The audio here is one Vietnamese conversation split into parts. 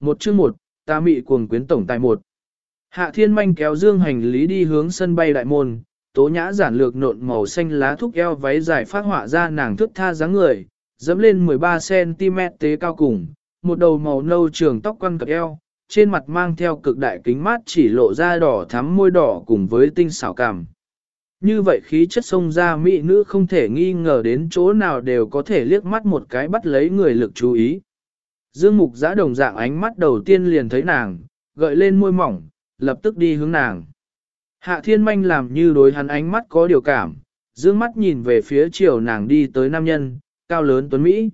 Một chương một, ta mị cuồng quyến tổng tài một. Hạ thiên manh kéo dương hành lý đi hướng sân bay đại môn, tố nhã giản lược nộn màu xanh lá thúc eo váy dài phát họa ra nàng thức tha dáng người, dẫm lên 13cm tế cao cùng, một đầu màu nâu trường tóc quăn cập eo, trên mặt mang theo cực đại kính mát chỉ lộ ra đỏ thắm môi đỏ cùng với tinh xảo cảm. Như vậy khí chất sông ra mỹ nữ không thể nghi ngờ đến chỗ nào đều có thể liếc mắt một cái bắt lấy người lực chú ý. Dương mục giã đồng dạng ánh mắt đầu tiên liền thấy nàng, gợi lên môi mỏng, lập tức đi hướng nàng. Hạ thiên manh làm như đối hắn ánh mắt có điều cảm, dương mắt nhìn về phía chiều nàng đi tới nam nhân, cao lớn tuấn Mỹ.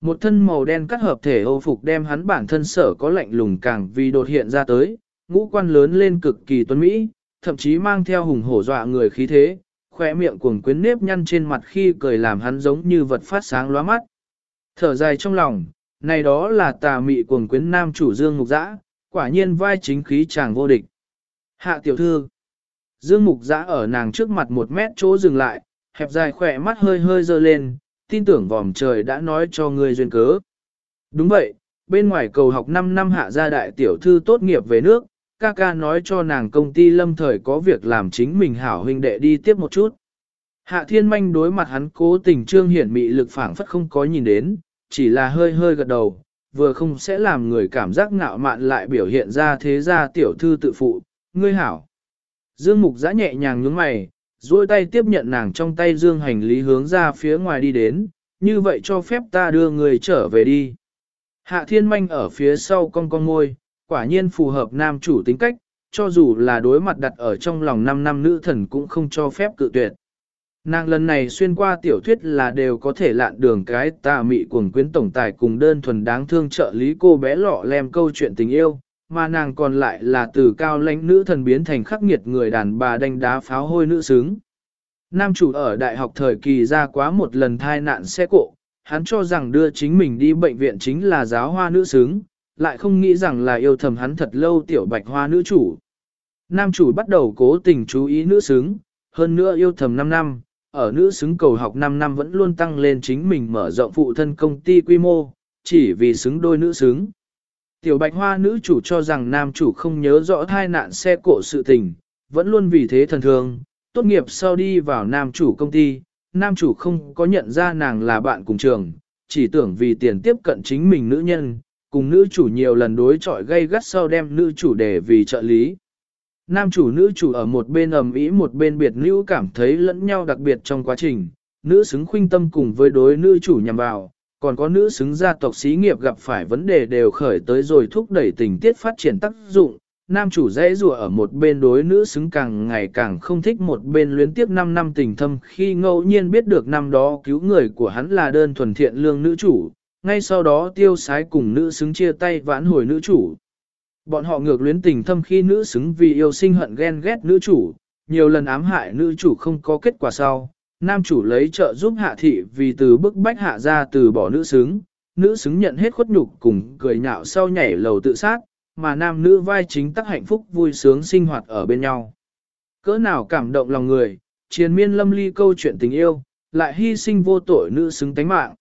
Một thân màu đen cắt hợp thể ô phục đem hắn bản thân sở có lạnh lùng càng vì đột hiện ra tới, ngũ quan lớn lên cực kỳ tuấn Mỹ, thậm chí mang theo hùng hổ dọa người khí thế, khỏe miệng cuồng quyến nếp nhăn trên mặt khi cười làm hắn giống như vật phát sáng lóa mắt. Thở dài trong lòng, này đó là tà mị cuồng quyến nam chủ Dương Mục Giã, quả nhiên vai chính khí chàng vô địch. Hạ tiểu thư, Dương Mục Giã ở nàng trước mặt một mét chỗ dừng lại, hẹp dài khỏe mắt hơi hơi dơ lên, tin tưởng vòm trời đã nói cho ngươi duyên cớ. Đúng vậy, bên ngoài cầu học 5 năm hạ gia đại tiểu thư tốt nghiệp về nước, ca ca nói cho nàng công ty lâm thời có việc làm chính mình hảo huynh đệ đi tiếp một chút. Hạ thiên manh đối mặt hắn cố tình trương hiển mị lực phảng phất không có nhìn đến, chỉ là hơi hơi gật đầu, vừa không sẽ làm người cảm giác ngạo mạn lại biểu hiện ra thế gia tiểu thư tự phụ, ngươi hảo. Dương mục giã nhẹ nhàng nhướng mày, duỗi tay tiếp nhận nàng trong tay dương hành lý hướng ra phía ngoài đi đến, như vậy cho phép ta đưa người trở về đi. Hạ thiên manh ở phía sau con con ngôi, quả nhiên phù hợp nam chủ tính cách, cho dù là đối mặt đặt ở trong lòng 5 năm nữ thần cũng không cho phép cự tuyệt. Nàng lần này xuyên qua tiểu thuyết là đều có thể lạn đường cái tà mị cuồng quyến tổng tài cùng đơn thuần đáng thương trợ lý cô bé lọ lem câu chuyện tình yêu, mà nàng còn lại là từ cao lãnh nữ thần biến thành khắc nghiệt người đàn bà đánh đá pháo hôi nữ sướng Nam chủ ở đại học thời kỳ ra quá một lần thai nạn xe cộ, hắn cho rằng đưa chính mình đi bệnh viện chính là giáo hoa nữ sướng lại không nghĩ rằng là yêu thầm hắn thật lâu tiểu bạch hoa nữ chủ. Nam chủ bắt đầu cố tình chú ý nữ sướng hơn nữa yêu thầm 5 năm, ở nữ xứng cầu học 5 năm vẫn luôn tăng lên chính mình mở rộng phụ thân công ty quy mô, chỉ vì xứng đôi nữ xứng. Tiểu bạch hoa nữ chủ cho rằng nam chủ không nhớ rõ thai nạn xe cộ sự tình, vẫn luôn vì thế thần thương, tốt nghiệp sau đi vào nam chủ công ty, nam chủ không có nhận ra nàng là bạn cùng trường, chỉ tưởng vì tiền tiếp cận chính mình nữ nhân, cùng nữ chủ nhiều lần đối chọi gây gắt sau đem nữ chủ để vì trợ lý. Nam chủ nữ chủ ở một bên ầm ĩ một bên biệt nữ cảm thấy lẫn nhau đặc biệt trong quá trình, nữ xứng khuynh tâm cùng với đối nữ chủ nhằm vào, còn có nữ xứng gia tộc xí nghiệp gặp phải vấn đề đều khởi tới rồi thúc đẩy tình tiết phát triển tác dụng. Nam chủ dễ rùa ở một bên đối nữ xứng càng ngày càng không thích một bên luyến tiếp 5 năm tình thâm khi ngẫu nhiên biết được năm đó cứu người của hắn là đơn thuần thiện lương nữ chủ, ngay sau đó tiêu sái cùng nữ xứng chia tay vãn hồi nữ chủ. Bọn họ ngược luyến tình thâm khi nữ xứng vì yêu sinh hận ghen ghét nữ chủ, nhiều lần ám hại nữ chủ không có kết quả sau, nam chủ lấy trợ giúp hạ thị vì từ bức bách hạ ra từ bỏ nữ xứng, nữ xứng nhận hết khuất nhục cùng cười nhạo sau nhảy lầu tự sát, mà nam nữ vai chính tắc hạnh phúc vui sướng sinh hoạt ở bên nhau. Cỡ nào cảm động lòng người, triền miên lâm ly câu chuyện tình yêu, lại hy sinh vô tội nữ xứng tánh mạng.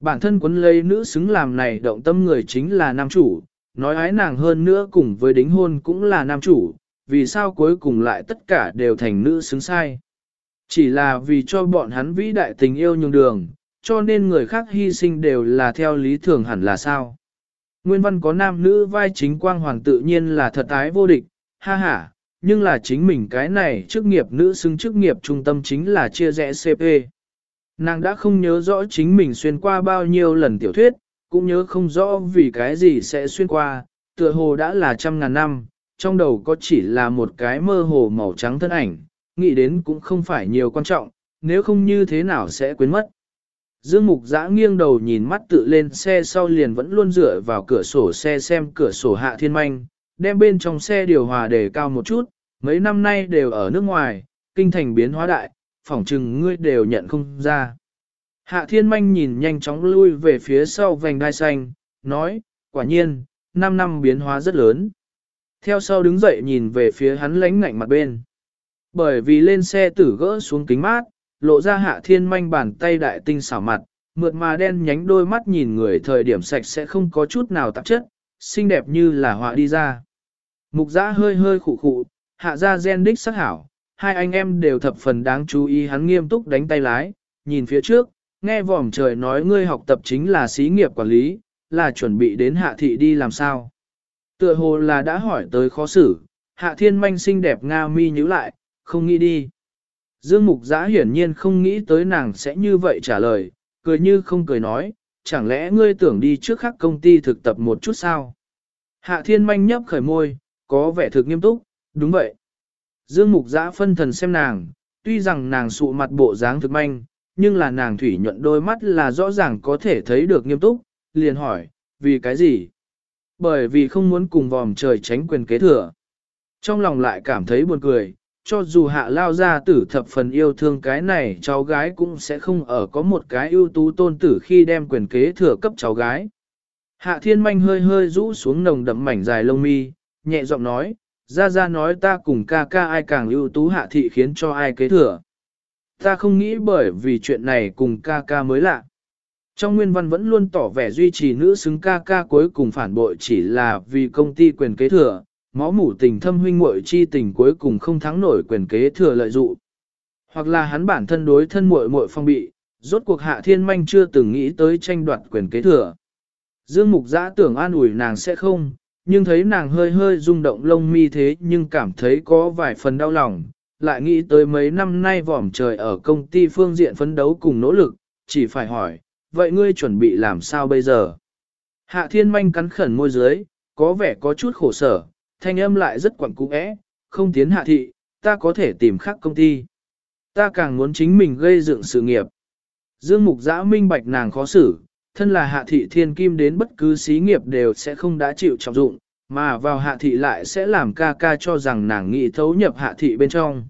Bản thân quấn lấy nữ xứng làm này động tâm người chính là nam chủ, nói ái nàng hơn nữa cùng với đính hôn cũng là nam chủ, vì sao cuối cùng lại tất cả đều thành nữ xứng sai. Chỉ là vì cho bọn hắn vĩ đại tình yêu nhường đường, cho nên người khác hy sinh đều là theo lý thường hẳn là sao. Nguyên văn có nam nữ vai chính quang hoàng tự nhiên là thật ái vô địch, ha ha, nhưng là chính mình cái này chức nghiệp nữ xứng chức nghiệp trung tâm chính là chia rẽ CP. Nàng đã không nhớ rõ chính mình xuyên qua bao nhiêu lần tiểu thuyết, cũng nhớ không rõ vì cái gì sẽ xuyên qua, tựa hồ đã là trăm ngàn năm, trong đầu có chỉ là một cái mơ hồ màu trắng thân ảnh, nghĩ đến cũng không phải nhiều quan trọng, nếu không như thế nào sẽ quên mất. Dương Mục Giã nghiêng đầu nhìn mắt tự lên xe sau liền vẫn luôn dựa vào cửa sổ xe xem cửa sổ hạ thiên manh, đem bên trong xe điều hòa để cao một chút, mấy năm nay đều ở nước ngoài, kinh thành biến hóa đại, phỏng chừng ngươi đều nhận không ra. Hạ thiên manh nhìn nhanh chóng lui về phía sau vành đai xanh, nói, quả nhiên, 5 năm biến hóa rất lớn. Theo sau đứng dậy nhìn về phía hắn lánh ngạnh mặt bên. Bởi vì lên xe tử gỡ xuống kính mát, lộ ra hạ thiên manh bàn tay đại tinh xảo mặt, mượt mà đen nhánh đôi mắt nhìn người thời điểm sạch sẽ không có chút nào tạp chất, xinh đẹp như là họa đi ra. Mục giã hơi hơi khụ khụ, hạ ra gen đích sắc hảo, hai anh em đều thập phần đáng chú ý hắn nghiêm túc đánh tay lái, nhìn phía trước, nghe vòm trời nói ngươi học tập chính là xí nghiệp quản lý, là chuẩn bị đến hạ thị đi làm sao. Tựa hồ là đã hỏi tới khó xử, hạ thiên manh xinh đẹp Nga mi nhíu lại, không nghĩ đi. Dương Mục Giã hiển nhiên không nghĩ tới nàng sẽ như vậy trả lời, cười như không cười nói, chẳng lẽ ngươi tưởng đi trước khác công ty thực tập một chút sao? Hạ thiên manh nhấp khởi môi, có vẻ thực nghiêm túc, đúng vậy. Dương Mục Giã phân thần xem nàng, tuy rằng nàng sụ mặt bộ dáng thực manh, nhưng là nàng thủy nhuận đôi mắt là rõ ràng có thể thấy được nghiêm túc, liền hỏi, vì cái gì? Bởi vì không muốn cùng vòm trời tránh quyền kế thừa. Trong lòng lại cảm thấy buồn cười, cho dù hạ lao ra tử thập phần yêu thương cái này cháu gái cũng sẽ không ở có một cái ưu tú tôn tử khi đem quyền kế thừa cấp cháu gái. Hạ thiên manh hơi hơi rũ xuống nồng đậm mảnh dài lông mi, nhẹ giọng nói, ra ra nói ta cùng ca ca ai càng ưu tú hạ thị khiến cho ai kế thừa. Ta không nghĩ bởi vì chuyện này cùng ca ca mới lạ. Trong nguyên văn vẫn luôn tỏ vẻ duy trì nữ xứng ca ca cuối cùng phản bội chỉ là vì công ty quyền kế thừa, máu mủ tình thâm huynh muội chi tình cuối cùng không thắng nổi quyền kế thừa lợi dụ. Hoặc là hắn bản thân đối thân muội muội phong bị, rốt cuộc hạ thiên manh chưa từng nghĩ tới tranh đoạt quyền kế thừa. Dương Mục Giã tưởng an ủi nàng sẽ không, nhưng thấy nàng hơi hơi rung động lông mi thế nhưng cảm thấy có vài phần đau lòng, lại nghĩ tới mấy năm nay vòm trời ở công ty phương diện phấn đấu cùng nỗ lực, chỉ phải hỏi, vậy ngươi chuẩn bị làm sao bây giờ? Hạ thiên manh cắn khẩn môi dưới, có vẻ có chút khổ sở, thanh âm lại rất quẩn cú ẽ, không tiến hạ thị, ta có thể tìm khác công ty. Ta càng muốn chính mình gây dựng sự nghiệp. Dương mục giã minh bạch nàng khó xử, thân là hạ thị thiên kim đến bất cứ xí nghiệp đều sẽ không đã chịu trọng dụng, mà vào hạ thị lại sẽ làm ca ca cho rằng nàng nghĩ thấu nhập hạ thị bên trong.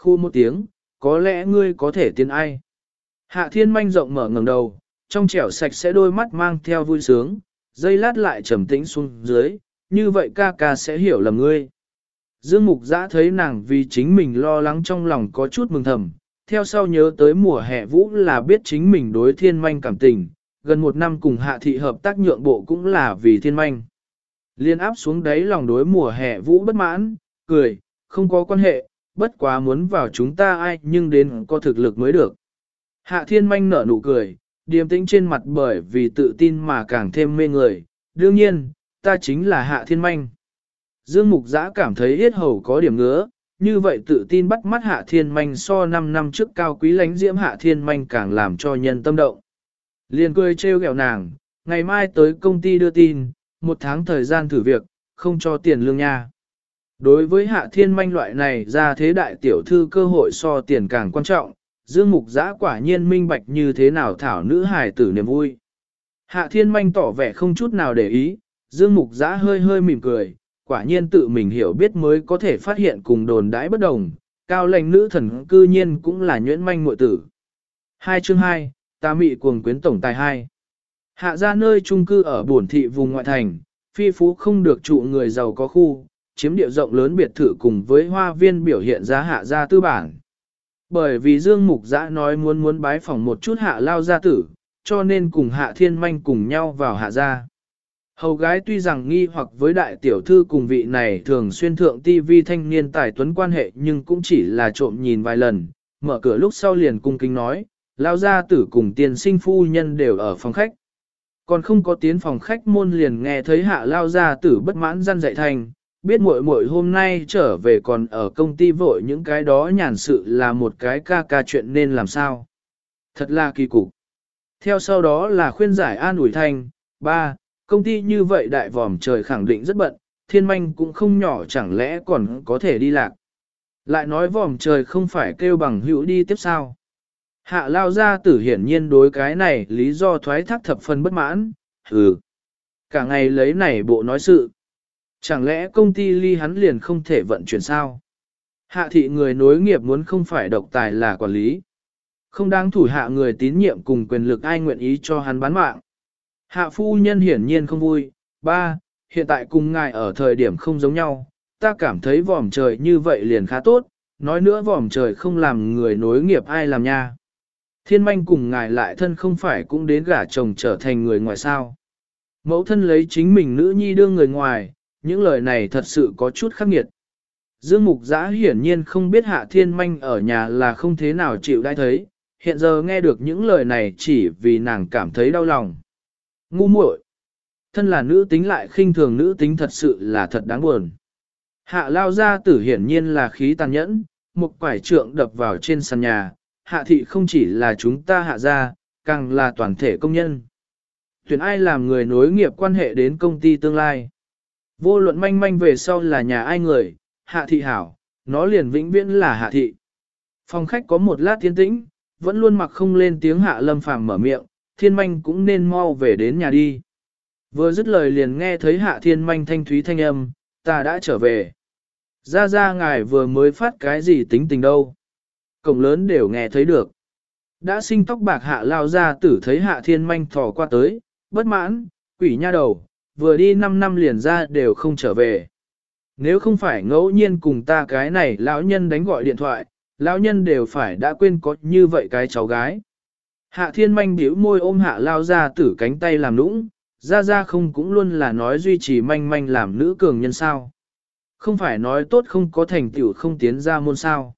Khu một tiếng, có lẽ ngươi có thể tiến ai. Hạ thiên manh rộng mở ngẩng đầu, trong trẻo sạch sẽ đôi mắt mang theo vui sướng, dây lát lại trầm tĩnh xuống dưới, như vậy ca ca sẽ hiểu lầm ngươi. Dương Mục Giã thấy nàng vì chính mình lo lắng trong lòng có chút mừng thầm, theo sau nhớ tới mùa hè vũ là biết chính mình đối thiên manh cảm tình, gần một năm cùng hạ thị hợp tác nhượng bộ cũng là vì thiên manh. Liên áp xuống đáy lòng đối mùa hè vũ bất mãn, cười, không có quan hệ, bất quá muốn vào chúng ta ai nhưng đến có thực lực mới được. Hạ thiên manh nở nụ cười, điềm tĩnh trên mặt bởi vì tự tin mà càng thêm mê người, đương nhiên, ta chính là hạ thiên manh. Dương Mục Giã cảm thấy yết hầu có điểm ngứa, như vậy tự tin bắt mắt hạ thiên manh so 5 năm trước cao quý lánh diễm hạ thiên manh càng làm cho nhân tâm động. Liền cười trêu ghẹo nàng, ngày mai tới công ty đưa tin, một tháng thời gian thử việc, không cho tiền lương nha. Đối với hạ thiên manh loại này ra thế đại tiểu thư cơ hội so tiền càng quan trọng, Dương Mục Giã quả nhiên minh bạch như thế nào thảo nữ hài tử niềm vui. Hạ thiên manh tỏ vẻ không chút nào để ý, Dương Mục Giã hơi hơi mỉm cười, quả nhiên tự mình hiểu biết mới có thể phát hiện cùng đồn đãi bất đồng, cao lành nữ thần cư nhiên cũng là nhuyễn manh muội tử. Hai chương 2, ta mị cuồng quyến tổng tài 2. Hạ ra nơi trung cư ở buồn thị vùng ngoại thành, phi phú không được trụ người giàu có khu, chiếm địa rộng lớn biệt thự cùng với hoa viên biểu hiện giá hạ gia tư bản. Bởi vì Dương Mục Giã nói muốn muốn bái phỏng một chút hạ lao gia tử, cho nên cùng hạ thiên manh cùng nhau vào hạ gia. Hầu gái tuy rằng nghi hoặc với đại tiểu thư cùng vị này thường xuyên thượng tivi thanh niên tài tuấn quan hệ nhưng cũng chỉ là trộm nhìn vài lần, mở cửa lúc sau liền cung kính nói, lao gia tử cùng tiền sinh phu nhân đều ở phòng khách. Còn không có tiến phòng khách môn liền nghe thấy hạ lao gia tử bất mãn răn dạy thành, biết muội muội hôm nay trở về còn ở công ty vội những cái đó nhàn sự là một cái ca ca chuyện nên làm sao. Thật là kỳ cục. Theo sau đó là khuyên giải an ủi thanh, ba, công ty như vậy đại vòm trời khẳng định rất bận, thiên manh cũng không nhỏ chẳng lẽ còn có thể đi lạc. Lại nói vòm trời không phải kêu bằng hữu đi tiếp sao. Hạ lao ra tử hiển nhiên đối cái này lý do thoái thác thập phần bất mãn, hừ. Cả ngày lấy này bộ nói sự. Chẳng lẽ công ty ly hắn liền không thể vận chuyển sao? Hạ thị người nối nghiệp muốn không phải độc tài là quản lý. Không đáng thủ hạ người tín nhiệm cùng quyền lực ai nguyện ý cho hắn bán mạng. Hạ phu nhân hiển nhiên không vui. Ba, hiện tại cùng ngài ở thời điểm không giống nhau, ta cảm thấy vòm trời như vậy liền khá tốt, nói nữa vòm trời không làm người nối nghiệp ai làm nha. Thiên manh cùng ngài lại thân không phải cũng đến gả chồng trở thành người ngoài sao. Mẫu thân lấy chính mình nữ nhi đưa người ngoài, những lời này thật sự có chút khắc nghiệt. Dương Mục Giã hiển nhiên không biết Hạ Thiên Manh ở nhà là không thế nào chịu đai thấy, hiện giờ nghe được những lời này chỉ vì nàng cảm thấy đau lòng. Ngu muội, Thân là nữ tính lại khinh thường nữ tính thật sự là thật đáng buồn. Hạ lao ra tử hiển nhiên là khí tàn nhẫn, một quải trượng đập vào trên sàn nhà, hạ thị không chỉ là chúng ta hạ ra, càng là toàn thể công nhân. Tuyển ai làm người nối nghiệp quan hệ đến công ty tương lai. Vô luận manh manh về sau là nhà ai người, hạ thị hảo, nó liền vĩnh viễn là hạ thị. Phòng khách có một lát tiến tĩnh, vẫn luôn mặc không lên tiếng hạ lâm phàm mở miệng, thiên manh cũng nên mau về đến nhà đi. Vừa dứt lời liền nghe thấy hạ thiên manh thanh thúy thanh âm, ta đã trở về. Ra ra ngài vừa mới phát cái gì tính tình đâu. Cổng lớn đều nghe thấy được. Đã sinh tóc bạc hạ lao ra tử thấy hạ thiên manh thò qua tới, bất mãn, quỷ nha đầu, vừa đi 5 năm liền ra đều không trở về. Nếu không phải ngẫu nhiên cùng ta cái này lão nhân đánh gọi điện thoại, lão nhân đều phải đã quên có như vậy cái cháu gái. Hạ thiên manh biểu môi ôm hạ lao ra tử cánh tay làm nũng, ra ra không cũng luôn là nói duy trì manh manh làm nữ cường nhân sao. Không phải nói tốt không có thành tựu không tiến ra môn sao.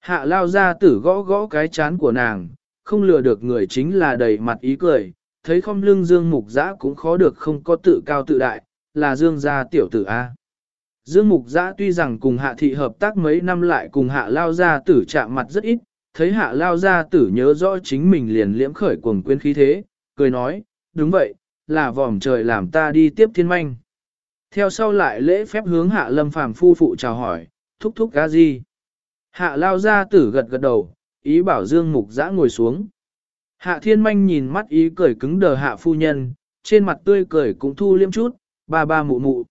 Hạ lao ra tử gõ gõ cái chán của nàng, không lừa được người chính là đầy mặt ý cười, thấy không lưng dương mục giã cũng khó được không có tự cao tự đại, là dương gia tiểu tử A. Dương mục giã tuy rằng cùng hạ thị hợp tác mấy năm lại cùng hạ lao gia tử chạm mặt rất ít, thấy hạ lao gia tử nhớ rõ chính mình liền liễm khởi cuồng quyến khí thế, cười nói, đúng vậy, là vòm trời làm ta đi tiếp thiên manh. Theo sau lại lễ phép hướng hạ lâm phàm phu phụ chào hỏi, thúc thúc gà gì. Hạ lao gia tử gật gật đầu, ý bảo dương mục giã ngồi xuống. Hạ thiên manh nhìn mắt ý cười cứng đờ hạ phu nhân, trên mặt tươi cười cũng thu liêm chút, ba ba mụ mụ.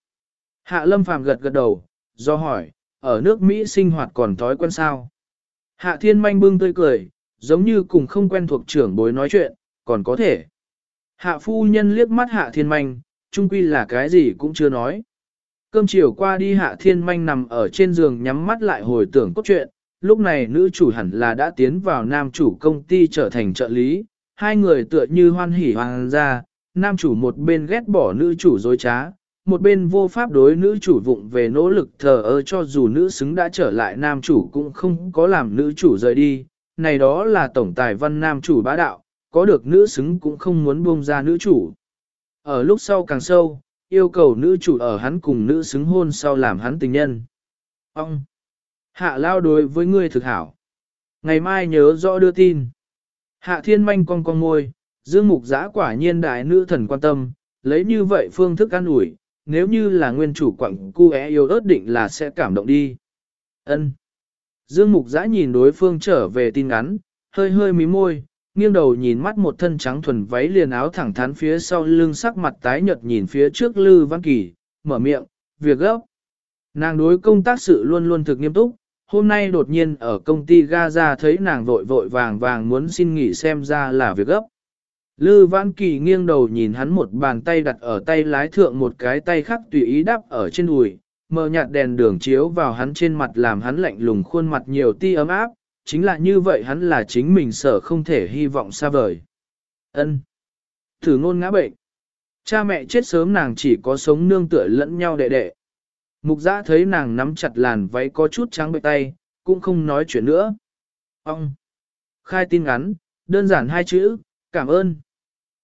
Hạ lâm phàm gật gật đầu, do hỏi, ở nước Mỹ sinh hoạt còn thói quen sao? Hạ thiên manh bưng tươi cười, giống như cùng không quen thuộc trưởng bối nói chuyện, còn có thể. Hạ phu nhân liếc mắt hạ thiên manh, chung quy là cái gì cũng chưa nói. Cơm chiều qua đi hạ thiên manh nằm ở trên giường nhắm mắt lại hồi tưởng cốt truyện, lúc này nữ chủ hẳn là đã tiến vào nam chủ công ty trở thành trợ lý, hai người tựa như hoan hỉ hoàng gia, nam chủ một bên ghét bỏ nữ chủ dối trá, một bên vô pháp đối nữ chủ vụng về nỗ lực thờ ơ cho dù nữ xứng đã trở lại nam chủ cũng không có làm nữ chủ rời đi, này đó là tổng tài văn nam chủ bá đạo, có được nữ xứng cũng không muốn buông ra nữ chủ. Ở lúc sau càng sâu, yêu cầu nữ chủ ở hắn cùng nữ xứng hôn sau làm hắn tình nhân. Ông! Hạ lao đối với ngươi thực hảo. Ngày mai nhớ rõ đưa tin. Hạ thiên manh con con môi, dương mục giã quả nhiên đại nữ thần quan tâm, lấy như vậy phương thức ăn ủi nếu như là nguyên chủ quặng cu é yêu ớt định là sẽ cảm động đi. ân Dương mục giã nhìn đối phương trở về tin ngắn, hơi hơi mí môi, nghiêng đầu nhìn mắt một thân trắng thuần váy liền áo thẳng thắn phía sau lưng sắc mặt tái nhợt nhìn phía trước Lư Văn Kỳ, mở miệng, việc gấp. Nàng đối công tác sự luôn luôn thực nghiêm túc, hôm nay đột nhiên ở công ty Gaza thấy nàng vội vội vàng vàng muốn xin nghỉ xem ra là việc gấp. Lư Vãn Kỳ nghiêng đầu nhìn hắn một bàn tay đặt ở tay lái thượng một cái tay khác tùy ý đắp ở trên đùi, mờ nhạt đèn đường chiếu vào hắn trên mặt làm hắn lạnh lùng khuôn mặt nhiều ti ấm áp, chính là như vậy hắn là chính mình sợ không thể hy vọng xa vời. Ân. Thử ngôn ngã bệnh. Cha mẹ chết sớm nàng chỉ có sống nương tựa lẫn nhau đệ đệ. Mục giã thấy nàng nắm chặt làn váy có chút trắng bệ tay, cũng không nói chuyện nữa. Ông. Khai tin ngắn, đơn giản hai chữ, cảm ơn.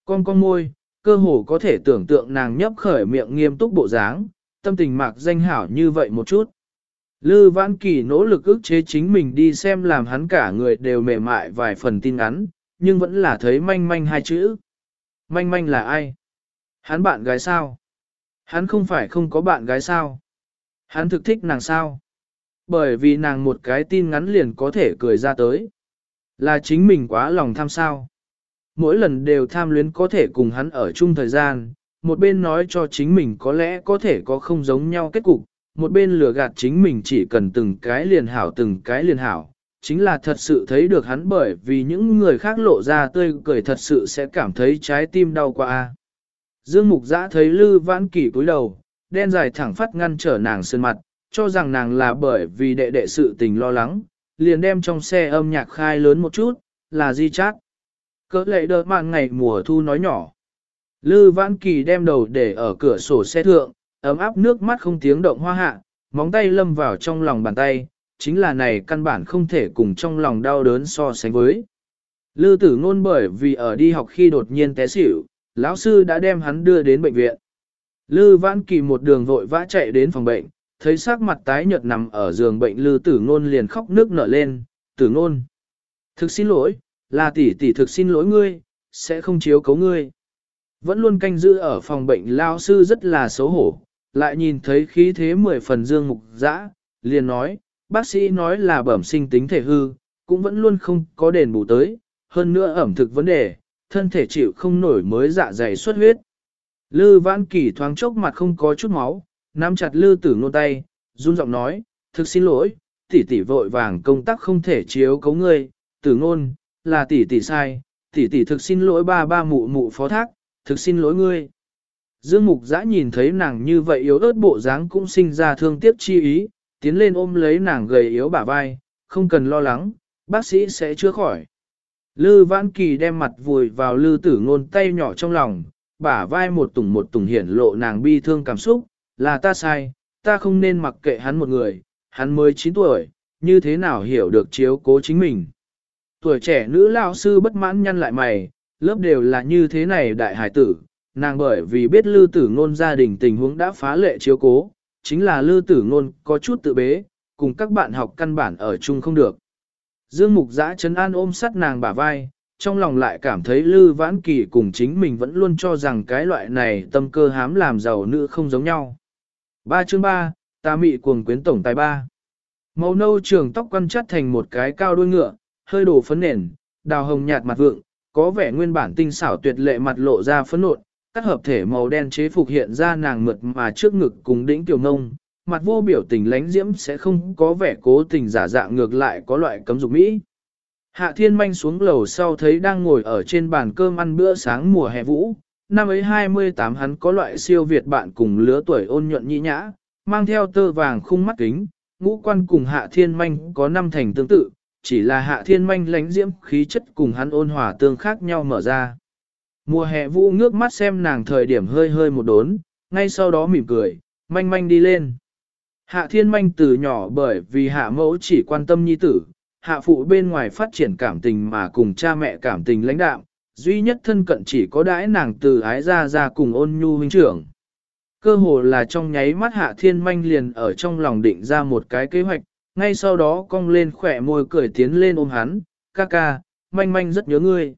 Con con môi, cơ hồ có thể tưởng tượng nàng nhấp khởi miệng nghiêm túc bộ dáng, tâm tình mạc danh hảo như vậy một chút. Lư Vãn Kỳ nỗ lực ức chế chính mình đi xem làm hắn cả người đều mềm mại vài phần tin ngắn, nhưng vẫn là thấy manh manh hai chữ. Manh manh là ai? Hắn bạn gái sao? Hắn không phải không có bạn gái sao? Hắn thực thích nàng sao? Bởi vì nàng một cái tin ngắn liền có thể cười ra tới. Là chính mình quá lòng tham sao. Mỗi lần đều tham luyến có thể cùng hắn ở chung thời gian, một bên nói cho chính mình có lẽ có thể có không giống nhau kết cục, một bên lừa gạt chính mình chỉ cần từng cái liền hảo từng cái liền hảo, chính là thật sự thấy được hắn bởi vì những người khác lộ ra tươi cười thật sự sẽ cảm thấy trái tim đau quá. Dương Mục Giã thấy Lư Vãn Kỳ cúi đầu, đen dài thẳng phát ngăn trở nàng sơn mặt, cho rằng nàng là bởi vì đệ đệ sự tình lo lắng, liền đem trong xe âm nhạc khai lớn một chút, là di chát. Cỡ lệ đợt mạn ngày mùa thu nói nhỏ. Lư Vãn Kỳ đem đầu để ở cửa sổ xe thượng, ấm áp nước mắt không tiếng động hoa hạ, móng tay lâm vào trong lòng bàn tay, chính là này căn bản không thể cùng trong lòng đau đớn so sánh với. Lư tử ngôn bởi vì ở đi học khi đột nhiên té xỉu, lão sư đã đem hắn đưa đến bệnh viện. Lư Vãn Kỳ một đường vội vã chạy đến phòng bệnh, thấy sắc mặt tái nhợt nằm ở giường bệnh Lư Tử Ngôn liền khóc nước nở lên, "Tử Ngôn, thực xin lỗi, là tỷ tỷ thực xin lỗi ngươi, sẽ không chiếu cấu ngươi." Vẫn luôn canh giữ ở phòng bệnh lão sư rất là xấu hổ, lại nhìn thấy khí thế mười phần dương mục dã, liền nói, bác sĩ nói là bẩm sinh tính thể hư, cũng vẫn luôn không có đền bù tới, hơn nữa ẩm thực vấn đề, thân thể chịu không nổi mới dạ dày xuất huyết. Lư vãn kỳ thoáng chốc mặt không có chút máu, nắm chặt lư tử ngôn tay, run giọng nói, thực xin lỗi, tỷ tỷ vội vàng công tác không thể chiếu cấu ngươi, tử ngôn, là tỷ tỷ sai, tỷ tỷ thực xin lỗi ba ba mụ mụ phó thác, thực xin lỗi ngươi. Dương Mục Giã nhìn thấy nàng như vậy yếu ớt bộ dáng cũng sinh ra thương tiếc chi ý, tiến lên ôm lấy nàng gầy yếu bả vai, không cần lo lắng, bác sĩ sẽ chữa khỏi. Lư Vãn Kỳ đem mặt vùi vào lư tử ngôn tay nhỏ trong lòng, bả vai một tùng một tùng hiển lộ nàng bi thương cảm xúc, là ta sai, ta không nên mặc kệ hắn một người, hắn mới 9 tuổi, như thế nào hiểu được chiếu cố chính mình. Tuổi trẻ nữ lao sư bất mãn nhăn lại mày, lớp đều là như thế này đại hải tử, nàng bởi vì biết lư tử ngôn gia đình tình huống đã phá lệ chiếu cố, chính là lư tử ngôn có chút tự bế, cùng các bạn học căn bản ở chung không được. Dương Mục Giã chấn an ôm sắt nàng bả vai, trong lòng lại cảm thấy Lư Vãn Kỳ cùng chính mình vẫn luôn cho rằng cái loại này tâm cơ hám làm giàu nữ không giống nhau. Ba chương ba, ta mị cuồng quyến tổng tài ba. Màu nâu trường tóc quăn chắt thành một cái cao đuôi ngựa, hơi đổ phấn nền, đào hồng nhạt mặt vượng, có vẻ nguyên bản tinh xảo tuyệt lệ mặt lộ ra phấn nộn, các hợp thể màu đen chế phục hiện ra nàng mượt mà trước ngực cùng đỉnh tiểu ngông, mặt vô biểu tình lánh diễm sẽ không có vẻ cố tình giả dạng ngược lại có loại cấm dục mỹ. Hạ thiên manh xuống lầu sau thấy đang ngồi ở trên bàn cơm ăn bữa sáng mùa hè vũ, năm ấy 28 hắn có loại siêu việt bạn cùng lứa tuổi ôn nhuận nhĩ nhã, mang theo tơ vàng khung mắt kính, ngũ quan cùng hạ thiên manh có năm thành tương tự, chỉ là hạ thiên manh lánh diễm khí chất cùng hắn ôn hòa tương khác nhau mở ra. Mùa hè vũ ngước mắt xem nàng thời điểm hơi hơi một đốn, ngay sau đó mỉm cười, manh manh đi lên. Hạ thiên manh từ nhỏ bởi vì hạ mẫu chỉ quan tâm nhi tử, hạ phụ bên ngoài phát triển cảm tình mà cùng cha mẹ cảm tình lãnh đạm, duy nhất thân cận chỉ có đãi nàng từ ái ra ra cùng ôn nhu huynh trưởng. Cơ hồ là trong nháy mắt hạ thiên manh liền ở trong lòng định ra một cái kế hoạch, ngay sau đó cong lên khỏe môi cười tiến lên ôm hắn, ca ca, manh manh rất nhớ ngươi.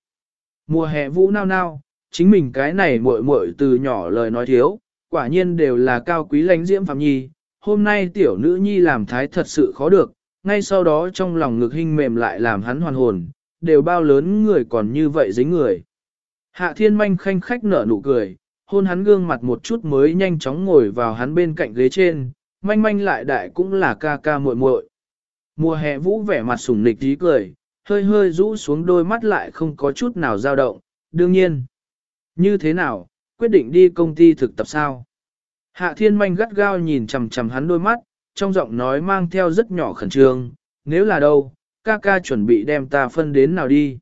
Mùa hè vũ nao nao, chính mình cái này muội muội từ nhỏ lời nói thiếu, quả nhiên đều là cao quý lãnh diễm phạm nhi, hôm nay tiểu nữ nhi làm thái thật sự khó được, ngay sau đó trong lòng ngực hình mềm lại làm hắn hoàn hồn, đều bao lớn người còn như vậy dính người. Hạ thiên manh khanh khách nở nụ cười, hôn hắn gương mặt một chút mới nhanh chóng ngồi vào hắn bên cạnh ghế trên, manh manh lại đại cũng là ca ca muội muội. Mùa hè vũ vẻ mặt sủng nịch tí cười, hơi hơi rũ xuống đôi mắt lại không có chút nào dao động, đương nhiên. Như thế nào, quyết định đi công ty thực tập sao? Hạ thiên manh gắt gao nhìn chằm chằm hắn đôi mắt, trong giọng nói mang theo rất nhỏ khẩn trương, nếu là đâu, ca ca chuẩn bị đem ta phân đến nào đi.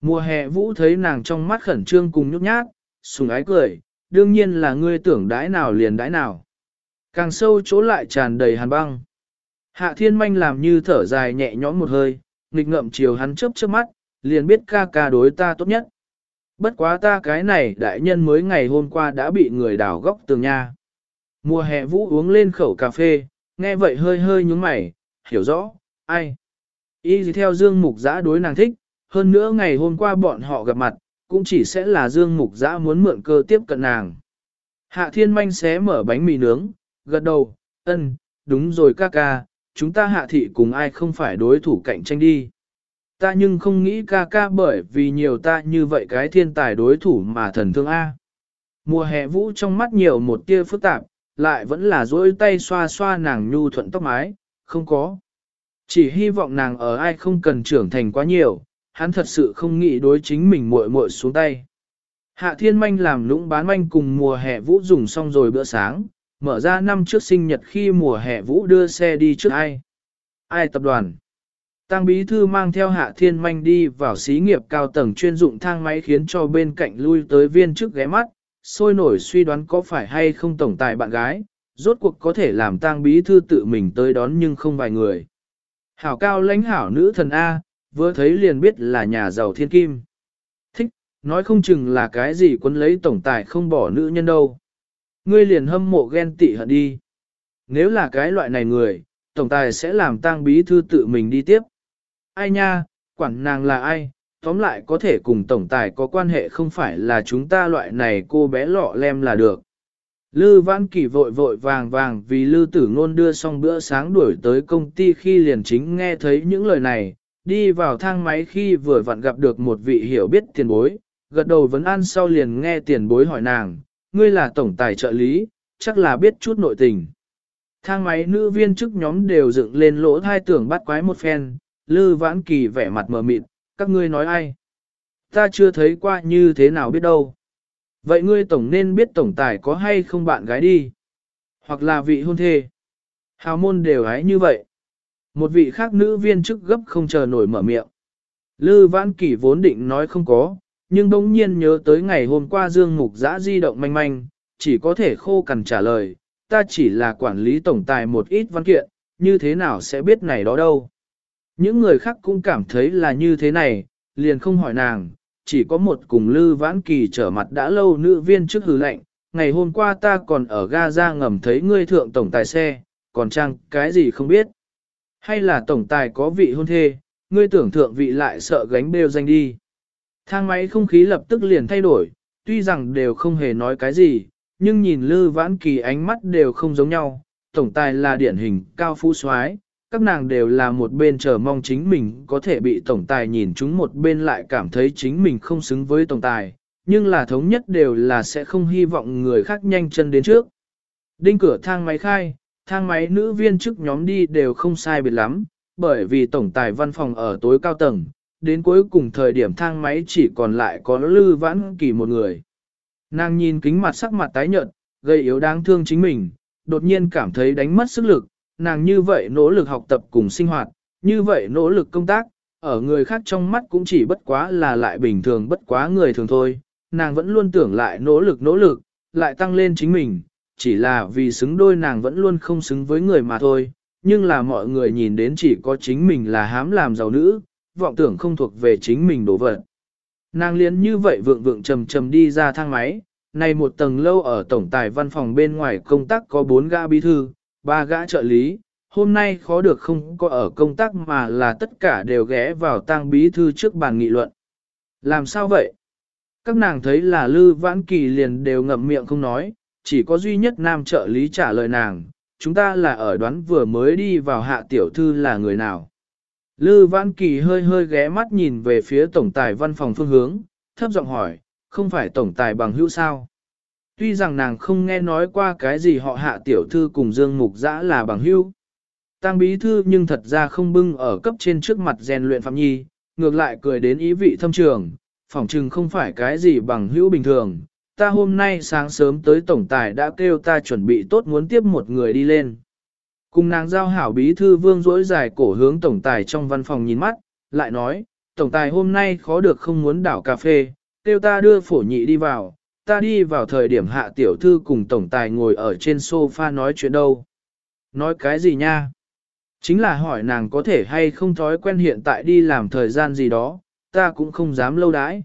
Mùa hè vũ thấy nàng trong mắt khẩn trương cùng nhút nhát, sùng ái cười, đương nhiên là ngươi tưởng đãi nào liền đãi nào. Càng sâu chỗ lại tràn đầy hàn băng. Hạ thiên manh làm như thở dài nhẹ nhõm một hơi, nghịch ngậm chiều hắn chớp chớp mắt, liền biết ca ca đối ta tốt nhất. Bất quá ta cái này đại nhân mới ngày hôm qua đã bị người đào góc tường nha. Mùa hè vũ uống lên khẩu cà phê, nghe vậy hơi hơi nhúng mày, hiểu rõ, ai. Y gì theo Dương Mục Giã đối nàng thích, hơn nữa ngày hôm qua bọn họ gặp mặt, cũng chỉ sẽ là Dương Mục Giã muốn mượn cơ tiếp cận nàng. Hạ Thiên Manh xé mở bánh mì nướng, gật đầu, ân, đúng rồi ca ca, chúng ta hạ thị cùng ai không phải đối thủ cạnh tranh đi. Ta nhưng không nghĩ ca ca bởi vì nhiều ta như vậy cái thiên tài đối thủ mà thần thương A. Mùa hè vũ trong mắt nhiều một tia phức tạp, lại vẫn là duỗi tay xoa xoa nàng nhu thuận tóc mái, không có. Chỉ hy vọng nàng ở ai không cần trưởng thành quá nhiều, hắn thật sự không nghĩ đối chính mình muội muội xuống tay. Hạ thiên manh làm lũng bán manh cùng mùa hè vũ dùng xong rồi bữa sáng, mở ra năm trước sinh nhật khi mùa hè vũ đưa xe đi trước ai. Ai tập đoàn. Tăng bí thư mang theo hạ thiên manh đi vào xí nghiệp cao tầng chuyên dụng thang máy khiến cho bên cạnh lui tới viên trước ghé mắt, sôi nổi suy đoán có phải hay không tổng tài bạn gái, rốt cuộc có thể làm tang bí thư tự mình tới đón nhưng không vài người. Hảo cao lãnh hảo nữ thần A, vừa thấy liền biết là nhà giàu thiên kim. Thích, nói không chừng là cái gì quấn lấy tổng tài không bỏ nữ nhân đâu. Ngươi liền hâm mộ ghen tị hận đi. Nếu là cái loại này người, tổng tài sẽ làm tang bí thư tự mình đi tiếp. Ai nha, quản nàng là ai, tóm lại có thể cùng tổng tài có quan hệ không phải là chúng ta loại này cô bé lọ lem là được. Lư Văn Kỳ vội vội vàng vàng vì Lư Tử Ngôn đưa xong bữa sáng đuổi tới công ty khi liền chính nghe thấy những lời này, đi vào thang máy khi vừa vặn gặp được một vị hiểu biết tiền bối, gật đầu vấn an sau liền nghe tiền bối hỏi nàng, ngươi là tổng tài trợ lý, chắc là biết chút nội tình. Thang máy nữ viên chức nhóm đều dựng lên lỗ thai tưởng bắt quái một phen, Lư Vãn Kỳ vẻ mặt mờ mịt, các ngươi nói ai? Ta chưa thấy qua như thế nào biết đâu. Vậy ngươi tổng nên biết tổng tài có hay không bạn gái đi. Hoặc là vị hôn thê. Hào môn đều hái như vậy. Một vị khác nữ viên chức gấp không chờ nổi mở miệng. Lư Vãn Kỳ vốn định nói không có, nhưng bỗng nhiên nhớ tới ngày hôm qua Dương Mục Giã di động manh manh, chỉ có thể khô cằn trả lời, ta chỉ là quản lý tổng tài một ít văn kiện, như thế nào sẽ biết này đó đâu. Những người khác cũng cảm thấy là như thế này, liền không hỏi nàng, chỉ có một cùng Lư Vãn Kỳ trở mặt đã lâu nữ viên trước hứ lệnh, ngày hôm qua ta còn ở ga ra ngầm thấy ngươi thượng tổng tài xe, còn chăng cái gì không biết. Hay là tổng tài có vị hôn thê, ngươi tưởng thượng vị lại sợ gánh bêu danh đi. Thang máy không khí lập tức liền thay đổi, tuy rằng đều không hề nói cái gì, nhưng nhìn Lư Vãn Kỳ ánh mắt đều không giống nhau, tổng tài là điển hình cao phú soái, các nàng đều là một bên chờ mong chính mình có thể bị tổng tài nhìn chúng một bên lại cảm thấy chính mình không xứng với tổng tài, nhưng là thống nhất đều là sẽ không hy vọng người khác nhanh chân đến trước. Đinh cửa thang máy khai, thang máy nữ viên chức nhóm đi đều không sai biệt lắm, bởi vì tổng tài văn phòng ở tối cao tầng, đến cuối cùng thời điểm thang máy chỉ còn lại có Lư Vãn Kỳ một người. Nàng nhìn kính mặt sắc mặt tái nhợt, gây yếu đáng thương chính mình, đột nhiên cảm thấy đánh mất sức lực, nàng như vậy nỗ lực học tập cùng sinh hoạt, như vậy nỗ lực công tác, ở người khác trong mắt cũng chỉ bất quá là lại bình thường bất quá người thường thôi, nàng vẫn luôn tưởng lại nỗ lực nỗ lực, lại tăng lên chính mình, chỉ là vì xứng đôi nàng vẫn luôn không xứng với người mà thôi, nhưng là mọi người nhìn đến chỉ có chính mình là hám làm giàu nữ, vọng tưởng không thuộc về chính mình đổ vật. Nàng liền như vậy vượng vượng trầm trầm đi ra thang máy, này một tầng lâu ở tổng tài văn phòng bên ngoài công tác có bốn gã bí thư, ba gã trợ lý, hôm nay khó được không có ở công tác mà là tất cả đều ghé vào tang bí thư trước bàn nghị luận. Làm sao vậy? Các nàng thấy là Lư Vãn Kỳ liền đều ngậm miệng không nói, chỉ có duy nhất nam trợ lý trả lời nàng, chúng ta là ở đoán vừa mới đi vào hạ tiểu thư là người nào. Lư Vãn Kỳ hơi hơi ghé mắt nhìn về phía tổng tài văn phòng phương hướng, thấp giọng hỏi, không phải tổng tài bằng hữu sao? Tuy rằng nàng không nghe nói qua cái gì họ hạ tiểu thư cùng Dương Mục Giã là bằng hữu. Tăng bí thư nhưng thật ra không bưng ở cấp trên trước mặt rèn luyện Phạm Nhi, ngược lại cười đến ý vị thâm trường, phỏng chừng không phải cái gì bằng hữu bình thường. Ta hôm nay sáng sớm tới tổng tài đã kêu ta chuẩn bị tốt muốn tiếp một người đi lên. Cùng nàng giao hảo bí thư vương rỗi dài cổ hướng tổng tài trong văn phòng nhìn mắt, lại nói, tổng tài hôm nay khó được không muốn đảo cà phê, kêu ta đưa phổ nhị đi vào, ta đi vào thời điểm hạ tiểu thư cùng tổng tài ngồi ở trên sofa nói chuyện đâu. Nói cái gì nha? Chính là hỏi nàng có thể hay không thói quen hiện tại đi làm thời gian gì đó, ta cũng không dám lâu đãi.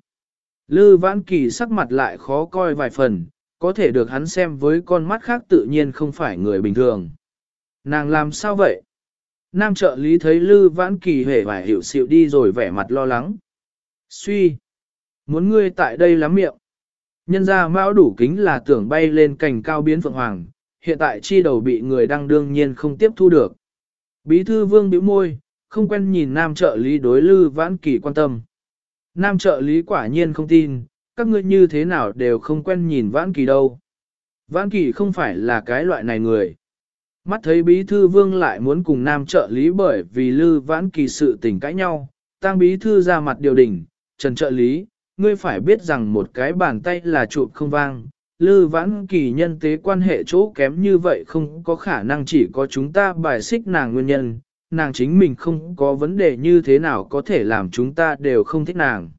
Lư Vãn Kỳ sắc mặt lại khó coi vài phần, có thể được hắn xem với con mắt khác tự nhiên không phải người bình thường. Nàng làm sao vậy? Nam trợ lý thấy Lư Vãn Kỳ hề vải hiểu xịu đi rồi vẻ mặt lo lắng. Suy! Muốn ngươi tại đây lắm miệng. Nhân ra mão đủ kính là tưởng bay lên cành cao biến phượng hoàng, hiện tại chi đầu bị người đang đương nhiên không tiếp thu được. Bí thư vương bĩu môi, không quen nhìn nam trợ lý đối lư vãn kỳ quan tâm. Nam trợ lý quả nhiên không tin, các ngươi như thế nào đều không quen nhìn vãn kỳ đâu. Vãn kỳ không phải là cái loại này người. Mắt thấy bí thư vương lại muốn cùng nam trợ lý bởi vì lư vãn kỳ sự tình cãi nhau, tăng bí thư ra mặt điều đỉnh, trần trợ lý, ngươi phải biết rằng một cái bàn tay là chụp không vang, Lư vãn kỳ nhân tế quan hệ chỗ kém như vậy không có khả năng chỉ có chúng ta bài xích nàng nguyên nhân, nàng chính mình không có vấn đề như thế nào có thể làm chúng ta đều không thích nàng.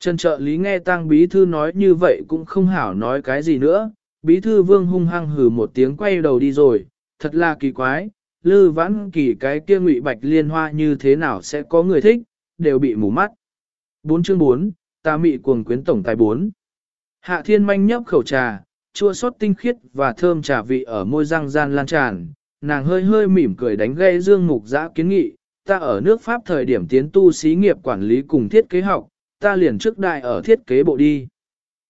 Trần trợ lý nghe tang bí thư nói như vậy cũng không hảo nói cái gì nữa, bí thư vương hung hăng hừ một tiếng quay đầu đi rồi, thật là kỳ quái, lư vãn kỳ cái kia ngụy bạch liên hoa như thế nào sẽ có người thích, đều bị mù mắt. 4 chương 4, ta mị cuồng quyến tổng tài 4. Hạ thiên manh nhấp khẩu trà, chua sót tinh khiết và thơm trà vị ở môi răng gian lan tràn, nàng hơi hơi mỉm cười đánh gây dương mục giã kiến nghị, ta ở nước Pháp thời điểm tiến tu xí nghiệp quản lý cùng thiết kế học, ta liền trước đại ở thiết kế bộ đi.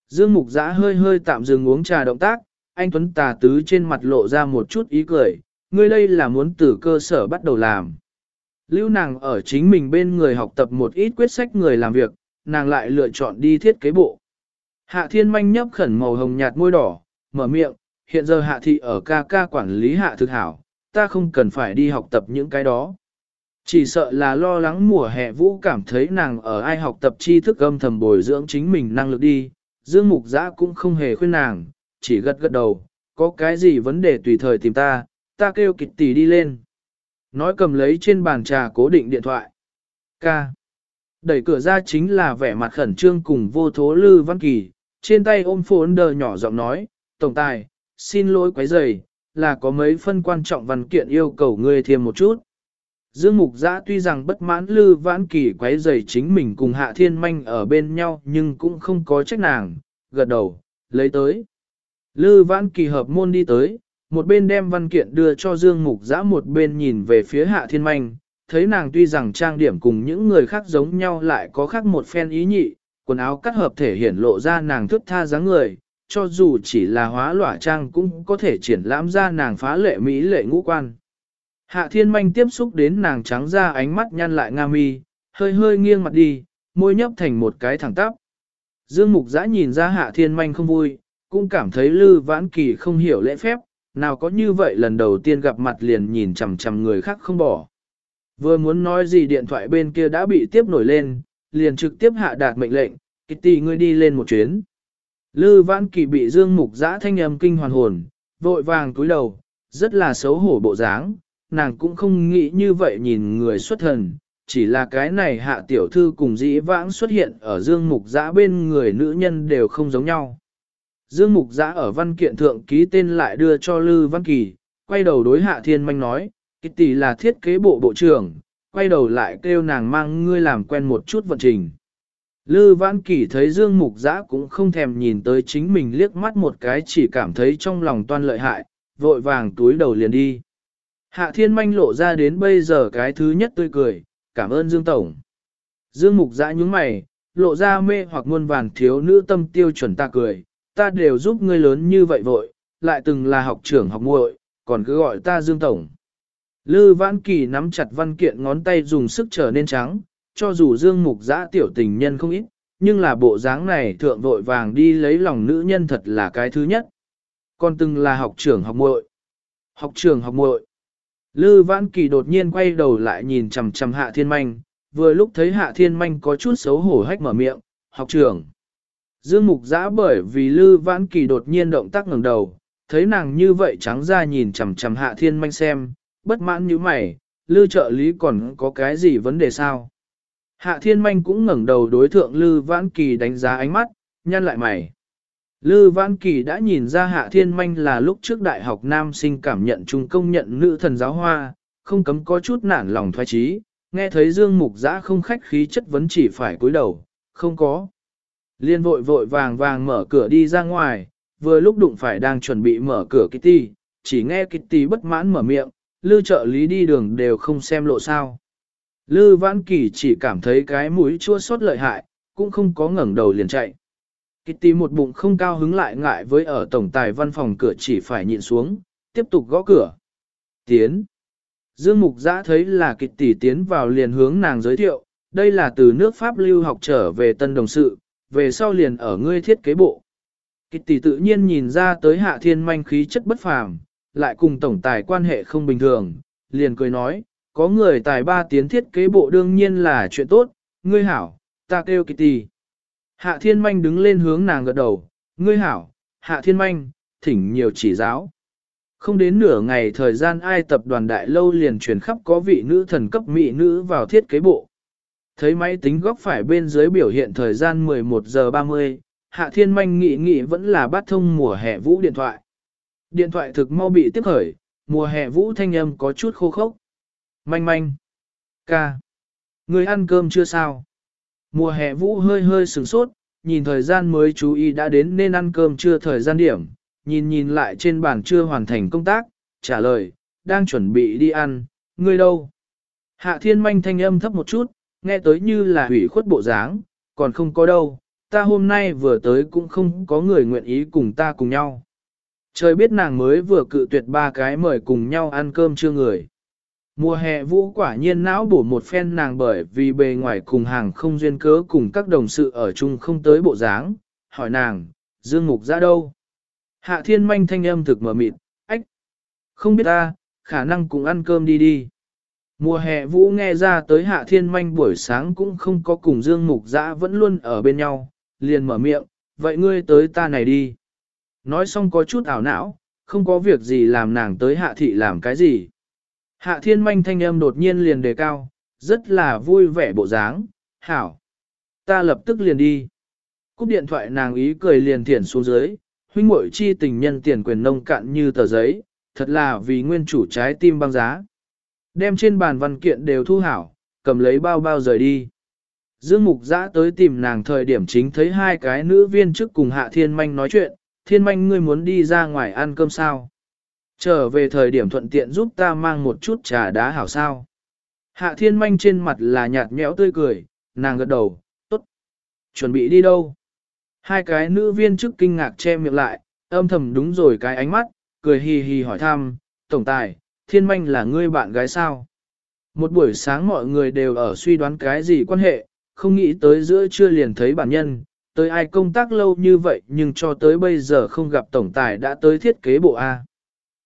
Dương mục giã hơi hơi tạm dừng uống trà động tác, anh Tuấn tà tứ trên mặt lộ ra một chút ý cười, ngươi đây là muốn từ cơ sở bắt đầu làm. Lưu nàng ở chính mình bên người học tập một ít quyết sách người làm việc, nàng lại lựa chọn đi thiết kế bộ. Hạ thiên manh nhấp khẩn màu hồng nhạt môi đỏ, mở miệng, hiện giờ hạ thị ở ca ca quản lý hạ thực hảo, ta không cần phải đi học tập những cái đó. Chỉ sợ là lo lắng mùa hè vũ cảm thấy nàng ở ai học tập tri thức âm thầm bồi dưỡng chính mình năng lực đi, Dương Mục Giã cũng không hề khuyên nàng, chỉ gật gật đầu, có cái gì vấn đề tùy thời tìm ta, ta kêu kịch tỷ đi lên. Nói cầm lấy trên bàn trà cố định điện thoại. Ca. Đẩy cửa ra chính là vẻ mặt khẩn trương cùng vô thố Lư Văn Kỳ, trên tay ôm phốn đờ nhỏ giọng nói, Tổng tài, xin lỗi quấy rầy, là có mấy phân quan trọng văn kiện yêu cầu ngươi thêm một chút. Dương Mục Giã tuy rằng bất mãn Lư Vãn Kỳ quấy rầy chính mình cùng Hạ Thiên Manh ở bên nhau nhưng cũng không có trách nàng, gật đầu, lấy tới. Lư Vãn Kỳ hợp môn đi tới, một bên đem văn kiện đưa cho Dương Mục Giã một bên nhìn về phía Hạ Thiên Manh, thấy nàng tuy rằng trang điểm cùng những người khác giống nhau lại có khác một phen ý nhị, quần áo cắt hợp thể hiển lộ ra nàng thức tha dáng người, cho dù chỉ là hóa lỏa trang cũng có thể triển lãm ra nàng phá lệ mỹ lệ ngũ quan. Hạ thiên manh tiếp xúc đến nàng trắng ra ánh mắt nhăn lại nga mi, hơi hơi nghiêng mặt đi, môi nhấp thành một cái thẳng tắp. Dương mục giã nhìn ra hạ thiên manh không vui, cũng cảm thấy lư vãn kỳ không hiểu lễ phép, nào có như vậy lần đầu tiên gặp mặt liền nhìn chằm chằm người khác không bỏ. Vừa muốn nói gì điện thoại bên kia đã bị tiếp nổi lên, liền trực tiếp hạ đạt mệnh lệnh, Kitty ngươi đi lên một chuyến. Lư vãn kỳ bị dương mục giã thanh âm kinh hoàn hồn, vội vàng cúi đầu, rất là xấu hổ bộ dáng, nàng cũng không nghĩ như vậy nhìn người xuất thần, chỉ là cái này hạ tiểu thư cùng dĩ vãng xuất hiện ở dương mục giã bên người nữ nhân đều không giống nhau. Dương mục giã ở văn kiện thượng ký tên lại đưa cho Lư Văn Kỳ, quay đầu đối hạ thiên manh nói, Kitty là thiết kế bộ bộ trưởng, quay đầu lại kêu nàng mang ngươi làm quen một chút vận trình. Lư Vãn Kỳ thấy Dương Mục Giã cũng không thèm nhìn tới chính mình liếc mắt một cái chỉ cảm thấy trong lòng toan lợi hại, vội vàng túi đầu liền đi. Hạ Thiên Manh lộ ra đến bây giờ cái thứ nhất tươi cười, cảm ơn Dương Tổng. Dương Mục Giã nhúng mày, lộ ra mê hoặc muôn vàn thiếu nữ tâm tiêu chuẩn ta cười, ta đều giúp ngươi lớn như vậy vội, lại từng là học trưởng học muội, còn cứ gọi ta Dương Tổng. Lư Vãn Kỳ nắm chặt văn kiện ngón tay dùng sức trở nên trắng, cho dù Dương Mục Giã tiểu tình nhân không ít, nhưng là bộ dáng này thượng vội vàng đi lấy lòng nữ nhân thật là cái thứ nhất. Còn từng là học trưởng học muội. Học trưởng học muội. Lư Vãn Kỳ đột nhiên quay đầu lại nhìn chằm chằm Hạ Thiên Manh, vừa lúc thấy Hạ Thiên Manh có chút xấu hổ hách mở miệng, học trưởng. Dương Mục Giã bởi vì Lư Vãn Kỳ đột nhiên động tác ngẩng đầu, thấy nàng như vậy trắng ra nhìn chằm chằm Hạ Thiên Manh xem, bất mãn như mày, Lư trợ lý còn có cái gì vấn đề sao? Hạ Thiên Manh cũng ngẩng đầu đối thượng Lư Vãn Kỳ đánh giá ánh mắt, nhăn lại mày. Lư Vãn Kỳ đã nhìn ra Hạ Thiên Manh là lúc trước đại học nam sinh cảm nhận trung công nhận nữ thần giáo hoa, không cấm có chút nản lòng thoái trí, nghe thấy Dương Mục Giã không khách khí chất vấn chỉ phải cúi đầu, không có. Liên vội vội vàng vàng mở cửa đi ra ngoài, vừa lúc đụng phải đang chuẩn bị mở cửa Kitty, chỉ nghe Kitty bất mãn mở miệng, Lư trợ lý đi đường đều không xem lộ sao. Lư Vãn Kỳ chỉ cảm thấy cái mũi chua xót lợi hại, cũng không có ngẩng đầu liền chạy. Kitty một bụng không cao hứng lại ngại với ở tổng tài văn phòng cửa chỉ phải nhịn xuống, tiếp tục gõ cửa. Tiến. Dương Mục Giã thấy là Kitty tiến vào liền hướng nàng giới thiệu, đây là từ nước Pháp lưu học trở về tân đồng sự, về sau liền ở ngươi thiết kế bộ. Kitty tự nhiên nhìn ra tới hạ thiên manh khí chất bất phàm, lại cùng tổng tài quan hệ không bình thường, liền cười nói, có người tài ba tiến thiết kế bộ đương nhiên là chuyện tốt, ngươi hảo, ta kêu Kitty. Hạ thiên manh đứng lên hướng nàng gật đầu, ngươi hảo, hạ thiên manh, thỉnh nhiều chỉ giáo. Không đến nửa ngày thời gian ai tập đoàn đại lâu liền truyền khắp có vị nữ thần cấp mỹ nữ vào thiết kế bộ. Thấy máy tính góc phải bên dưới biểu hiện thời gian 11 giờ 30, Hạ Thiên Manh nghĩ nghĩ vẫn là bắt thông mùa hè vũ điện thoại. Điện thoại thực mau bị tiếp khởi, mùa hè vũ thanh âm có chút khô khốc. Manh manh. Ca. Người ăn cơm chưa sao? Mùa hè vũ hơi hơi sửng sốt, nhìn thời gian mới chú ý đã đến nên ăn cơm chưa thời gian điểm, nhìn nhìn lại trên bàn chưa hoàn thành công tác, trả lời, đang chuẩn bị đi ăn, ngươi đâu? Hạ thiên manh thanh âm thấp một chút, nghe tới như là hủy khuất bộ dáng, còn không có đâu, ta hôm nay vừa tới cũng không có người nguyện ý cùng ta cùng nhau. Trời biết nàng mới vừa cự tuyệt ba cái mời cùng nhau ăn cơm chưa người. Mùa hè vũ quả nhiên não bổ một phen nàng bởi vì bề ngoài cùng hàng không duyên cớ cùng các đồng sự ở chung không tới bộ dáng, hỏi nàng, dương mục ra đâu? Hạ thiên manh thanh âm thực mở mịt, ách, không biết ta, khả năng cùng ăn cơm đi đi. Mùa hè vũ nghe ra tới hạ thiên manh buổi sáng cũng không có cùng dương mục dã vẫn luôn ở bên nhau, liền mở miệng, vậy ngươi tới ta này đi. Nói xong có chút ảo não, không có việc gì làm nàng tới hạ thị làm cái gì. Hạ thiên manh thanh âm đột nhiên liền đề cao, rất là vui vẻ bộ dáng, hảo. Ta lập tức liền đi. Cúp điện thoại nàng ý cười liền thiển xuống dưới, huynh muội chi tình nhân tiền quyền nông cạn như tờ giấy, thật là vì nguyên chủ trái tim băng giá. Đem trên bàn văn kiện đều thu hảo, cầm lấy bao bao rời đi. Dương Mục Giã tới tìm nàng thời điểm chính thấy hai cái nữ viên trước cùng Hạ Thiên Manh nói chuyện, Thiên Manh ngươi muốn đi ra ngoài ăn cơm sao? Trở về thời điểm thuận tiện giúp ta mang một chút trà đá hảo sao. Hạ Thiên Manh trên mặt là nhạt nhẽo tươi cười, nàng gật đầu, tốt. Chuẩn bị đi đâu? Hai cái nữ viên trước kinh ngạc che miệng lại, âm thầm đúng rồi cái ánh mắt, cười hì hì hỏi thăm, tổng tài, Thiên Manh là ngươi bạn gái sao? Một buổi sáng mọi người đều ở suy đoán cái gì quan hệ, không nghĩ tới giữa trưa liền thấy bản nhân, tới ai công tác lâu như vậy nhưng cho tới bây giờ không gặp tổng tài đã tới thiết kế bộ A.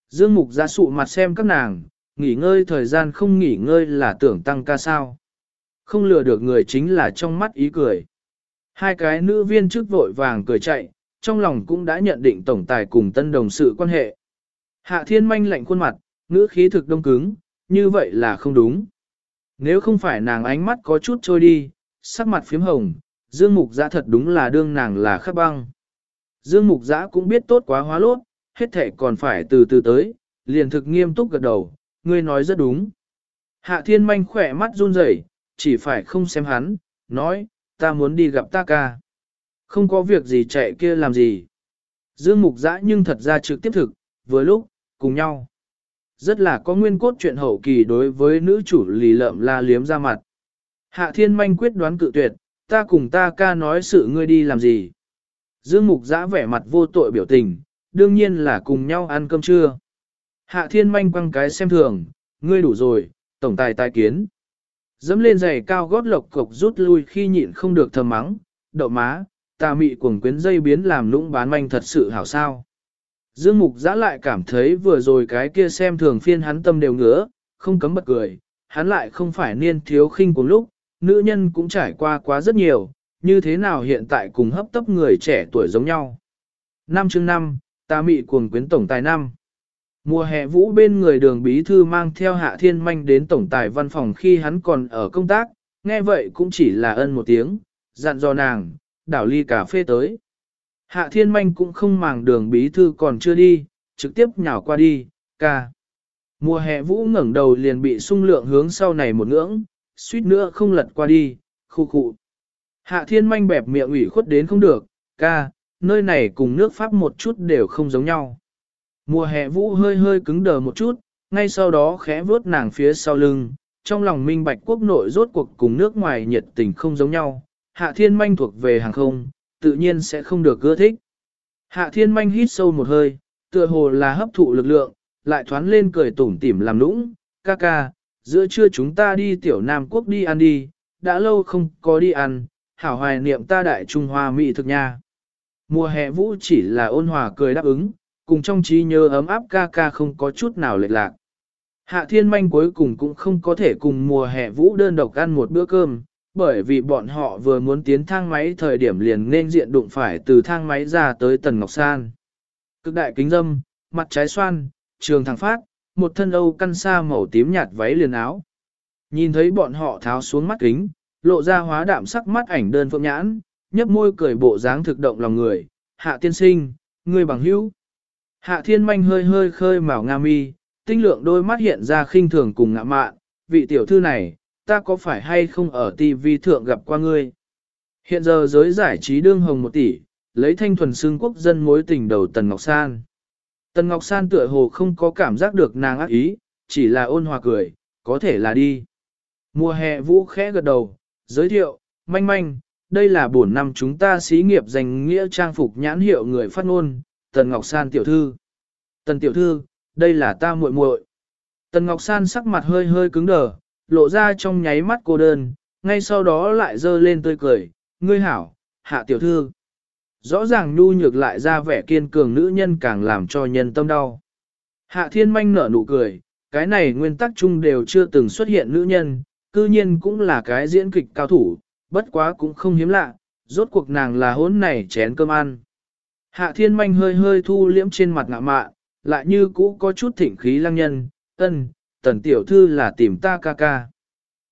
Dương Mục ra sụ mặt xem các nàng, nghỉ ngơi thời gian không nghỉ ngơi là tưởng tăng ca sao. Không lừa được người chính là trong mắt ý cười. Hai cái nữ viên trước vội vàng cười chạy, trong lòng cũng đã nhận định tổng tài cùng tân đồng sự quan hệ. Hạ thiên manh lạnh khuôn mặt, ngữ khí thực đông cứng, như vậy là không đúng. Nếu không phải nàng ánh mắt có chút trôi đi, sắc mặt phím hồng, Dương Mục Giã thật đúng là đương nàng là khắc băng. Dương Mục Giã cũng biết tốt quá hóa lốt, hết thể còn phải từ từ tới, liền thực nghiêm túc gật đầu, ngươi nói rất đúng. Hạ thiên manh khỏe mắt run rẩy, chỉ phải không xem hắn, nói, ta muốn đi gặp ta ca. Không có việc gì chạy kia làm gì. Dương Mục Giã nhưng thật ra trực tiếp thực, vừa lúc, cùng nhau. Rất là có nguyên cốt chuyện hậu kỳ đối với nữ chủ lì lợm la liếm ra mặt. Hạ thiên manh quyết đoán cự tuyệt, ta cùng ta ca nói sự ngươi đi làm gì. Dương Mục Giã vẻ mặt vô tội biểu tình, đương nhiên là cùng nhau ăn cơm trưa. Hạ thiên manh quăng cái xem thường, ngươi đủ rồi, tổng tài tài kiến. Dẫm lên giày cao gót lộc cộc rút lui khi nhịn không được thầm mắng, đậu má, ta mị cuồng quyến dây biến làm lũng bán manh thật sự hảo sao. Dương Mục giã lại cảm thấy vừa rồi cái kia xem thường phiên hắn tâm đều ngứa, không cấm bật cười, hắn lại không phải niên thiếu khinh cùng lúc, nữ nhân cũng trải qua quá rất nhiều, như thế nào hiện tại cùng hấp tấp người trẻ tuổi giống nhau. Năm chương năm, ta mị cuồng quyến tổng tài năm. Mùa hè vũ bên người đường bí thư mang theo hạ thiên manh đến tổng tài văn phòng khi hắn còn ở công tác, nghe vậy cũng chỉ là ân một tiếng, dặn dò nàng, đảo ly cà phê tới. Hạ thiên manh cũng không màng đường bí thư còn chưa đi, trực tiếp nhào qua đi, ca. Mùa hè vũ ngẩng đầu liền bị sung lượng hướng sau này một ngưỡng, suýt nữa không lật qua đi, khu khu. Hạ thiên manh bẹp miệng ủy khuất đến không được, ca, nơi này cùng nước Pháp một chút đều không giống nhau. Mùa hè vũ hơi hơi cứng đờ một chút, ngay sau đó khẽ vuốt nàng phía sau lưng, trong lòng minh bạch quốc nội rốt cuộc cùng nước ngoài nhiệt tình không giống nhau, hạ thiên manh thuộc về hàng không, tự nhiên sẽ không được ưa thích. Hạ thiên manh hít sâu một hơi, tựa hồ là hấp thụ lực lượng, lại thoán lên cười tủm tỉm làm nũng, ca ca, giữa trưa chúng ta đi tiểu Nam Quốc đi ăn đi, đã lâu không có đi ăn, hảo hoài niệm ta đại Trung Hoa Mỹ thực nha. Mùa hè vũ chỉ là ôn hòa cười đáp ứng, cùng trong trí nhớ ấm áp ca ca không có chút nào lệch lạc. Hạ thiên manh cuối cùng cũng không có thể cùng mùa hè vũ đơn độc ăn một bữa cơm, bởi vì bọn họ vừa muốn tiến thang máy thời điểm liền nên diện đụng phải từ thang máy ra tới Tần Ngọc San. Cực đại kính dâm, mặt trái xoan, trường thẳng phát, một thân âu căn sa màu tím nhạt váy liền áo. Nhìn thấy bọn họ tháo xuống mắt kính, lộ ra hóa đạm sắc mắt ảnh đơn phượng nhãn, nhấp môi cười bộ dáng thực động lòng người, hạ tiên sinh, người bằng hữu. Hạ thiên manh hơi hơi khơi màu nga mi, tinh lượng đôi mắt hiện ra khinh thường cùng ngạ mạn, vị tiểu thư này, ta có phải hay không ở TV thượng gặp qua ngươi? Hiện giờ giới giải trí đương hồng một tỷ, lấy thanh thuần xương quốc dân mối tình đầu Tần Ngọc San. Tần Ngọc San tựa hồ không có cảm giác được nàng ác ý, chỉ là ôn hòa cười, có thể là đi. Mùa hè vũ khẽ gật đầu, giới thiệu, manh manh, đây là buổi năm chúng ta xí nghiệp dành nghĩa trang phục nhãn hiệu người phát ngôn, Tần Ngọc San tiểu thư. Tần tiểu thư, đây là ta muội muội. Tần Ngọc San sắc mặt hơi hơi cứng đờ, lộ ra trong nháy mắt cô đơn, ngay sau đó lại dơ lên tươi cười, ngươi hảo, hạ tiểu thư. Rõ ràng nhu nhược lại ra vẻ kiên cường nữ nhân càng làm cho nhân tâm đau. Hạ thiên manh nở nụ cười, cái này nguyên tắc chung đều chưa từng xuất hiện nữ nhân, cư nhiên cũng là cái diễn kịch cao thủ, bất quá cũng không hiếm lạ, rốt cuộc nàng là hốn này chén cơm ăn. Hạ thiên manh hơi hơi thu liễm trên mặt ngạ mạ, lại như cũ có chút thỉnh khí lăng nhân, ân, tần tiểu thư là tìm ta ca ca.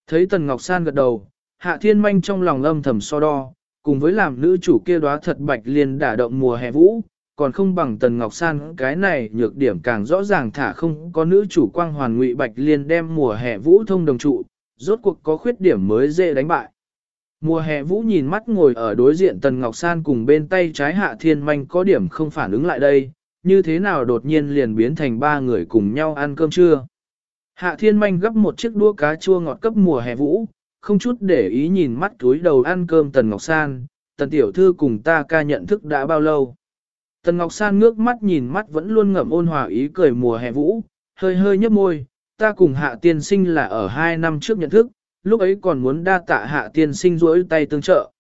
Thấy tần ngọc san gật đầu, hạ thiên manh trong lòng âm thầm so đo, cùng với làm nữ chủ kia đóa thật bạch liền đả động mùa hè vũ, còn không bằng tần ngọc san cái này nhược điểm càng rõ ràng thả không có nữ chủ quang hoàn ngụy bạch liên đem mùa hè vũ thông đồng trụ, rốt cuộc có khuyết điểm mới dễ đánh bại. Mùa hè vũ nhìn mắt ngồi ở đối diện Tần Ngọc San cùng bên tay trái hạ thiên manh có điểm không phản ứng lại đây, như thế nào đột nhiên liền biến thành ba người cùng nhau ăn cơm trưa. Hạ thiên manh gấp một chiếc đũa cá chua ngọt cấp mùa hè vũ, không chút để ý nhìn mắt túi đầu ăn cơm Tần Ngọc San, Tần Tiểu Thư cùng ta ca nhận thức đã bao lâu. Tần Ngọc San ngước mắt nhìn mắt vẫn luôn ngậm ôn hòa ý cười mùa hè vũ, hơi hơi nhấp môi, ta cùng hạ tiên sinh là ở hai năm trước nhận thức, lúc ấy còn muốn đa tạ hạ tiên sinh rỗi tay tương trợ.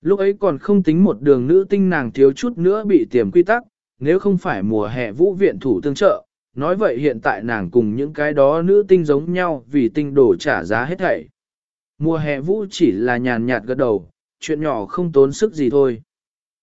Lúc ấy còn không tính một đường nữ tinh nàng thiếu chút nữa bị tiềm quy tắc, nếu không phải mùa hè vũ viện thủ tương trợ, nói vậy hiện tại nàng cùng những cái đó nữ tinh giống nhau vì tinh đổ trả giá hết thảy. Mùa hè vũ chỉ là nhàn nhạt gật đầu, chuyện nhỏ không tốn sức gì thôi.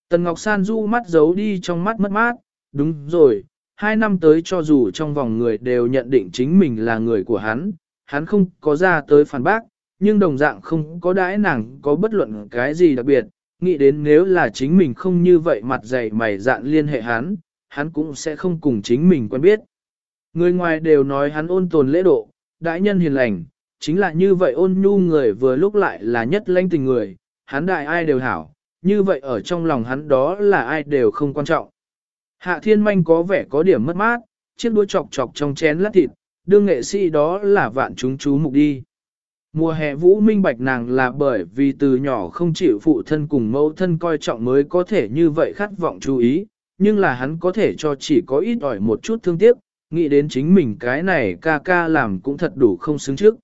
Tần Ngọc San du mắt giấu đi trong mắt mất mát, đúng rồi, hai năm tới cho dù trong vòng người đều nhận định chính mình là người của hắn, hắn không có ra tới phản bác, nhưng đồng dạng không có đãi nàng có bất luận cái gì đặc biệt, nghĩ đến nếu là chính mình không như vậy mặt dày mày dạn liên hệ hắn, hắn cũng sẽ không cùng chính mình quen biết. Người ngoài đều nói hắn ôn tồn lễ độ, đại nhân hiền lành, chính là như vậy ôn nhu người vừa lúc lại là nhất lãnh tình người, hắn đại ai đều hảo, như vậy ở trong lòng hắn đó là ai đều không quan trọng. Hạ thiên manh có vẻ có điểm mất mát, chiếc đũa chọc chọc trong chén lát thịt, đương nghệ sĩ đó là vạn chúng chú mục đi. Mùa hè vũ minh bạch nàng là bởi vì từ nhỏ không chịu phụ thân cùng mẫu thân coi trọng mới có thể như vậy khát vọng chú ý, nhưng là hắn có thể cho chỉ có ít ỏi một chút thương tiếc, nghĩ đến chính mình cái này ca ca làm cũng thật đủ không xứng trước.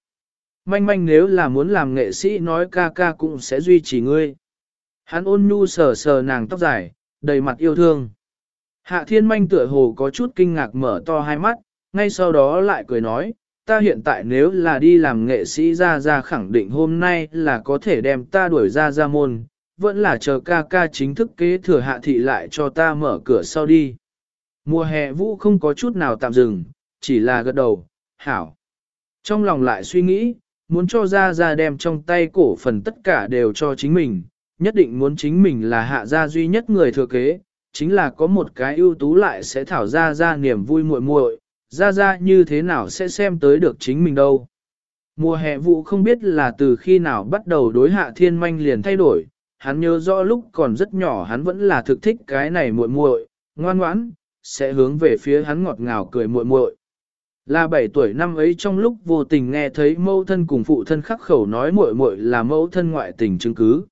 Manh manh nếu là muốn làm nghệ sĩ nói ca ca cũng sẽ duy trì ngươi. Hắn ôn nhu sờ sờ nàng tóc dài, đầy mặt yêu thương. Hạ thiên manh tựa hồ có chút kinh ngạc mở to hai mắt, ngay sau đó lại cười nói, ta hiện tại nếu là đi làm nghệ sĩ ra ra khẳng định hôm nay là có thể đem ta đuổi ra ra môn, vẫn là chờ ca ca chính thức kế thừa hạ thị lại cho ta mở cửa sau đi. Mùa hè vũ không có chút nào tạm dừng, chỉ là gật đầu, hảo. Trong lòng lại suy nghĩ, muốn cho ra ra đem trong tay cổ phần tất cả đều cho chính mình, nhất định muốn chính mình là hạ gia duy nhất người thừa kế, chính là có một cái ưu tú lại sẽ thảo ra ra niềm vui muội muội, ra ra như thế nào sẽ xem tới được chính mình đâu. Mùa hè vụ không biết là từ khi nào bắt đầu đối hạ thiên manh liền thay đổi, hắn nhớ rõ lúc còn rất nhỏ hắn vẫn là thực thích cái này muội muội, ngoan ngoãn, sẽ hướng về phía hắn ngọt ngào cười muội muội. Là 7 tuổi năm ấy trong lúc vô tình nghe thấy mẫu thân cùng phụ thân khắc khẩu nói muội muội là mẫu thân ngoại tình chứng cứ.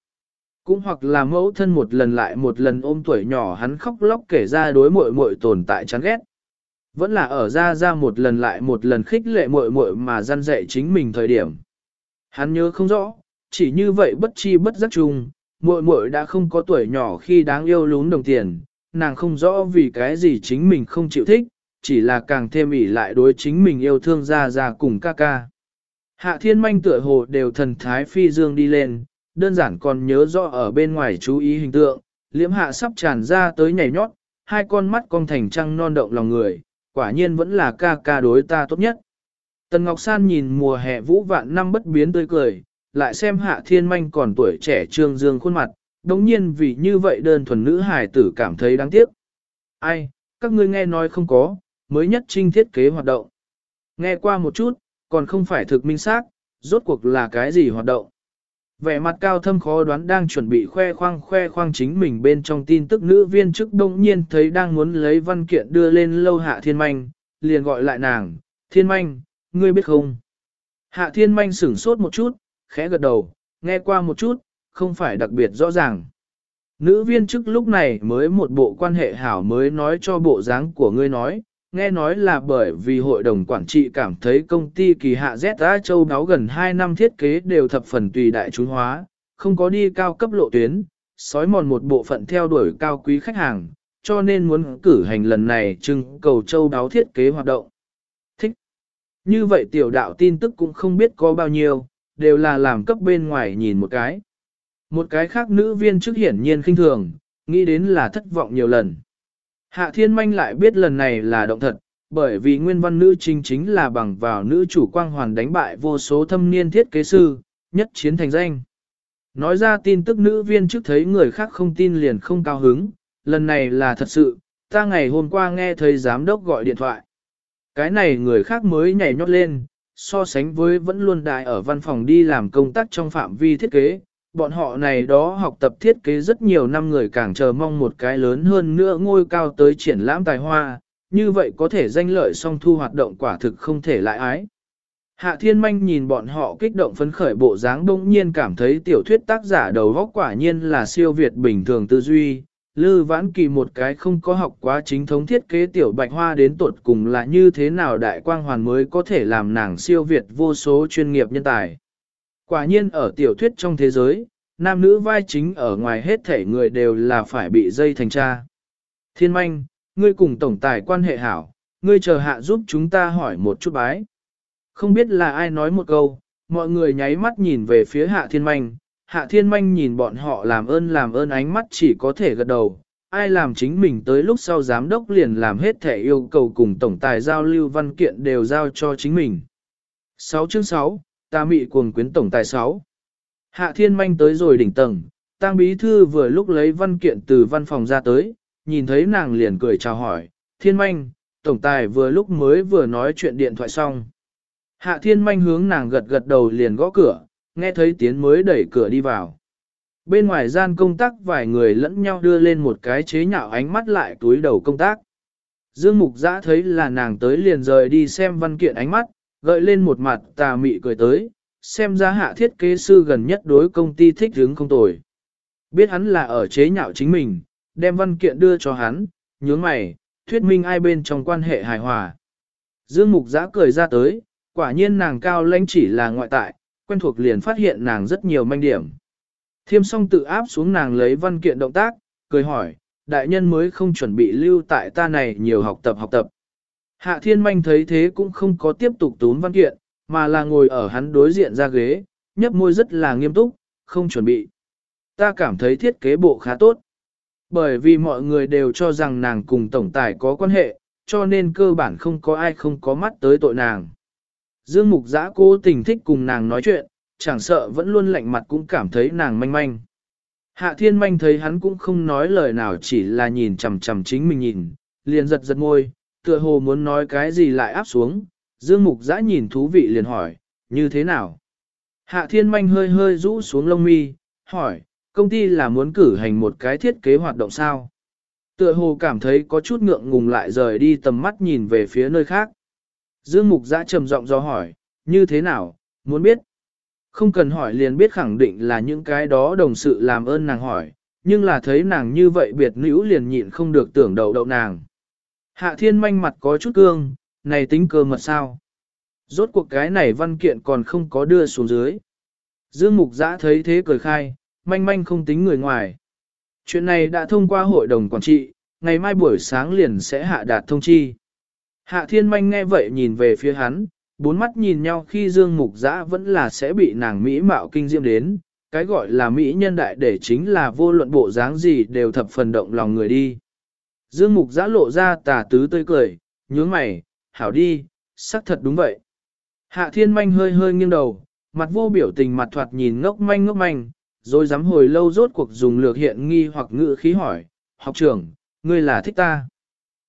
Cũng hoặc là mẫu thân một lần lại một lần ôm tuổi nhỏ hắn khóc lóc kể ra đối muội muội tồn tại chán ghét. Vẫn là ở ra ra một lần lại một lần khích lệ muội muội mà gian dạy chính mình thời điểm. Hắn nhớ không rõ, chỉ như vậy bất chi bất giác chung, muội muội đã không có tuổi nhỏ khi đáng yêu lún đồng tiền, nàng không rõ vì cái gì chính mình không chịu thích, chỉ là càng thêm ỉ lại đối chính mình yêu thương ra ra cùng ca ca. Hạ thiên manh tựa hồ đều thần thái phi dương đi lên, đơn giản còn nhớ rõ ở bên ngoài chú ý hình tượng, liễm hạ sắp tràn ra tới nhảy nhót, hai con mắt cong thành trăng non động lòng người, quả nhiên vẫn là ca ca đối ta tốt nhất. Tần Ngọc San nhìn mùa hè vũ vạn năm bất biến tươi cười, lại xem hạ thiên manh còn tuổi trẻ trương dương khuôn mặt, đống nhiên vì như vậy đơn thuần nữ hài tử cảm thấy đáng tiếc. Ai, các ngươi nghe nói không có, mới nhất trinh thiết kế hoạt động. Nghe qua một chút, còn không phải thực minh xác, rốt cuộc là cái gì hoạt động. Vẻ mặt cao thâm khó đoán đang chuẩn bị khoe khoang khoe khoang chính mình bên trong tin tức nữ viên chức đông nhiên thấy đang muốn lấy văn kiện đưa lên lâu hạ thiên manh, liền gọi lại nàng, thiên manh, ngươi biết không? Hạ thiên manh sửng sốt một chút, khẽ gật đầu, nghe qua một chút, không phải đặc biệt rõ ràng. Nữ viên chức lúc này mới một bộ quan hệ hảo mới nói cho bộ dáng của ngươi nói, nghe nói là bởi vì hội đồng quản trị cảm thấy công ty kỳ hạ ZA châu đáo gần 2 năm thiết kế đều thập phần tùy đại chúng hóa, không có đi cao cấp lộ tuyến, sói mòn một bộ phận theo đuổi cao quý khách hàng, cho nên muốn cử hành lần này trưng cầu châu đáo thiết kế hoạt động. Thích. Như vậy tiểu đạo tin tức cũng không biết có bao nhiêu, đều là làm cấp bên ngoài nhìn một cái. Một cái khác nữ viên trước hiển nhiên khinh thường, nghĩ đến là thất vọng nhiều lần. Hạ thiên manh lại biết lần này là động thật, bởi vì nguyên văn nữ chính chính là bằng vào nữ chủ quang hoàn đánh bại vô số thâm niên thiết kế sư, nhất chiến thành danh. Nói ra tin tức nữ viên trước thấy người khác không tin liền không cao hứng, lần này là thật sự, ta ngày hôm qua nghe thấy giám đốc gọi điện thoại. Cái này người khác mới nhảy nhót lên, so sánh với vẫn luôn đại ở văn phòng đi làm công tác trong phạm vi thiết kế, bọn họ này đó học tập thiết kế rất nhiều năm người càng chờ mong một cái lớn hơn nữa ngôi cao tới triển lãm tài hoa, như vậy có thể danh lợi song thu hoạt động quả thực không thể lại ái. Hạ Thiên Manh nhìn bọn họ kích động phấn khởi bộ dáng bỗng nhiên cảm thấy tiểu thuyết tác giả đầu góc quả nhiên là siêu việt bình thường tư duy. Lư Vãn Kỳ một cái không có học quá chính thống thiết kế tiểu bạch hoa đến tột cùng là như thế nào đại quang hoàn mới có thể làm nàng siêu việt vô số chuyên nghiệp nhân tài. Quả nhiên ở tiểu thuyết trong thế giới, nam nữ vai chính ở ngoài hết thể người đều là phải bị dây thành cha. Thiên manh, ngươi cùng tổng tài quan hệ hảo, ngươi chờ hạ giúp chúng ta hỏi một chút bái. Không biết là ai nói một câu, mọi người nháy mắt nhìn về phía hạ thiên manh, hạ thiên manh nhìn bọn họ làm ơn làm ơn ánh mắt chỉ có thể gật đầu, ai làm chính mình tới lúc sau giám đốc liền làm hết thể yêu cầu cùng tổng tài giao lưu văn kiện đều giao cho chính mình. 6 chương 6, ta mị cuồng quyến tổng tài 6. Hạ thiên manh tới rồi đỉnh tầng, tang bí thư vừa lúc lấy văn kiện từ văn phòng ra tới, nhìn thấy nàng liền cười chào hỏi, thiên manh, tổng tài vừa lúc mới vừa nói chuyện điện thoại xong. Hạ thiên manh hướng nàng gật gật đầu liền gõ cửa, nghe thấy tiếng mới đẩy cửa đi vào. Bên ngoài gian công tác vài người lẫn nhau đưa lên một cái chế nhạo ánh mắt lại túi đầu công tác. Dương Mục Giã thấy là nàng tới liền rời đi xem văn kiện ánh mắt, gợi lên một mặt tà mị cười tới, xem ra hạ thiết kế sư gần nhất đối công ty thích hứng không tồi. Biết hắn là ở chế nhạo chính mình, đem văn kiện đưa cho hắn, nhướng mày, thuyết minh ai bên trong quan hệ hài hòa. Dương Mục Giã cười ra tới, quả nhiên nàng cao lãnh chỉ là ngoại tại, quen thuộc liền phát hiện nàng rất nhiều manh điểm. Thiêm song tự áp xuống nàng lấy văn kiện động tác, cười hỏi, đại nhân mới không chuẩn bị lưu tại ta này nhiều học tập học tập. Hạ thiên manh thấy thế cũng không có tiếp tục tốn văn kiện, mà là ngồi ở hắn đối diện ra ghế, nhấp môi rất là nghiêm túc, không chuẩn bị. Ta cảm thấy thiết kế bộ khá tốt. Bởi vì mọi người đều cho rằng nàng cùng tổng tài có quan hệ, cho nên cơ bản không có ai không có mắt tới tội nàng. Dương Mục Giã cố tình thích cùng nàng nói chuyện, chẳng sợ vẫn luôn lạnh mặt cũng cảm thấy nàng manh manh. Hạ thiên manh thấy hắn cũng không nói lời nào chỉ là nhìn chằm chằm chính mình nhìn, liền giật giật môi, tựa hồ muốn nói cái gì lại áp xuống, Dương Mục Giã nhìn thú vị liền hỏi, như thế nào? Hạ Thiên Manh hơi hơi rũ xuống lông mi, hỏi, công ty là muốn cử hành một cái thiết kế hoạt động sao? Tựa hồ cảm thấy có chút ngượng ngùng lại rời đi tầm mắt nhìn về phía nơi khác. Dương Mục Giã trầm giọng do hỏi, như thế nào, muốn biết? Không cần hỏi liền biết khẳng định là những cái đó đồng sự làm ơn nàng hỏi, nhưng là thấy nàng như vậy biệt nữ liền nhịn không được tưởng đầu đậu nàng. Hạ thiên manh mặt có chút cương, này tính cơ mật sao? Rốt cuộc cái này văn kiện còn không có đưa xuống dưới. Dương Mục Giã thấy thế cười khai, manh manh không tính người ngoài. Chuyện này đã thông qua hội đồng quản trị, ngày mai buổi sáng liền sẽ hạ đạt thông chi. Hạ thiên manh nghe vậy nhìn về phía hắn, bốn mắt nhìn nhau khi Dương Mục Giã vẫn là sẽ bị nàng Mỹ mạo kinh diễm đến, cái gọi là Mỹ nhân đại để chính là vô luận bộ dáng gì đều thập phần động lòng người đi. Dương Mục Giã lộ ra tà tứ tươi cười, nhướng mày, hảo đi, xác thật đúng vậy. Hạ thiên manh hơi hơi nghiêng đầu, mặt vô biểu tình mặt thoạt nhìn ngốc manh ngốc manh, rồi dám hồi lâu rốt cuộc dùng lược hiện nghi hoặc ngự khí hỏi, học trưởng, ngươi là thích ta.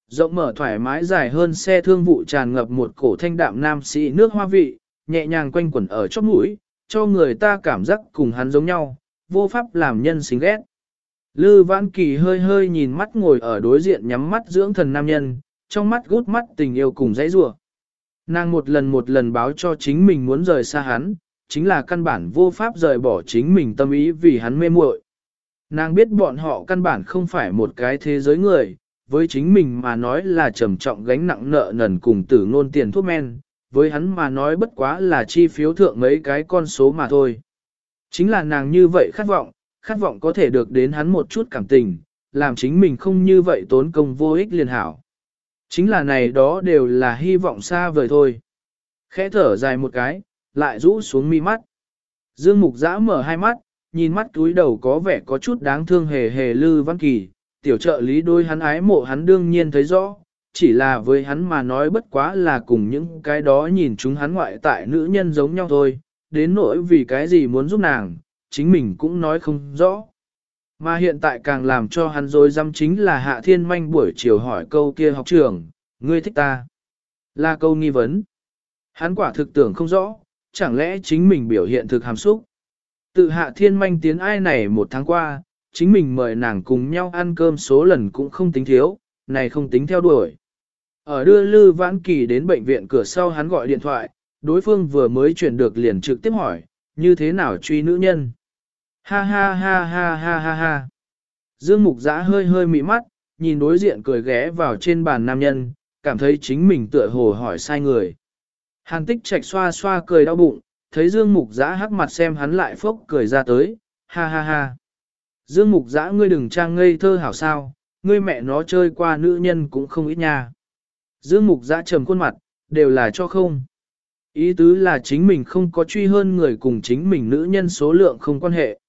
Rộng mở thoải mái dài hơn xe thương vụ tràn ngập một cổ thanh đạm nam sĩ nước hoa vị, nhẹ nhàng quanh quẩn ở chóp mũi, cho người ta cảm giác cùng hắn giống nhau, vô pháp làm nhân xính ghét. Lư Vãn Kỳ hơi hơi nhìn mắt ngồi ở đối diện nhắm mắt dưỡng thần nam nhân, trong mắt gút mắt tình yêu cùng dãy rủa. Nàng một lần một lần báo cho chính mình muốn rời xa hắn, chính là căn bản vô pháp rời bỏ chính mình tâm ý vì hắn mê muội. Nàng biết bọn họ căn bản không phải một cái thế giới người, với chính mình mà nói là trầm trọng gánh nặng nợ nần cùng tử ngôn tiền thuốc men, với hắn mà nói bất quá là chi phiếu thượng mấy cái con số mà thôi. Chính là nàng như vậy khát vọng, khát vọng có thể được đến hắn một chút cảm tình, làm chính mình không như vậy tốn công vô ích liền hảo. Chính là này đó đều là hy vọng xa vời thôi. Khẽ thở dài một cái, lại rũ xuống mi mắt. Dương Mục Giã mở hai mắt, nhìn mắt túi đầu có vẻ có chút đáng thương hề hề Lư Văn Kỳ, tiểu trợ lý đôi hắn ái mộ hắn đương nhiên thấy rõ, chỉ là với hắn mà nói bất quá là cùng những cái đó nhìn chúng hắn ngoại tại nữ nhân giống nhau thôi, đến nỗi vì cái gì muốn giúp nàng, chính mình cũng nói không rõ. Mà hiện tại càng làm cho hắn dối dám chính là Hạ Thiên Manh buổi chiều hỏi câu kia học trưởng, ngươi thích ta? Là câu nghi vấn. Hắn quả thực tưởng không rõ, chẳng lẽ chính mình biểu hiện thực hàm xúc. Tự Hạ Thiên Manh tiến ai này một tháng qua, chính mình mời nàng cùng nhau ăn cơm số lần cũng không tính thiếu, này không tính theo đuổi. Ở đưa Lư Vãn Kỳ đến bệnh viện cửa sau hắn gọi điện thoại, đối phương vừa mới chuyển được liền trực tiếp hỏi, như thế nào truy nữ nhân. Ha ha ha ha ha ha ha. Dương Mục Giã hơi hơi mị mắt, nhìn đối diện cười ghé vào trên bàn nam nhân, cảm thấy chính mình tựa hồ hỏi sai người. Hàn tích trạch xoa xoa cười đau bụng, thấy Dương Mục Giã hắc mặt xem hắn lại phốc cười ra tới, ha ha ha. Dương Mục Giã ngươi đừng trang ngây thơ hảo sao, ngươi mẹ nó chơi qua nữ nhân cũng không ít nha. Dương Mục Giã trầm khuôn mặt, đều là cho không. Ý tứ là chính mình không có truy hơn người cùng chính mình nữ nhân số lượng không quan hệ.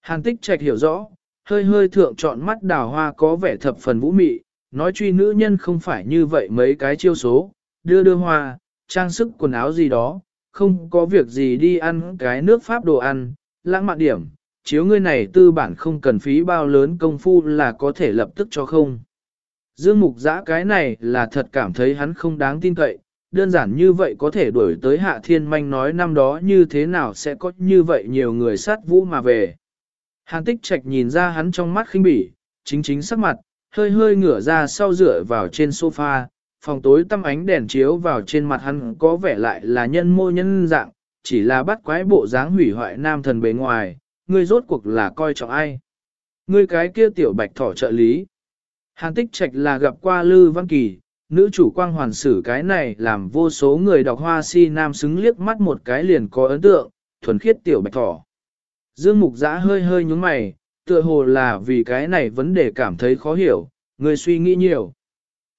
Hàn tích trạch hiểu rõ, hơi hơi thượng chọn mắt đào hoa có vẻ thập phần vũ mị, nói truy nữ nhân không phải như vậy mấy cái chiêu số, đưa đưa hoa, trang sức quần áo gì đó, không có việc gì đi ăn cái nước pháp đồ ăn, lãng mạn điểm, chiếu ngươi này tư bản không cần phí bao lớn công phu là có thể lập tức cho không. Dương mục giã cái này là thật cảm thấy hắn không đáng tin cậy, đơn giản như vậy có thể đuổi tới hạ thiên manh nói năm đó như thế nào sẽ có như vậy nhiều người sát vũ mà về. Hàn tích trạch nhìn ra hắn trong mắt khinh bỉ, chính chính sắc mặt, hơi hơi ngửa ra sau dựa vào trên sofa, phòng tối tăm ánh đèn chiếu vào trên mặt hắn có vẻ lại là nhân mô nhân dạng, chỉ là bắt quái bộ dáng hủy hoại nam thần bề ngoài, ngươi rốt cuộc là coi trọng ai. Ngươi cái kia tiểu bạch thỏ trợ lý. Hàn tích trạch là gặp qua Lư Văn Kỳ, nữ chủ quang hoàn sử cái này làm vô số người đọc hoa si nam xứng liếc mắt một cái liền có ấn tượng, thuần khiết tiểu bạch thỏ. Dương Mục Giã hơi hơi nhúng mày, tựa hồ là vì cái này vấn đề cảm thấy khó hiểu, người suy nghĩ nhiều.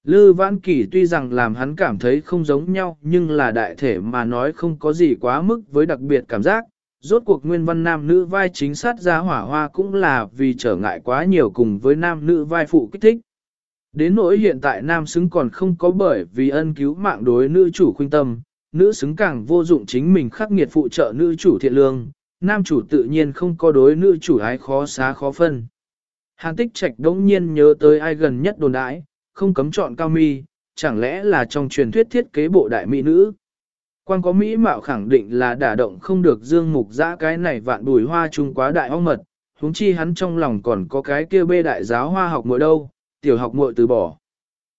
Lư Vãn Kỳ tuy rằng làm hắn cảm thấy không giống nhau nhưng là đại thể mà nói không có gì quá mức với đặc biệt cảm giác. Rốt cuộc nguyên văn nam nữ vai chính sát ra hỏa hoa cũng là vì trở ngại quá nhiều cùng với nam nữ vai phụ kích thích. Đến nỗi hiện tại nam xứng còn không có bởi vì ân cứu mạng đối nữ chủ khuyên tâm, nữ xứng càng vô dụng chính mình khắc nghiệt phụ trợ nữ chủ thiện lương, nam chủ tự nhiên không có đối nữ chủ ái khó xá khó phân. Hàn tích trạch đống nhiên nhớ tới ai gần nhất đồn đãi, không cấm chọn cao mi, chẳng lẽ là trong truyền thuyết thiết kế bộ đại mỹ nữ. Quan có mỹ mạo khẳng định là đả động không được dương mục dã cái này vạn bùi hoa trung quá đại ong mật, huống chi hắn trong lòng còn có cái kia bê đại giáo hoa học muội đâu, tiểu học muội từ bỏ.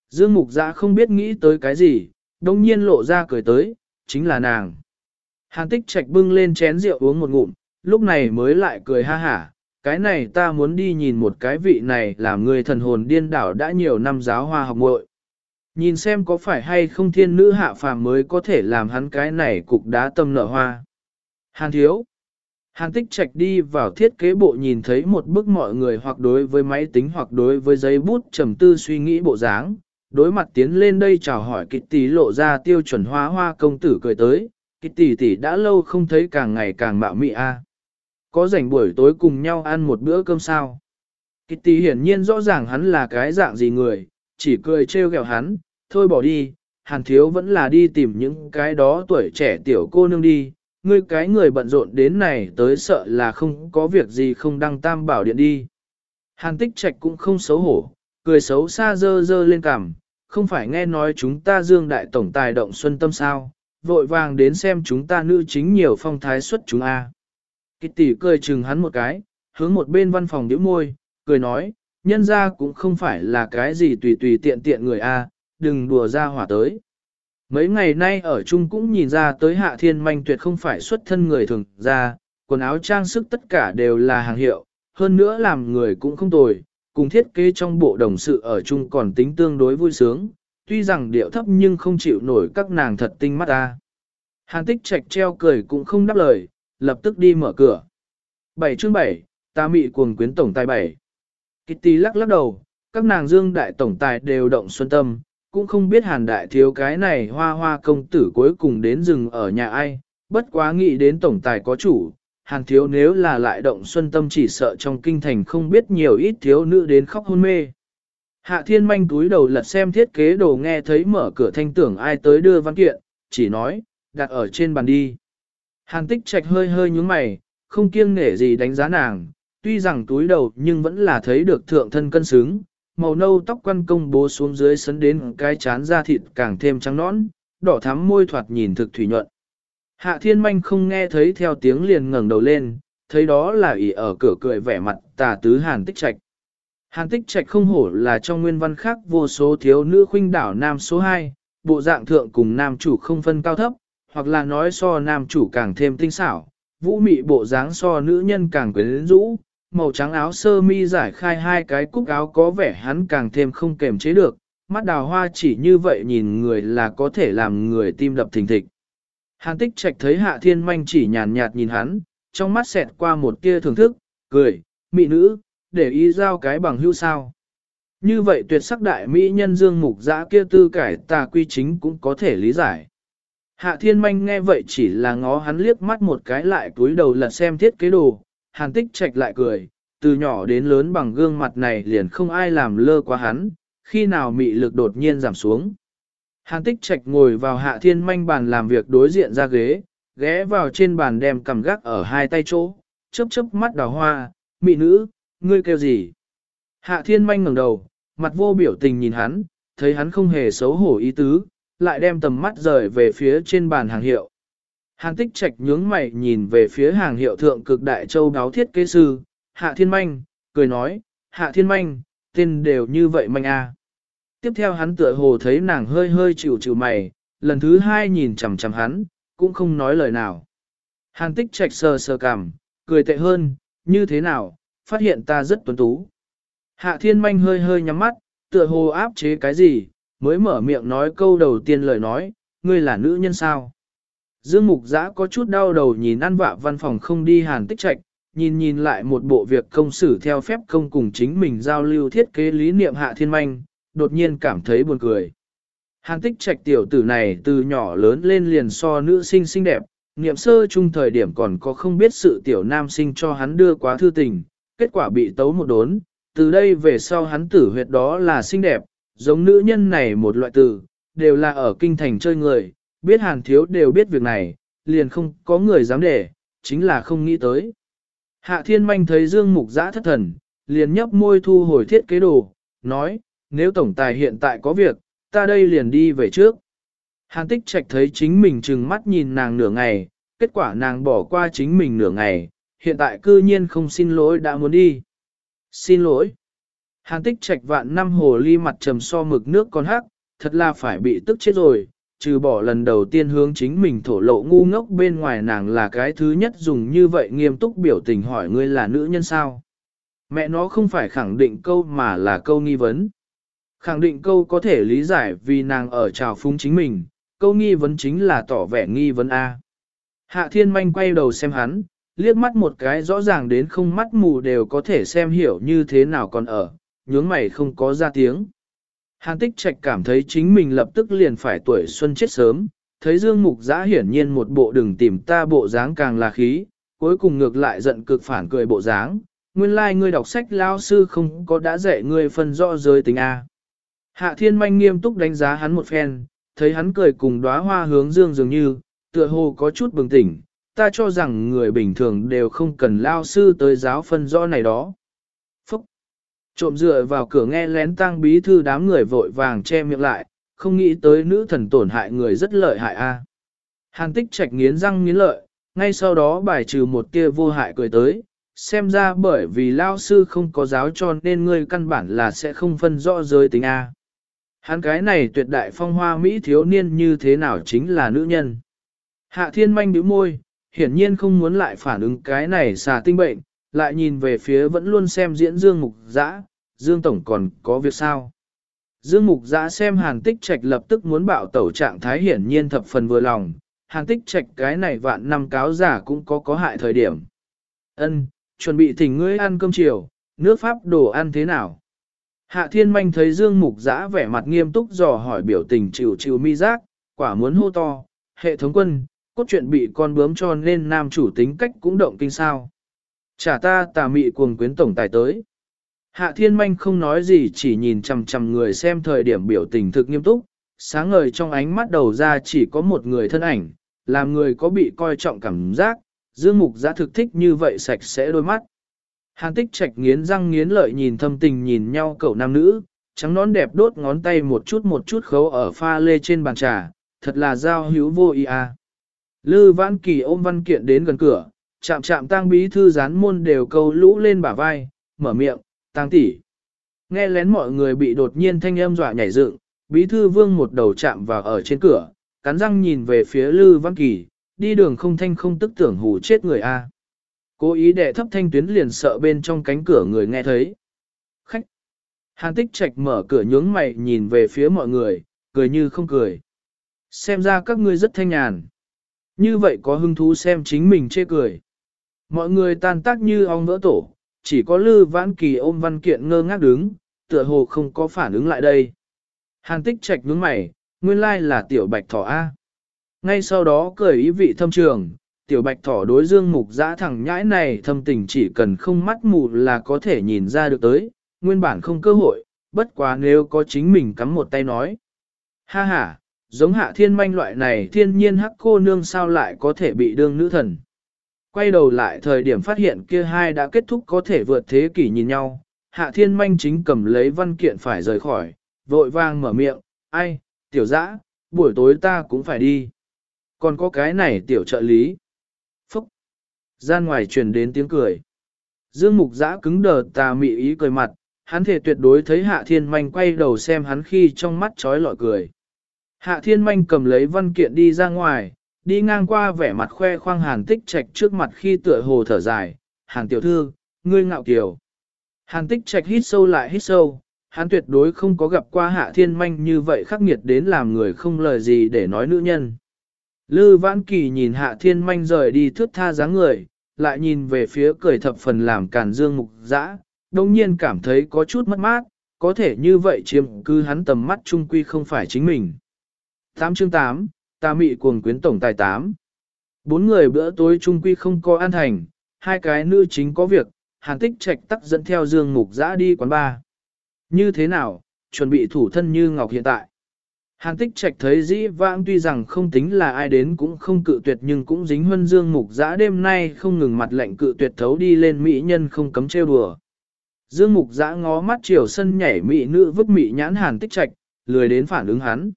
Dương mục dã không biết nghĩ tới cái gì, đông nhiên lộ ra cười tới, chính là nàng. Hàn tích trạch bưng lên chén rượu uống một ngụm, lúc này mới lại cười ha hả, cái này ta muốn đi nhìn một cái vị này làm người thần hồn điên đảo đã nhiều năm giáo hoa học muội. Nhìn xem có phải hay không thiên nữ hạ phàm mới có thể làm hắn cái này cục đá tâm nợ hoa. Hàn thiếu. Hàn tích trạch đi vào thiết kế bộ nhìn thấy một bức mọi người hoặc đối với máy tính hoặc đối với giấy bút trầm tư suy nghĩ bộ dáng. Đối mặt tiến lên đây chào hỏi kịch tí lộ ra tiêu chuẩn hóa hoa công tử cười tới, tỷ tỷ đã lâu không thấy càng ngày càng mạo mị a. Có rảnh buổi tối cùng nhau ăn một bữa cơm sao? Kitty hiển nhiên rõ ràng hắn là cái dạng gì người, chỉ cười trêu ghẹo hắn, thôi bỏ đi, hàn thiếu vẫn là đi tìm những cái đó tuổi trẻ tiểu cô nương đi, ngươi cái người bận rộn đến này tới sợ là không có việc gì không đăng tam bảo điện đi. Hàn tích trạch cũng không xấu hổ, cười xấu xa dơ dơ lên cằm, không phải nghe nói chúng ta dương đại tổng tài động xuân tâm sao, vội vàng đến xem chúng ta nữ chính nhiều phong thái xuất chúng a. Kitty cười chừng hắn một cái, hướng một bên văn phòng điểm môi, cười nói, nhân ra cũng không phải là cái gì tùy tùy tiện tiện người a, đừng đùa ra hỏa tới. Mấy ngày nay ở chung cũng nhìn ra tới hạ thiên manh tuyệt không phải xuất thân người thường ra, quần áo trang sức tất cả đều là hàng hiệu, hơn nữa làm người cũng không tồi, cùng thiết kế trong bộ đồng sự ở chung còn tính tương đối vui sướng, tuy rằng điệu thấp nhưng không chịu nổi các nàng thật tinh mắt ta. Hàn tích trạch treo cười cũng không đáp lời, lập tức đi mở cửa. 7 chương 7, ta mị cuồng quyến tổng tài 7. Kitty lắc lắc đầu, các nàng dương đại tổng tài đều động xuân tâm, cũng không biết hàn đại thiếu cái này hoa hoa công tử cuối cùng đến rừng ở nhà ai, bất quá nghĩ đến tổng tài có chủ, hàn thiếu nếu là lại động xuân tâm chỉ sợ trong kinh thành không biết nhiều ít thiếu nữ đến khóc hôn mê. Hạ thiên manh túi đầu lật xem thiết kế đồ nghe thấy mở cửa thanh tưởng ai tới đưa văn kiện, chỉ nói, đặt ở trên bàn đi. Hàn tích trạch hơi hơi nhúng mày, không kiêng nể gì đánh giá nàng, tuy rằng túi đầu nhưng vẫn là thấy được thượng thân cân xứng, màu nâu tóc quan công bố xuống dưới sấn đến cái chán da thịt càng thêm trắng nõn, đỏ thắm môi thoạt nhìn thực thủy nhuận. Hạ thiên manh không nghe thấy theo tiếng liền ngẩng đầu lên, thấy đó là ỉ ở cửa cười vẻ mặt tà tứ hàn tích trạch. Hàn tích trạch không hổ là trong nguyên văn khác vô số thiếu nữ khuynh đảo nam số 2, bộ dạng thượng cùng nam chủ không phân cao thấp, hoặc là nói so nam chủ càng thêm tinh xảo, vũ mị bộ dáng so nữ nhân càng quyến rũ, màu trắng áo sơ mi giải khai hai cái cúc áo có vẻ hắn càng thêm không kềm chế được, mắt đào hoa chỉ như vậy nhìn người là có thể làm người tim đập thình thịch. Hàn tích trạch thấy hạ thiên manh chỉ nhàn nhạt nhìn hắn, trong mắt xẹt qua một tia thưởng thức, cười, mị nữ, để ý giao cái bằng hữu sao. Như vậy tuyệt sắc đại mỹ nhân dương mục giã kia tư cải tà quy chính cũng có thể lý giải. Hạ thiên manh nghe vậy chỉ là ngó hắn liếc mắt một cái lại túi đầu lật xem thiết kế đồ, hàn tích trạch lại cười, từ nhỏ đến lớn bằng gương mặt này liền không ai làm lơ qua hắn, khi nào mị lực đột nhiên giảm xuống. Hàn tích trạch ngồi vào hạ thiên manh bàn làm việc đối diện ra ghế, ghé vào trên bàn đem cầm gác ở hai tay chỗ, chớp chớp mắt đào hoa, mị nữ, ngươi kêu gì? Hạ thiên manh ngẩng đầu, mặt vô biểu tình nhìn hắn, thấy hắn không hề xấu hổ ý tứ, lại đem tầm mắt rời về phía trên bàn hàng hiệu. Hàng tích trạch nhướng mày nhìn về phía hàng hiệu thượng cực đại châu đáo thiết kế sư, Hạ Thiên Manh, cười nói, Hạ Thiên Manh, tên đều như vậy manh a. À. Tiếp theo hắn tựa hồ thấy nàng hơi hơi chịu chịu mày, lần thứ hai nhìn chằm chằm hắn, cũng không nói lời nào. Hàn tích trạch sờ sờ cằm, cười tệ hơn, như thế nào, phát hiện ta rất tuấn tú. Hạ Thiên Manh hơi hơi nhắm mắt, tựa hồ áp chế cái gì, mới mở miệng nói câu đầu tiên lời nói, ngươi là nữ nhân sao. Dương Mục Giã có chút đau đầu nhìn ăn vạ văn phòng không đi hàn tích trạch, nhìn nhìn lại một bộ việc công xử theo phép công cùng chính mình giao lưu thiết kế lý niệm hạ thiên manh, đột nhiên cảm thấy buồn cười. Hàn tích trạch tiểu tử này từ nhỏ lớn lên liền so nữ sinh xinh đẹp, niệm sơ chung thời điểm còn có không biết sự tiểu nam sinh cho hắn đưa quá thư tình, kết quả bị tấu một đốn, từ đây về sau hắn tử huyệt đó là xinh đẹp, giống nữ nhân này một loại từ, đều là ở kinh thành chơi người, biết hàn thiếu đều biết việc này, liền không có người dám để, chính là không nghĩ tới. Hạ thiên manh thấy Dương Mục Giã thất thần, liền nhấp môi thu hồi thiết kế đồ, nói, nếu tổng tài hiện tại có việc, ta đây liền đi về trước. Hàn tích trạch thấy chính mình trừng mắt nhìn nàng nửa ngày, kết quả nàng bỏ qua chính mình nửa ngày, hiện tại cư nhiên không xin lỗi đã muốn đi. Xin lỗi. Hàn tích trạch vạn năm hồ ly mặt trầm so mực nước con hắc, thật là phải bị tức chết rồi, trừ bỏ lần đầu tiên hướng chính mình thổ lộ ngu ngốc bên ngoài nàng là cái thứ nhất dùng như vậy nghiêm túc biểu tình hỏi ngươi là nữ nhân sao. Mẹ nó không phải khẳng định câu mà là câu nghi vấn. Khẳng định câu có thể lý giải vì nàng ở trào phúng chính mình, câu nghi vấn chính là tỏ vẻ nghi vấn A. Hạ thiên manh quay đầu xem hắn, liếc mắt một cái rõ ràng đến không mắt mù đều có thể xem hiểu như thế nào còn ở, nhướng mày không có ra tiếng. Hàn tích trạch cảm thấy chính mình lập tức liền phải tuổi xuân chết sớm, thấy Dương Mục Giã hiển nhiên một bộ đừng tìm ta bộ dáng càng là khí, cuối cùng ngược lại giận cực phản cười bộ dáng. Nguyên lai like ngươi đọc sách lao sư không có đã dạy ngươi phân rõ giới tính A. Hạ thiên manh nghiêm túc đánh giá hắn một phen, thấy hắn cười cùng đóa hoa hướng dương dường như, tựa hồ có chút bừng tỉnh, ta cho rằng người bình thường đều không cần lao sư tới giáo phân rõ này đó. Phúc! Trộm dựa vào cửa nghe lén tang bí thư đám người vội vàng che miệng lại, không nghĩ tới nữ thần tổn hại người rất lợi hại a. Hàn tích trạch nghiến răng nghiến lợi, ngay sau đó bài trừ một tia vô hại cười tới, xem ra bởi vì lao sư không có giáo cho nên ngươi căn bản là sẽ không phân rõ giới tính A. Hắn cái này tuyệt đại phong hoa Mỹ thiếu niên như thế nào chính là nữ nhân. Hạ thiên manh bĩu môi, hiển nhiên không muốn lại phản ứng cái này xà tinh bệnh, lại nhìn về phía vẫn luôn xem diễn Dương Mục Giã, Dương Tổng còn có việc sao. Dương Mục Giã xem hàn tích trạch lập tức muốn bạo tẩu trạng thái hiển nhiên thập phần vừa lòng, hàn tích trạch cái này vạn năm cáo giả cũng có có hại thời điểm. Ân, chuẩn bị thỉnh ngươi ăn cơm chiều, nước pháp đồ ăn thế nào? Hạ thiên manh thấy Dương Mục Giã vẻ mặt nghiêm túc dò hỏi biểu tình chịu chịu mi giác, quả muốn hô to, hệ thống quân, cốt truyện bị con bướm cho nên nam chủ tính cách cũng động kinh sao. Trả ta tà mị cuồng quyến tổng tài tới. Hạ thiên manh không nói gì chỉ nhìn chằm chằm người xem thời điểm biểu tình thực nghiêm túc, sáng ngời trong ánh mắt đầu ra chỉ có một người thân ảnh, làm người có bị coi trọng cảm giác, Dương Mục giá thực thích như vậy sạch sẽ đôi mắt. Hàn tích trạch nghiến răng nghiến lợi nhìn thâm tình nhìn nhau cậu nam nữ, trắng nón đẹp đốt ngón tay một chút một chút khấu ở pha lê trên bàn trà, thật là giao hữu vô ý à. Lư vãn kỳ ôm văn kiện đến gần cửa, chạm chạm tang bí thư gián môn đều câu lũ lên bả vai, mở miệng, tang tỷ. Nghe lén mọi người bị đột nhiên thanh âm dọa nhảy dựng, bí thư vương một đầu chạm vào ở trên cửa, cắn răng nhìn về phía Lư Văn Kỳ, đi đường không thanh không tức tưởng hù chết người a. Cố ý đệ thấp thanh tuyến liền sợ bên trong cánh cửa người nghe thấy. Khách. Hàn tích trạch mở cửa nhướng mày nhìn về phía mọi người, cười như không cười. Xem ra các ngươi rất thanh nhàn. Như vậy có hứng thú xem chính mình chê cười. Mọi người tan tác như ong vỡ tổ, chỉ có Lư Vãn Kỳ ôm văn kiện ngơ ngác đứng, tựa hồ không có phản ứng lại đây. Hàn tích trạch nhướng mày, nguyên lai là tiểu bạch thỏ A. Ngay sau đó cười ý vị thâm trường, tiểu bạch thỏ đối dương mục giã thẳng nhãi này thâm tình chỉ cần không mắt mù là có thể nhìn ra được tới, nguyên bản không cơ hội, bất quá nếu có chính mình cắm một tay nói. Ha ha, giống hạ thiên manh loại này thiên nhiên hắc cô nương sao lại có thể bị đương nữ thần. Quay đầu lại thời điểm phát hiện kia hai đã kết thúc có thể vượt thế kỷ nhìn nhau, hạ thiên manh chính cầm lấy văn kiện phải rời khỏi, vội vang mở miệng, ai, tiểu dã, buổi tối ta cũng phải đi. Còn có cái này tiểu trợ lý. Phúc. Gian ngoài truyền đến tiếng cười. Dương mục dã cứng đờ tà mị ý cười mặt, hắn thể tuyệt đối thấy hạ thiên manh quay đầu xem hắn khi trong mắt trói lọi cười. Hạ thiên manh cầm lấy văn kiện đi ra ngoài, đi ngang qua vẻ mặt khoe khoang hàn tích trạch trước mặt khi tựa hồ thở dài, hàn tiểu thư, ngươi ngạo kiều. Hàn tích trạch hít sâu lại hít sâu, hắn tuyệt đối không có gặp qua hạ thiên manh như vậy khắc nghiệt đến làm người không lời gì để nói nữ nhân. Lư vãn kỳ nhìn hạ thiên manh rời đi thước tha dáng người, lại nhìn về phía cười thập phần làm càn dương mục dã, đồng nhiên cảm thấy có chút mất mát, có thể như vậy chiếm cứ hắn tầm mắt trung quy không phải chính mình. 8 chương 8, ta mị cuồng quyến tổng tài 8. Bốn người bữa tối chung quy không có an thành, hai cái nữ chính có việc, hàn tích trạch tắc dẫn theo dương mục dã đi quán bar. Như thế nào, chuẩn bị thủ thân như ngọc hiện tại. Hàn tích trạch thấy dĩ vãng tuy rằng không tính là ai đến cũng không cự tuyệt nhưng cũng dính huân dương mục giã đêm nay không ngừng mặt lệnh cự tuyệt thấu đi lên mỹ nhân không cấm trêu đùa. Dương mục giã ngó mắt chiều sân nhảy mỹ nữ vứt mỹ nhãn hàn tích trạch, lười đến phản ứng hắn.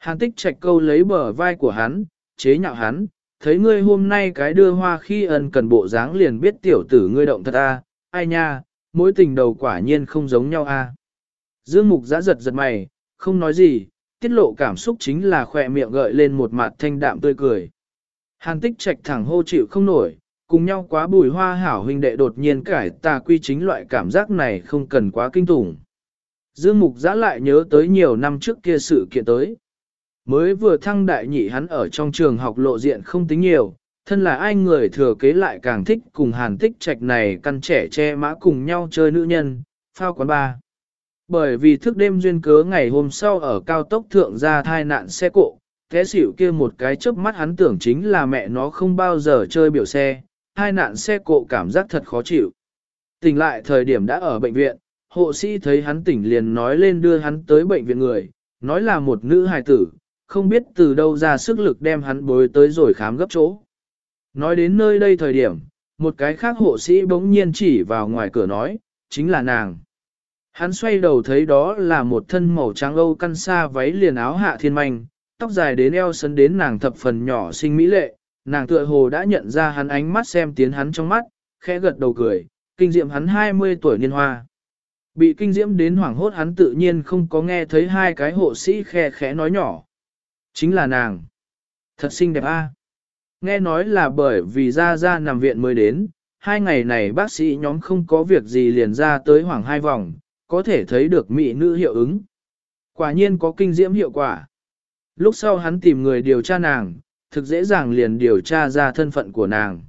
Hàn tích trạch câu lấy bờ vai của hắn, chế nhạo hắn, thấy ngươi hôm nay cái đưa hoa khi ân cần bộ dáng liền biết tiểu tử ngươi động thật a, ai nha, mối tình đầu quả nhiên không giống nhau a. Dương mục giã giật giật mày, không nói gì, tiết lộ cảm xúc chính là khỏe miệng gợi lên một mặt thanh đạm tươi cười. Hàn tích trạch thẳng hô chịu không nổi, cùng nhau quá bùi hoa hảo huynh đệ đột nhiên cải tà quy chính loại cảm giác này không cần quá kinh tủng. Dương Mục giã lại nhớ tới nhiều năm trước kia sự kiện tới. Mới vừa thăng đại nhị hắn ở trong trường học lộ diện không tính nhiều, thân là ai người thừa kế lại càng thích cùng hàn tích trạch này căn trẻ che mã cùng nhau chơi nữ nhân, phao quán ba. Bởi vì thức đêm duyên cớ ngày hôm sau ở cao tốc thượng ra thai nạn xe cộ, thế xỉu kia một cái chớp mắt hắn tưởng chính là mẹ nó không bao giờ chơi biểu xe, hai nạn xe cộ cảm giác thật khó chịu. Tỉnh lại thời điểm đã ở bệnh viện, hộ sĩ thấy hắn tỉnh liền nói lên đưa hắn tới bệnh viện người, nói là một nữ hài tử, không biết từ đâu ra sức lực đem hắn bối tới rồi khám gấp chỗ. Nói đến nơi đây thời điểm, một cái khác hộ sĩ bỗng nhiên chỉ vào ngoài cửa nói, chính là nàng. Hắn xoay đầu thấy đó là một thân màu trắng âu căn xa váy liền áo hạ thiên manh, tóc dài đến eo sấn đến nàng thập phần nhỏ xinh mỹ lệ, nàng tựa hồ đã nhận ra hắn ánh mắt xem tiến hắn trong mắt, khẽ gật đầu cười, kinh diệm hắn 20 tuổi niên hoa. Bị kinh diễm đến hoảng hốt hắn tự nhiên không có nghe thấy hai cái hộ sĩ khe khẽ nói nhỏ. Chính là nàng. Thật xinh đẹp a. Nghe nói là bởi vì ra ra nằm viện mới đến, hai ngày này bác sĩ nhóm không có việc gì liền ra tới hoảng hai vòng, có thể thấy được mỹ nữ hiệu ứng. Quả nhiên có kinh diễm hiệu quả. Lúc sau hắn tìm người điều tra nàng, thực dễ dàng liền điều tra ra thân phận của nàng.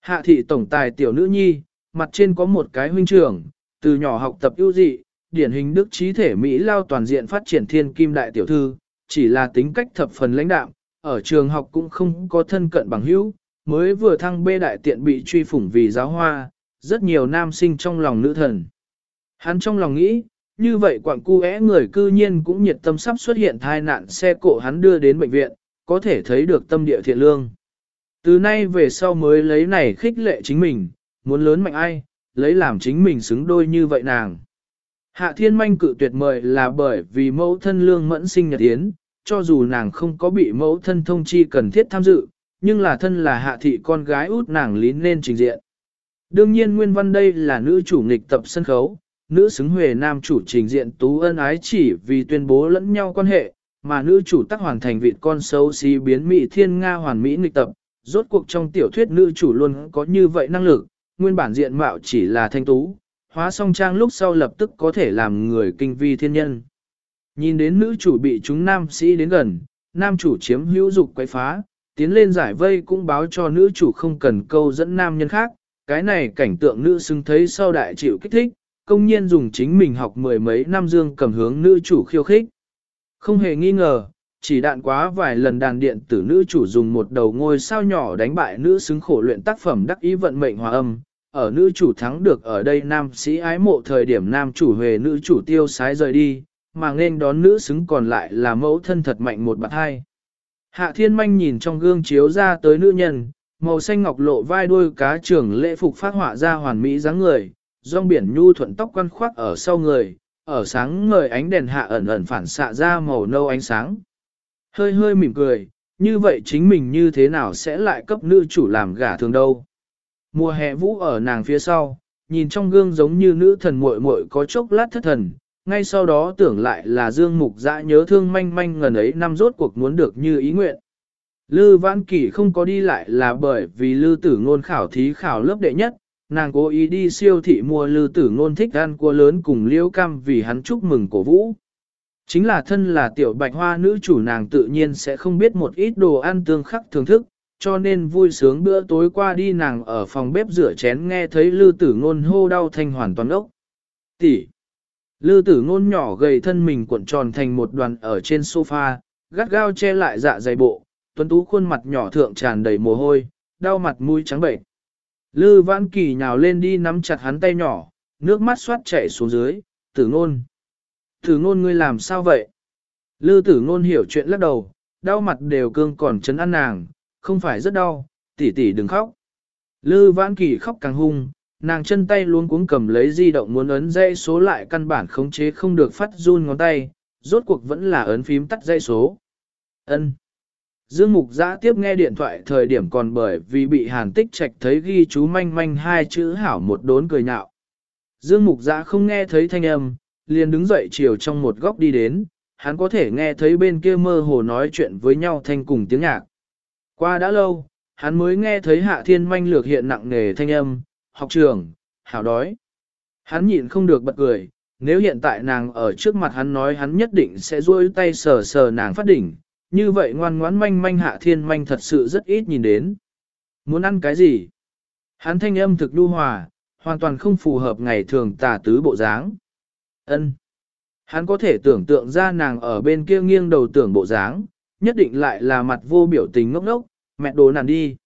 Hạ thị tổng tài tiểu nữ nhi, mặt trên có một cái huynh trưởng, từ nhỏ học tập ưu dị, điển hình đức trí thể Mỹ lao toàn diện phát triển thiên kim đại tiểu thư, chỉ là tính cách thập phần lãnh đạm, ở trường học cũng không có thân cận bằng hữu, mới vừa thăng bê đại tiện bị truy phủng vì giáo hoa, rất nhiều nam sinh trong lòng nữ thần. Hắn trong lòng nghĩ, như vậy quảng cu é người cư nhiên cũng nhiệt tâm sắp xuất hiện thai nạn xe cộ hắn đưa đến bệnh viện, có thể thấy được tâm địa thiện lương. Từ nay về sau mới lấy này khích lệ chính mình, muốn lớn mạnh ai, lấy làm chính mình xứng đôi như vậy nàng. Hạ thiên manh cự tuyệt mời là bởi vì mẫu thân lương mẫn sinh nhật yến, cho dù nàng không có bị mẫu thân thông chi cần thiết tham dự, nhưng là thân là hạ thị con gái út nàng lín nên trình diện. Đương nhiên nguyên văn đây là nữ chủ nghịch tập sân khấu, nữ xứng huề nam chủ trình diện tú ân ái chỉ vì tuyên bố lẫn nhau quan hệ, mà nữ chủ tác hoàn thành vị con xấu xí biến mỹ thiên Nga hoàn mỹ nghịch tập. Rốt cuộc trong tiểu thuyết nữ chủ luôn có như vậy năng lực, nguyên bản diện mạo chỉ là thanh tú, hóa song trang lúc sau lập tức có thể làm người kinh vi thiên nhân. Nhìn đến nữ chủ bị chúng nam sĩ đến gần, nam chủ chiếm hữu dục quấy phá, tiến lên giải vây cũng báo cho nữ chủ không cần câu dẫn nam nhân khác, cái này cảnh tượng nữ xứng thấy sau đại chịu kích thích, công nhiên dùng chính mình học mười mấy năm dương cầm hướng nữ chủ khiêu khích. Không hề nghi ngờ, chỉ đạn quá vài lần đàn điện tử nữ chủ dùng một đầu ngôi sao nhỏ đánh bại nữ xứng khổ luyện tác phẩm đắc ý vận mệnh hòa âm, ở nữ chủ thắng được ở đây nam sĩ ái mộ thời điểm nam chủ về nữ chủ tiêu sái rời đi, mà nên đón nữ xứng còn lại là mẫu thân thật mạnh một bạn hai. Hạ thiên manh nhìn trong gương chiếu ra tới nữ nhân, màu xanh ngọc lộ vai đuôi cá trưởng lễ phục phát họa ra hoàn mỹ dáng người, rong biển nhu thuận tóc quăn khoác ở sau người, ở sáng ngời ánh đèn hạ ẩn ẩn phản xạ ra màu nâu ánh sáng. Hơi hơi mỉm cười, như vậy chính mình như thế nào sẽ lại cấp nữ chủ làm gả thường đâu. Mùa hè vũ ở nàng phía sau, nhìn trong gương giống như nữ thần muội muội có chốc lát thất thần, ngay sau đó tưởng lại là Dương Mục Dã nhớ thương manh manh ngần ấy năm rốt cuộc muốn được như ý nguyện. Lư Vãn Kỳ không có đi lại là bởi vì Lư Tử Ngôn khảo thí khảo lớp đệ nhất, nàng cố ý đi siêu thị mua Lư Tử Ngôn thích ăn cua lớn cùng Liễu Cam vì hắn chúc mừng cổ vũ. Chính là thân là tiểu bạch hoa nữ chủ nàng tự nhiên sẽ không biết một ít đồ ăn tương khắc thưởng thức, cho nên vui sướng bữa tối qua đi nàng ở phòng bếp rửa chén nghe thấy Lư Tử Ngôn hô đau thanh hoàn toàn ốc. Tỷ. Lư Tử Ngôn nhỏ gầy thân mình cuộn tròn thành một đoàn ở trên sofa, gắt gao che lại dạ dày bộ, tuấn tú khuôn mặt nhỏ thượng tràn đầy mồ hôi, đau mặt mũi trắng bệnh. Lư Vãn Kỳ nhào lên đi nắm chặt hắn tay nhỏ, nước mắt xoát chảy xuống dưới, Tử Ngôn. Tử Ngôn ngươi làm sao vậy? Lư Tử Ngôn hiểu chuyện lắc đầu, đau mặt đều cương còn chấn ăn nàng, không phải rất đau, tỷ tỷ đừng khóc. Lư vãn kỳ khóc càng hung, nàng chân tay luôn cuống cầm lấy di động muốn ấn dây số lại căn bản khống chế không được phát run ngón tay, rốt cuộc vẫn là ấn phím tắt dây số. Ân. Dương Mục Giã tiếp nghe điện thoại thời điểm còn bởi vì bị Hàn Tích Trạch thấy ghi chú manh manh hai chữ hảo một đốn cười nhạo. Dương Mục Giã không nghe thấy thanh âm, liền đứng dậy chiều trong một góc đi đến, hắn có thể nghe thấy bên kia mơ hồ nói chuyện với nhau thanh cùng tiếng nhạc. Qua đã lâu, hắn mới nghe thấy hạ thiên manh lược hiện nặng nề thanh âm, học trường, hảo đói. Hắn nhịn không được bật cười, nếu hiện tại nàng ở trước mặt hắn nói hắn nhất định sẽ duỗi tay sờ sờ nàng phát đỉnh, như vậy ngoan ngoãn manh manh hạ thiên manh thật sự rất ít nhìn đến. Muốn ăn cái gì? Hắn thanh âm thực lưu hòa, hoàn toàn không phù hợp ngày thường tà tứ bộ dáng. Ân. Hắn có thể tưởng tượng ra nàng ở bên kia nghiêng đầu tưởng bộ dáng, nhất định lại là mặt vô biểu tình ngốc ngốc, mẹ đồ nàng đi.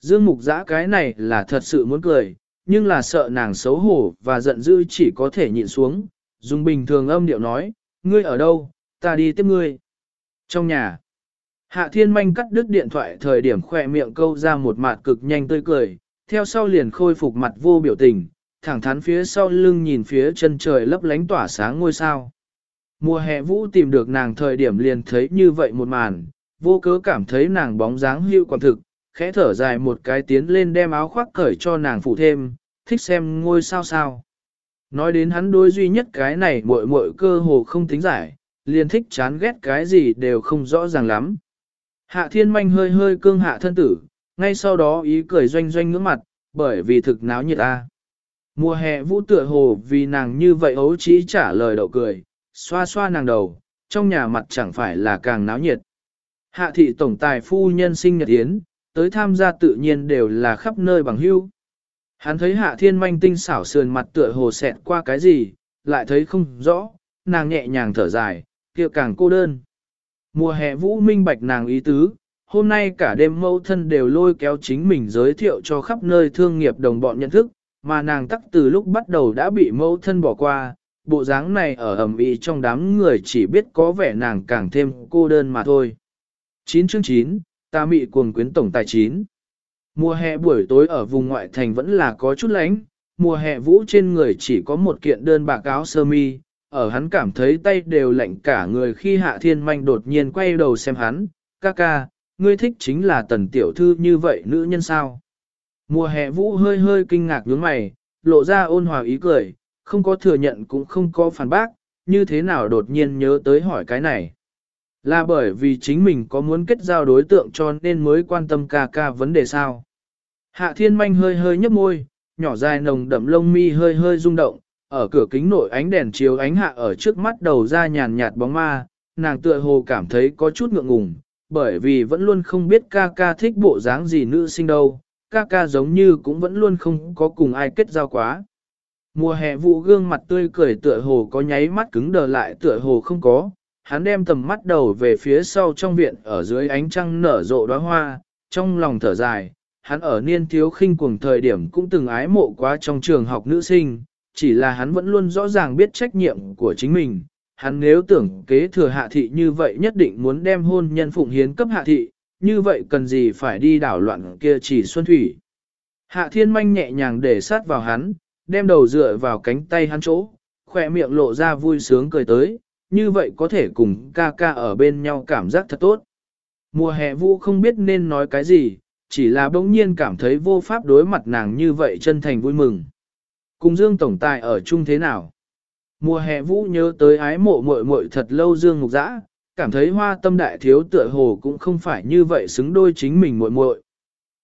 Dương mục giã cái này là thật sự muốn cười, nhưng là sợ nàng xấu hổ và giận dữ chỉ có thể nhịn xuống, dùng bình thường âm điệu nói, ngươi ở đâu, ta đi tiếp ngươi. Trong nhà, Hạ thiên manh cắt đứt điện thoại thời điểm khỏe miệng câu ra một mặt cực nhanh tươi cười, theo sau liền khôi phục mặt vô biểu tình, thẳng thắn phía sau lưng nhìn phía chân trời lấp lánh tỏa sáng ngôi sao. Mùa hè vũ tìm được nàng thời điểm liền thấy như vậy một màn, vô cớ cảm thấy nàng bóng dáng hưu quả thực, khẽ thở dài một cái tiến lên đem áo khoác cởi cho nàng phụ thêm, thích xem ngôi sao sao. Nói đến hắn đối duy nhất cái này muội muội cơ hồ không tính giải, liền thích chán ghét cái gì đều không rõ ràng lắm. Hạ thiên manh hơi hơi cương hạ thân tử, ngay sau đó ý cười doanh doanh ngưỡng mặt, bởi vì thực náo nhiệt a. Mùa hè vũ tựa hồ vì nàng như vậy ấu trí trả lời đậu cười, xoa xoa nàng đầu, trong nhà mặt chẳng phải là càng náo nhiệt. Hạ thị tổng tài phu nhân sinh nhật yến, tới tham gia tự nhiên đều là khắp nơi bằng hưu. Hắn thấy hạ thiên manh tinh xảo sườn mặt tựa hồ xẹt qua cái gì, lại thấy không rõ, nàng nhẹ nhàng thở dài, kia càng cô đơn. Mùa hè vũ minh bạch nàng ý tứ, hôm nay cả đêm mâu thân đều lôi kéo chính mình giới thiệu cho khắp nơi thương nghiệp đồng bọn nhận thức, mà nàng tắc từ lúc bắt đầu đã bị mâu thân bỏ qua, bộ dáng này ở ẩm ý trong đám người chỉ biết có vẻ nàng càng thêm cô đơn mà thôi. 9 chương 9, ta mị cuồng quyến tổng tài 9. Mùa hè buổi tối ở vùng ngoại thành vẫn là có chút lánh, mùa hè vũ trên người chỉ có một kiện đơn bạc áo sơ mi, ở hắn cảm thấy tay đều lạnh cả người khi hạ thiên manh đột nhiên quay đầu xem hắn, ca ca, ngươi thích chính là tần tiểu thư như vậy nữ nhân sao. Mùa hè vũ hơi hơi kinh ngạc nhướng mày, lộ ra ôn hòa ý cười, không có thừa nhận cũng không có phản bác, như thế nào đột nhiên nhớ tới hỏi cái này. Là bởi vì chính mình có muốn kết giao đối tượng cho nên mới quan tâm ca ca vấn đề sao. Hạ thiên manh hơi hơi nhấp môi, nhỏ dài nồng đậm lông mi hơi hơi rung động, ở cửa kính nội ánh đèn chiếu ánh hạ ở trước mắt đầu ra nhàn nhạt bóng ma, nàng tựa hồ cảm thấy có chút ngượng ngùng, bởi vì vẫn luôn không biết ca ca thích bộ dáng gì nữ sinh đâu, ca ca giống như cũng vẫn luôn không có cùng ai kết giao quá. Mùa hè vụ gương mặt tươi cười tựa hồ có nháy mắt cứng đờ lại tựa hồ không có, hắn đem tầm mắt đầu về phía sau trong viện ở dưới ánh trăng nở rộ đóa hoa, trong lòng thở dài, hắn ở niên thiếu khinh cuồng thời điểm cũng từng ái mộ quá trong trường học nữ sinh, chỉ là hắn vẫn luôn rõ ràng biết trách nhiệm của chính mình. Hắn nếu tưởng kế thừa hạ thị như vậy nhất định muốn đem hôn nhân phụng hiến cấp hạ thị, như vậy cần gì phải đi đảo loạn kia chỉ xuân thủy. Hạ thiên manh nhẹ nhàng để sát vào hắn, đem đầu dựa vào cánh tay hắn chỗ, khỏe miệng lộ ra vui sướng cười tới, như vậy có thể cùng ca ca ở bên nhau cảm giác thật tốt. Mùa hè vũ không biết nên nói cái gì, chỉ là bỗng nhiên cảm thấy vô pháp đối mặt nàng như vậy chân thành vui mừng. Cùng Dương Tổng Tài ở chung thế nào? Mùa hè vũ nhớ tới ái mộ muội muội thật lâu Dương Ngục Dã, cảm thấy hoa tâm đại thiếu tựa hồ cũng không phải như vậy xứng đôi chính mình muội muội.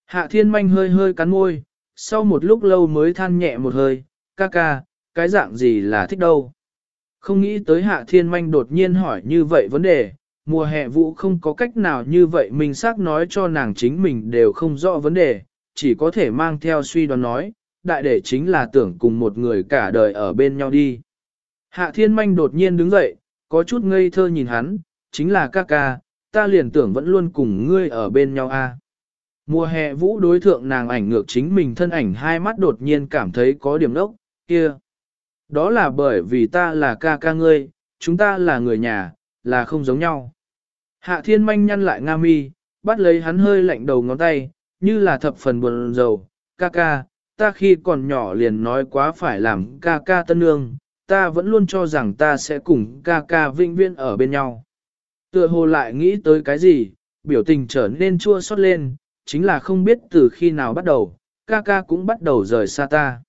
Hạ thiên manh hơi hơi cắn môi, sau một lúc lâu mới than nhẹ một hơi, ca ca, cái dạng gì là thích đâu. Không nghĩ tới hạ thiên manh đột nhiên hỏi như vậy vấn đề, mùa hè vũ không có cách nào như vậy mình xác nói cho nàng chính mình đều không rõ vấn đề, chỉ có thể mang theo suy đoán nói, đại để chính là tưởng cùng một người cả đời ở bên nhau đi. Hạ thiên manh đột nhiên đứng dậy, có chút ngây thơ nhìn hắn, chính là ca ca, ta liền tưởng vẫn luôn cùng ngươi ở bên nhau a. Mùa hè vũ đối thượng nàng ảnh ngược chính mình thân ảnh hai mắt đột nhiên cảm thấy có điểm đốc, kia. Đó là bởi vì ta là ca ca ngươi, chúng ta là người nhà, là không giống nhau. Hạ thiên manh nhăn lại nga mi, bắt lấy hắn hơi lạnh đầu ngón tay, như là thập phần buồn rầu, ca ca, ta khi còn nhỏ liền nói quá phải làm ca ca tân nương, ta vẫn luôn cho rằng ta sẽ cùng ca ca vinh viên ở bên nhau. Tựa hồ lại nghĩ tới cái gì, biểu tình trở nên chua xót lên, chính là không biết từ khi nào bắt đầu, ca ca cũng bắt đầu rời xa ta.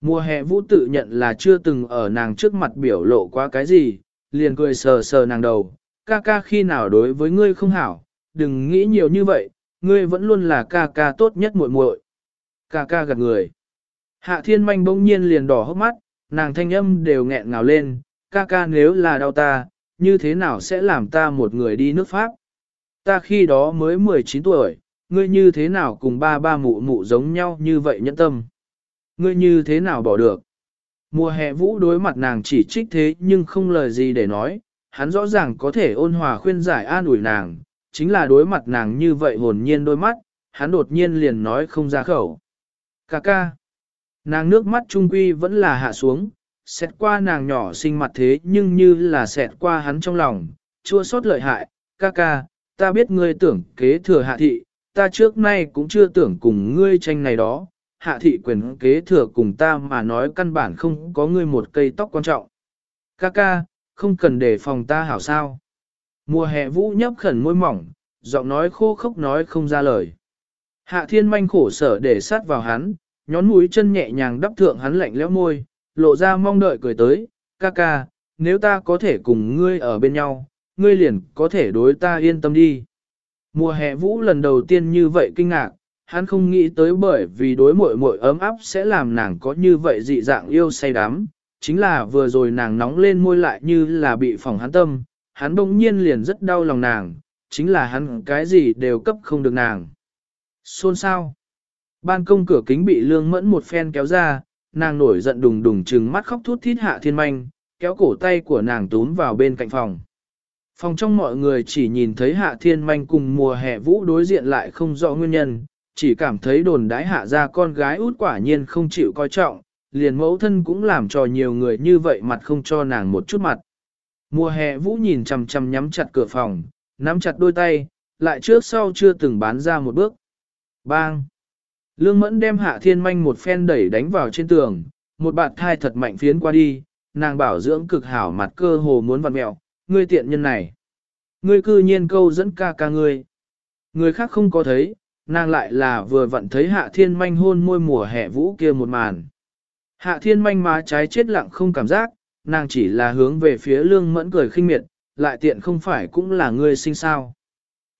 Mùa hè vũ tự nhận là chưa từng ở nàng trước mặt biểu lộ qua cái gì, liền cười sờ sờ nàng đầu, ca ca khi nào đối với ngươi không hảo, đừng nghĩ nhiều như vậy, ngươi vẫn luôn là ca ca tốt nhất muội muội. Ca ca gật người. Hạ thiên manh bỗng nhiên liền đỏ hốc mắt, nàng thanh âm đều nghẹn ngào lên, ca ca nếu là đau ta, như thế nào sẽ làm ta một người đi nước Pháp? Ta khi đó mới 19 tuổi, ngươi như thế nào cùng ba ba mụ mụ giống nhau như vậy nhẫn tâm? Ngươi như thế nào bỏ được? Mùa hè vũ đối mặt nàng chỉ trích thế nhưng không lời gì để nói, hắn rõ ràng có thể ôn hòa khuyên giải an ủi nàng, chính là đối mặt nàng như vậy hồn nhiên đôi mắt, hắn đột nhiên liền nói không ra khẩu. Cà ca. Nàng nước mắt trung quy vẫn là hạ xuống, xẹt qua nàng nhỏ xinh mặt thế nhưng như là xẹt qua hắn trong lòng, chua xót lợi hại, ca ca, ta biết ngươi tưởng kế thừa hạ thị, ta trước nay cũng chưa tưởng cùng ngươi tranh này đó, hạ thị quyền kế thừa cùng ta mà nói căn bản không có ngươi một cây tóc quan trọng. Ca ca, không cần để phòng ta hảo sao. Mùa hè vũ nhấp khẩn môi mỏng, giọng nói khô khốc nói không ra lời. Hạ thiên manh khổ sở để sát vào hắn, nhón mũi chân nhẹ nhàng đắp thượng hắn lạnh lẽo môi, lộ ra mong đợi cười tới, ca ca, nếu ta có thể cùng ngươi ở bên nhau, ngươi liền có thể đối ta yên tâm đi. Mùa hè vũ lần đầu tiên như vậy kinh ngạc, hắn không nghĩ tới bởi vì đối muội muội ấm áp sẽ làm nàng có như vậy dị dạng yêu say đắm, chính là vừa rồi nàng nóng lên môi lại như là bị phỏng hắn tâm, hắn bỗng nhiên liền rất đau lòng nàng, chính là hắn cái gì đều cấp không được nàng. Xôn sao? Ban công cửa kính bị lương mẫn một phen kéo ra, nàng nổi giận đùng đùng trừng mắt khóc thút thít hạ thiên manh, kéo cổ tay của nàng túm vào bên cạnh phòng. Phòng trong mọi người chỉ nhìn thấy hạ thiên manh cùng mùa hè vũ đối diện lại không rõ nguyên nhân, chỉ cảm thấy đồn đái hạ ra con gái út quả nhiên không chịu coi trọng, liền mẫu thân cũng làm cho nhiều người như vậy mặt không cho nàng một chút mặt. Mùa hè vũ nhìn chằm chằm nhắm chặt cửa phòng, nắm chặt đôi tay, lại trước sau chưa từng bán ra một bước. Bang! Lương mẫn đem hạ thiên manh một phen đẩy đánh vào trên tường, một bạt thai thật mạnh phiến qua đi, nàng bảo dưỡng cực hảo mặt cơ hồ muốn vặn mẹo, ngươi tiện nhân này. Ngươi cư nhiên câu dẫn ca ca ngươi. Người khác không có thấy, nàng lại là vừa vặn thấy hạ thiên manh hôn môi mùa hè vũ kia một màn. Hạ thiên manh má trái chết lặng không cảm giác, nàng chỉ là hướng về phía lương mẫn cười khinh miệt, lại tiện không phải cũng là ngươi sinh sao.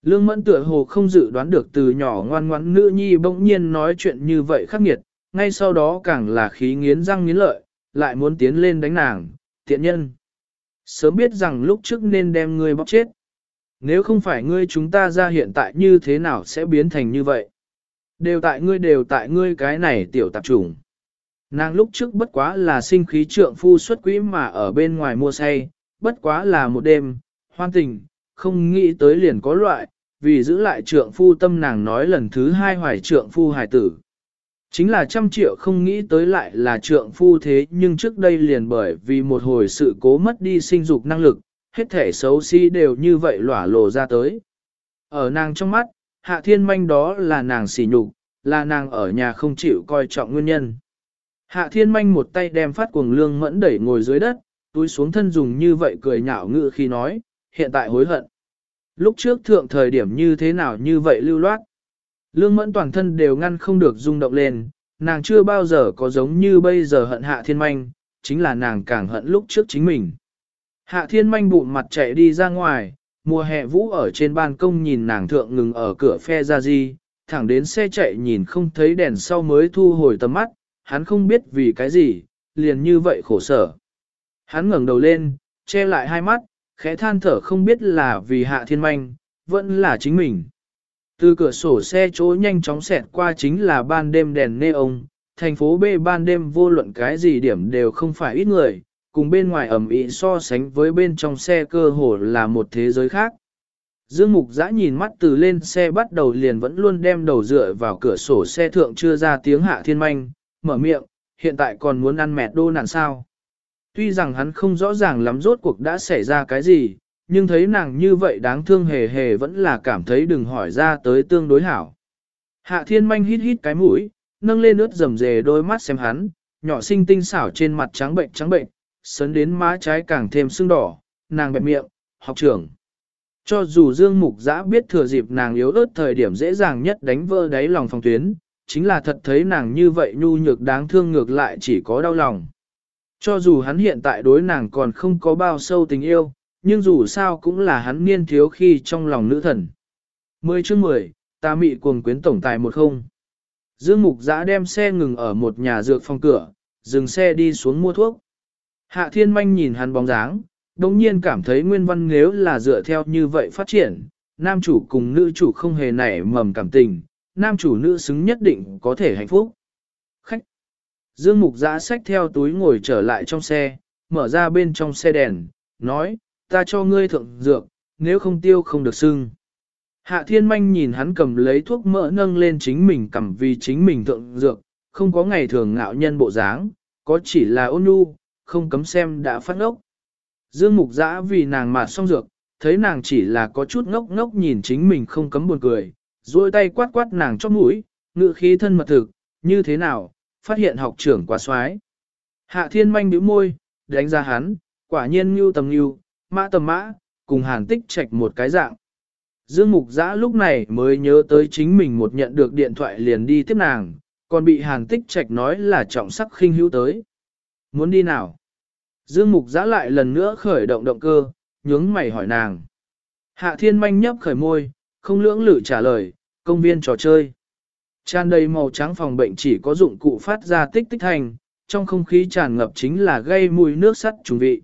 Lương mẫn tựa hồ không dự đoán được từ nhỏ ngoan ngoãn nữ nhi bỗng nhiên nói chuyện như vậy khắc nghiệt, ngay sau đó càng là khí nghiến răng nghiến lợi, lại muốn tiến lên đánh nàng, tiện nhân. Sớm biết rằng lúc trước nên đem ngươi bóc chết. Nếu không phải ngươi chúng ta ra hiện tại như thế nào sẽ biến thành như vậy? Đều tại ngươi đều tại ngươi cái này tiểu tạp trùng. Nàng lúc trước bất quá là sinh khí trượng phu xuất quỹ mà ở bên ngoài mua say, bất quá là một đêm, hoan tình, không nghĩ tới liền có loại, vì giữ lại trượng phu tâm nàng nói lần thứ hai hoài trượng phu hài tử. Chính là trăm triệu không nghĩ tới lại là trượng phu thế nhưng trước đây liền bởi vì một hồi sự cố mất đi sinh dục năng lực, hết thể xấu xí si đều như vậy lỏa lộ ra tới. Ở nàng trong mắt, hạ thiên manh đó là nàng xỉ nhục, là nàng ở nhà không chịu coi trọng nguyên nhân. Hạ thiên manh một tay đem phát cuồng lương mẫn đẩy ngồi dưới đất, túi xuống thân dùng như vậy cười nhạo ngự khi nói, hiện tại hối hận. Lúc trước thượng thời điểm như thế nào như vậy lưu loát. Lương mẫn toàn thân đều ngăn không được rung động lên, nàng chưa bao giờ có giống như bây giờ hận hạ thiên manh, chính là nàng càng hận lúc trước chính mình. Hạ thiên manh bụng mặt chạy đi ra ngoài, mùa hè vũ ở trên ban công nhìn nàng thượng ngừng ở cửa phe ra di, thẳng đến xe chạy nhìn không thấy đèn sau mới thu hồi tầm mắt, hắn không biết vì cái gì, liền như vậy khổ sở. Hắn ngẩng đầu lên, che lại hai mắt, khẽ than thở không biết là vì hạ thiên manh, vẫn là chính mình. Từ cửa sổ xe chỗ nhanh chóng xẹt qua chính là ban đêm đèn nê ông, thành phố B ban đêm vô luận cái gì điểm đều không phải ít người, cùng bên ngoài ẩm ĩ so sánh với bên trong xe cơ hồ là một thế giới khác. Dương Mục Giã nhìn mắt từ lên xe bắt đầu liền vẫn luôn đem đầu dựa vào cửa sổ xe thượng chưa ra tiếng hạ thiên manh, mở miệng, hiện tại còn muốn ăn mẹt đô nạn sao. Tuy rằng hắn không rõ ràng lắm rốt cuộc đã xảy ra cái gì, nhưng thấy nàng như vậy đáng thương hề hề vẫn là cảm thấy đừng hỏi ra tới tương đối hảo. Hạ thiên manh hít hít cái mũi, nâng lên ướt rầm rề đôi mắt xem hắn, nhỏ xinh tinh xảo trên mặt trắng bệnh trắng bệnh, sấn đến má trái càng thêm sưng đỏ, nàng bẹp miệng, học trưởng. Cho dù Dương Mục Giã biết thừa dịp nàng yếu ớt thời điểm dễ dàng nhất đánh vỡ đáy lòng phòng tuyến, chính là thật thấy nàng như vậy nhu nhược đáng thương ngược lại chỉ có đau lòng. Cho dù hắn hiện tại đối nàng còn không có bao sâu tình yêu, nhưng dù sao cũng là hắn niên thiếu khi trong lòng nữ thần. Mười chương mười, ta mị cuồng quyến tổng tài một không. Dương Mục Giã đem xe ngừng ở một nhà dược phòng cửa, dừng xe đi xuống mua thuốc. Hạ Thiên Manh nhìn hắn bóng dáng, đồng nhiên cảm thấy nguyên văn nếu là dựa theo như vậy phát triển, nam chủ cùng nữ chủ không hề nảy mầm cảm tình, nam chủ nữ xứng nhất định có thể hạnh phúc. Khách. Dương Mục Giã xách theo túi ngồi trở lại trong xe, mở ra bên trong xe đèn, nói, ta cho ngươi thượng dược, nếu không tiêu không được sưng. Hạ thiên manh nhìn hắn cầm lấy thuốc mỡ nâng lên chính mình cầm vì chính mình thượng dược, không có ngày thường ngạo nhân bộ dáng, có chỉ là ôn nhu, không cấm xem đã phát ốc. Dương mục giã vì nàng mà xong dược, thấy nàng chỉ là có chút ngốc ngốc nhìn chính mình không cấm buồn cười, duỗi tay quát quát nàng chóp mũi, ngự khí thân mật thực, như thế nào, phát hiện học trưởng quá xoái. Hạ thiên manh bĩu môi, đánh ra hắn, quả nhiên như tầm như, mã tầm mã, cùng hàn tích trạch một cái dạng. Dương Mục Giã lúc này mới nhớ tới chính mình một nhận được điện thoại liền đi tiếp nàng, còn bị hàn tích trạch nói là trọng sắc khinh hữu tới. Muốn đi nào? Dương Mục Giã lại lần nữa khởi động động cơ, nhướng mày hỏi nàng. Hạ thiên manh nhấp khởi môi, không lưỡng lự trả lời, công viên trò chơi. Tràn đầy màu trắng phòng bệnh chỉ có dụng cụ phát ra tích tích thành, trong không khí tràn ngập chính là gây mùi nước sắt trùng vị.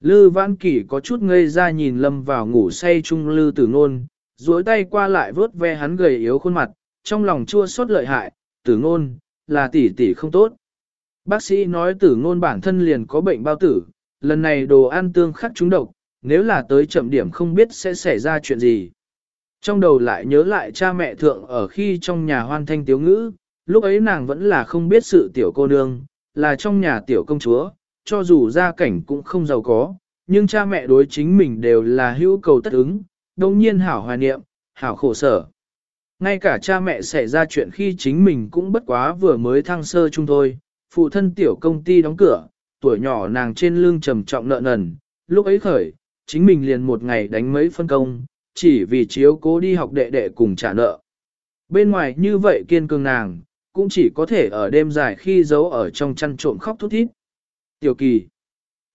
Lư Văn Kỳ có chút ngây ra nhìn lâm vào ngủ say chung Lư Tử Nôn, duỗi tay qua lại vớt ve hắn gầy yếu khuôn mặt, trong lòng chua xót lợi hại, Tử Nôn, là tỷ tỷ không tốt. Bác sĩ nói Tử Nôn bản thân liền có bệnh bao tử, lần này đồ ăn tương khắc trúng độc, nếu là tới chậm điểm không biết sẽ xảy ra chuyện gì. Trong đầu lại nhớ lại cha mẹ thượng ở khi trong nhà hoan thanh tiếu ngữ, lúc ấy nàng vẫn là không biết sự tiểu cô nương, là trong nhà tiểu công chúa, cho dù gia cảnh cũng không giàu có, nhưng cha mẹ đối chính mình đều là hữu cầu tất ứng, đồng nhiên hảo hoài niệm, hảo khổ sở. Ngay cả cha mẹ xảy ra chuyện khi chính mình cũng bất quá vừa mới thăng sơ chung thôi, phụ thân tiểu công ty đóng cửa, tuổi nhỏ nàng trên lưng trầm trọng nợ nần, lúc ấy khởi, chính mình liền một ngày đánh mấy phân công, chỉ vì chiếu cố đi học đệ đệ cùng trả nợ. Bên ngoài như vậy kiên cường nàng, cũng chỉ có thể ở đêm dài khi giấu ở trong chăn trộm khóc thút thít. Tiểu kỳ,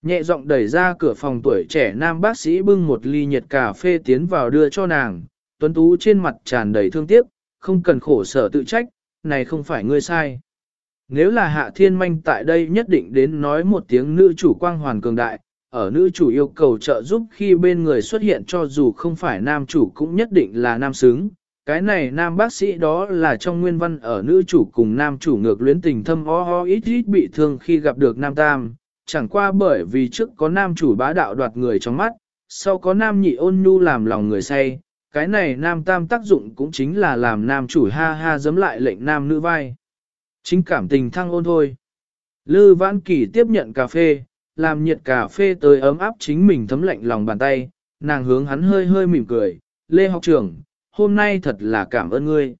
nhẹ giọng đẩy ra cửa phòng tuổi trẻ nam bác sĩ bưng một ly nhiệt cà phê tiến vào đưa cho nàng, tuấn tú trên mặt tràn đầy thương tiếc, không cần khổ sở tự trách, này không phải ngươi sai. Nếu là hạ thiên manh tại đây nhất định đến nói một tiếng nữ chủ quang hoàn cường đại, ở nữ chủ yêu cầu trợ giúp khi bên người xuất hiện cho dù không phải nam chủ cũng nhất định là nam xứng. Cái này nam bác sĩ đó là trong nguyên văn ở nữ chủ cùng nam chủ ngược luyến tình thâm ho ho ít ít bị thương khi gặp được nam tam, chẳng qua bởi vì trước có nam chủ bá đạo đoạt người trong mắt, sau có nam nhị ôn nhu làm lòng người say, cái này nam tam tác dụng cũng chính là làm nam chủ ha ha giấm lại lệnh nam nữ vai. Chính cảm tình thăng ôn thôi. Lư Vãn Kỳ tiếp nhận cà phê, làm nhiệt cà phê tới ấm áp chính mình thấm lạnh lòng bàn tay, nàng hướng hắn hơi hơi mỉm cười, Lê học trưởng, hôm nay thật là cảm ơn ngươi.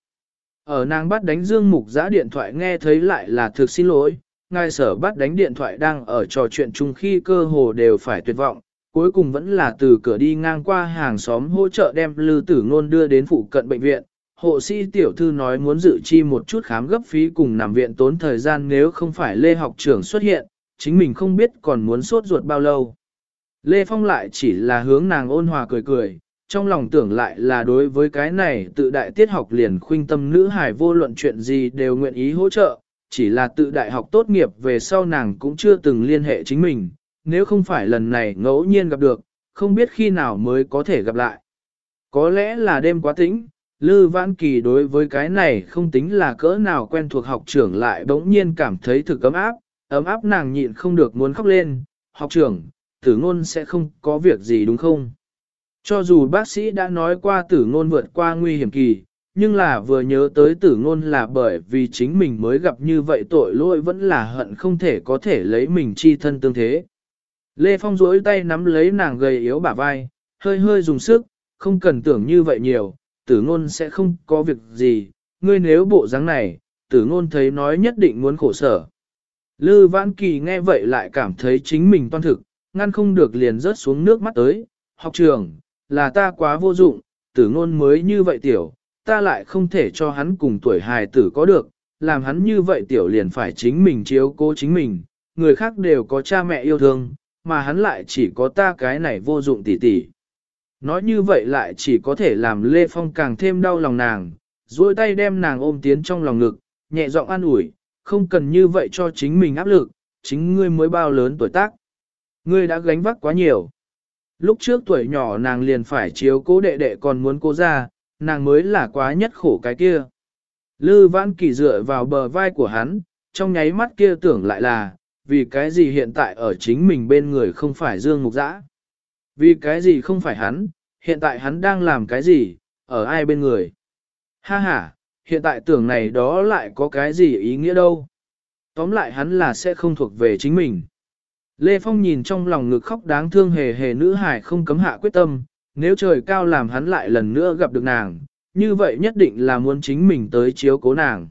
Ở nàng bắt đánh dương mục giã điện thoại nghe thấy lại là thực xin lỗi, ngài sở bắt đánh điện thoại đang ở trò chuyện chung khi cơ hồ đều phải tuyệt vọng, cuối cùng vẫn là từ cửa đi ngang qua hàng xóm hỗ trợ đem lư tử ngôn đưa đến phụ cận bệnh viện. Hộ sĩ tiểu thư nói muốn dự chi một chút khám gấp phí cùng nằm viện tốn thời gian nếu không phải Lê học trưởng xuất hiện, chính mình không biết còn muốn sốt ruột bao lâu. Lê Phong lại chỉ là hướng nàng ôn hòa cười cười, trong lòng tưởng lại là đối với cái này tự đại tiết học liền khuynh tâm nữ hải vô luận chuyện gì đều nguyện ý hỗ trợ, chỉ là tự đại học tốt nghiệp về sau nàng cũng chưa từng liên hệ chính mình, nếu không phải lần này ngẫu nhiên gặp được, không biết khi nào mới có thể gặp lại. Có lẽ là đêm quá tĩnh, Lư Vãn Kỳ đối với cái này không tính là cỡ nào quen thuộc học trưởng lại bỗng nhiên cảm thấy thực ấm áp, ấm áp nàng nhịn không được muốn khóc lên, học trưởng, tử ngôn sẽ không có việc gì đúng không? Cho dù bác sĩ đã nói qua tử ngôn vượt qua nguy hiểm kỳ, nhưng là vừa nhớ tới tử ngôn là bởi vì chính mình mới gặp như vậy tội lỗi vẫn là hận không thể có thể lấy mình chi thân tương thế. Lê Phong duỗi tay nắm lấy nàng gầy yếu bả vai, hơi hơi dùng sức, không cần tưởng như vậy nhiều, tử ngôn sẽ không có việc gì, ngươi nếu bộ dáng này, tử ngôn thấy nói nhất định muốn khổ sở. Lư Vãn Kỳ nghe vậy lại cảm thấy chính mình toan thực, ngăn không được liền rớt xuống nước mắt tới, học trường, là ta quá vô dụng, tử ngôn mới như vậy tiểu, ta lại không thể cho hắn cùng tuổi hài tử có được, làm hắn như vậy tiểu liền phải chính mình chiếu cố chính mình, người khác đều có cha mẹ yêu thương, mà hắn lại chỉ có ta cái này vô dụng tỉ tỉ. Nói như vậy lại chỉ có thể làm Lê Phong càng thêm đau lòng nàng, duỗi tay đem nàng ôm tiến trong lòng ngực, nhẹ giọng an ủi, không cần như vậy cho chính mình áp lực, chính ngươi mới bao lớn tuổi tác. Ngươi đã gánh vác quá nhiều. Lúc trước tuổi nhỏ nàng liền phải chiếu cố đệ đệ còn muốn cố ra, nàng mới là quá nhất khổ cái kia. Lư Văn Kỳ dựa vào bờ vai của hắn, trong nháy mắt kia tưởng lại là, vì cái gì hiện tại ở chính mình bên người không phải Dương Mục Giã. Vì cái gì không phải hắn, hiện tại hắn đang làm cái gì, ở ai bên người. Ha ha, hiện tại tưởng này đó lại có cái gì ý nghĩa đâu. Tóm lại hắn là sẽ không thuộc về chính mình. Lê Phong nhìn trong lòng ngực khóc đáng thương hề hề nữ hải không cấm hạ quyết tâm, nếu trời cao làm hắn lại lần nữa gặp được nàng, như vậy nhất định là muốn chính mình tới chiếu cố nàng.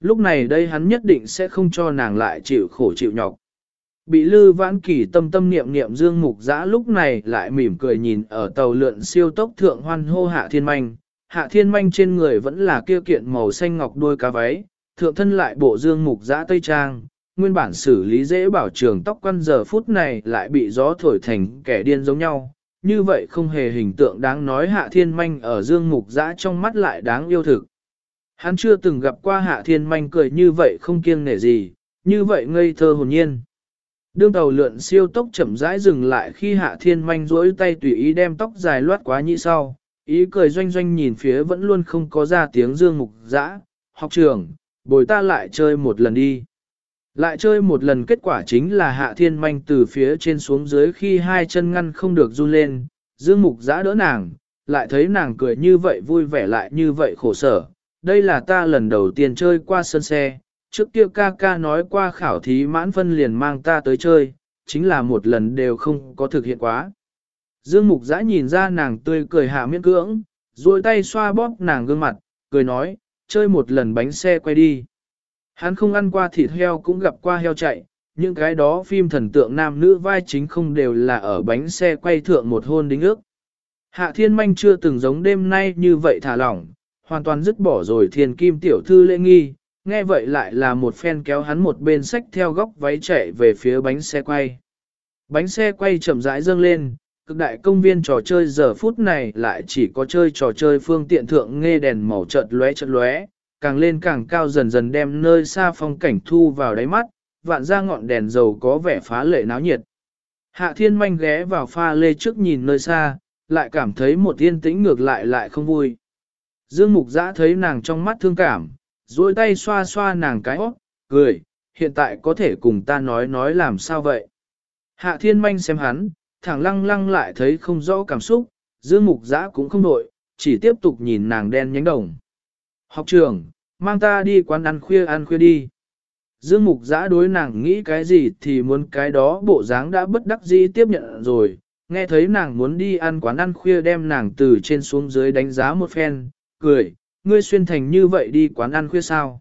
Lúc này đây hắn nhất định sẽ không cho nàng lại chịu khổ chịu nhọc. Bị lư vãn kỳ tâm tâm niệm niệm dương mục giã lúc này lại mỉm cười nhìn ở tàu lượn siêu tốc thượng hoan hô hạ thiên manh. Hạ thiên manh trên người vẫn là kia kiện màu xanh ngọc đuôi cá váy, thượng thân lại bộ dương mục giã tây trang, nguyên bản xử lý dễ bảo trường tóc quăn giờ phút này lại bị gió thổi thành kẻ điên giống nhau. Như vậy không hề hình tượng đáng nói hạ thiên manh ở dương mục giã trong mắt lại đáng yêu thực. Hắn chưa từng gặp qua hạ thiên manh cười như vậy không kiêng nể gì, như vậy ngây thơ hồn nhiên. Đương tàu lượn siêu tốc chậm rãi dừng lại khi hạ thiên manh duỗi tay tùy ý đem tóc dài loát quá nhị sau, ý cười doanh doanh nhìn phía vẫn luôn không có ra tiếng dương mục dã học trường, bồi ta lại chơi một lần đi. Lại chơi một lần kết quả chính là hạ thiên manh từ phía trên xuống dưới khi hai chân ngăn không được run lên, dương mục Giã đỡ nàng, lại thấy nàng cười như vậy vui vẻ lại như vậy khổ sở. Đây là ta lần đầu tiên chơi qua sân xe, trước kia ca ca nói qua khảo thí mãn phân liền mang ta tới chơi, chính là một lần đều không có thực hiện quá. Dương Mục Giã nhìn ra nàng tươi cười hạ miễn cưỡng, rồi tay xoa bóp nàng gương mặt, cười nói, chơi một lần bánh xe quay đi. Hắn không ăn qua thịt heo cũng gặp qua heo chạy, những cái đó phim thần tượng nam nữ vai chính không đều là ở bánh xe quay thượng một hôn đính ước. Hạ thiên manh chưa từng giống đêm nay như vậy thả lỏng, hoàn toàn dứt bỏ rồi thiên kim tiểu thư lễ nghi, nghe vậy lại là một phen kéo hắn một bên sách theo góc váy chạy về phía bánh xe quay. Bánh xe quay chậm rãi dâng lên, cực đại công viên trò chơi giờ phút này lại chỉ có chơi trò chơi phương tiện thượng nghe đèn màu chợt lóe chợt lóe, càng lên càng cao dần dần đem nơi xa phong cảnh thu vào đáy mắt, vạn ra ngọn đèn dầu có vẻ phá lệ náo nhiệt. Hạ thiên manh ghé vào pha lê trước nhìn nơi xa, lại cảm thấy một yên tĩnh ngược lại lại không vui. Dương mục giã thấy nàng trong mắt thương cảm, duỗi tay xoa xoa nàng cái óc, cười, hiện tại có thể cùng ta nói nói làm sao vậy. Hạ thiên manh xem hắn, thẳng lăng lăng lại thấy không rõ cảm xúc, dương mục giã cũng không nội, chỉ tiếp tục nhìn nàng đen nhánh đồng. Học trưởng, mang ta đi quán ăn khuya ăn khuya đi. Dương mục giã đối nàng nghĩ cái gì thì muốn cái đó bộ dáng đã bất đắc dĩ tiếp nhận rồi, nghe thấy nàng muốn đi ăn quán ăn khuya đem nàng từ trên xuống dưới đánh giá một phen, cười, ngươi xuyên thành như vậy đi quán ăn khuya sao.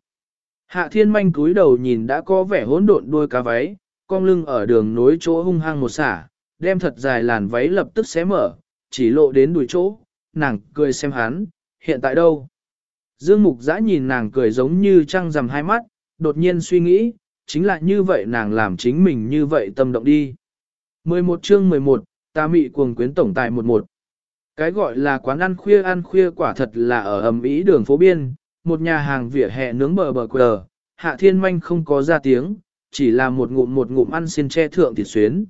Hạ thiên manh cúi đầu nhìn đã có vẻ hỗn độn đuôi cá váy, cong lưng ở đường nối chỗ hung hăng một xả, đem thật dài làn váy lập tức xé mở, chỉ lộ đến đuôi chỗ, nàng cười xem hắn, hiện tại đâu. Dương Mục Giã nhìn nàng cười giống như trăng rằm hai mắt, đột nhiên suy nghĩ, chính là như vậy nàng làm chính mình như vậy tâm động đi. 11 chương 11, ta mị cuồng quyến tổng tài 11. Cái gọi là quán ăn khuya ăn khuya quả thật là ở ẩm ý đường phố biên, một nhà hàng vỉa hè nướng bờ bờ quờ, hạ thiên manh không có ra tiếng, chỉ là một ngụm một ngụm ăn xin che thượng thịt xuyến.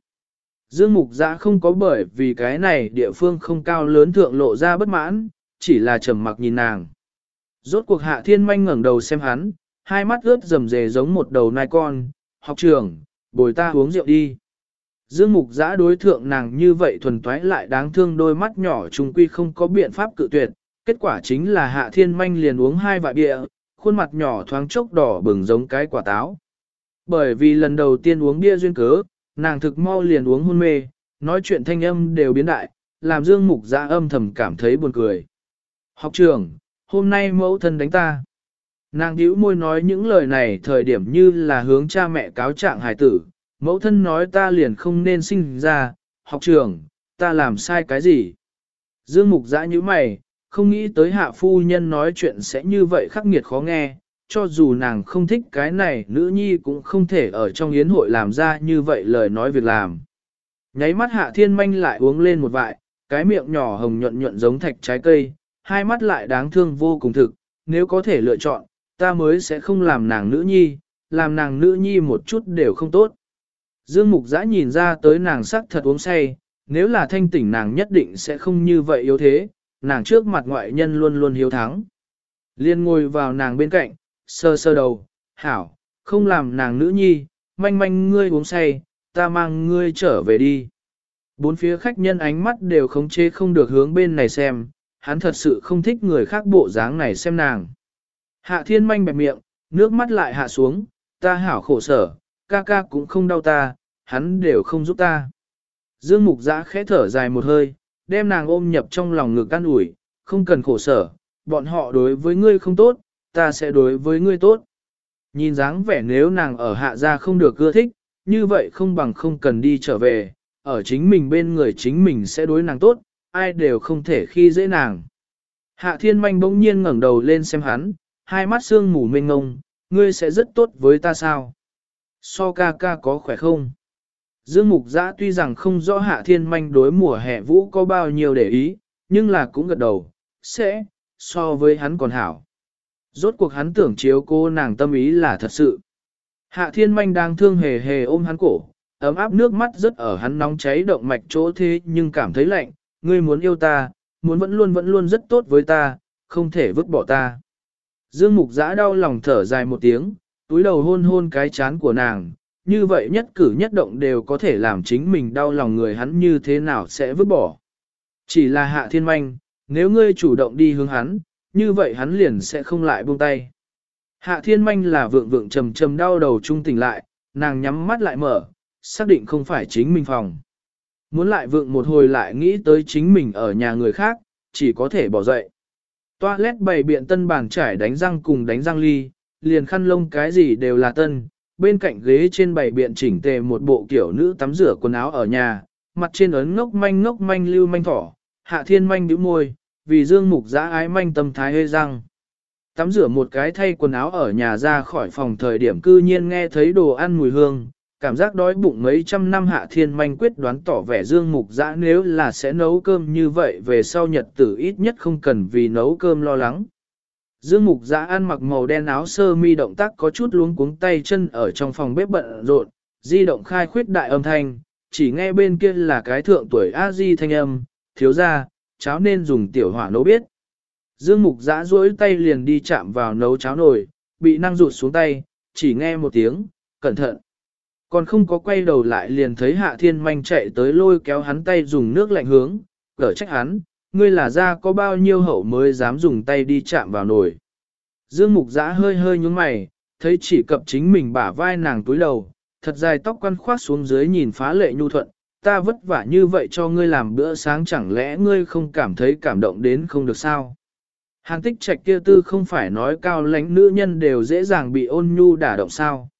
Dương mục giã không có bởi vì cái này địa phương không cao lớn thượng lộ ra bất mãn, chỉ là trầm mặc nhìn nàng. Rốt cuộc hạ thiên manh ngẩng đầu xem hắn, hai mắt ướt rầm rề giống một đầu nai con, học trưởng, bồi ta uống rượu đi. Dương mục giã đối thượng nàng như vậy thuần toái lại đáng thương đôi mắt nhỏ trùng quy không có biện pháp cự tuyệt, kết quả chính là hạ thiên manh liền uống hai vại bia, khuôn mặt nhỏ thoáng chốc đỏ bừng giống cái quả táo. Bởi vì lần đầu tiên uống bia duyên cớ, nàng thực mau liền uống hôn mê, nói chuyện thanh âm đều biến đại, làm dương mục giã âm thầm cảm thấy buồn cười. Học trưởng, hôm nay mẫu thân đánh ta. Nàng hữu môi nói những lời này thời điểm như là hướng cha mẹ cáo trạng hài tử, mẫu thân nói ta liền không nên sinh ra, học trường, ta làm sai cái gì? Dương Mục dã như mày, không nghĩ tới hạ phu nhân nói chuyện sẽ như vậy khắc nghiệt khó nghe, cho dù nàng không thích cái này nữ nhi cũng không thể ở trong yến hội làm ra như vậy lời nói việc làm. Nháy mắt hạ thiên manh lại uống lên một vại, cái miệng nhỏ hồng nhuận nhuận giống thạch trái cây, hai mắt lại đáng thương vô cùng thực, nếu có thể lựa chọn, ta mới sẽ không làm nàng nữ nhi, làm nàng nữ nhi một chút đều không tốt. Dương Mục Giã nhìn ra tới nàng sắc thật uống say, nếu là thanh tỉnh nàng nhất định sẽ không như vậy yếu thế, nàng trước mặt ngoại nhân luôn luôn hiếu thắng. Liên ngồi vào nàng bên cạnh, sơ sơ đầu, hảo, không làm nàng nữ nhi, manh manh ngươi uống say, ta mang ngươi trở về đi. Bốn phía khách nhân ánh mắt đều khống chế không được hướng bên này xem, hắn thật sự không thích người khác bộ dáng này xem nàng. Hạ thiên manh bẹp miệng, nước mắt lại hạ xuống, ta hảo khổ sở, ca ca cũng không đau ta, hắn đều không giúp ta. Dương Mục Giã khẽ thở dài một hơi, đem nàng ôm nhập trong lòng ngực an ủi, không cần khổ sở, bọn họ đối với ngươi không tốt, ta sẽ đối với ngươi tốt. Nhìn dáng vẻ nếu nàng ở hạ gia không được ưa thích, như vậy không bằng không cần đi trở về, ở chính mình bên người chính mình sẽ đối nàng tốt, ai đều không thể khi dễ nàng. Hạ thiên manh bỗng nhiên ngẩng đầu lên xem hắn, hai mắt sương mù mênh ngông, ngươi sẽ rất tốt với ta sao? So ca ca có khỏe không? Dương Mục Giã tuy rằng không rõ hạ thiên manh đối mùa hè vũ có bao nhiêu để ý, nhưng là cũng gật đầu, sẽ, so với hắn còn hảo. Rốt cuộc hắn tưởng chiếu cô nàng tâm ý là thật sự. Hạ thiên manh đang thương hề hề ôm hắn cổ, ấm áp nước mắt rất ở hắn nóng cháy động mạch chỗ thế nhưng cảm thấy lạnh, ngươi muốn yêu ta, muốn vẫn luôn vẫn luôn rất tốt với ta, không thể vứt bỏ ta. Dương Mục Giã đau lòng thở dài một tiếng, túi đầu hôn hôn cái chán của nàng, như vậy nhất cử nhất động đều có thể làm chính mình đau lòng người hắn như thế nào sẽ vứt bỏ. Chỉ là hạ thiên manh, nếu ngươi chủ động đi hướng hắn, như vậy hắn liền sẽ không lại buông tay. Hạ thiên manh là vượng vượng trầm trầm đau đầu trung tỉnh lại, nàng nhắm mắt lại mở, xác định không phải chính mình phòng. Muốn lại vượng một hồi lại nghĩ tới chính mình ở nhà người khác, chỉ có thể bỏ dậy. Toilet bày biện tân bàn trải đánh răng cùng đánh răng ly, liền khăn lông cái gì đều là tân, bên cạnh ghế trên bày biện chỉnh tề một bộ kiểu nữ tắm rửa quần áo ở nhà, mặt trên ấn ngốc manh ngốc manh lưu manh thỏ, hạ thiên manh bĩu môi, vì dương mục giã ái manh tâm thái hơi răng. Tắm rửa một cái thay quần áo ở nhà ra khỏi phòng thời điểm cư nhiên nghe thấy đồ ăn mùi hương, cảm giác đói bụng mấy trăm năm hạ thiên manh quyết đoán tỏ vẻ dương mục dã nếu là sẽ nấu cơm như vậy về sau nhật tử ít nhất không cần vì nấu cơm lo lắng. Dương mục dã ăn mặc màu đen áo sơ mi động tác có chút luống cuống tay chân ở trong phòng bếp bận rộn, di động khai khuyết đại âm thanh, chỉ nghe bên kia là cái thượng tuổi a di thanh âm, thiếu ra, cháo nên dùng tiểu hỏa nấu biết. Dương mục dã duỗi tay liền đi chạm vào nấu cháo nồi, bị năng rụt xuống tay, chỉ nghe một tiếng, cẩn thận. Còn không có quay đầu lại liền thấy hạ thiên manh chạy tới lôi kéo hắn tay dùng nước lạnh hướng, cỡ trách hắn, ngươi là ra có bao nhiêu hậu mới dám dùng tay đi chạm vào nồi. Dương mục giã hơi hơi nhúng mày, thấy chỉ cập chính mình bả vai nàng túi đầu, thật dài tóc quăn khoát xuống dưới nhìn phá lệ nhu thuận, ta vất vả như vậy cho ngươi làm bữa sáng chẳng lẽ ngươi không cảm thấy cảm động đến không được sao. Hàng tích trạch kia tư không phải nói cao lãnh nữ nhân đều dễ dàng bị ôn nhu đả động sao.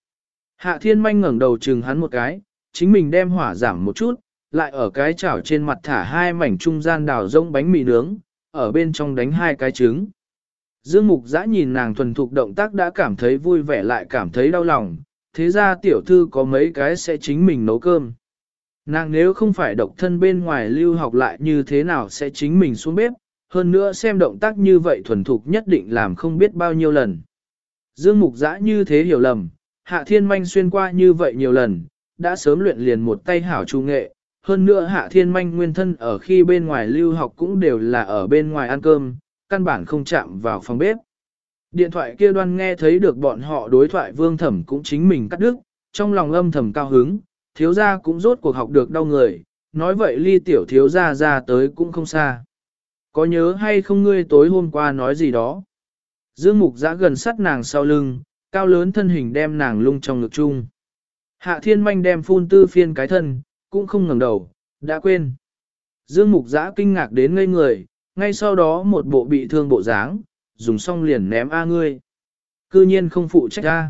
Hạ thiên manh ngẩng đầu chừng hắn một cái, chính mình đem hỏa giảm một chút, lại ở cái chảo trên mặt thả hai mảnh trung gian đào rông bánh mì nướng, ở bên trong đánh hai cái trứng. Dương mục giã nhìn nàng thuần thục động tác đã cảm thấy vui vẻ lại cảm thấy đau lòng, thế ra tiểu thư có mấy cái sẽ chính mình nấu cơm. Nàng nếu không phải độc thân bên ngoài lưu học lại như thế nào sẽ chính mình xuống bếp, hơn nữa xem động tác như vậy thuần thục nhất định làm không biết bao nhiêu lần. Dương mục giã như thế hiểu lầm, Hạ Thiên Manh xuyên qua như vậy nhiều lần, đã sớm luyện liền một tay hảo trung nghệ. Hơn nữa Hạ Thiên Manh nguyên thân ở khi bên ngoài lưu học cũng đều là ở bên ngoài ăn cơm, căn bản không chạm vào phòng bếp. Điện thoại kia đoan nghe thấy được bọn họ đối thoại vương thẩm cũng chính mình cắt đứt, trong lòng âm thầm cao hứng, thiếu gia cũng rốt cuộc học được đau người, nói vậy ly tiểu thiếu gia ra tới cũng không xa. Có nhớ hay không ngươi tối hôm qua nói gì đó? Dương Mục giã gần sát nàng sau lưng, cao lớn thân hình đem nàng lung trong ngực chung. Hạ thiên manh đem phun tư phiên cái thân, cũng không ngẩng đầu, đã quên. Dương mục giã kinh ngạc đến ngây người, ngay sau đó một bộ bị thương bộ dáng, dùng xong liền ném a ngươi. Cư nhiên không phụ trách a.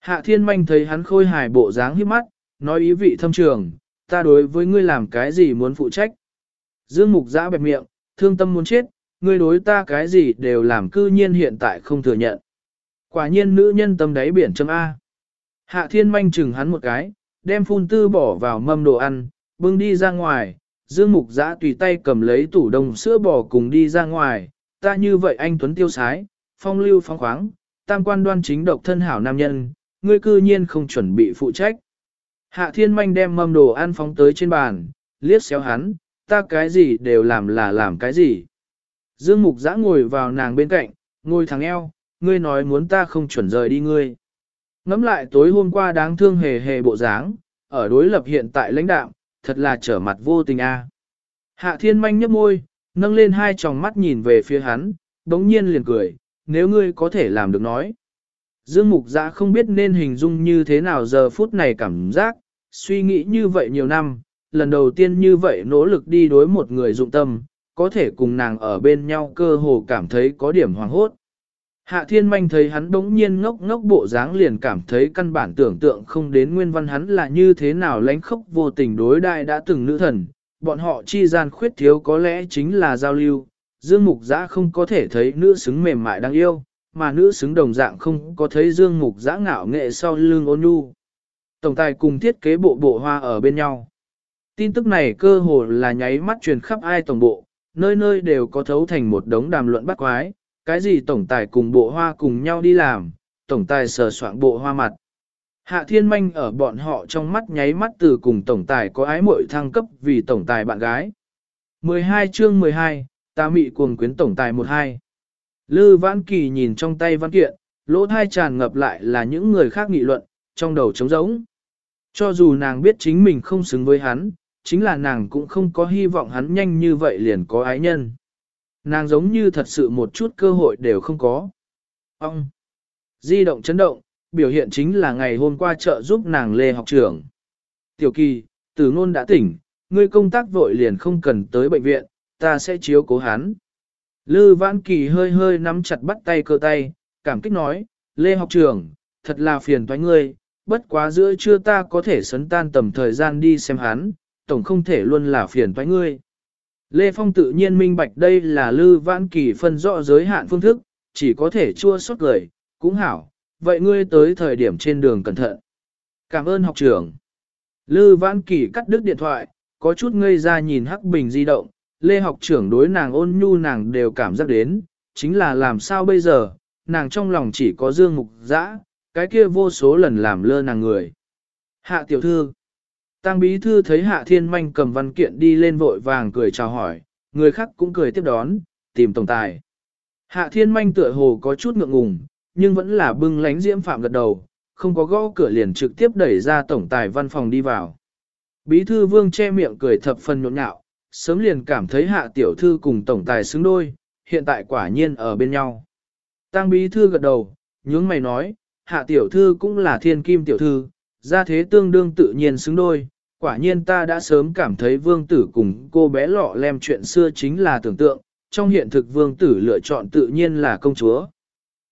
Hạ thiên manh thấy hắn khôi hài bộ dáng hiếp mắt, nói ý vị thâm trường, ta đối với ngươi làm cái gì muốn phụ trách. Dương mục giã bẹp miệng, thương tâm muốn chết, ngươi đối ta cái gì đều làm cư nhiên hiện tại không thừa nhận. Quả nhiên nữ nhân tâm đáy biển châm A. Hạ thiên manh chừng hắn một cái, đem phun tư bỏ vào mâm đồ ăn, bưng đi ra ngoài, dương mục giã tùy tay cầm lấy tủ đông sữa bò cùng đi ra ngoài, ta như vậy anh Tuấn tiêu sái, phong lưu phong khoáng, tam quan đoan chính độc thân hảo nam nhân, ngươi cư nhiên không chuẩn bị phụ trách. Hạ thiên manh đem mâm đồ ăn phóng tới trên bàn, liếc xéo hắn, ta cái gì đều làm là làm cái gì. Dương mục giã ngồi vào nàng bên cạnh, ngồi thẳng eo, ngươi nói muốn ta không chuẩn rời đi ngươi. Ngắm lại tối hôm qua đáng thương hề hề bộ dáng, ở đối lập hiện tại lãnh đạo, thật là trở mặt vô tình a. Hạ thiên manh nhấp môi, nâng lên hai tròng mắt nhìn về phía hắn, đống nhiên liền cười, nếu ngươi có thể làm được nói. Dương mục giã không biết nên hình dung như thế nào giờ phút này cảm giác, suy nghĩ như vậy nhiều năm, lần đầu tiên như vậy nỗ lực đi đối một người dụng tâm, có thể cùng nàng ở bên nhau cơ hồ cảm thấy có điểm hoàng hốt. Hạ thiên manh thấy hắn đống nhiên ngốc ngốc bộ dáng liền cảm thấy căn bản tưởng tượng không đến nguyên văn hắn là như thế nào lánh khốc vô tình đối đại đã từng nữ thần, bọn họ chi gian khuyết thiếu có lẽ chính là giao lưu, dương mục giã không có thể thấy nữ xứng mềm mại đáng yêu, mà nữ xứng đồng dạng không có thấy dương mục giã ngạo nghệ sau lưng ôn nhu. Tổng tài cùng thiết kế bộ bộ hoa ở bên nhau. Tin tức này cơ hồ là nháy mắt truyền khắp ai tổng bộ, nơi nơi đều có thấu thành một đống đàm luận bắt quái, cái gì tổng tài cùng bộ hoa cùng nhau đi làm, tổng tài sờ soạn bộ hoa mặt. Hạ thiên manh ở bọn họ trong mắt nháy mắt từ cùng tổng tài có ái muội thăng cấp vì tổng tài bạn gái. 12 chương 12, ta mị cuồng quyến tổng tài 12. Lư Vãn Kỳ nhìn trong tay văn kiện, lỗ thai tràn ngập lại là những người khác nghị luận, trong đầu trống rỗng. Cho dù nàng biết chính mình không xứng với hắn, chính là nàng cũng không có hy vọng hắn nhanh như vậy liền có ái nhân. Nàng giống như thật sự một chút cơ hội đều không có. Ông! Di động chấn động, biểu hiện chính là ngày hôm qua trợ giúp nàng lê học trưởng. Tiểu kỳ, từ ngôn đã tỉnh, ngươi công tác vội liền không cần tới bệnh viện, ta sẽ chiếu cố hắn. Lư Vãn Kỳ hơi hơi nắm chặt bắt tay cơ tay, cảm kích nói, Lê học trưởng, thật là phiền toái ngươi, bất quá giữa trưa ta có thể sấn tan tầm thời gian đi xem hắn, tổng không thể luôn là phiền toái ngươi. Lê Phong tự nhiên minh bạch đây là Lư Vãn Kỳ phân rõ giới hạn phương thức, chỉ có thể chua xót lời, cũng hảo, vậy ngươi tới thời điểm trên đường cẩn thận. Cảm ơn học trưởng. Lư Vãn Kỳ cắt đứt điện thoại, có chút ngây ra nhìn Hắc Bình di động, Lê học trưởng đối nàng ôn nhu nàng đều cảm giác đến, chính là làm sao bây giờ, nàng trong lòng chỉ có dương mục dã, cái kia vô số lần làm lơ nàng người. Hạ tiểu thư, Tăng bí thư thấy hạ thiên manh cầm văn kiện đi lên vội vàng cười chào hỏi, người khác cũng cười tiếp đón, tìm tổng tài. Hạ thiên manh tựa hồ có chút ngượng ngùng, nhưng vẫn là bưng lánh diễm phạm gật đầu, không có gõ cửa liền trực tiếp đẩy ra tổng tài văn phòng đi vào. Bí thư vương che miệng cười thập phần nhộn nhạo, sớm liền cảm thấy hạ tiểu thư cùng tổng tài xứng đôi, hiện tại quả nhiên ở bên nhau. Tăng bí thư gật đầu, nhướng mày nói, hạ tiểu thư cũng là thiên kim tiểu thư, ra thế tương đương tự nhiên xứng đôi. Quả nhiên ta đã sớm cảm thấy vương tử cùng cô bé lọ lem chuyện xưa chính là tưởng tượng, trong hiện thực vương tử lựa chọn tự nhiên là công chúa.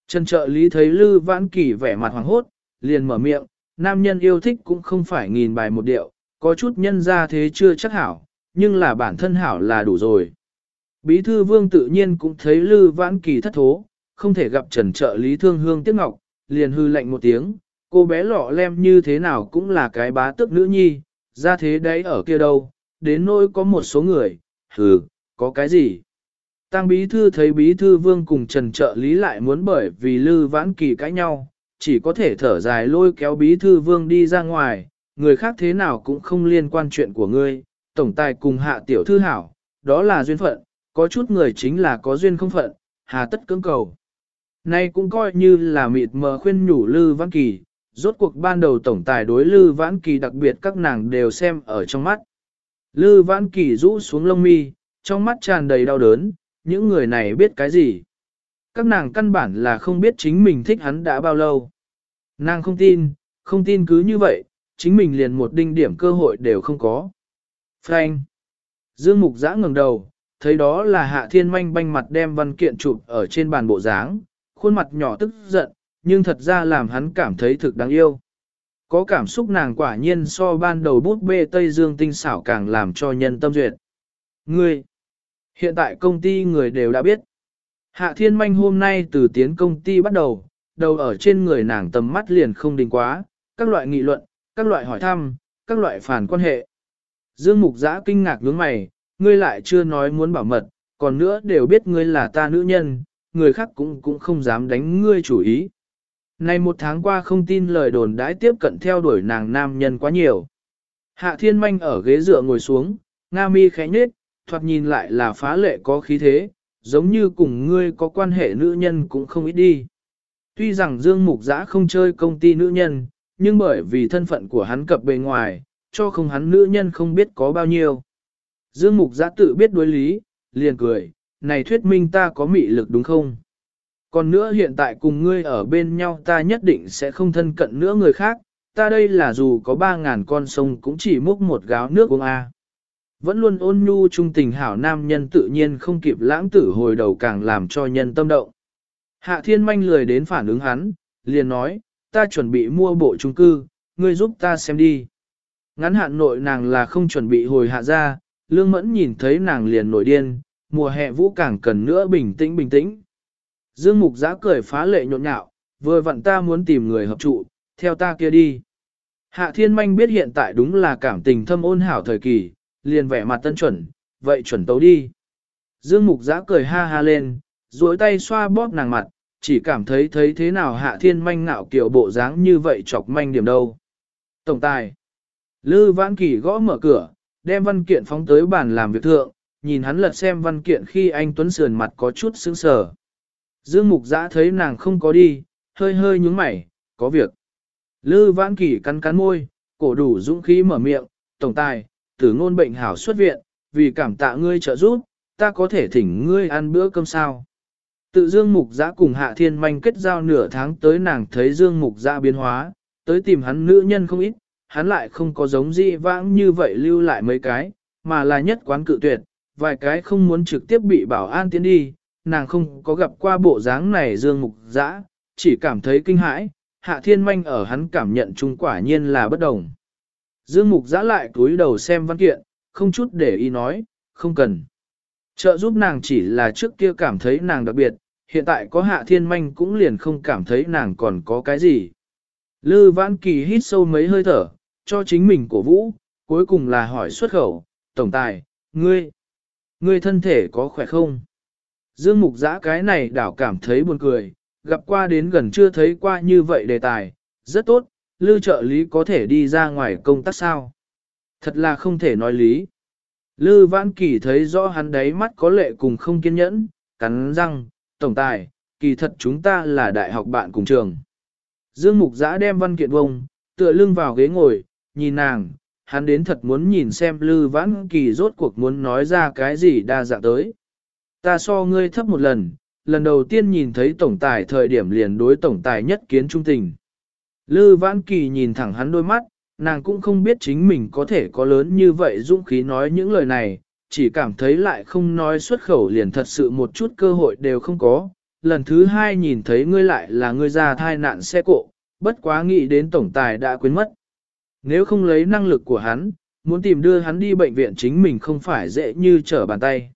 Trần trợ lý thấy Lư Vãn Kỳ vẻ mặt hoàng hốt, liền mở miệng, nam nhân yêu thích cũng không phải nghìn bài một điệu, có chút nhân ra thế chưa chắc hảo, nhưng là bản thân hảo là đủ rồi. Bí thư vương tự nhiên cũng thấy Lư Vãn Kỳ thất thố, không thể gặp trần trợ lý thương hương tiếc ngọc, liền hư lạnh một tiếng, cô bé lọ lem như thế nào cũng là cái bá tước nữ nhi, ra thế đấy ở kia đâu, đến nỗi có một số người, hừ, có cái gì. Tăng bí thư thấy bí thư vương cùng trần trợ lý lại muốn bởi vì lư vãn kỳ cãi nhau, chỉ có thể thở dài lôi kéo bí thư vương đi ra ngoài, người khác thế nào cũng không liên quan chuyện của ngươi, tổng tài cùng hạ tiểu thư hảo, đó là duyên phận, có chút người chính là có duyên không phận, hà tất cưỡng cầu. Nay cũng coi như là mịt mờ khuyên nhủ lư vãn kỳ, rốt cuộc ban đầu tổng tài đối lư vãn kỳ đặc biệt các nàng đều xem ở trong mắt. Lư vãn kỳ rũ xuống lông mi, trong mắt tràn đầy đau đớn, những người này biết cái gì. Các nàng căn bản là không biết chính mình thích hắn đã bao lâu. Nàng không tin, không tin cứ như vậy, chính mình liền một đinh điểm cơ hội đều không có. Frank. Dương Mục giã ngẩng đầu, thấy đó là Hạ Thiên Manh banh mặt đem văn kiện chụp ở trên bàn bộ dáng, khuôn mặt nhỏ tức giận, nhưng thật ra làm hắn cảm thấy thực đáng yêu. Có cảm xúc nàng quả nhiên so ban đầu bút bê Tây Dương tinh xảo càng làm cho nhân tâm duyệt. Ngươi, hiện tại công ty người đều đã biết. Hạ Thiên Manh hôm nay từ tiến công ty bắt đầu, đầu ở trên người nàng tầm mắt liền không đình quá, các loại nghị luận, các loại hỏi thăm, các loại phản quan hệ. Dương Mục Giã kinh ngạc nhướng mày, ngươi lại chưa nói muốn bảo mật, còn nữa đều biết ngươi là ta nữ nhân, người khác cũng cũng không dám đánh ngươi chủ ý. Này một tháng qua không tin lời đồn đãi tiếp cận theo đuổi nàng nam nhân quá nhiều. Hạ thiên manh ở ghế dựa ngồi xuống, Nga mi khẽ nhết, thoạt nhìn lại là phá lệ có khí thế, giống như cùng ngươi có quan hệ nữ nhân cũng không ít đi. Tuy rằng Dương Mục Giã không chơi công ty nữ nhân, nhưng bởi vì thân phận của hắn cập bề ngoài, cho không hắn nữ nhân không biết có bao nhiêu. Dương Mục Giã tự biết đối lý, liền cười, này thuyết minh ta có mị lực đúng không? Còn nữa hiện tại cùng ngươi ở bên nhau ta nhất định sẽ không thân cận nữa người khác, ta đây là dù có ba ngàn con sông cũng chỉ múc một gáo nước uống A. Vẫn luôn ôn nhu trung tình hảo nam nhân tự nhiên không kịp lãng tử hồi đầu càng làm cho nhân tâm động. Hạ thiên manh lười đến phản ứng hắn, liền nói, ta chuẩn bị mua bộ trung cư, ngươi giúp ta xem đi. Ngắn hạn nội nàng là không chuẩn bị hồi hạ ra, lương mẫn nhìn thấy nàng liền nổi điên, mùa hè vũ càng cần nữa bình tĩnh bình tĩnh. Dương mục giã cười phá lệ nhộn nhạo, vừa vặn ta muốn tìm người hợp trụ, theo ta kia đi. Hạ thiên manh biết hiện tại đúng là cảm tình thâm ôn hảo thời kỳ, liền vẻ mặt tân chuẩn, vậy chuẩn tấu đi. Dương mục giã cười ha ha lên, duỗi tay xoa bóp nàng mặt, chỉ cảm thấy thấy thế nào hạ thiên manh ngạo kiểu bộ dáng như vậy chọc manh điểm đâu. Tổng tài. Lư vãn kỳ gõ mở cửa, đem văn kiện phóng tới bàn làm việc thượng, nhìn hắn lật xem văn kiện khi anh Tuấn sườn mặt có chút sững sờ. Dương mục giã thấy nàng không có đi, hơi hơi nhúng mày, có việc. Lư vãn kỳ cắn cắn môi, cổ đủ dũng khí mở miệng, tổng tài, tử ngôn bệnh hảo xuất viện, vì cảm tạ ngươi trợ giúp, ta có thể thỉnh ngươi ăn bữa cơm sao. Tự Dương Mục Giã cùng Hạ Thiên Manh kết giao nửa tháng tới nàng thấy Dương Mục Giã biến hóa, tới tìm hắn nữ nhân không ít, hắn lại không có giống dị vãng như vậy lưu lại mấy cái, mà là nhất quán cự tuyệt, vài cái không muốn trực tiếp bị bảo an tiến đi, nàng không có gặp qua bộ dáng này Dương Mục Giã, chỉ cảm thấy kinh hãi, Hạ Thiên Manh ở hắn cảm nhận chung quả nhiên là bất đồng. Dương Mục Giã lại cúi đầu xem văn kiện, không chút để ý nói, không cần. Trợ giúp nàng chỉ là trước kia cảm thấy nàng đặc biệt, hiện tại có hạ thiên manh cũng liền không cảm thấy nàng còn có cái gì. Lư Vãn Kỳ hít sâu mấy hơi thở, cho chính mình cổ vũ, cuối cùng là hỏi xuất khẩu, tổng tài, ngươi, ngươi thân thể có khỏe không? Dương Mục Giã cái này đảo cảm thấy buồn cười, gặp qua đến gần chưa thấy qua như vậy đề tài, rất tốt, Lư trợ lý có thể đi ra ngoài công tác sao? Thật là không thể nói lý. Lư Vãn Kỳ thấy rõ hắn đấy mắt có lệ cùng không kiên nhẫn, cắn răng, tổng tài, kỳ thật chúng ta là đại học bạn cùng trường. Dương Mục Giã đem văn kiện vông, tựa lưng vào ghế ngồi, nhìn nàng, hắn đến thật muốn nhìn xem Lư Vãn Kỳ rốt cuộc muốn nói ra cái gì đa dạng tới. Ta so ngươi thấp một lần, lần đầu tiên nhìn thấy tổng tài thời điểm liền đối tổng tài nhất kiến trung tình. Lư Vãn Kỳ nhìn thẳng hắn đôi mắt, nàng cũng không biết chính mình có thể có lớn như vậy dũng khí nói những lời này, chỉ cảm thấy lại không nói xuất khẩu liền thật sự một chút cơ hội đều không có. Lần thứ hai nhìn thấy ngươi lại là ngươi ra thai nạn xe cộ, bất quá nghĩ đến tổng tài đã quên mất. Nếu không lấy năng lực của hắn, muốn tìm đưa hắn đi bệnh viện chính mình không phải dễ như trở bàn tay.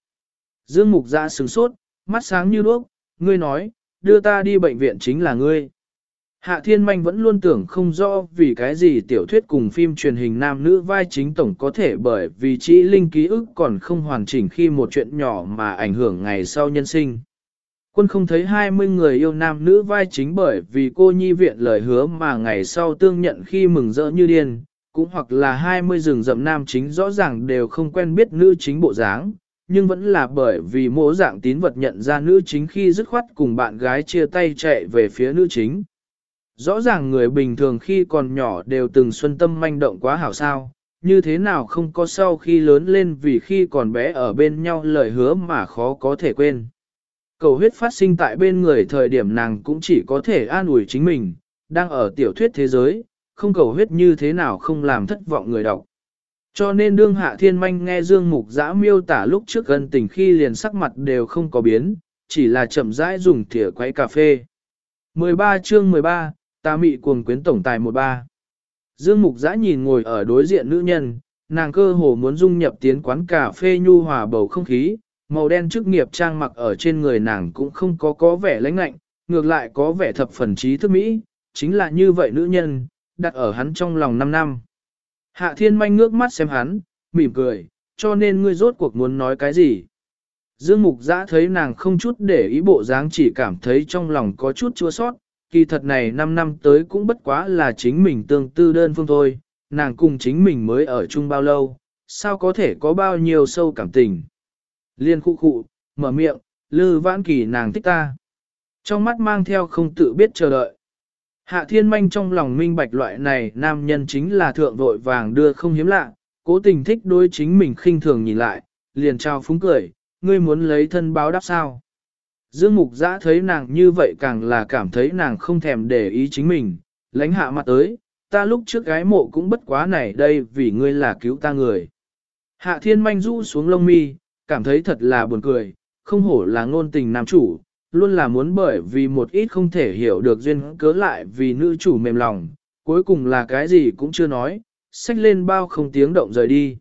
Dương Mục ra sửng sốt, mắt sáng như đuốc, ngươi nói, đưa ta đi bệnh viện chính là ngươi. Hạ Thiên Manh vẫn luôn tưởng không rõ vì cái gì tiểu thuyết cùng phim truyền hình nam nữ vai chính tổng có thể bởi vì chỉ linh ký ức còn không hoàn chỉnh khi một chuyện nhỏ mà ảnh hưởng ngày sau nhân sinh. Quân không thấy 20 người yêu nam nữ vai chính bởi vì cô nhi viện lời hứa mà ngày sau tương nhận khi mừng rỡ như điên, cũng hoặc là 20 rừng rậm nam chính rõ ràng đều không quen biết nữ chính bộ dáng, nhưng vẫn là bởi vì mỗi dạng tín vật nhận ra nữ chính khi dứt khoát cùng bạn gái chia tay chạy về phía nữ chính. Rõ ràng người bình thường khi còn nhỏ đều từng xuân tâm manh động quá hảo sao, như thế nào không có sau khi lớn lên vì khi còn bé ở bên nhau lời hứa mà khó có thể quên. Cầu huyết phát sinh tại bên người thời điểm nàng cũng chỉ có thể an ủi chính mình, đang ở tiểu thuyết thế giới, không cầu huyết như thế nào không làm thất vọng người đọc. Cho nên đương hạ thiên manh nghe Dương Mục giã miêu tả lúc trước gần tình khi liền sắc mặt đều không có biến, chỉ là chậm rãi dùng thìa quấy cà phê. 13 chương 13, ta mị cuồng quyến tổng tài một ba. Dương Mục Giã nhìn ngồi ở đối diện nữ nhân, nàng cơ hồ muốn dung nhập tiến quán cà phê nhu hòa bầu không khí, màu đen chức nghiệp trang mặc ở trên người nàng cũng không có có vẻ lãnh lạnh, ngược lại có vẻ thập phần trí thức mỹ, chính là như vậy nữ nhân, đặt ở hắn trong lòng 5 năm. Hạ thiên manh ngước mắt xem hắn, mỉm cười, cho nên ngươi rốt cuộc muốn nói cái gì. Dương Mục Giã thấy nàng không chút để ý bộ dáng chỉ cảm thấy trong lòng có chút chua sót, kỳ thật này 5 năm tới cũng bất quá là chính mình tương tư đơn phương thôi, nàng cùng chính mình mới ở chung bao lâu, sao có thể có bao nhiêu sâu cảm tình. Liên khu khụ, mở miệng, lư vãn kỳ nàng thích ta. Trong mắt mang theo không tự biết chờ đợi. Hạ thiên manh trong lòng minh bạch loại này nam nhân chính là thượng vội vàng đưa không hiếm lạ, cố tình thích đối chính mình khinh thường nhìn lại, liền trao phúng cười, ngươi muốn lấy thân báo đáp sao. Dương Mục Giã thấy nàng như vậy càng là cảm thấy nàng không thèm để ý chính mình, lánh hạ mặt tới, ta lúc trước gái mộ cũng bất quá này đây vì ngươi là cứu ta người. Hạ thiên manh rũ xuống lông mi, cảm thấy thật là buồn cười, không hổ là ngôn tình nam chủ, luôn là muốn bởi vì một ít không thể hiểu được duyên cớ lại vì nữ chủ mềm lòng, cuối cùng là cái gì cũng chưa nói, xách lên bao không tiếng động rời đi.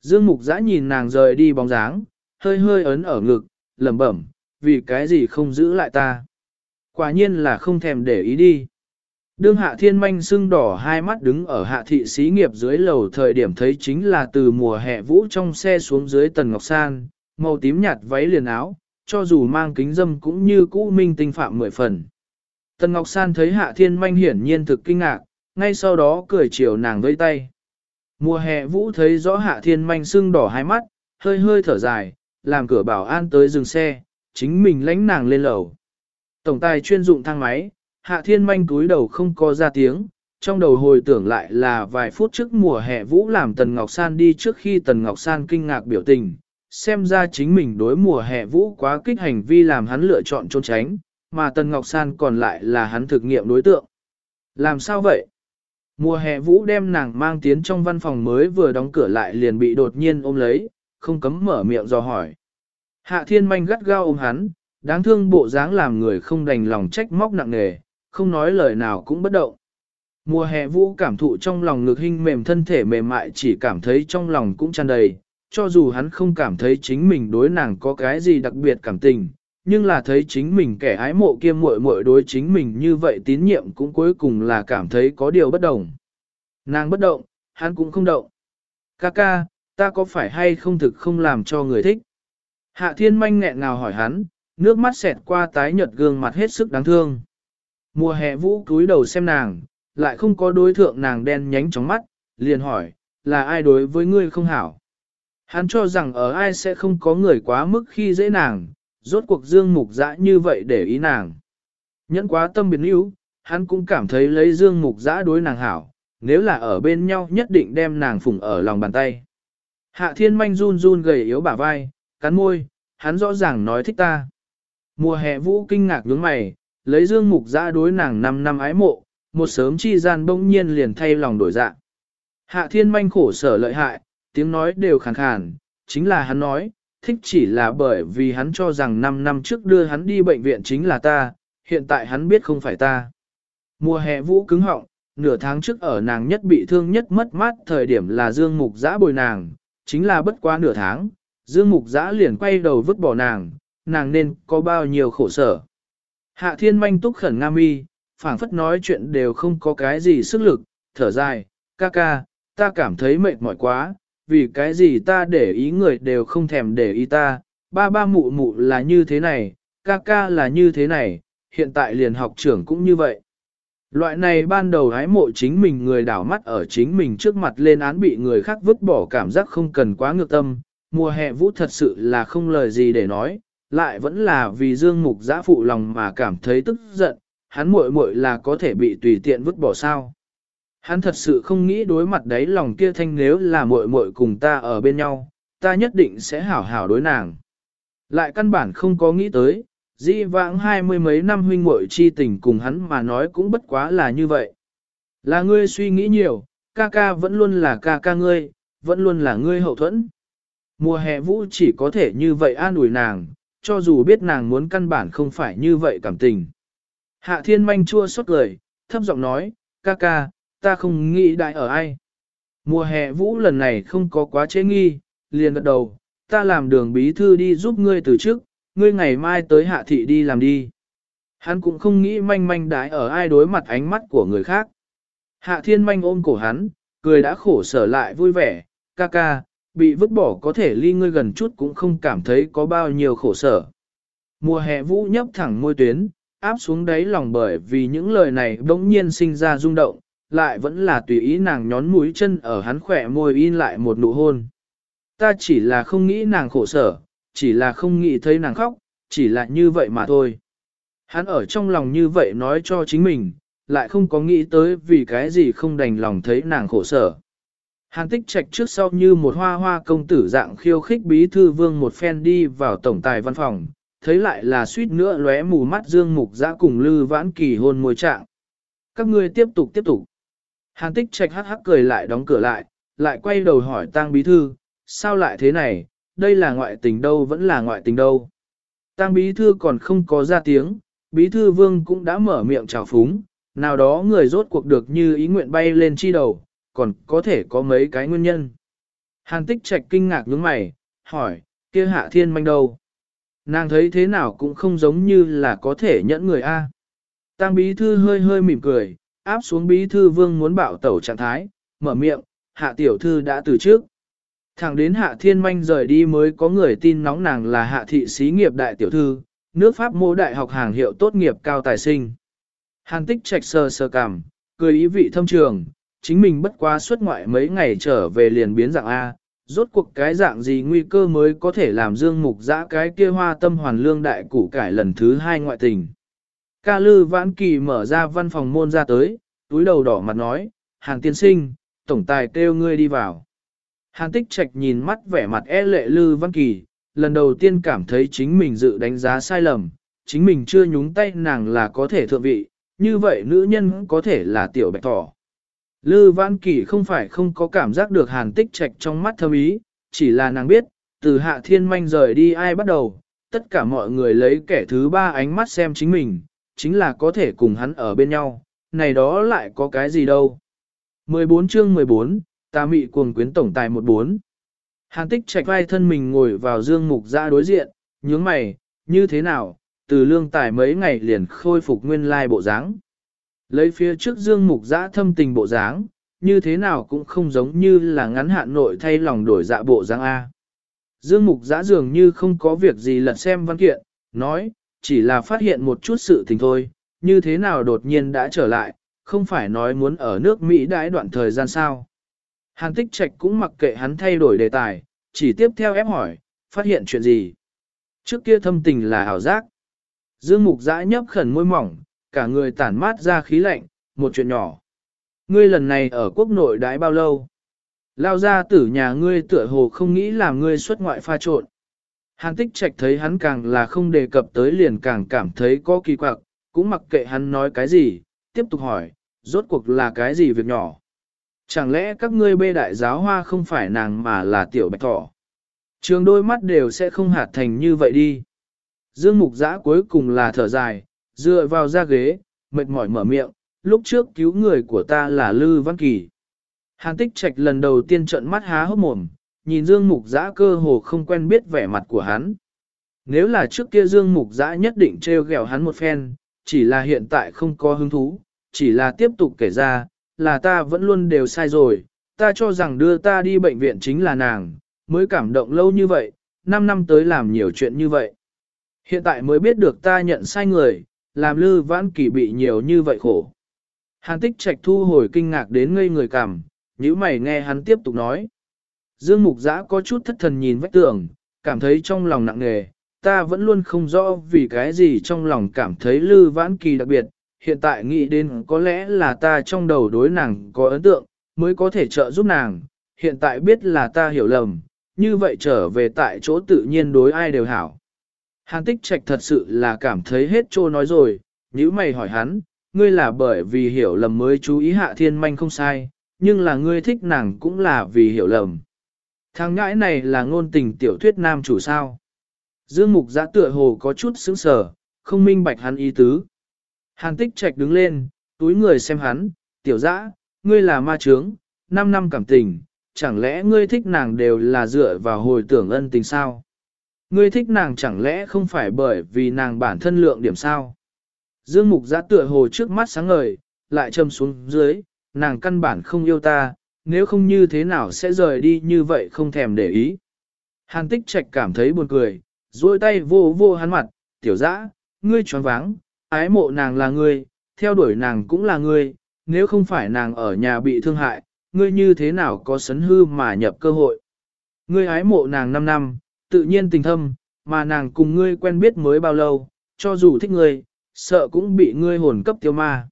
Dương Mục Giã nhìn nàng rời đi bóng dáng, hơi hơi ấn ở ngực, lẩm bẩm, vì cái gì không giữ lại ta. Quả nhiên là không thèm để ý đi. Đương hạ thiên manh sưng đỏ hai mắt đứng ở hạ thị xí nghiệp dưới lầu thời điểm thấy chính là từ mùa hè vũ trong xe xuống dưới tần ngọc san, màu tím nhạt váy liền áo, cho dù mang kính dâm cũng như cũ minh tinh phạm mười phần. Tần Ngọc San thấy hạ thiên manh hiển nhiên thực kinh ngạc, ngay sau đó cười chiều nàng vây tay. Mùa hè vũ thấy rõ hạ thiên manh sưng đỏ hai mắt, hơi hơi thở dài, làm cửa bảo an tới dừng xe, chính mình lánh nàng lên lầu. Tổng tài chuyên dụng thang máy, hạ thiên manh cúi đầu không có ra tiếng, trong đầu hồi tưởng lại là vài phút trước mùa hè vũ làm Tần Ngọc San đi trước khi Tần Ngọc San kinh ngạc biểu tình, xem ra chính mình đối mùa hè vũ quá kích hành vi làm hắn lựa chọn trốn tránh, mà Tần Ngọc San còn lại là hắn thực nghiệm đối tượng. Làm sao vậy? Mùa hè vũ đem nàng mang tiến trong văn phòng mới vừa đóng cửa lại liền bị đột nhiên ôm lấy, không cấm mở miệng do hỏi. Hạ thiên manh gắt gao ôm hắn, đáng thương bộ dáng làm người không đành lòng trách móc nặng nề, không nói lời nào cũng bất động. Mùa hè vũ cảm thụ trong lòng ngực hình mềm thân thể mềm mại chỉ cảm thấy trong lòng cũng tràn đầy, cho dù hắn không cảm thấy chính mình đối nàng có cái gì đặc biệt cảm tình, nhưng là thấy chính mình kẻ ái mộ kiêm muội muội đối chính mình như vậy tín nhiệm cũng cuối cùng là cảm thấy có điều bất đồng. Nàng bất động, hắn cũng không động. Ca ca, ta có phải hay không thực không làm cho người thích? Hạ thiên manh nghẹn nào hỏi hắn, nước mắt xẹt qua tái nhợt gương mặt hết sức đáng thương. Mùa hè vũ cúi đầu xem nàng, lại không có đối thượng nàng đen nhánh trong mắt, liền hỏi, là ai đối với ngươi không hảo? Hắn cho rằng ở ai sẽ không có người quá mức khi dễ nàng, rốt cuộc dương mục dã như vậy để ý nàng. Nhẫn quá tâm biến yếu, hắn cũng cảm thấy lấy dương mục dã đối nàng hảo, nếu là ở bên nhau nhất định đem nàng phụng ở lòng bàn tay. Hạ thiên manh run run gầy yếu bả vai, cắn môi, hắn rõ ràng nói thích ta. Mùa hè vũ kinh ngạc nhướng mày, lấy dương mục dã đối nàng 5 năm ái mộ, một sớm chi gian bỗng nhiên liền thay lòng đổi dạng, Hạ thiên manh khổ sở lợi hại, tiếng nói đều khàn khàn, chính là hắn nói, thích chỉ là bởi vì hắn cho rằng 5 năm trước đưa hắn đi bệnh viện chính là ta, hiện tại hắn biết không phải ta. Mùa hè vũ cứng họng, nửa tháng trước ở nàng nhất bị thương nhất mất mát thời điểm là Dương Mục Giã bồi nàng, chính là bất quá nửa tháng, Dương Mục Giã liền quay đầu vứt bỏ nàng, nàng nên có bao nhiêu khổ sở. Hạ thiên manh túc khẩn nga mi, phảng phất nói chuyện đều không có cái gì sức lực, thở dài, ca ca, ta cảm thấy mệt mỏi quá, vì cái gì ta để ý người đều không thèm để ý ta, ba ba mụ mụ là như thế này, ca ca là như thế này, hiện tại liền học trưởng cũng như vậy. Loại này ban đầu hái mộ chính mình người đảo mắt ở chính mình trước mặt lên án bị người khác vứt bỏ cảm giác không cần quá ngược tâm, mùa hè vũ thật sự là không lời gì để nói, lại vẫn là vì dương mục giã phụ lòng mà cảm thấy tức giận, hắn muội muội là có thể bị tùy tiện vứt bỏ sao. Hắn thật sự không nghĩ đối mặt đấy lòng kia thanh nếu là muội muội cùng ta ở bên nhau, ta nhất định sẽ hảo hảo đối nàng. Lại căn bản không có nghĩ tới, di vãng hai mươi mấy năm huynh muội chi tình cùng hắn mà nói cũng bất quá là như vậy. Là ngươi suy nghĩ nhiều, ca ca vẫn luôn là ca ca ngươi, vẫn luôn là ngươi hậu thuẫn. Mùa hè vũ chỉ có thể như vậy an ủi nàng, cho dù biết nàng muốn căn bản không phải như vậy cảm tình. Hạ thiên manh chua xót cười, thấp giọng nói, ca ca, ta không nghĩ đại ở ai. Mùa hè vũ lần này không có quá chế nghi, liền gật đầu, ta làm đường bí thư đi giúp ngươi từ trước, ngươi ngày mai tới hạ thị đi làm đi. Hắn cũng không nghĩ manh manh đái ở ai đối mặt ánh mắt của người khác. Hạ thiên manh ôm cổ hắn, cười đã khổ sở lại vui vẻ, ca ca, bị vứt bỏ có thể ly ngươi gần chút cũng không cảm thấy có bao nhiêu khổ sở. Mùa hè vũ nhấp thẳng môi tuyến, áp xuống đáy lòng bởi vì những lời này bỗng nhiên sinh ra rung động, lại vẫn là tùy ý nàng nhón mũi chân ở hắn khỏe môi in lại một nụ hôn. Ta chỉ là không nghĩ nàng khổ sở, chỉ là không nghĩ thấy nàng khóc, chỉ là như vậy mà thôi. Hắn ở trong lòng như vậy nói cho chính mình, lại không có nghĩ tới vì cái gì không đành lòng thấy nàng khổ sở. Hàn tích trạch trước sau như một hoa hoa công tử dạng khiêu khích bí thư vương một phen đi vào tổng tài văn phòng, thấy lại là suýt nữa lóe mù mắt dương mục dã cùng lư vãn kỳ hôn môi trạng. Các ngươi tiếp tục tiếp tục. Hàn tích trạch hắc hắc cười lại đóng cửa lại, lại quay đầu hỏi tang bí thư, sao lại thế này, đây là ngoại tình đâu vẫn là ngoại tình đâu. Tang bí thư còn không có ra tiếng, bí thư vương cũng đã mở miệng chào phúng, nào đó người rốt cuộc được như ý nguyện bay lên chi đầu, còn có thể có mấy cái nguyên nhân. Hàn tích trạch kinh ngạc nhướng mày, hỏi, kia hạ thiên manh đâu? Nàng thấy thế nào cũng không giống như là có thể nhẫn người A. Tăng bí thư hơi hơi mỉm cười, áp xuống bí thư vương muốn bảo tẩu trạng thái, mở miệng, hạ tiểu thư đã từ trước. Thẳng đến hạ thiên manh rời đi mới có người tin nóng nàng là hạ thị xí nghiệp đại tiểu thư, nước Pháp mô đại học hàng hiệu tốt nghiệp cao tài sinh. Hàn tích trạch sơ sơ cảm, cười ý vị thâm trường, chính mình bất quá xuất ngoại mấy ngày trở về liền biến dạng A, rốt cuộc cái dạng gì nguy cơ mới có thể làm dương mục dã cái kia hoa tâm hoàn lương đại củ cải lần thứ hai ngoại tình. Ca lư vãn kỳ mở ra văn phòng môn ra tới, túi đầu đỏ mặt nói, hàng tiên sinh, tổng tài kêu ngươi đi vào. Hàn tích trạch nhìn mắt vẻ mặt e lệ lư văn kỳ, lần đầu tiên cảm thấy chính mình dự đánh giá sai lầm, chính mình chưa nhúng tay nàng là có thể thượng vị, như vậy nữ nhân có thể là tiểu bạch thỏ. Lư Văn Kỳ không phải không có cảm giác được hàn tích trạch trong mắt thâm ý, chỉ là nàng biết, từ hạ thiên manh rời đi ai bắt đầu, tất cả mọi người lấy kẻ thứ ba ánh mắt xem chính mình, chính là có thể cùng hắn ở bên nhau, này đó lại có cái gì đâu. 14 chương 14, ta mị cuồng quyến tổng tài 14. Hàn tích trạch vai thân mình ngồi vào dương mục ra đối diện, nhướng mày, như thế nào, từ lương tài mấy ngày liền khôi phục nguyên lai bộ dáng. Lấy phía trước dương mục giã thâm tình bộ dáng, như thế nào cũng không giống như là ngắn hạn nội thay lòng đổi dạ bộ dáng A. Dương mục giã dường như không có việc gì lật xem văn kiện, nói, chỉ là phát hiện một chút sự tình thôi, như thế nào đột nhiên đã trở lại, không phải nói muốn ở nước Mỹ đãi đoạn thời gian sao. Hàn tích trạch cũng mặc kệ hắn thay đổi đề tài, chỉ tiếp theo ép hỏi, phát hiện chuyện gì. Trước kia thâm tình là ảo giác. Dương mục giã nhấp khẩn môi mỏng, cả người tản mát ra khí lạnh, một chuyện nhỏ. Ngươi lần này ở quốc nội đãi bao lâu? Lao ra tử nhà ngươi tựa hồ không nghĩ là ngươi xuất ngoại pha trộn. Hàn tích trạch thấy hắn càng là không đề cập tới liền càng cảm thấy có kỳ quặc, cũng mặc kệ hắn nói cái gì, tiếp tục hỏi, rốt cuộc là cái gì việc nhỏ. Chẳng lẽ các ngươi bê đại giáo hoa không phải nàng mà là tiểu bạch thỏ? Trường đôi mắt đều sẽ không hạt thành như vậy đi. Dương mục giã cuối cùng là thở dài, dựa vào ra ghế, mệt mỏi mở miệng, lúc trước cứu người của ta là Lư Văn Kỳ. Hàn tích trạch lần đầu tiên trận mắt há hốc mồm, nhìn Dương Mục Giã cơ hồ không quen biết vẻ mặt của hắn. Nếu là trước kia Dương Mục Giã nhất định treo gẹo hắn một phen, chỉ là hiện tại không có hứng thú, chỉ là tiếp tục kể ra, là ta vẫn luôn đều sai rồi, ta cho rằng đưa ta đi bệnh viện chính là nàng, mới cảm động lâu như vậy, 5 năm tới làm nhiều chuyện như vậy. Hiện tại mới biết được ta nhận sai người, làm lư vãn kỳ bị nhiều như vậy khổ. Hàn tích trạch thu hồi kinh ngạc đến ngây người cảm, nhíu mày nghe hắn tiếp tục nói. Dương mục giã có chút thất thần nhìn vách tường, cảm thấy trong lòng nặng nề, ta vẫn luôn không rõ vì cái gì trong lòng cảm thấy lư vãn kỳ đặc biệt, hiện tại nghĩ đến có lẽ là ta trong đầu đối nàng có ấn tượng, mới có thể trợ giúp nàng, hiện tại biết là ta hiểu lầm, như vậy trở về tại chỗ tự nhiên đối ai đều hảo. Hàn tích trạch thật sự là cảm thấy hết trô nói rồi, nếu mày hỏi hắn, ngươi là bởi vì hiểu lầm mới chú ý hạ thiên manh không sai, nhưng là ngươi thích nàng cũng là vì hiểu lầm. Thằng ngãi này là ngôn tình tiểu thuyết nam chủ sao. Dương mục giã tựa hồ có chút sững sờ, không minh bạch hắn ý tứ. Hàn tích trạch đứng lên, túi người xem hắn, tiểu dã, ngươi là ma trướng, 5 năm cảm tình, chẳng lẽ ngươi thích nàng đều là dựa vào hồi tưởng ân tình sao? Ngươi thích nàng chẳng lẽ không phải bởi vì nàng bản thân lượng điểm sao? Dương mục giã tựa hồ trước mắt sáng ngời, lại châm xuống dưới, nàng căn bản không yêu ta, nếu không như thế nào sẽ rời đi như vậy không thèm để ý. Hàn tích trạch cảm thấy buồn cười, duỗi tay vô vô hắn mặt, tiểu dã, ngươi choáng váng, ái mộ nàng là ngươi, theo đuổi nàng cũng là ngươi, nếu không phải nàng ở nhà bị thương hại, ngươi như thế nào có sấn hư mà nhập cơ hội. Ngươi ái mộ nàng 5 năm, tự nhiên tình thâm, mà nàng cùng ngươi quen biết mới bao lâu, cho dù thích ngươi, sợ cũng bị ngươi hồn cấp tiêu ma.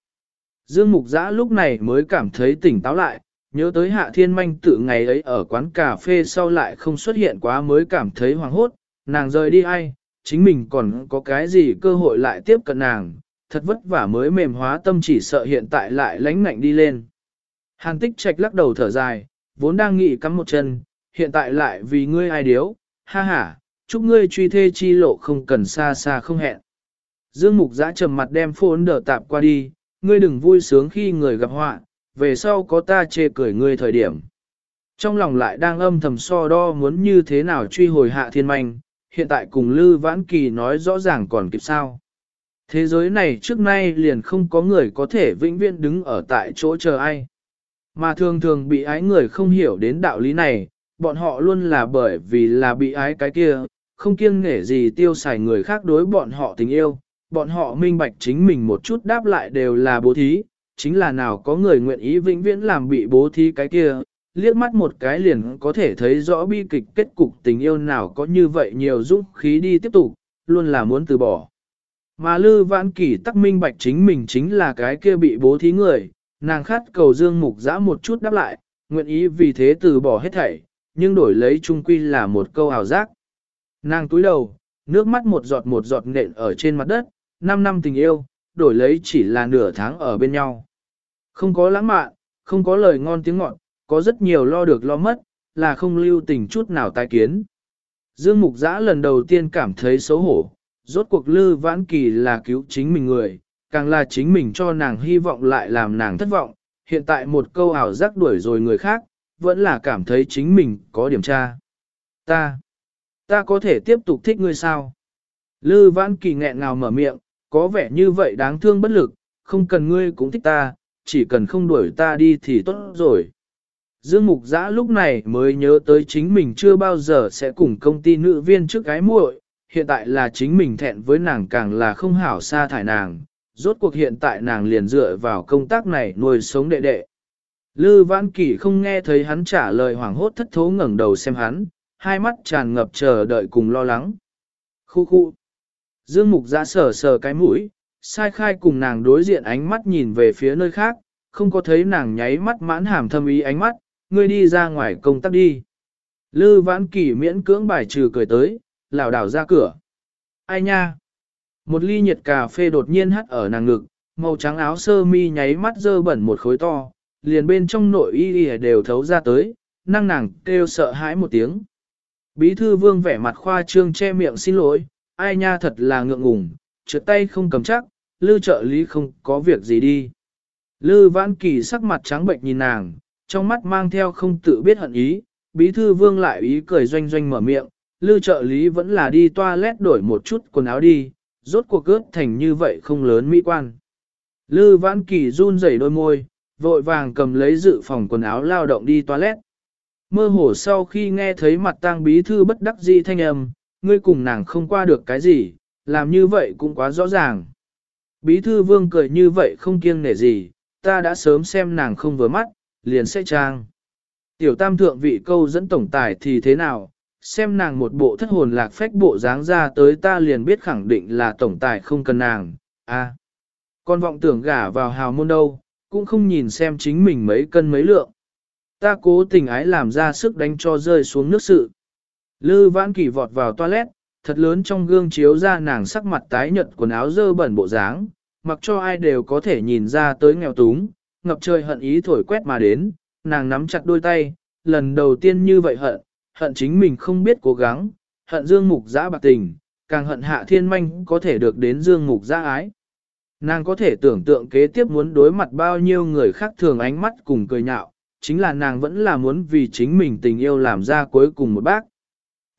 Dương Mục Giã lúc này mới cảm thấy tỉnh táo lại, nhớ tới Hạ Thiên Manh tự ngày ấy ở quán cà phê sau lại không xuất hiện quá mới cảm thấy hoàng hốt, nàng rời đi ai, chính mình còn có cái gì cơ hội lại tiếp cận nàng, thật vất vả mới mềm hóa tâm chỉ sợ hiện tại lại lánh ngạnh đi lên. Hàn tích trạch lắc đầu thở dài, vốn đang nghĩ cắm một chân, hiện tại lại vì ngươi ai điếu, ha ha, chúc ngươi truy thê chi lộ không cần xa xa không hẹn. Dương Mục giã trầm mặt đem phôn đỡ tạp qua đi, ngươi đừng vui sướng khi người gặp họa, về sau có ta chê cười ngươi thời điểm. Trong lòng lại đang âm thầm so đo muốn như thế nào truy hồi hạ thiên manh, hiện tại cùng Lư Vãn Kỳ nói rõ ràng còn kịp sao. Thế giới này trước nay liền không có người có thể vĩnh viễn đứng ở tại chỗ chờ ai. Mà thường thường bị ái người không hiểu đến đạo lý này, bọn họ luôn là bởi vì là bị ái cái kia, không kiêng nghể gì tiêu xài người khác đối bọn họ tình yêu, bọn họ minh bạch chính mình một chút đáp lại đều là bố thí, chính là nào có người nguyện ý vĩnh viễn làm bị bố thí cái kia, liếc mắt một cái liền có thể thấy rõ bi kịch kết cục tình yêu nào có như vậy nhiều dũng khí đi tiếp tục, luôn là muốn từ bỏ. Mà Lư Vãn Kỳ tắc minh bạch chính mình chính là cái kia bị bố thí người, nàng khát cầu Dương Mục Giã một chút đáp lại, nguyện ý vì thế từ bỏ hết thảy, nhưng đổi lấy trung quy là một câu hào giác. Nàng túi đầu, nước mắt một giọt một giọt nện ở trên mặt đất, 5 năm tình yêu, đổi lấy chỉ là nửa tháng ở bên nhau. Không có lãng mạn, không có lời ngon tiếng ngọt, có rất nhiều lo được lo mất, là không lưu tình chút nào tai kiến. Dương Mục Giã lần đầu tiên cảm thấy xấu hổ, rốt cuộc Lư Vãn Kỳ là cứu chính mình người, càng là chính mình cho nàng hy vọng lại làm nàng thất vọng, hiện tại một câu ảo giác đuổi rồi người khác, vẫn là cảm thấy chính mình có điểm tra. Ta, ta có thể tiếp tục thích ngươi sao? Lư Vãn Kỳ nghẹn ngào mở miệng, có vẻ như vậy đáng thương bất lực, không cần ngươi cũng thích ta, chỉ cần không đuổi ta đi thì tốt rồi. Dương Mục Giã lúc này mới nhớ tới chính mình chưa bao giờ sẽ cùng công ty nữ viên trước gái muội, hiện tại là chính mình thẹn với nàng càng là không hảo xa thải nàng, rốt cuộc hiện tại nàng liền dựa vào công tác này nuôi sống đệ đệ. Lư Vãn Kỳ không nghe thấy hắn trả lời hoảng hốt thất thố ngẩng đầu xem hắn, hai mắt tràn ngập chờ đợi cùng lo lắng. Khu khu. Dương Mục Giã sờ sờ cái mũi, sai khai cùng nàng đối diện ánh mắt nhìn về phía nơi khác, không có thấy nàng nháy mắt mãn hàm thâm ý ánh mắt, ngươi đi ra ngoài công tác đi. Lư vãn kỳ miễn cưỡng bài trừ cười tới, lảo đảo ra cửa. Ai nha? Một ly nhiệt cà phê đột nhiên hắt ở nàng ngực, màu trắng áo sơ mi nháy mắt dơ bẩn một khối to, liền bên trong nội y y đều thấu ra tới, năng nàng kêu sợ hãi một tiếng. Bí thư vương vẻ mặt khoa trương che miệng xin lỗi, ai nha thật là ngượng ngùng, trượt tay không cầm chắc, lư trợ lý không có việc gì đi. Lư vãn kỳ sắc mặt trắng bệnh nhìn nàng, trong mắt mang theo không tự biết hận ý, bí thư vương lại ý cười doanh doanh mở miệng, lư trợ lý vẫn là đi toilet đổi một chút quần áo đi, rốt cuộc ướt thành như vậy không lớn mỹ quan. Lư vãn kỳ run rẩy đôi môi, vội vàng cầm lấy dự phòng quần áo lao động đi toilet. Mơ hồ sau khi nghe thấy mặt tang bí thư bất đắc dĩ thanh âm, ngươi cùng nàng không qua được cái gì, làm như vậy cũng quá rõ ràng. Bí thư vương cười như vậy không kiêng nể gì, ta đã sớm xem nàng không vừa mắt, liền sẽ trang. Tiểu tam thượng vị câu dẫn tổng tài thì thế nào, xem nàng một bộ thất hồn lạc phách bộ dáng ra tới ta liền biết khẳng định là tổng tài không cần nàng, a à, con vọng tưởng gả vào hào môn đâu, cũng không nhìn xem chính mình mấy cân mấy lượng. Ta cố tình ái làm ra sức đánh cho rơi xuống nước sự. Lư vãn kỳ vọt vào toilet, thật lớn trong gương chiếu ra nàng sắc mặt tái nhợt quần áo dơ bẩn bộ dáng, mặc cho ai đều có thể nhìn ra tới nghèo túng, ngập trời hận ý thổi quét mà đến, nàng nắm chặt đôi tay, lần đầu tiên như vậy hận, hận chính mình không biết cố gắng, hận dương mục giã bạc tình, càng hận hạ thiên manh có thể được đến dương mục giã ái. Nàng có thể tưởng tượng kế tiếp muốn đối mặt bao nhiêu người khác thường ánh mắt cùng cười nhạo, chính là nàng vẫn là muốn vì chính mình tình yêu làm ra cuối cùng một bác.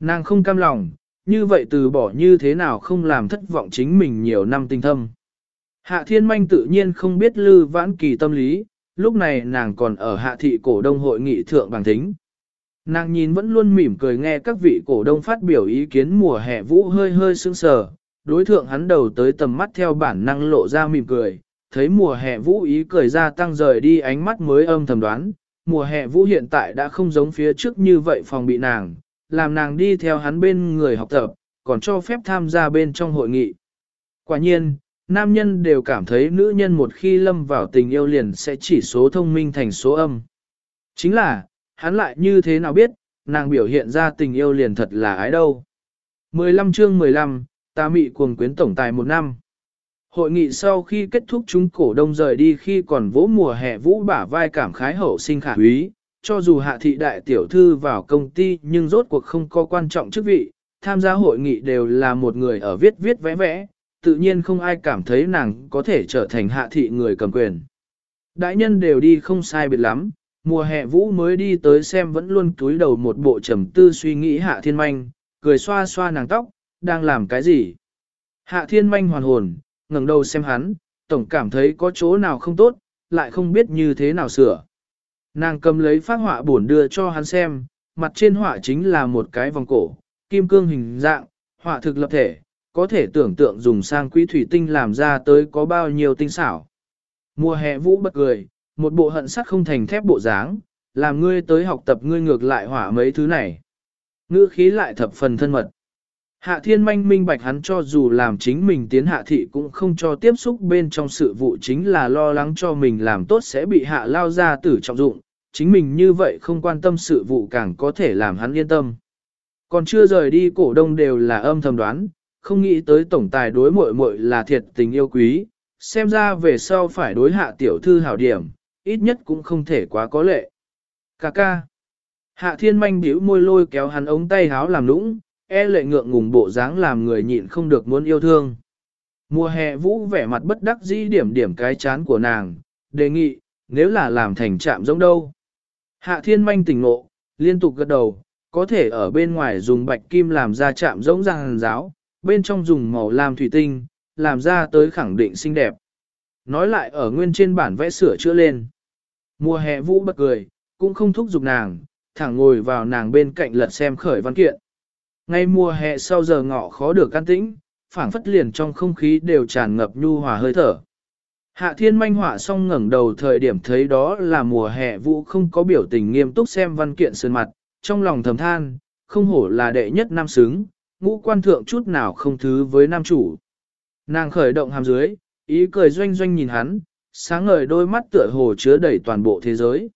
Nàng không cam lòng, như vậy từ bỏ như thế nào không làm thất vọng chính mình nhiều năm tinh thâm. Hạ thiên manh tự nhiên không biết lư vãn kỳ tâm lý, lúc này nàng còn ở hạ thị cổ đông hội nghị thượng bằng thính. Nàng nhìn vẫn luôn mỉm cười nghe các vị cổ đông phát biểu ý kiến mùa hè vũ hơi hơi sững sờ, đối thượng hắn đầu tới tầm mắt theo bản năng lộ ra mỉm cười, thấy mùa hè vũ ý cười ra tăng rời đi ánh mắt mới âm thầm đoán, mùa hè vũ hiện tại đã không giống phía trước như vậy phòng bị nàng, làm nàng đi theo hắn bên người học tập, còn cho phép tham gia bên trong hội nghị. Quả nhiên, nam nhân đều cảm thấy nữ nhân một khi lâm vào tình yêu liền sẽ chỉ số thông minh thành số âm. Chính là, hắn lại như thế nào biết, nàng biểu hiện ra tình yêu liền thật là ái đâu. 15 chương 15, ta mị cuồng quyến tổng tài một năm. Hội nghị sau khi kết thúc chúng cổ đông rời đi khi còn vỗ mùa hè vũ bả vai cảm khái hậu sinh khả úy, cho dù hạ thị đại tiểu thư vào công ty nhưng rốt cuộc không có quan trọng chức vị, tham gia hội nghị đều là một người ở viết viết vẽ vẽ, tự nhiên không ai cảm thấy nàng có thể trở thành hạ thị người cầm quyền. Đại nhân đều đi không sai biệt lắm, mùa hè vũ mới đi tới xem vẫn luôn túi đầu một bộ trầm tư suy nghĩ hạ thiên manh, cười xoa xoa nàng tóc, đang làm cái gì? Hạ thiên manh hoàn hồn, ngẩng đầu xem hắn, tổng cảm thấy có chỗ nào không tốt, lại không biết như thế nào sửa. Nàng cầm lấy phát họa bổn đưa cho hắn xem, mặt trên họa chính là một cái vòng cổ, kim cương hình dạng, họa thực lập thể, có thể tưởng tượng dùng sang quý thủy tinh làm ra tới có bao nhiêu tinh xảo. Mùa hè vũ bật cười, một bộ hận sắt không thành thép bộ dáng, làm ngươi tới học tập ngươi ngược lại hỏa mấy thứ này. Ngữ khí lại thập phần thân mật. Hạ thiên manh minh bạch hắn cho dù làm chính mình tiến hạ thị cũng không cho tiếp xúc bên trong sự vụ chính là lo lắng cho mình làm tốt sẽ bị hạ lao ra tử trọng dụng, chính mình như vậy không quan tâm sự vụ càng có thể làm hắn yên tâm. Còn chưa rời đi cổ đông đều là âm thầm đoán, không nghĩ tới tổng tài đối muội muội là thiệt tình yêu quý, xem ra về sau phải đối hạ tiểu thư hảo điểm, ít nhất cũng không thể quá có lệ. Cà ca. Hạ thiên manh biểu môi lôi kéo hắn ống tay háo làm nũng, e lệ ngượng ngùng bộ dáng làm người nhịn không được muốn yêu thương. Mùa hè vũ vẻ mặt bất đắc dĩ điểm điểm cái chán của nàng, đề nghị, nếu là làm thành trạm giống đâu. Hạ thiên manh tỉnh ngộ, liên tục gật đầu, có thể ở bên ngoài dùng bạch kim làm ra chạm giống ràng giáo, bên trong dùng màu làm thủy tinh, làm ra tới khẳng định xinh đẹp. Nói lại ở nguyên trên bản vẽ sửa chữa lên. Mùa hè vũ bật cười, cũng không thúc giục nàng, thẳng ngồi vào nàng bên cạnh lật xem khởi văn kiện. Ngay mùa hè sau giờ ngọ khó được can tĩnh, phảng phất liền trong không khí đều tràn ngập nhu hòa hơi thở. Hạ thiên manh họa xong ngẩng đầu thời điểm thấy đó là mùa hè vũ không có biểu tình nghiêm túc xem văn kiện sơn mặt, trong lòng thầm than, không hổ là đệ nhất nam xứng, ngũ quan thượng chút nào không thứ với nam chủ. Nàng khởi động hàm dưới, ý cười doanh doanh nhìn hắn, sáng ngời đôi mắt tựa hồ chứa đầy toàn bộ thế giới.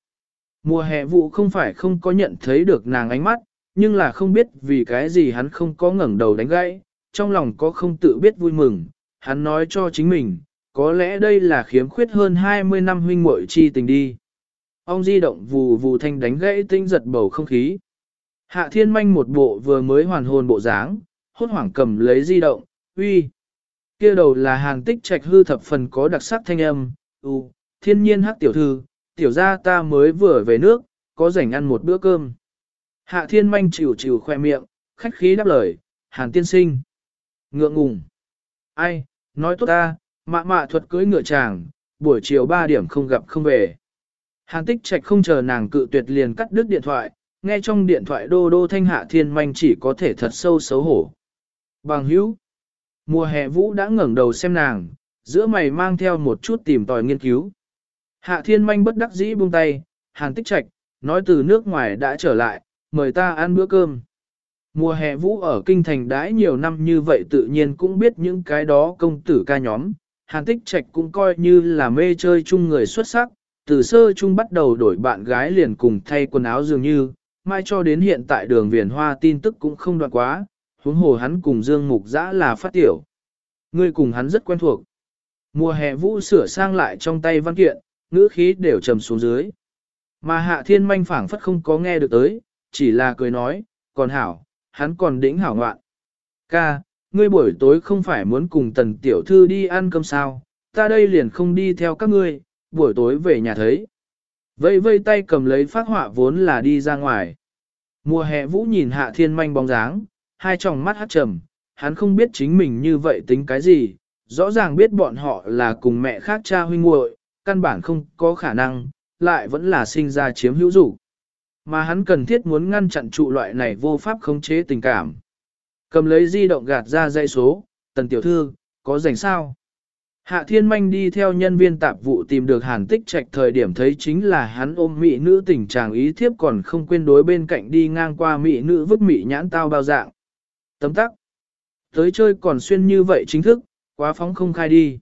Mùa hè vụ không phải không có nhận thấy được nàng ánh mắt, nhưng là không biết vì cái gì hắn không có ngẩng đầu đánh gãy, trong lòng có không tự biết vui mừng, hắn nói cho chính mình, có lẽ đây là khiếm khuyết hơn 20 năm huynh muội chi tình đi. Ông di động vù vù thanh đánh gãy tinh giật bầu không khí. Hạ thiên manh một bộ vừa mới hoàn hồn bộ dáng, hốt hoảng cầm lấy di động, uy. kia đầu là hàng tích trạch hư thập phần có đặc sắc thanh âm, u, thiên nhiên hắc tiểu thư, tiểu gia ta mới vừa về nước, có rảnh ăn một bữa cơm. Hạ thiên manh chịu chịu khoe miệng, khách khí đáp lời, hàn tiên sinh. Ngượng ngùng. Ai, nói tốt ta, mạ mạ thuật cưới ngựa chàng, buổi chiều 3 điểm không gặp không về. Hàn tích trạch không chờ nàng cự tuyệt liền cắt đứt điện thoại, nghe trong điện thoại đô đô thanh hạ thiên manh chỉ có thể thật sâu xấu hổ. Bằng hữu, mùa hè vũ đã ngẩng đầu xem nàng, giữa mày mang theo một chút tìm tòi nghiên cứu. Hạ thiên manh bất đắc dĩ buông tay, hàn tích trạch, nói từ nước ngoài đã trở lại, mời ta ăn bữa cơm. Mùa hè vũ ở kinh thành đãi nhiều năm như vậy tự nhiên cũng biết những cái đó công tử ca nhóm, hàn tích trạch cũng coi như là mê chơi chung người xuất sắc, từ sơ chung bắt đầu đổi bạn gái liền cùng thay quần áo dường như, mai cho đến hiện tại đường viền hoa tin tức cũng không đoạn quá, huống hồ hắn cùng Dương Mục Giã là phát tiểu. Ngươi cùng hắn rất quen thuộc. Mùa hè vũ sửa sang lại trong tay văn kiện, ngữ khí đều trầm xuống dưới. Mà hạ thiên manh phảng phất không có nghe được tới, chỉ là cười nói, còn hảo, hắn còn đỉnh hảo ngoạn. Ca, ngươi buổi tối không phải muốn cùng tần tiểu thư đi ăn cơm sao, ta đây liền không đi theo các ngươi, buổi tối về nhà thấy. Vây vây tay cầm lấy phát họa vốn là đi ra ngoài. Mùa hè vũ nhìn hạ thiên manh bóng dáng, hai tròng mắt hát trầm, hắn không biết chính mình như vậy tính cái gì, rõ ràng biết bọn họ là cùng mẹ khác cha huynh muội, căn bản không có khả năng, lại vẫn là sinh ra chiếm hữu dục mà hắn cần thiết muốn ngăn chặn trụ loại này vô pháp khống chế tình cảm. Cầm lấy di động gạt ra dây số, tần tiểu thư, có rảnh sao? Hạ thiên manh đi theo nhân viên tạp vụ tìm được hàn tích trạch thời điểm thấy chính là hắn ôm mỹ nữ tình trạng ý thiếp còn không quên đối bên cạnh đi ngang qua mỹ nữ vứt mỹ nhãn tao bao dạng. Tấm tắc. Tới chơi còn xuyên như vậy chính thức, quá phóng không khai đi.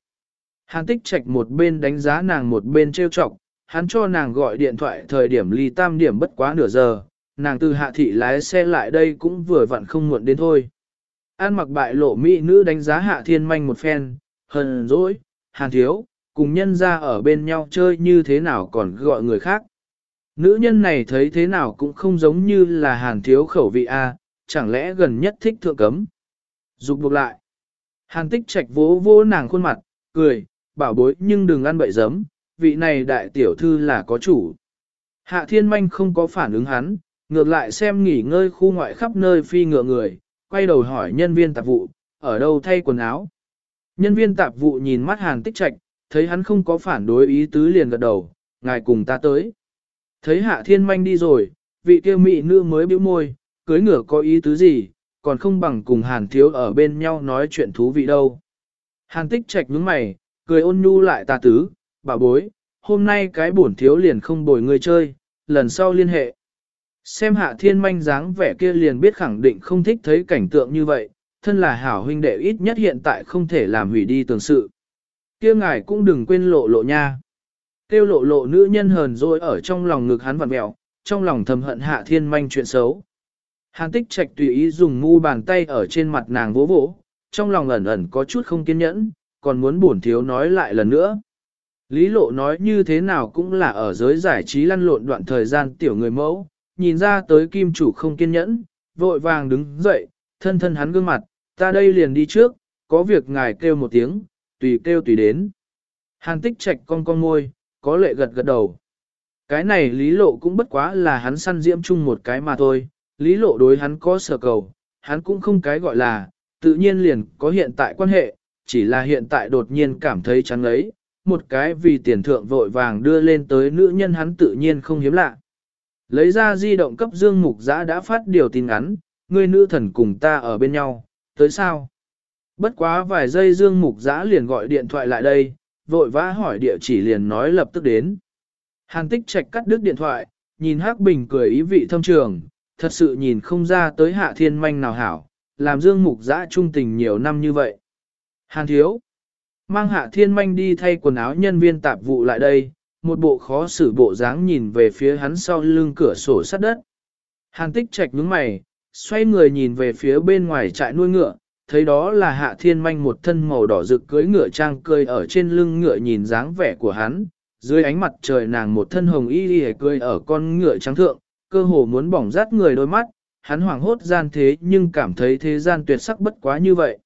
Hàn tích trạch một bên đánh giá nàng một bên trêu chọc, hắn cho nàng gọi điện thoại thời điểm ly tam điểm bất quá nửa giờ, nàng từ hạ thị lái xe lại đây cũng vừa vặn không muộn đến thôi. An mặc bại lộ mỹ nữ đánh giá hạ thiên manh một phen, hờn dỗi, hàn thiếu, cùng nhân ra ở bên nhau chơi như thế nào còn gọi người khác. Nữ nhân này thấy thế nào cũng không giống như là hàn thiếu khẩu vị A, chẳng lẽ gần nhất thích thượng cấm. Dục buộc lại. Hàn tích trạch vỗ vỗ nàng khuôn mặt, cười, bảo bối nhưng đừng ăn bậy giấm, vị này đại tiểu thư là có chủ. Hạ thiên manh không có phản ứng hắn, ngược lại xem nghỉ ngơi khu ngoại khắp nơi phi ngựa người, quay đầu hỏi nhân viên tạp vụ, ở đâu thay quần áo. Nhân viên tạp vụ nhìn mắt hàn tích trạch, thấy hắn không có phản đối ý tứ liền gật đầu, ngài cùng ta tới. Thấy hạ thiên manh đi rồi, vị kia mỹ nữ mới bĩu môi, cưới ngựa có ý tứ gì, còn không bằng cùng hàn thiếu ở bên nhau nói chuyện thú vị đâu. Hàn tích trạch nhướng mày, cười ôn nhu lại ta tứ, bà bối, hôm nay cái bổn thiếu liền không bồi người chơi, lần sau liên hệ. Xem hạ thiên manh dáng vẻ kia liền biết khẳng định không thích thấy cảnh tượng như vậy, thân là hảo huynh đệ ít nhất hiện tại không thể làm hủy đi tường sự. kia ngài cũng đừng quên lộ lộ nha. Tiêu lộ lộ nữ nhân hờn rồi ở trong lòng ngực hắn vặn mẹo, trong lòng thầm hận hạ thiên manh chuyện xấu. Hàn tích trạch tùy ý dùng mu bàn tay ở trên mặt nàng vỗ vỗ, trong lòng ẩn ẩn có chút không kiên nhẫn, còn muốn buồn thiếu nói lại lần nữa. Lý lộ nói như thế nào cũng là ở giới giải trí lăn lộn đoạn thời gian tiểu người mẫu, nhìn ra tới kim chủ không kiên nhẫn, vội vàng đứng dậy, thân thân hắn gương mặt, ta đây liền đi trước, có việc ngài kêu một tiếng, tùy kêu tùy đến. Hàn tích trạch con con môi, có lệ gật gật đầu. Cái này lý lộ cũng bất quá là hắn săn diễm chung một cái mà thôi, lý lộ đối hắn có sở cầu, hắn cũng không cái gọi là, tự nhiên liền có hiện tại quan hệ, chỉ là hiện tại đột nhiên cảm thấy chán ấy, một cái vì tiền thượng vội vàng đưa lên tới nữ nhân hắn tự nhiên không hiếm lạ. Lấy ra di động cấp Dương Mục Giã đã phát điều tin ngắn, người nữ thần cùng ta ở bên nhau, tới sao? Bất quá vài giây Dương Mục Giã liền gọi điện thoại lại đây, vội vã hỏi địa chỉ liền nói lập tức đến. Hàn tích trạch cắt đứt điện thoại, nhìn Hắc Bình cười ý vị thâm trường, thật sự nhìn không ra tới hạ thiên manh nào hảo, làm Dương Mục Giã trung tình nhiều năm như vậy. Hàn thiếu, mang hạ thiên manh đi thay quần áo nhân viên tạp vụ lại đây, một bộ khó xử bộ dáng nhìn về phía hắn sau lưng cửa sổ sắt đất. Hàn tích trạch nhướng mày, xoay người nhìn về phía bên ngoài trại nuôi ngựa, thấy đó là hạ thiên manh một thân màu đỏ rực cưới ngựa trang cười ở trên lưng ngựa nhìn dáng vẻ của hắn, dưới ánh mặt trời nàng một thân hồng y y cười ở con ngựa trắng thượng, cơ hồ muốn bỏng rát người đôi mắt, hắn hoảng hốt gian thế nhưng cảm thấy thế gian tuyệt sắc bất quá như vậy.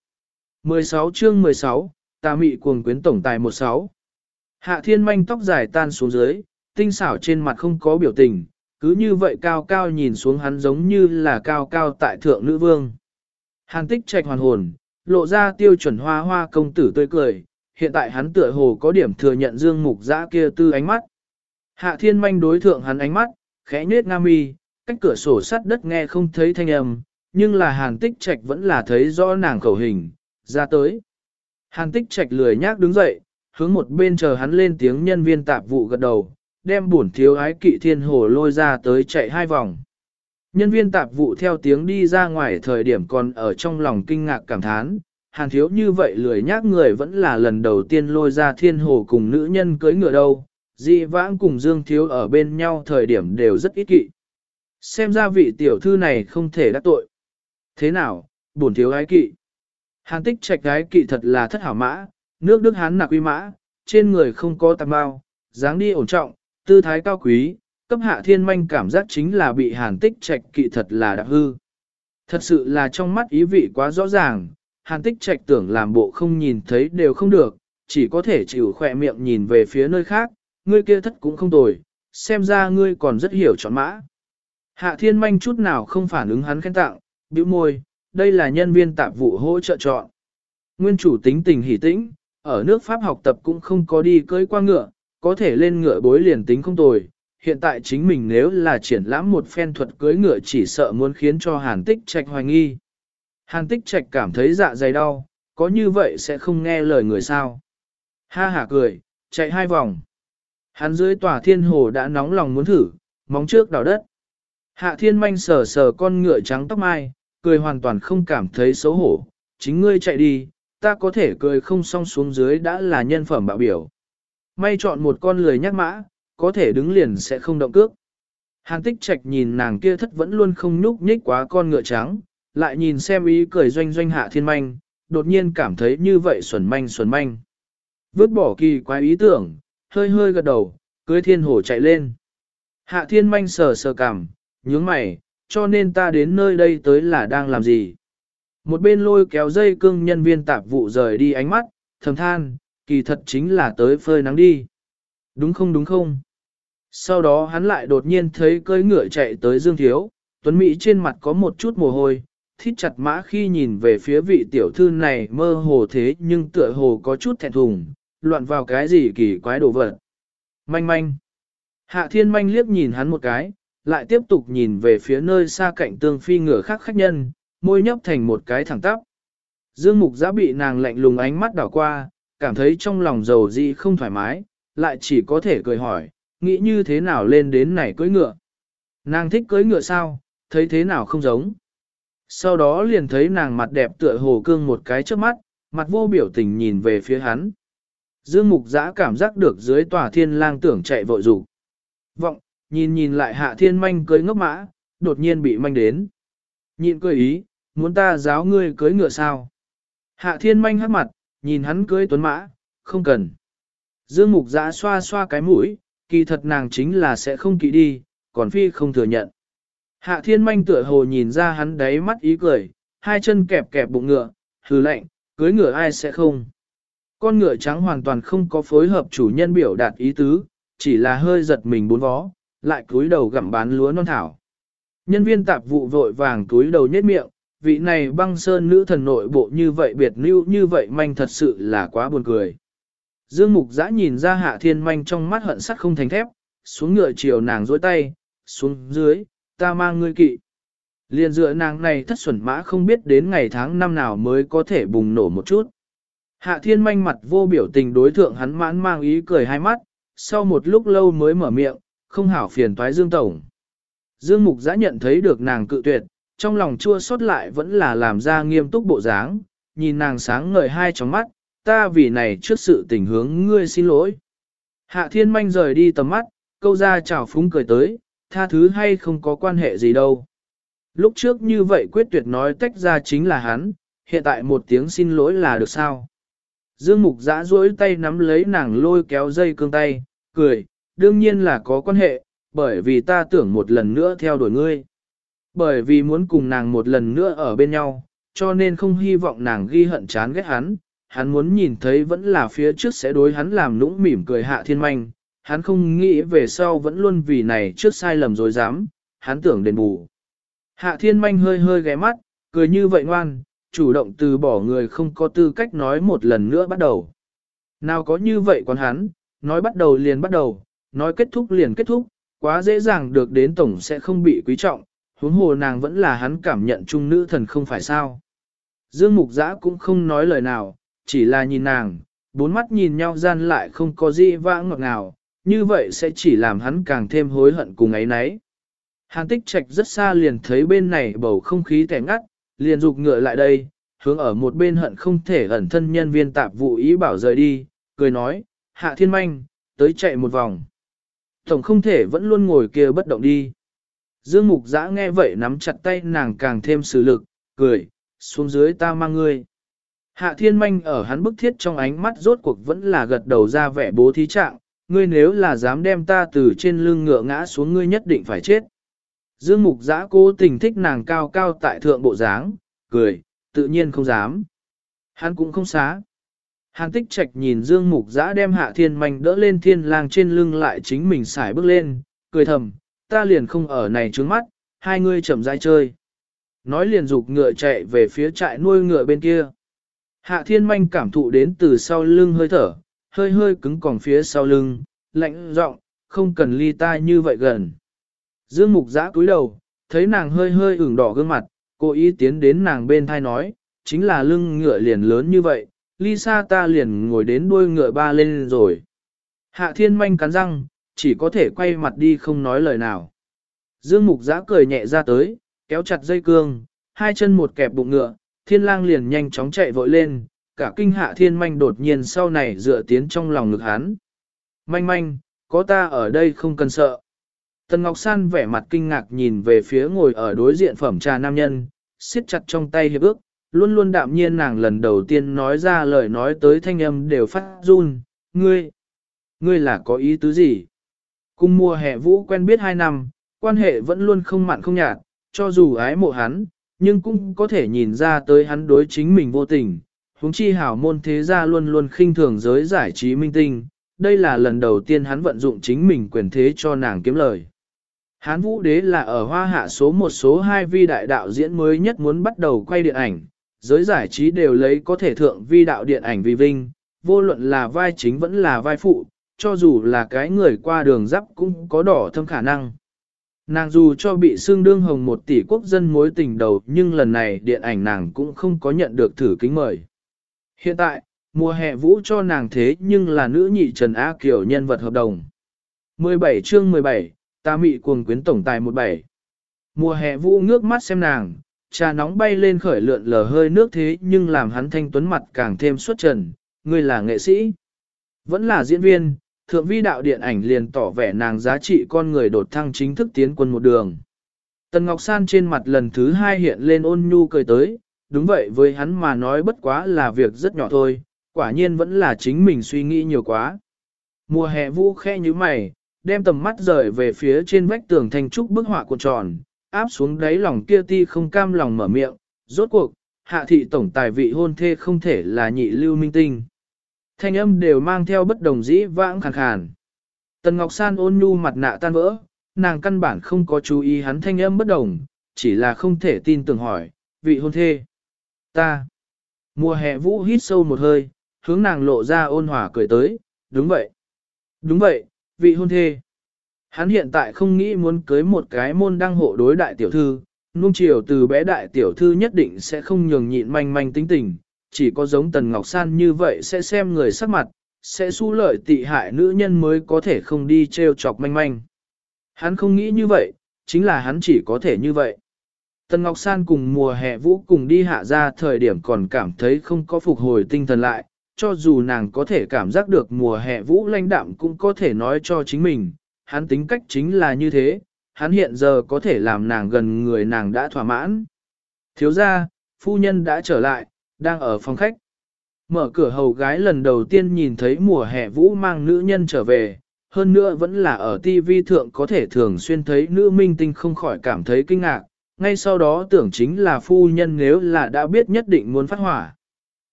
16 chương 16, tà mị cuồng quyến tổng tài 16. Hạ thiên manh tóc dài tan xuống dưới, tinh xảo trên mặt không có biểu tình, cứ như vậy cao cao nhìn xuống hắn giống như là cao cao tại thượng nữ vương. Hàn tích trạch hoàn hồn, lộ ra tiêu chuẩn hoa hoa công tử tươi cười, hiện tại hắn tựa hồ có điểm thừa nhận dương mục dã kia tư ánh mắt. Hạ thiên manh đối thượng hắn ánh mắt, khẽ nết nga mi, cách cửa sổ sắt đất nghe không thấy thanh âm, nhưng là hàn tích trạch vẫn là thấy rõ nàng khẩu hình, ra tới. Hàn tích trạch lười nhác đứng dậy, hướng một bên chờ hắn lên tiếng nhân viên tạp vụ gật đầu, đem bổn thiếu ái kỵ thiên hồ lôi ra tới chạy hai vòng. Nhân viên tạp vụ theo tiếng đi ra ngoài thời điểm còn ở trong lòng kinh ngạc cảm thán, hàn thiếu như vậy lười nhác người vẫn là lần đầu tiên lôi ra thiên hồ cùng nữ nhân cưới ngựa đâu, dị vãng cùng Dương Thiếu ở bên nhau thời điểm đều rất ít kỵ. Xem ra vị tiểu thư này không thể đắc tội. Thế nào, bổn thiếu ái kỵ? Hàn tích trạch gái kỵ thật là thất hảo mã, nước Đức Hán nạc uy mã, trên người không có tạp bao, dáng đi ổn trọng, tư thái cao quý, cấp hạ thiên manh cảm giác chính là bị hàn tích trạch kỵ thật là đặc hư. Thật sự là trong mắt ý vị quá rõ ràng, hàn tích trạch tưởng làm bộ không nhìn thấy đều không được, chỉ có thể chịu khỏe miệng nhìn về phía nơi khác, ngươi kia thất cũng không tồi, xem ra ngươi còn rất hiểu chọn mã. Hạ thiên manh chút nào không phản ứng hắn khen tặng, bĩu môi, đây là nhân viên tạp vụ hỗ trợ chọn. Nguyên chủ tính tình hỉ tĩnh, ở nước Pháp học tập cũng không có đi cưỡi qua ngựa, có thể lên ngựa bối liền tính không tồi. Hiện tại chính mình nếu là triển lãm một phen thuật cưỡi ngựa chỉ sợ muốn khiến cho hàn tích trạch hoài nghi. Hàn tích trạch cảm thấy dạ dày đau, có như vậy sẽ không nghe lời người sao. Ha hả cười, chạy hai vòng. Hắn dưới tòa thiên hồ đã nóng lòng muốn thử, móng trước đào đất. Hạ thiên manh sờ sờ con ngựa trắng tóc mai, cười hoàn toàn không cảm thấy xấu hổ. Chính ngươi chạy đi, ta có thể cười không song xuống dưới đã là nhân phẩm bạo biểu. May chọn một con lười nhắc mã, có thể đứng liền sẽ không động cước. Hàn tích trạch nhìn nàng kia thất vẫn luôn không nhúc nhích quá con ngựa trắng, lại nhìn xem ý cười doanh doanh hạ thiên manh, đột nhiên cảm thấy như vậy xuẩn manh xuẩn manh. Vứt bỏ kỳ quái ý tưởng, hơi hơi gật đầu, cưới thiên hổ chạy lên. Hạ thiên manh sờ sờ cảm, nhướng mày, cho nên ta đến nơi đây tới là đang làm gì. Một bên lôi kéo dây cương nhân viên tạp vụ rời đi ánh mắt, thầm than, kỳ thật chính là tới phơi nắng đi. Đúng không đúng không? Sau đó hắn lại đột nhiên thấy cưỡi ngựa chạy tới Dương Thiếu, Tuấn Mỹ trên mặt có một chút mồ hôi, thít chặt mã khi nhìn về phía vị tiểu thư này mơ hồ thế nhưng tựa hồ có chút thẹn thùng, loạn vào cái gì kỳ quái đồ vật. Manh manh. Hạ thiên manh liếc nhìn hắn một cái, lại tiếp tục nhìn về phía nơi xa cạnh tương phi ngựa khác khách nhân, môi nhấp thành một cái thẳng tắp. Dương mục giã bị nàng lạnh lùng ánh mắt đảo qua, cảm thấy trong lòng dầu dị không thoải mái, lại chỉ có thể cười hỏi, nghĩ như thế nào lên đến này cưỡi ngựa. Nàng thích cưỡi ngựa sao, thấy thế nào không giống. Sau đó liền thấy nàng mặt đẹp tựa hồ cương một cái trước mắt, mặt vô biểu tình nhìn về phía hắn. Dương mục giã cảm giác được dưới tòa thiên lang tưởng chạy vội rủ. Vọng, nhìn nhìn lại hạ thiên manh cưới ngốc mã, đột nhiên bị manh đến. Nhịn cười ý, muốn ta giáo ngươi cưới ngựa sao? Hạ thiên manh hát mặt, nhìn hắn cưới tuấn mã, không cần. Dương mục giã xoa xoa cái mũi, kỳ thật nàng chính là sẽ không kỵ đi, còn phi không thừa nhận. Hạ thiên manh tựa hồ nhìn ra hắn đáy mắt ý cười, hai chân kẹp kẹp bụng ngựa, hừ lạnh, cưới ngựa ai sẽ không. Con ngựa trắng hoàn toàn không có phối hợp chủ nhân biểu đạt ý tứ, chỉ là hơi giật mình bốn vó, lại cúi đầu gặm bán lúa non thảo. Nhân viên tạp vụ vội vàng cúi đầu nhếch miệng, vị này băng sơn nữ thần nội bộ như vậy biệt lưu như vậy manh thật sự là quá buồn cười. Dương Mục Giã nhìn ra hạ thiên manh trong mắt hận sắt không thành thép, xuống ngựa chiều nàng dối tay, xuống dưới, ta mang ngươi kỵ. liền dựa nàng này thất xuẩn mã không biết đến ngày tháng năm nào mới có thể bùng nổ một chút. Hạ thiên manh mặt vô biểu tình đối thượng hắn mãn mang ý cười hai mắt, sau một lúc lâu mới mở miệng, không hảo phiền toái Dương Tổng. Dương Mục giã nhận thấy được nàng cự tuyệt, trong lòng chua xót lại vẫn là làm ra nghiêm túc bộ dáng, nhìn nàng sáng ngời hai tróng mắt, ta vì này trước sự tình hướng ngươi xin lỗi. Hạ thiên manh rời đi tầm mắt, câu ra chào phúng cười tới, tha thứ hay không có quan hệ gì đâu. Lúc trước như vậy quyết tuyệt nói tách ra chính là hắn, hiện tại một tiếng xin lỗi là được sao. Dương Mục giã duỗi tay nắm lấy nàng lôi kéo dây cương tay, cười, đương nhiên là có quan hệ, bởi vì ta tưởng một lần nữa theo đuổi ngươi. Bởi vì muốn cùng nàng một lần nữa ở bên nhau, cho nên không hy vọng nàng ghi hận chán ghét hắn, hắn muốn nhìn thấy vẫn là phía trước sẽ đối hắn làm nũng mỉm cười hạ thiên manh, hắn không nghĩ về sau vẫn luôn vì này trước sai lầm rồi dám, hắn tưởng đền bù. Hạ thiên manh hơi hơi ghé mắt, cười như vậy ngoan, chủ động từ bỏ người không có tư cách nói một lần nữa bắt đầu. Nào có như vậy còn hắn, nói bắt đầu liền bắt đầu, nói kết thúc liền kết thúc, quá dễ dàng được đến tổng sẽ không bị quý trọng, huống hồ nàng vẫn là hắn cảm nhận chung nữ thần không phải sao. Dương Mục Giã cũng không nói lời nào, chỉ là nhìn nàng, bốn mắt nhìn nhau gian lại không có gì vãng ngọt ngào, như vậy sẽ chỉ làm hắn càng thêm hối hận cùng ấy nấy. Hàn tích trạch rất xa liền thấy bên này bầu không khí tẻ ngắt, liền rục ngựa lại đây, hướng ở một bên hận không thể ẩn thân nhân viên tạp vụ ý bảo rời đi, cười nói, hạ thiên manh, tới chạy một vòng. Tổng không thể vẫn luôn ngồi kia bất động đi. Dương Mục Giã nghe vậy nắm chặt tay nàng càng thêm sử lực, cười, xuống dưới ta mang ngươi. Hạ thiên manh ở hắn bức thiết trong ánh mắt rốt cuộc vẫn là gật đầu ra vẻ bố thí trạng, ngươi nếu là dám đem ta từ trên lưng ngựa ngã xuống ngươi nhất định phải chết. Dương Mục Giã cố tình thích nàng cao cao tại thượng bộ dáng, cười, tự nhiên không dám. Hắn cũng không xá. Hàn tích trạch nhìn Dương Mục Giã đem hạ thiên manh đỡ lên thiên lang trên lưng lại chính mình xài bước lên, cười thầm, ta liền không ở này trướng mắt, hai ngươi chậm rãi chơi. Nói liền dục ngựa chạy về phía trại nuôi ngựa bên kia. Hạ thiên manh cảm thụ đến từ sau lưng hơi thở, hơi hơi cứng còn phía sau lưng, lạnh giọng, không cần ly ta như vậy gần. Dương mục giã cúi đầu, thấy nàng hơi hơi ửng đỏ gương mặt, cố ý tiến đến nàng bên thai nói, chính là lưng ngựa liền lớn như vậy, Lisa ta liền ngồi đến đuôi ngựa ba lên rồi. Hạ thiên manh cắn răng, chỉ có thể quay mặt đi không nói lời nào. Dương mục giã cười nhẹ ra tới, kéo chặt dây cương, hai chân một kẹp bụng ngựa, thiên lang liền nhanh chóng chạy vội lên, cả kinh hạ thiên manh đột nhiên sau này dựa tiến trong lòng ngực hắn. Manh manh, có ta ở đây không cần sợ. Tần Ngọc San vẻ mặt kinh ngạc nhìn về phía ngồi ở đối diện phẩm trà nam nhân, siết chặt trong tay hiệp ước, luôn luôn đạm nhiên nàng lần đầu tiên nói ra lời nói tới thanh âm đều phát run, ngươi, ngươi là có ý tứ gì? Cùng mùa hè vũ quen biết hai năm, quan hệ vẫn luôn không mặn không nhạt, cho dù ái mộ hắn, nhưng cũng có thể nhìn ra tới hắn đối chính mình vô tình. Hùng chi hảo môn thế gia luôn luôn khinh thường giới giải trí minh tinh, đây là lần đầu tiên hắn vận dụng chính mình quyền thế cho nàng kiếm lời. Hán Vũ Đế là ở hoa hạ số một số hai vi đại đạo diễn mới nhất muốn bắt đầu quay điện ảnh, giới giải trí đều lấy có thể thượng vi đạo điện ảnh vi vinh, vô luận là vai chính vẫn là vai phụ, cho dù là cái người qua đường giáp cũng có đỏ thâm khả năng. Nàng dù cho bị xương đương hồng một tỷ quốc dân mối tình đầu nhưng lần này điện ảnh nàng cũng không có nhận được thử kính mời. Hiện tại, mùa hè vũ cho nàng thế nhưng là nữ nhị Trần Á Kiều nhân vật hợp đồng. 17 chương 17, ta mị cuồng quyến tổng tài 17. Mùa hè vũ ngước mắt xem nàng, trà nóng bay lên khởi lượn lờ hơi nước thế nhưng làm hắn thanh tuấn mặt càng thêm xuất trần, người là nghệ sĩ, vẫn là diễn viên, thượng vi đạo điện ảnh liền tỏ vẻ nàng giá trị con người đột thăng chính thức tiến quân một đường. Tần Ngọc San trên mặt lần thứ hai hiện lên ôn nhu cười tới, đúng vậy với hắn mà nói bất quá là việc rất nhỏ thôi, quả nhiên vẫn là chính mình suy nghĩ nhiều quá. Mùa hè vũ khe như mày, đem tầm mắt rời về phía trên vách tường thành trúc bức họa cuộn tròn, áp xuống đáy lòng kia ti không cam lòng mở miệng, rốt cuộc, hạ thị tổng tài vị hôn thê không thể là nhị lưu minh tinh. Thanh âm đều mang theo bất đồng dĩ vãng khàn khàn. Tần Ngọc San ôn nhu mặt nạ tan vỡ, nàng căn bản không có chú ý hắn thanh âm bất đồng, chỉ là không thể tin tưởng hỏi, vị hôn thê. Ta. Mùa hè vũ hít sâu một hơi, hướng nàng lộ ra ôn hòa cười tới, đúng vậy. Đúng vậy, vị hôn thê. Hắn hiện tại không nghĩ muốn cưới một cái môn đăng hộ đối đại tiểu thư, nuông chiều từ bé đại tiểu thư nhất định sẽ không nhường nhịn manh manh tính tình, chỉ có giống Tần Ngọc San như vậy sẽ xem người sắc mặt, sẽ su lợi tị hại nữ nhân mới có thể không đi treo chọc manh manh. Hắn không nghĩ như vậy, chính là hắn chỉ có thể như vậy. Tần Ngọc San cùng mùa hè vũ cùng đi hạ ra thời điểm còn cảm thấy không có phục hồi tinh thần lại, cho dù nàng có thể cảm giác được mùa hè vũ lãnh đạm cũng có thể nói cho chính mình, hắn tính cách chính là như thế, hắn hiện giờ có thể làm nàng gần người nàng đã thỏa mãn. Thiếu ra, phu nhân đã trở lại, đang ở phòng khách. Mở cửa hầu gái lần đầu tiên nhìn thấy mùa hè vũ mang nữ nhân trở về, hơn nữa vẫn là ở TV thượng có thể thường xuyên thấy nữ minh tinh không khỏi cảm thấy kinh ngạc, ngay sau đó tưởng chính là phu nhân nếu là đã biết nhất định muốn phát hỏa.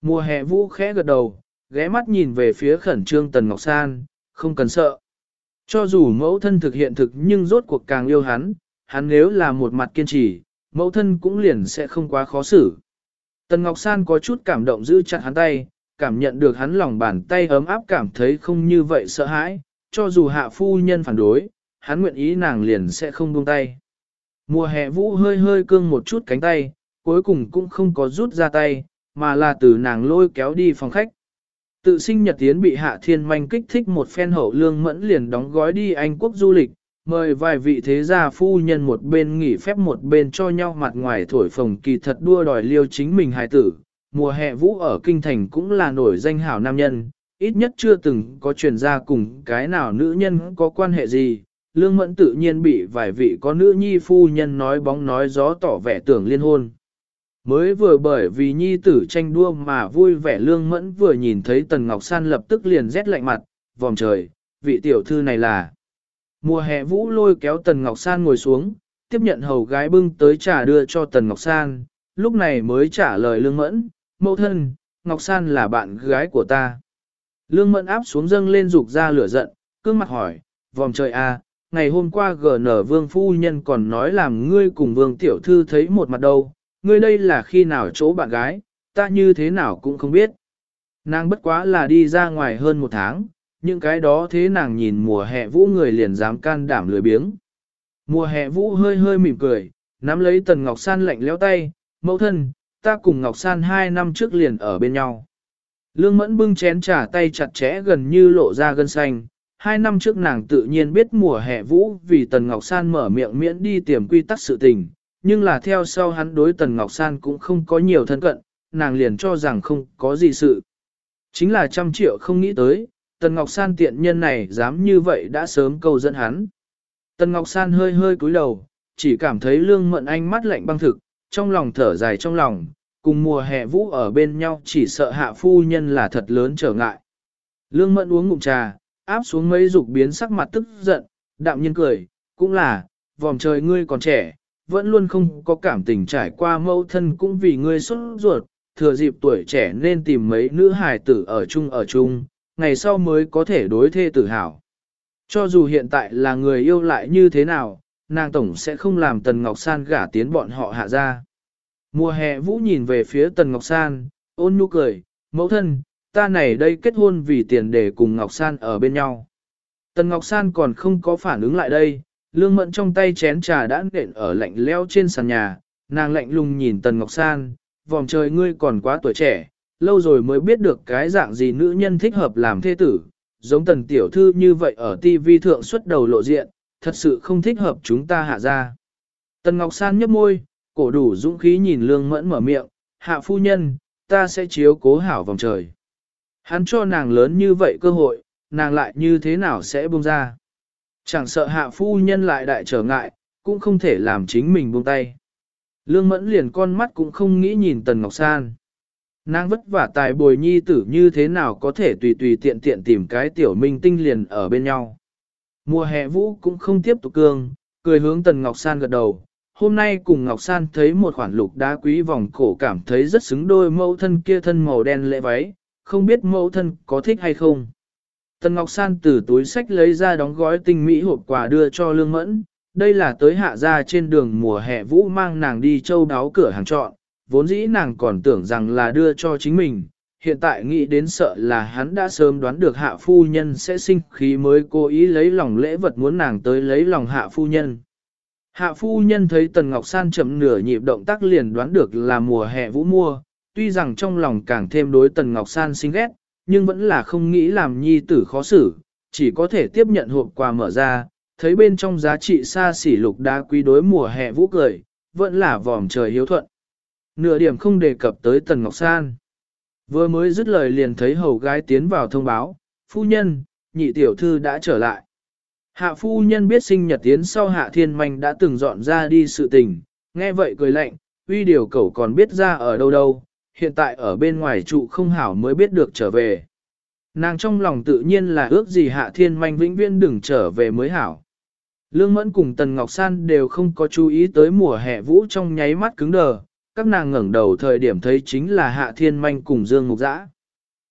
Mùa hè vũ khẽ gật đầu, ghé mắt nhìn về phía khẩn trương Tần Ngọc San, không cần sợ. Cho dù mẫu thân thực hiện thực nhưng rốt cuộc càng yêu hắn, hắn nếu là một mặt kiên trì, mẫu thân cũng liền sẽ không quá khó xử. Tần Ngọc San có chút cảm động giữ chặt hắn tay, cảm nhận được hắn lòng bàn tay ấm áp cảm thấy không như vậy sợ hãi, cho dù hạ phu nhân phản đối, hắn nguyện ý nàng liền sẽ không buông tay. Mùa hè vũ hơi hơi cương một chút cánh tay, cuối cùng cũng không có rút ra tay, mà là từ nàng lôi kéo đi phòng khách. Tự sinh nhật tiến bị hạ thiên manh kích thích một phen hậu lương mẫn liền đóng gói đi Anh quốc du lịch, mời vài vị thế gia phu nhân một bên nghỉ phép một bên cho nhau mặt ngoài thổi phồng kỳ thật đua đòi liêu chính mình hài tử. Mùa hè vũ ở kinh thành cũng là nổi danh hảo nam nhân, ít nhất chưa từng có truyền ra cùng cái nào nữ nhân có quan hệ gì. Lương mẫn tự nhiên bị vài vị có nữ nhi phu nhân nói bóng nói gió tỏ vẻ tưởng liên hôn. Mới vừa bởi vì nhi tử tranh đua mà vui vẻ lương mẫn vừa nhìn thấy Tần Ngọc San lập tức liền rét lạnh mặt, vòng trời, vị tiểu thư này là. Mùa hè vũ lôi kéo Tần Ngọc San ngồi xuống, tiếp nhận hầu gái bưng tới trà đưa cho Tần Ngọc San, lúc này mới trả lời lương mẫn, mẫu thân, Ngọc San là bạn gái của ta. Lương mẫn áp xuống dâng lên rục ra lửa giận, cương mặt hỏi, vòng trời a, à, ngày hôm qua GN vương phu nhân còn nói làm ngươi cùng vương tiểu thư thấy một mặt đâu, ngươi đây là khi nào chỗ bạn gái, ta như thế nào cũng không biết. Nàng bất quá là đi ra ngoài hơn một tháng, những cái đó thế nàng nhìn mùa hè vũ người liền dám can đảm lười biếng. Mùa hè vũ hơi hơi mỉm cười, nắm lấy tần Ngọc San lạnh leo tay, mẫu thân, ta cùng Ngọc San hai năm trước liền ở bên nhau. Lương mẫn bưng chén trà tay chặt chẽ gần như lộ ra gân xanh. Hai năm trước nàng tự nhiên biết mùa hè vũ vì Tần Ngọc San mở miệng miễn đi tiềm quy tắc sự tình, nhưng là theo sau hắn đối Tần Ngọc San cũng không có nhiều thân cận, nàng liền cho rằng không có gì sự. Chính là trăm triệu không nghĩ tới, Tần Ngọc San tiện nhân này dám như vậy đã sớm câu dẫn hắn. Tần Ngọc San hơi hơi cúi đầu, chỉ cảm thấy lương mận anh mắt lạnh băng thực, trong lòng thở dài trong lòng, cùng mùa hè vũ ở bên nhau chỉ sợ hạ phu nhân là thật lớn trở ngại. Lương mẫn uống ngụm trà, áp xuống mấy dục biến sắc mặt tức giận, đạm nhiên cười, cũng là, vòng trời ngươi còn trẻ, vẫn luôn không có cảm tình trải qua mâu thân cũng vì ngươi xuất ruột, thừa dịp tuổi trẻ nên tìm mấy nữ hài tử ở chung ở chung, ngày sau mới có thể đối thê tử hảo. Cho dù hiện tại là người yêu lại như thế nào, nàng tổng sẽ không làm Tần Ngọc San gả tiến bọn họ hạ ra. Mùa hè Vũ nhìn về phía Tần Ngọc San, ôn nhu cười, mẫu thân, ta này đây kết hôn vì tiền để cùng Ngọc San ở bên nhau. Tần Ngọc San còn không có phản ứng lại đây, lương Mẫn trong tay chén trà đã nện ở lạnh leo trên sàn nhà, nàng lạnh lùng nhìn Tần Ngọc San, vòng trời ngươi còn quá tuổi trẻ, lâu rồi mới biết được cái dạng gì nữ nhân thích hợp làm thê tử, giống tần tiểu thư như vậy ở TV thượng xuất đầu lộ diện, thật sự không thích hợp chúng ta hạ ra. Tần Ngọc San nhấp môi, cổ đủ dũng khí nhìn lương mẫn mở miệng, hạ phu nhân, ta sẽ chiếu cố hảo vòng trời. Hắn cho nàng lớn như vậy cơ hội, nàng lại như thế nào sẽ buông ra. Chẳng sợ hạ phu nhân lại đại trở ngại, cũng không thể làm chính mình buông tay. Lương mẫn liền con mắt cũng không nghĩ nhìn Tần Ngọc San. Nàng vất vả tài bồi nhi tử như thế nào có thể tùy tùy tiện tiện tìm cái tiểu minh tinh liền ở bên nhau. Mùa hè vũ cũng không tiếp tục cương, cười hướng Tần Ngọc San gật đầu. Hôm nay cùng Ngọc San thấy một khoản lục đá quý vòng cổ cảm thấy rất xứng đôi mẫu thân kia thân màu đen lệ váy, không biết mẫu thân có thích hay không. Tần Ngọc San từ túi sách lấy ra đóng gói tinh mỹ hộp quà đưa cho Lương Mẫn, đây là tới hạ ra trên đường mùa hè vũ mang nàng đi châu đáo cửa hàng trọn, vốn dĩ nàng còn tưởng rằng là đưa cho chính mình, hiện tại nghĩ đến sợ là hắn đã sớm đoán được hạ phu nhân sẽ sinh khí mới cố ý lấy lòng lễ vật muốn nàng tới lấy lòng hạ phu nhân. Hạ phu nhân thấy Tần Ngọc San chậm nửa nhịp động tác liền đoán được là mùa hè vũ mua, tuy rằng trong lòng càng thêm đối Tần Ngọc San sinh ghét, nhưng vẫn là không nghĩ làm nhi tử khó xử, chỉ có thể tiếp nhận hộp quà mở ra, thấy bên trong giá trị xa xỉ lục đá quý đối mùa hè vũ cười, vẫn là vòm trời hiếu thuận. Nửa điểm không đề cập tới Tần Ngọc San. Vừa mới dứt lời liền thấy hầu gái tiến vào thông báo, phu nhân, nhị tiểu thư đã trở lại. Hạ phu nhân biết sinh nhật tiến sau hạ thiên manh đã từng dọn ra đi sự tình, nghe vậy cười lạnh, uy điều cậu còn biết ra ở đâu đâu, hiện tại ở bên ngoài trụ không hảo mới biết được trở về. Nàng trong lòng tự nhiên là ước gì hạ thiên manh vĩnh viễn đừng trở về mới hảo. Lương Mẫn cùng Tần Ngọc San đều không có chú ý tới mùa hè vũ trong nháy mắt cứng đờ, các nàng ngẩng đầu thời điểm thấy chính là Hạ Thiên Manh cùng Dương Mục Giã.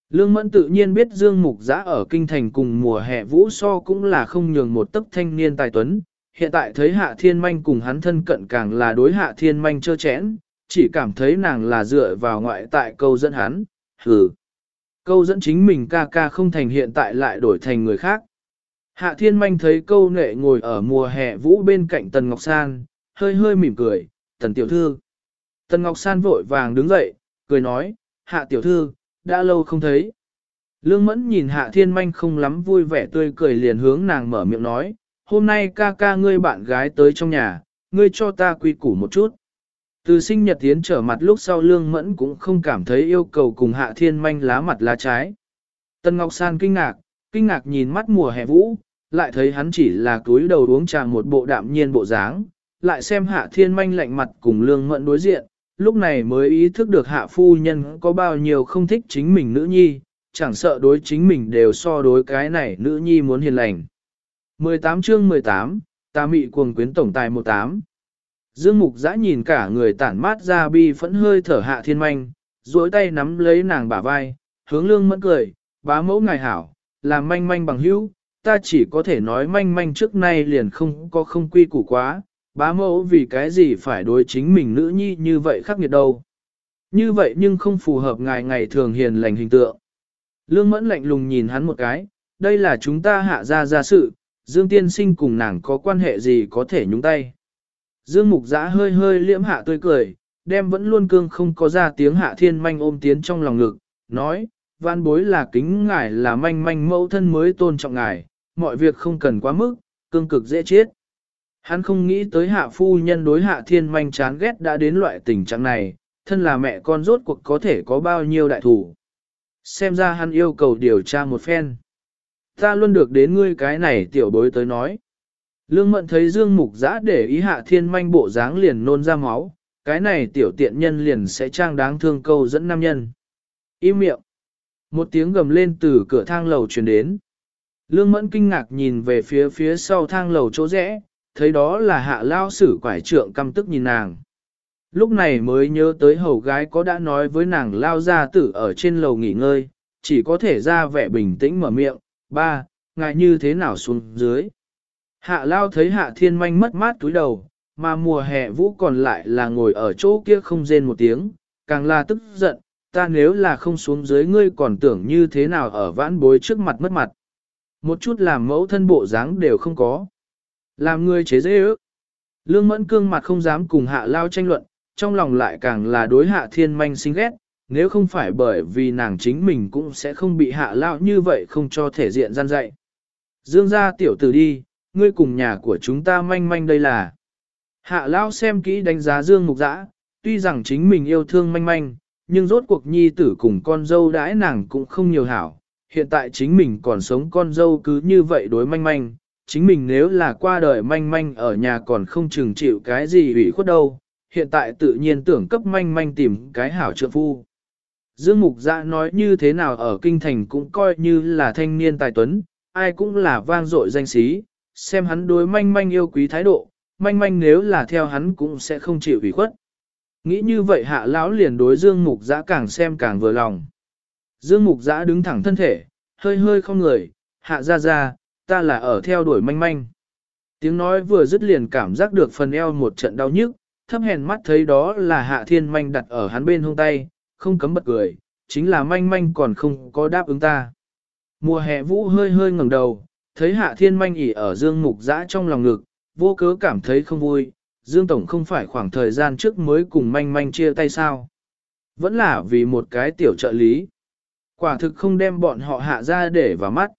Lương Mẫn tự nhiên biết Dương Mục Giã ở kinh thành cùng mùa hè vũ so cũng là không nhường một tấc thanh niên tài tuấn, hiện tại thấy Hạ Thiên Manh cùng hắn thân cận càng là đối Hạ Thiên Manh chơ chẽn, chỉ cảm thấy nàng là dựa vào ngoại tại câu dẫn hắn, hừ. Câu dẫn chính mình ca ca không thành hiện tại lại đổi thành người khác. Hạ Thiên Manh thấy câu nệ ngồi ở mùa hè vũ bên cạnh Tần Ngọc San, hơi hơi mỉm cười, Tần Tiểu Thư. Tần Ngọc San vội vàng đứng dậy, cười nói, Hạ Tiểu Thư, đã lâu không thấy. Lương Mẫn nhìn Hạ Thiên Manh không lắm vui vẻ tươi cười liền hướng nàng mở miệng nói, hôm nay ca ca ngươi bạn gái tới trong nhà, ngươi cho ta quy củ một chút. Từ sinh nhật tiến trở mặt lúc sau Lương Mẫn cũng không cảm thấy yêu cầu cùng Hạ Thiên Manh lá mặt lá trái. Tần Ngọc San kinh ngạc, kinh ngạc nhìn mắt mùa hè vũ, lại thấy hắn chỉ là túi đầu uống trà một bộ đạm nhiên bộ dáng, lại xem hạ thiên manh lạnh mặt cùng lương mẫn đối diện, lúc này mới ý thức được hạ phu nhân có bao nhiêu không thích chính mình nữ nhi, chẳng sợ đối chính mình đều so đối cái này nữ nhi muốn hiền lành. 18 chương 18, ta mị cuồng quyến tổng tài 18. Dương Mục giã nhìn cả người tản mát ra bi phẫn hơi thở hạ thiên manh, duỗi tay nắm lấy nàng bả vai, hướng lương mẫn cười, bá mẫu ngài hảo, làm manh manh bằng hữu, ta chỉ có thể nói manh manh trước nay liền không có không quy củ quá, bá mẫu vì cái gì phải đối chính mình nữ nhi như vậy khắc nghiệt đâu. Như vậy nhưng không phù hợp ngài ngày thường hiền lành hình tượng. Lương mẫn lạnh lùng nhìn hắn một cái, đây là chúng ta hạ ra ra sự, Dương tiên sinh cùng nàng có quan hệ gì có thể nhúng tay. Dương mục giã hơi hơi liễm hạ tươi cười, đem vẫn luôn cương không có ra tiếng hạ thiên manh ôm tiến trong lòng ngực, nói, van bối là kính ngài là manh manh mẫu thân mới tôn trọng ngài, mọi việc không cần quá mức, cương cực dễ chết. Hắn không nghĩ tới hạ phu nhân đối hạ thiên manh chán ghét đã đến loại tình trạng này, thân là mẹ con rốt cuộc có thể có bao nhiêu đại thủ. Xem ra hắn yêu cầu điều tra một phen. Ta luôn được đến ngươi cái này tiểu bối tới nói. Lương mận thấy Dương Mục giã để ý hạ thiên manh bộ dáng liền nôn ra máu, cái này tiểu tiện nhân liền sẽ trang đáng thương câu dẫn nam nhân. Im miệng. Một tiếng gầm lên từ cửa thang lầu truyền đến. Lương mẫn kinh ngạc nhìn về phía phía sau thang lầu chỗ rẽ, thấy đó là hạ lao sử quải trượng căm tức nhìn nàng. Lúc này mới nhớ tới hầu gái có đã nói với nàng lao ra tử ở trên lầu nghỉ ngơi, chỉ có thể ra vẻ bình tĩnh mở miệng, ba, ngại như thế nào xuống dưới. Hạ lao thấy hạ thiên manh mất mát túi đầu, mà mùa hè vũ còn lại là ngồi ở chỗ kia không rên một tiếng, càng là tức giận, ta nếu là không xuống dưới ngươi còn tưởng như thế nào ở vãn bối trước mặt mất mặt. Một chút làm mẫu thân bộ dáng đều không có. Làm ngươi chế dễ ước. Lương mẫn cương mặt không dám cùng hạ lao tranh luận, trong lòng lại càng là đối hạ thiên manh sinh ghét, nếu không phải bởi vì nàng chính mình cũng sẽ không bị hạ lao như vậy không cho thể diện gian dạy. Dương ra tiểu tử đi, ngươi cùng nhà của chúng ta manh manh đây là. Hạ lao xem kỹ đánh giá Dương Mục Dã, tuy rằng chính mình yêu thương manh manh, nhưng rốt cuộc nhi tử cùng con dâu đãi nàng cũng không nhiều hảo. Hiện tại chính mình còn sống con dâu cứ như vậy đối manh manh, chính mình nếu là qua đời manh manh ở nhà còn không chừng chịu cái gì ủy khuất đâu, hiện tại tự nhiên tưởng cấp manh manh tìm cái hảo trượng phu. Dương Mục Dạ nói như thế nào ở kinh thành cũng coi như là thanh niên tài tuấn, ai cũng là vang dội danh sĩ, xem hắn đối manh manh yêu quý thái độ, manh manh nếu là theo hắn cũng sẽ không chịu ủy khuất. Nghĩ như vậy hạ lão liền đối Dương Mục Giã càng xem càng vừa lòng. Dương Mục Giã đứng thẳng thân thể, hơi hơi không người, hạ ra ra, ta là ở theo đuổi manh manh. Tiếng nói vừa dứt liền cảm giác được phần eo một trận đau nhức, thấp hèn mắt thấy đó là hạ thiên manh đặt ở hắn bên hông tay, không cấm bật cười, chính là manh manh còn không có đáp ứng ta. Mùa hè vũ hơi hơi ngẩng đầu, thấy hạ thiên manh ỉ ở dương mục dã trong lòng ngực, vô cớ cảm thấy không vui, Dương Tổng không phải khoảng thời gian trước mới cùng manh manh chia tay sao. Vẫn là vì một cái tiểu trợ lý. Quả thực không đem bọn họ hạ ra để vào mắt.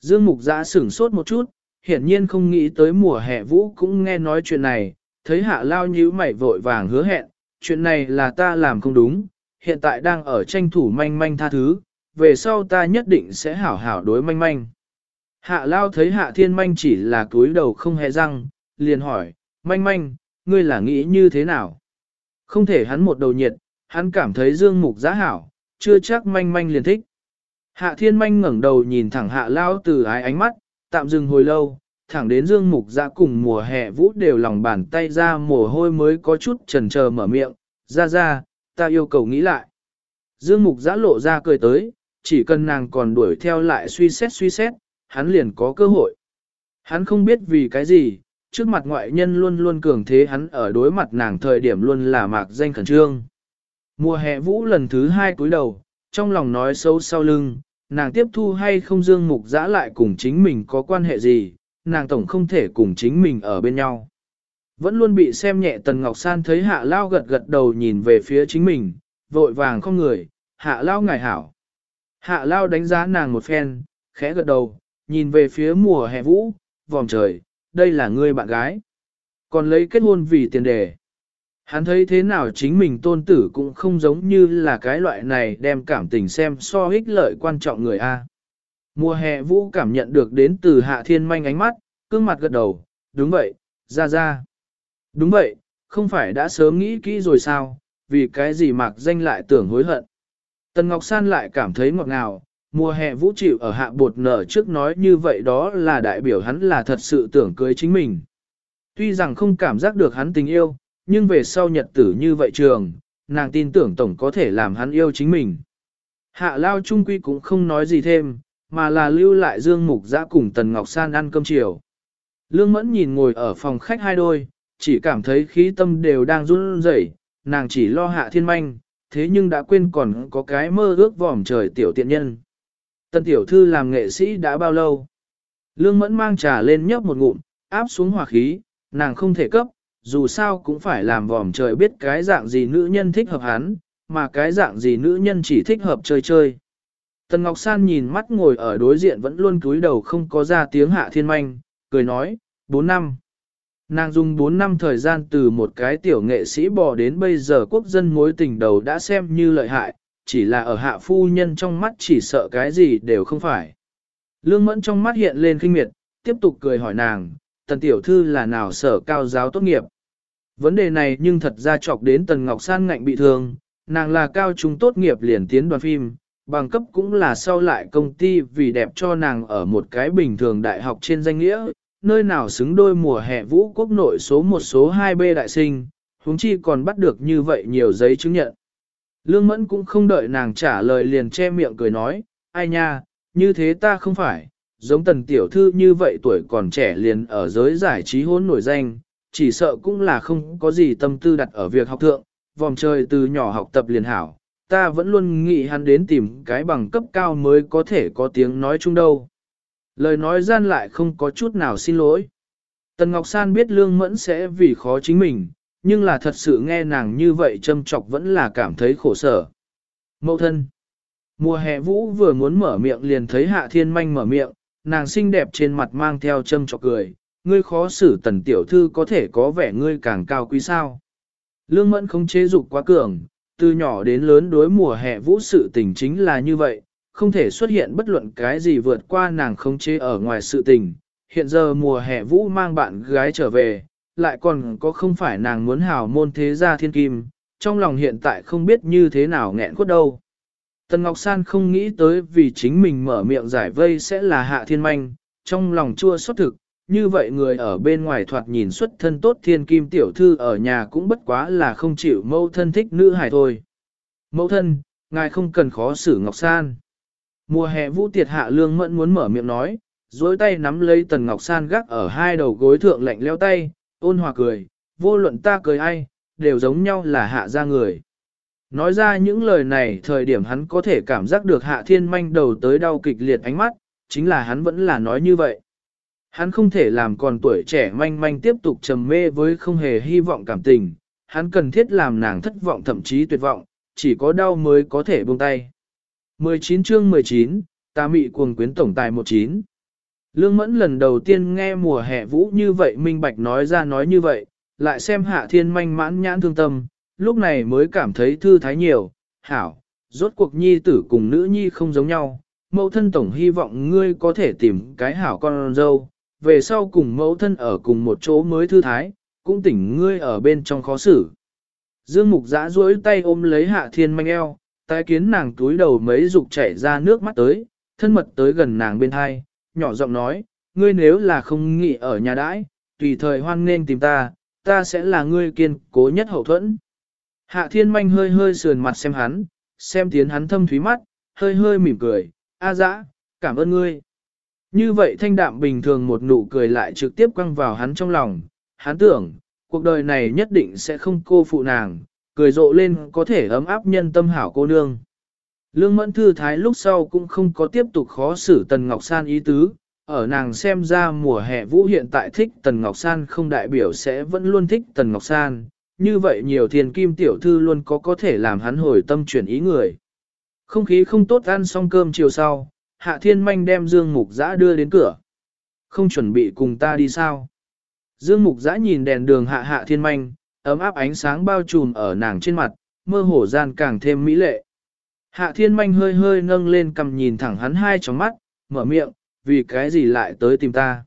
Dương Mục Giã sửng sốt một chút, hiển nhiên không nghĩ tới mùa hè vũ cũng nghe nói chuyện này, thấy hạ lao nhíu mày vội vàng hứa hẹn, chuyện này là ta làm không đúng, hiện tại đang ở tranh thủ manh manh tha thứ, về sau ta nhất định sẽ hảo hảo đối manh manh. Hạ lao thấy hạ thiên manh chỉ là túi đầu không hề răng, liền hỏi, manh manh, ngươi là nghĩ như thế nào? Không thể hắn một đầu nhiệt, hắn cảm thấy dương mục giá hảo, chưa chắc manh manh liền thích. Hạ thiên manh ngẩng đầu nhìn thẳng hạ lao từ ái ánh mắt, tạm dừng hồi lâu, thẳng đến dương mục giá cùng mùa hè vũ đều lòng bàn tay ra mồ hôi mới có chút trần chờ mở miệng, ra ra, ta yêu cầu nghĩ lại. Dương mục Giá lộ ra cười tới, chỉ cần nàng còn đuổi theo lại suy xét suy xét, hắn liền có cơ hội. Hắn không biết vì cái gì, trước mặt ngoại nhân luôn luôn cường thế hắn ở đối mặt nàng thời điểm luôn là mạc danh khẩn trương. Mùa hè vũ lần thứ hai cúi đầu, trong lòng nói sâu sau lưng, nàng tiếp thu hay không dương mục giã lại cùng chính mình có quan hệ gì, nàng tổng không thể cùng chính mình ở bên nhau. Vẫn luôn bị xem nhẹ Tần Ngọc San thấy hạ lao gật gật đầu nhìn về phía chính mình, vội vàng không người, hạ lao ngài hảo. Hạ lao đánh giá nàng một phen, khẽ gật đầu, nhìn về phía mùa hè vũ, vòng trời, đây là ngươi bạn gái. Còn lấy kết hôn vì tiền đề. Hắn thấy thế nào chính mình tôn tử cũng không giống như là cái loại này đem cảm tình xem so ích lợi quan trọng người A. Mùa hè vũ cảm nhận được đến từ hạ thiên manh ánh mắt, cương mặt gật đầu, đúng vậy, ra ra. Đúng vậy, không phải đã sớm nghĩ kỹ rồi sao, vì cái gì mạc danh lại tưởng hối hận. Tần Ngọc San lại cảm thấy ngọt ngào, mùa hè vũ chịu ở hạ bột nở trước nói như vậy đó là đại biểu hắn là thật sự tưởng cưới chính mình. Tuy rằng không cảm giác được hắn tình yêu, nhưng về sau nhật tử như vậy trường, nàng tin tưởng tổng có thể làm hắn yêu chính mình. Hạ lao trung quy cũng không nói gì thêm, mà là lưu lại Dương Mục Giã cùng Tần Ngọc San ăn cơm chiều. Lương Mẫn nhìn ngồi ở phòng khách hai đôi, chỉ cảm thấy khí tâm đều đang run rẩy, nàng chỉ lo hạ thiên manh, thế nhưng đã quên còn có cái mơ ước vòm trời tiểu tiện nhân. Tân tiểu thư làm nghệ sĩ đã bao lâu? Lương mẫn mang trà lên nhấp một ngụm, áp xuống hòa khí, nàng không thể cấp, dù sao cũng phải làm vòm trời biết cái dạng gì nữ nhân thích hợp hắn, mà cái dạng gì nữ nhân chỉ thích hợp chơi chơi. Tần Ngọc San nhìn mắt ngồi ở đối diện vẫn luôn cúi đầu không có ra tiếng hạ thiên manh, cười nói, 4 năm. Nàng dùng 4 năm thời gian từ một cái tiểu nghệ sĩ bò đến bây giờ quốc dân mối tình đầu đã xem như lợi hại, chỉ là ở hạ phu nhân trong mắt chỉ sợ cái gì đều không phải. Lương mẫn trong mắt hiện lên kinh miệt, tiếp tục cười hỏi nàng, tần tiểu thư là nào sở cao giáo tốt nghiệp. Vấn đề này nhưng thật ra chọc đến Tần Ngọc San ngạnh bị thương, nàng là cao trung tốt nghiệp liền tiến đoàn phim, bằng cấp cũng là sau lại công ty vì đẹp cho nàng ở một cái bình thường đại học trên danh nghĩa, nơi nào xứng đôi mùa hè vũ quốc nội số một số 2B đại sinh, huống chi còn bắt được như vậy nhiều giấy chứng nhận. Lương Mẫn cũng không đợi nàng trả lời liền che miệng cười nói, ai nha, như thế ta không phải, giống tần tiểu thư như vậy tuổi còn trẻ liền ở giới giải trí hôn nổi danh, chỉ sợ cũng là không có gì tâm tư đặt ở việc học thượng, vòng trời từ nhỏ học tập liền hảo, ta vẫn luôn nghĩ hắn đến tìm cái bằng cấp cao mới có thể có tiếng nói chung đâu. Lời nói gian lại không có chút nào xin lỗi. Tần Ngọc San biết Lương Mẫn sẽ vì khó chính mình, nhưng là thật sự nghe nàng như vậy châm chọc vẫn là cảm thấy khổ sở. Mậu thân Mùa hè vũ vừa muốn mở miệng liền thấy Hạ Thiên Manh mở miệng, nàng xinh đẹp trên mặt mang theo châm chọc cười, ngươi khó xử tần tiểu thư có thể có vẻ ngươi càng cao quý sao. Lương Mẫn không chế dục quá cường, từ nhỏ đến lớn đối mùa hè vũ sự tình chính là như vậy, không thể xuất hiện bất luận cái gì vượt qua nàng không chế ở ngoài sự tình. Hiện giờ mùa hè vũ mang bạn gái trở về, lại còn có không phải nàng muốn hào môn thế gia thiên kim, trong lòng hiện tại không biết như thế nào nghẹn cốt đâu. Tần Ngọc San không nghĩ tới vì chính mình mở miệng giải vây sẽ là hạ thiên manh, trong lòng chua xót thực, như vậy người ở bên ngoài thoạt nhìn xuất thân tốt thiên kim tiểu thư ở nhà cũng bất quá là không chịu mâu thân thích nữ hài thôi. mẫu thân, ngài không cần khó xử Ngọc San. Mùa hè vũ tiệt hạ lương mẫn muốn mở miệng nói, dối tay nắm lấy tần Ngọc San gác ở hai đầu gối thượng lạnh leo tay, ôn hòa cười, vô luận ta cười ai, đều giống nhau là hạ ra người. Nói ra những lời này thời điểm hắn có thể cảm giác được hạ thiên manh đầu tới đau kịch liệt ánh mắt, chính là hắn vẫn là nói như vậy. Hắn không thể làm còn tuổi trẻ manh manh tiếp tục trầm mê với không hề hy vọng cảm tình, hắn cần thiết làm nàng thất vọng thậm chí tuyệt vọng, chỉ có đau mới có thể buông tay. 19 chương 19, ta mị cuồng quyến tổng tài 19. Lương Mẫn lần đầu tiên nghe mùa hè vũ như vậy minh bạch nói ra nói như vậy, lại xem hạ thiên manh mãn nhãn thương tâm, lúc này mới cảm thấy thư thái nhiều, hảo, rốt cuộc nhi tử cùng nữ nhi không giống nhau, mẫu thân tổng hy vọng ngươi có thể tìm cái hảo con dâu, về sau cùng mẫu thân ở cùng một chỗ mới thư thái, cũng tỉnh ngươi ở bên trong khó xử. Dương Mục giã duỗi tay ôm lấy hạ thiên manh eo, tái kiến nàng túi đầu mấy dục chảy ra nước mắt tới, thân mật tới gần nàng bên hai, nhỏ giọng nói, ngươi nếu là không nghỉ ở nhà đãi, tùy thời hoan nên tìm ta, ta sẽ là ngươi kiên cố nhất hậu thuẫn. Hạ thiên manh hơi hơi sườn mặt xem hắn, xem tiến hắn thâm thúy mắt, hơi hơi mỉm cười, a dã, cảm ơn ngươi. Như vậy thanh đạm bình thường một nụ cười lại trực tiếp quăng vào hắn trong lòng, hắn tưởng, cuộc đời này nhất định sẽ không cô phụ nàng, cười rộ lên có thể ấm áp nhân tâm hảo cô nương. Lương mẫn thư thái lúc sau cũng không có tiếp tục khó xử Tần Ngọc San ý tứ, ở nàng xem ra mùa hè vũ hiện tại thích Tần Ngọc San không đại biểu sẽ vẫn luôn thích Tần Ngọc San, như vậy nhiều thiền kim tiểu thư luôn có có thể làm hắn hồi tâm chuyển ý người. Không khí không tốt ăn xong cơm chiều sau, Hạ Thiên Manh đem Dương Mục Giã đưa đến cửa. Không chuẩn bị cùng ta đi sao? Dương Mục Giã nhìn đèn đường Hạ Hạ Thiên Manh, ấm áp ánh sáng bao trùm ở nàng trên mặt, mơ hồ gian càng thêm mỹ lệ. Hạ Thiên Manh hơi hơi nâng lên cầm nhìn thẳng hắn hai tròng mắt, mở miệng, vì cái gì lại tới tìm ta?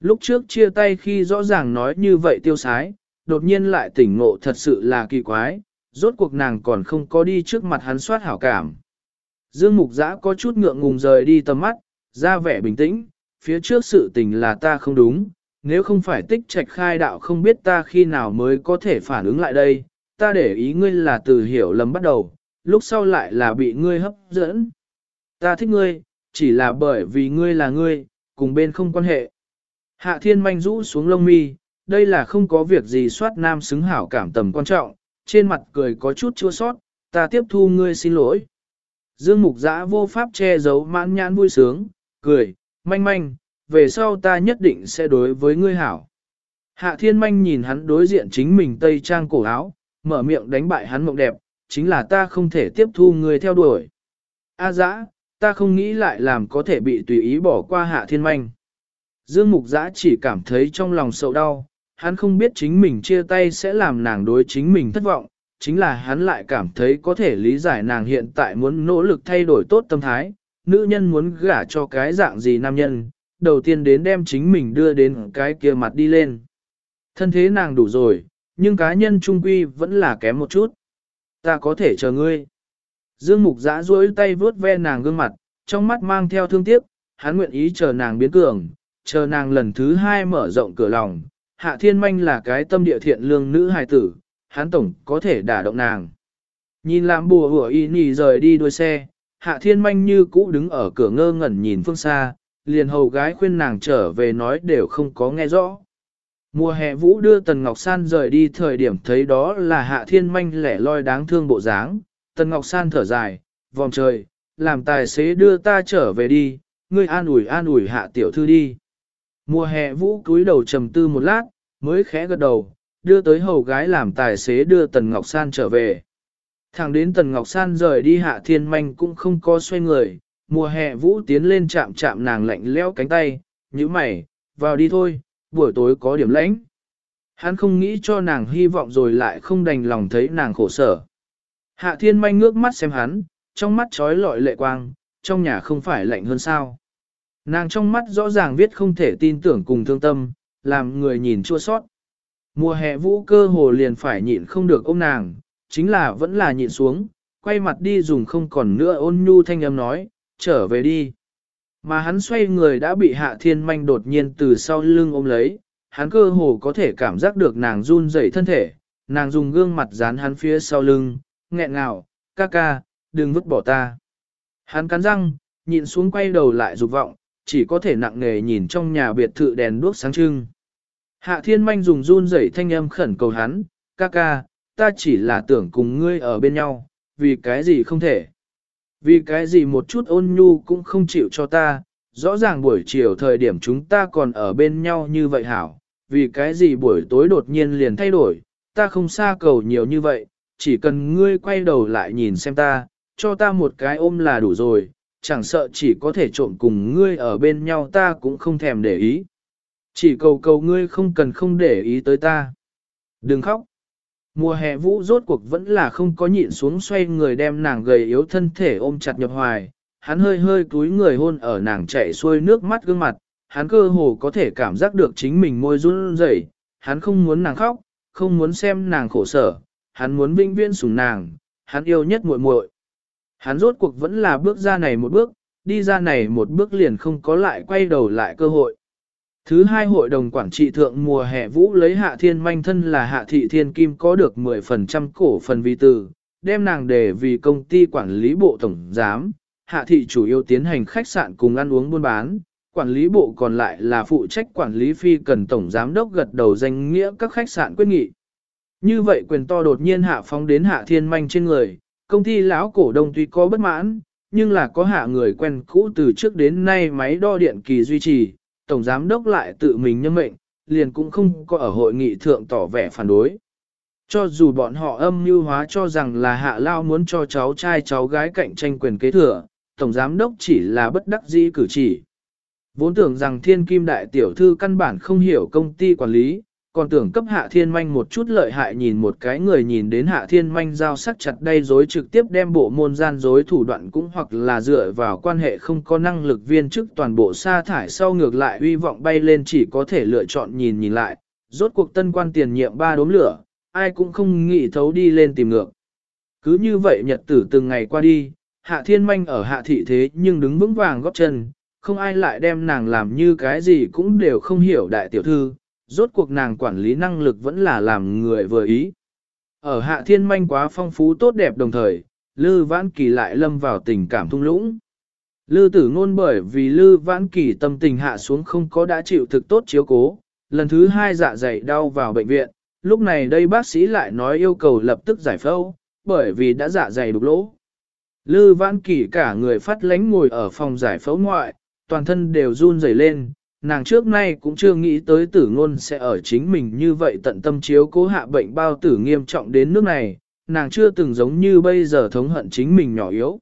Lúc trước chia tay khi rõ ràng nói như vậy tiêu sái, đột nhiên lại tỉnh ngộ thật sự là kỳ quái, rốt cuộc nàng còn không có đi trước mặt hắn soát hảo cảm. Dương Mục Giã có chút ngượng ngùng rời đi tầm mắt, ra vẻ bình tĩnh, phía trước sự tình là ta không đúng, nếu không phải tích trạch khai đạo không biết ta khi nào mới có thể phản ứng lại đây, ta để ý ngươi là từ hiểu lầm bắt đầu, lúc sau lại là bị ngươi hấp dẫn. Ta thích ngươi, chỉ là bởi vì ngươi là ngươi, cùng bên không quan hệ. Hạ thiên manh rũ xuống lông mi, đây là không có việc gì soát nam xứng hảo cảm tầm quan trọng, trên mặt cười có chút chua sót, ta tiếp thu ngươi xin lỗi. Dương Mục Giã vô pháp che giấu mãn nhãn vui sướng, cười, manh manh, về sau ta nhất định sẽ đối với ngươi hảo. Hạ Thiên Manh nhìn hắn đối diện chính mình tây trang cổ áo, mở miệng đánh bại hắn mộng đẹp, chính là ta không thể tiếp thu người theo đuổi. A dã, ta không nghĩ lại làm có thể bị tùy ý bỏ qua Hạ Thiên Manh. Dương Mục Dã chỉ cảm thấy trong lòng sầu đau, hắn không biết chính mình chia tay sẽ làm nàng đối chính mình thất vọng, chính là hắn lại cảm thấy có thể lý giải nàng hiện tại muốn nỗ lực thay đổi tốt tâm thái, nữ nhân muốn gả cho cái dạng gì nam nhân, đầu tiên đến đem chính mình đưa đến cái kia mặt đi lên. Thân thế nàng đủ rồi, Nhưng cá nhân trung quy vẫn là kém một chút. Ta có thể chờ ngươi. Dương Mục giã duỗi tay vướt ve nàng gương mặt, trong mắt mang theo thương tiếc, hắn nguyện ý chờ nàng biến cường, chờ nàng lần thứ hai mở rộng cửa lòng. Hạ Thiên Manh là cái tâm địa thiện lương nữ hài tử, hắn tổng có thể đả động nàng. Nhìn làm bùa hủa y nhì rời đi đuôi xe, Hạ Thiên Manh như cũ đứng ở cửa ngơ ngẩn nhìn phương xa, liền hầu gái khuyên nàng trở về nói đều không có nghe rõ. Mùa hè vũ đưa Tần Ngọc San rời đi thời điểm thấy đó là Hạ Thiên Manh lẻ loi đáng thương bộ dáng, Tần Ngọc San thở dài, vòng trời, làm tài xế đưa ta trở về đi, ngươi an ủi an ủi Hạ Tiểu Thư đi. Mùa hè vũ cúi đầu trầm tư một lát, mới khẽ gật đầu, đưa tới hầu gái làm tài xế đưa Tần Ngọc San trở về. Thẳng đến Tần Ngọc San rời đi Hạ Thiên Manh cũng không có xoay người, mùa hè vũ tiến lên chạm chạm nàng lạnh leo cánh tay, như mày, vào đi thôi, buổi tối có điểm lãnh. Hắn không nghĩ cho nàng hy vọng rồi lại không đành lòng thấy nàng khổ sở. Hạ thiên manh ngước mắt xem hắn, trong mắt trói lọi lệ quang, trong nhà không phải lạnh hơn sao. Nàng trong mắt rõ ràng viết không thể tin tưởng cùng thương tâm, làm người nhìn chua sót. Mùa hè vũ cơ hồ liền phải nhịn không được ôm nàng, chính là vẫn là nhịn xuống, quay mặt đi dùng không còn nữa ôn nhu thanh âm nói, trở về đi. Mà hắn xoay người đã bị hạ thiên manh đột nhiên từ sau lưng ôm lấy, hắn cơ hồ có thể cảm giác được nàng run rẩy thân thể, nàng dùng gương mặt dán hắn phía sau lưng, nghẹn ngào, ca ca, đừng vứt bỏ ta. Hắn cắn răng, nhìn xuống quay đầu lại dục vọng, chỉ có thể nặng nề nhìn trong nhà biệt thự đèn đuốc sáng trưng. Hạ thiên manh dùng run rẩy thanh âm khẩn cầu hắn, ca ca, ta chỉ là tưởng cùng ngươi ở bên nhau, vì cái gì không thể. Vì cái gì một chút ôn nhu cũng không chịu cho ta, rõ ràng buổi chiều thời điểm chúng ta còn ở bên nhau như vậy hảo, vì cái gì buổi tối đột nhiên liền thay đổi, ta không xa cầu nhiều như vậy, chỉ cần ngươi quay đầu lại nhìn xem ta, cho ta một cái ôm là đủ rồi, chẳng sợ chỉ có thể trộm cùng ngươi ở bên nhau ta cũng không thèm để ý. Chỉ cầu cầu ngươi không cần không để ý tới ta. Đừng khóc. Mùa hè vũ rốt cuộc vẫn là không có nhịn xuống xoay người đem nàng gầy yếu thân thể ôm chặt nhập hoài, hắn hơi hơi cúi người hôn ở nàng chạy xuôi nước mắt gương mặt, hắn cơ hồ có thể cảm giác được chính mình môi run rẩy, hắn không muốn nàng khóc, không muốn xem nàng khổ sở, hắn muốn vinh viên sủng nàng, hắn yêu nhất muội muội. Hắn rốt cuộc vẫn là bước ra này một bước, đi ra này một bước liền không có lại quay đầu lại cơ hội. Thứ hai hội đồng quản trị thượng mùa hè vũ lấy hạ thiên manh thân là hạ thị thiên kim có được 10% cổ phần vi tử, đem nàng để vì công ty quản lý bộ tổng giám, hạ thị chủ yếu tiến hành khách sạn cùng ăn uống buôn bán, quản lý bộ còn lại là phụ trách quản lý phi cần tổng giám đốc gật đầu danh nghĩa các khách sạn quyết nghị. Như vậy quyền to đột nhiên hạ phóng đến hạ thiên manh trên người, công ty lão cổ đông tuy có bất mãn, nhưng là có hạ người quen cũ từ trước đến nay máy đo điện kỳ duy trì, tổng giám đốc lại tự mình nhân mệnh, liền cũng không có ở hội nghị thượng tỏ vẻ phản đối. Cho dù bọn họ âm mưu hóa cho rằng là hạ lao muốn cho cháu trai cháu gái cạnh tranh quyền kế thừa, tổng giám đốc chỉ là bất đắc dĩ cử chỉ. Vốn tưởng rằng thiên kim đại tiểu thư căn bản không hiểu công ty quản lý, còn tưởng cấp hạ thiên manh một chút lợi hại nhìn một cái người nhìn đến hạ thiên manh giao sắc chặt đây dối trực tiếp đem bộ môn gian dối thủ đoạn cũng hoặc là dựa vào quan hệ không có năng lực viên chức toàn bộ sa thải sau ngược lại uy vọng bay lên chỉ có thể lựa chọn nhìn nhìn lại, rốt cuộc tân quan tiền nhiệm ba đốm lửa, ai cũng không nghĩ thấu đi lên tìm ngược. Cứ như vậy nhật tử từng ngày qua đi, hạ thiên manh ở hạ thị thế nhưng đứng vững vàng góp chân, không ai lại đem nàng làm như cái gì cũng đều không hiểu đại tiểu thư, rốt cuộc nàng quản lý năng lực vẫn là làm người vừa ý. Ở hạ thiên manh quá phong phú tốt đẹp đồng thời, Lư Vãn Kỳ lại lâm vào tình cảm thung lũng. Lư tử ngôn bởi vì Lư Vãn Kỳ tâm tình hạ xuống không có đã chịu thực tốt chiếu cố, lần thứ hai dạ dày đau vào bệnh viện, lúc này đây bác sĩ lại nói yêu cầu lập tức giải phẫu, bởi vì đã dạ dày đục lỗ. Lư Vãn Kỳ cả người phát lánh ngồi ở phòng giải phẫu ngoại, toàn thân đều run rẩy lên, nàng trước nay cũng chưa nghĩ tới tử ngôn sẽ ở chính mình như vậy tận tâm chiếu cố hạ bệnh bao tử nghiêm trọng đến nước này, nàng chưa từng giống như bây giờ thống hận chính mình nhỏ yếu.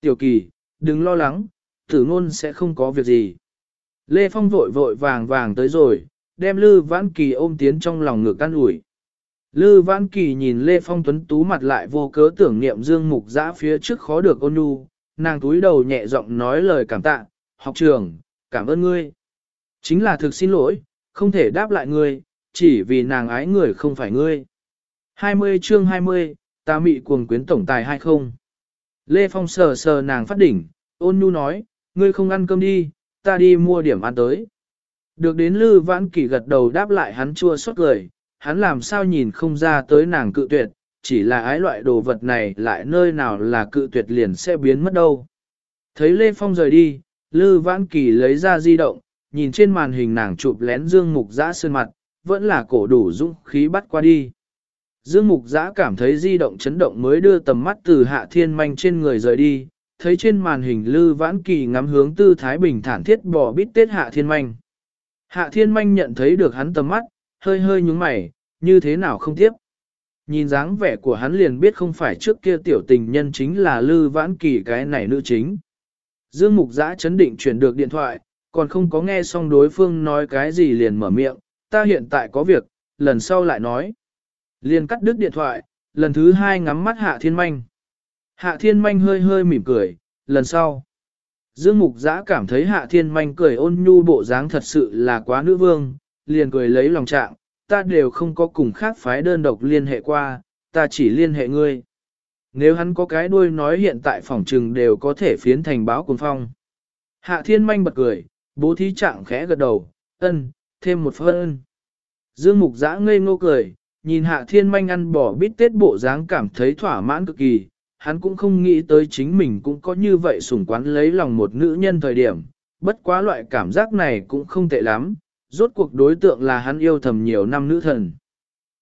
Tiểu kỳ, đừng lo lắng, tử ngôn sẽ không có việc gì. Lê Phong vội vội vàng vàng tới rồi, đem Lư Vãn Kỳ ôm tiến trong lòng ngược can ủi. Lư Vãn Kỳ nhìn Lê Phong tuấn tú mặt lại vô cớ tưởng niệm Dương Mục Giã phía trước khó được ôn nhu, nàng túi đầu nhẹ giọng nói lời cảm tạ, học trường, cảm ơn ngươi. Chính là thực xin lỗi, không thể đáp lại ngươi, chỉ vì nàng ái người không phải ngươi. 20 chương 20, ta mị cuồng quyến tổng tài hay không? Lê Phong sờ sờ nàng phát đỉnh, ôn nhu nói, ngươi không ăn cơm đi, ta đi mua điểm ăn tới. Được đến Lư Vãn Kỳ gật đầu đáp lại hắn chua xót cười, hắn làm sao nhìn không ra tới nàng cự tuyệt, chỉ là ái loại đồ vật này lại nơi nào là cự tuyệt liền sẽ biến mất đâu. Thấy Lê Phong rời đi, Lư Vãn Kỳ lấy ra di động, nhìn trên màn hình nàng chụp lén Dương Mục Giã sơn mặt, vẫn là cổ đủ dũng khí bắt qua đi. Dương Mục Giã cảm thấy di động chấn động mới đưa tầm mắt từ Hạ Thiên Manh trên người rời đi, thấy trên màn hình Lư Vãn Kỳ ngắm hướng tư thái bình thản thiết bỏ bít tết Hạ Thiên Manh. Hạ Thiên Manh nhận thấy được hắn tầm mắt, hơi hơi nhúng mày, như thế nào không tiếp. Nhìn dáng vẻ của hắn liền biết không phải trước kia tiểu tình nhân chính là Lư Vãn Kỳ cái này nữ chính. Dương Mục Giã chấn định chuyển được điện thoại, còn không có nghe xong đối phương nói cái gì liền mở miệng, ta hiện tại có việc, lần sau lại nói. Liền cắt đứt điện thoại, lần thứ hai ngắm mắt Hạ Thiên Manh. Hạ Thiên Manh hơi hơi mỉm cười, lần sau. Dương Mục Giã cảm thấy Hạ Thiên Manh cười ôn nhu bộ dáng thật sự là quá nữ vương, liền cười lấy lòng trạng, ta đều không có cùng khác phái đơn độc liên hệ qua, ta chỉ liên hệ ngươi. Nếu hắn có cái đuôi nói hiện tại phòng trừng đều có thể phiến thành báo cuồng phong. Hạ Thiên Manh bật cười, bố thí trạng khẽ gật đầu, ân, thêm một phân. Dương Mục Giã ngây ngô cười, nhìn Hạ Thiên Manh ăn bỏ bít tết bộ dáng cảm thấy thỏa mãn cực kỳ, hắn cũng không nghĩ tới chính mình cũng có như vậy sủng quán lấy lòng một nữ nhân thời điểm, bất quá loại cảm giác này cũng không tệ lắm, rốt cuộc đối tượng là hắn yêu thầm nhiều năm nữ thần.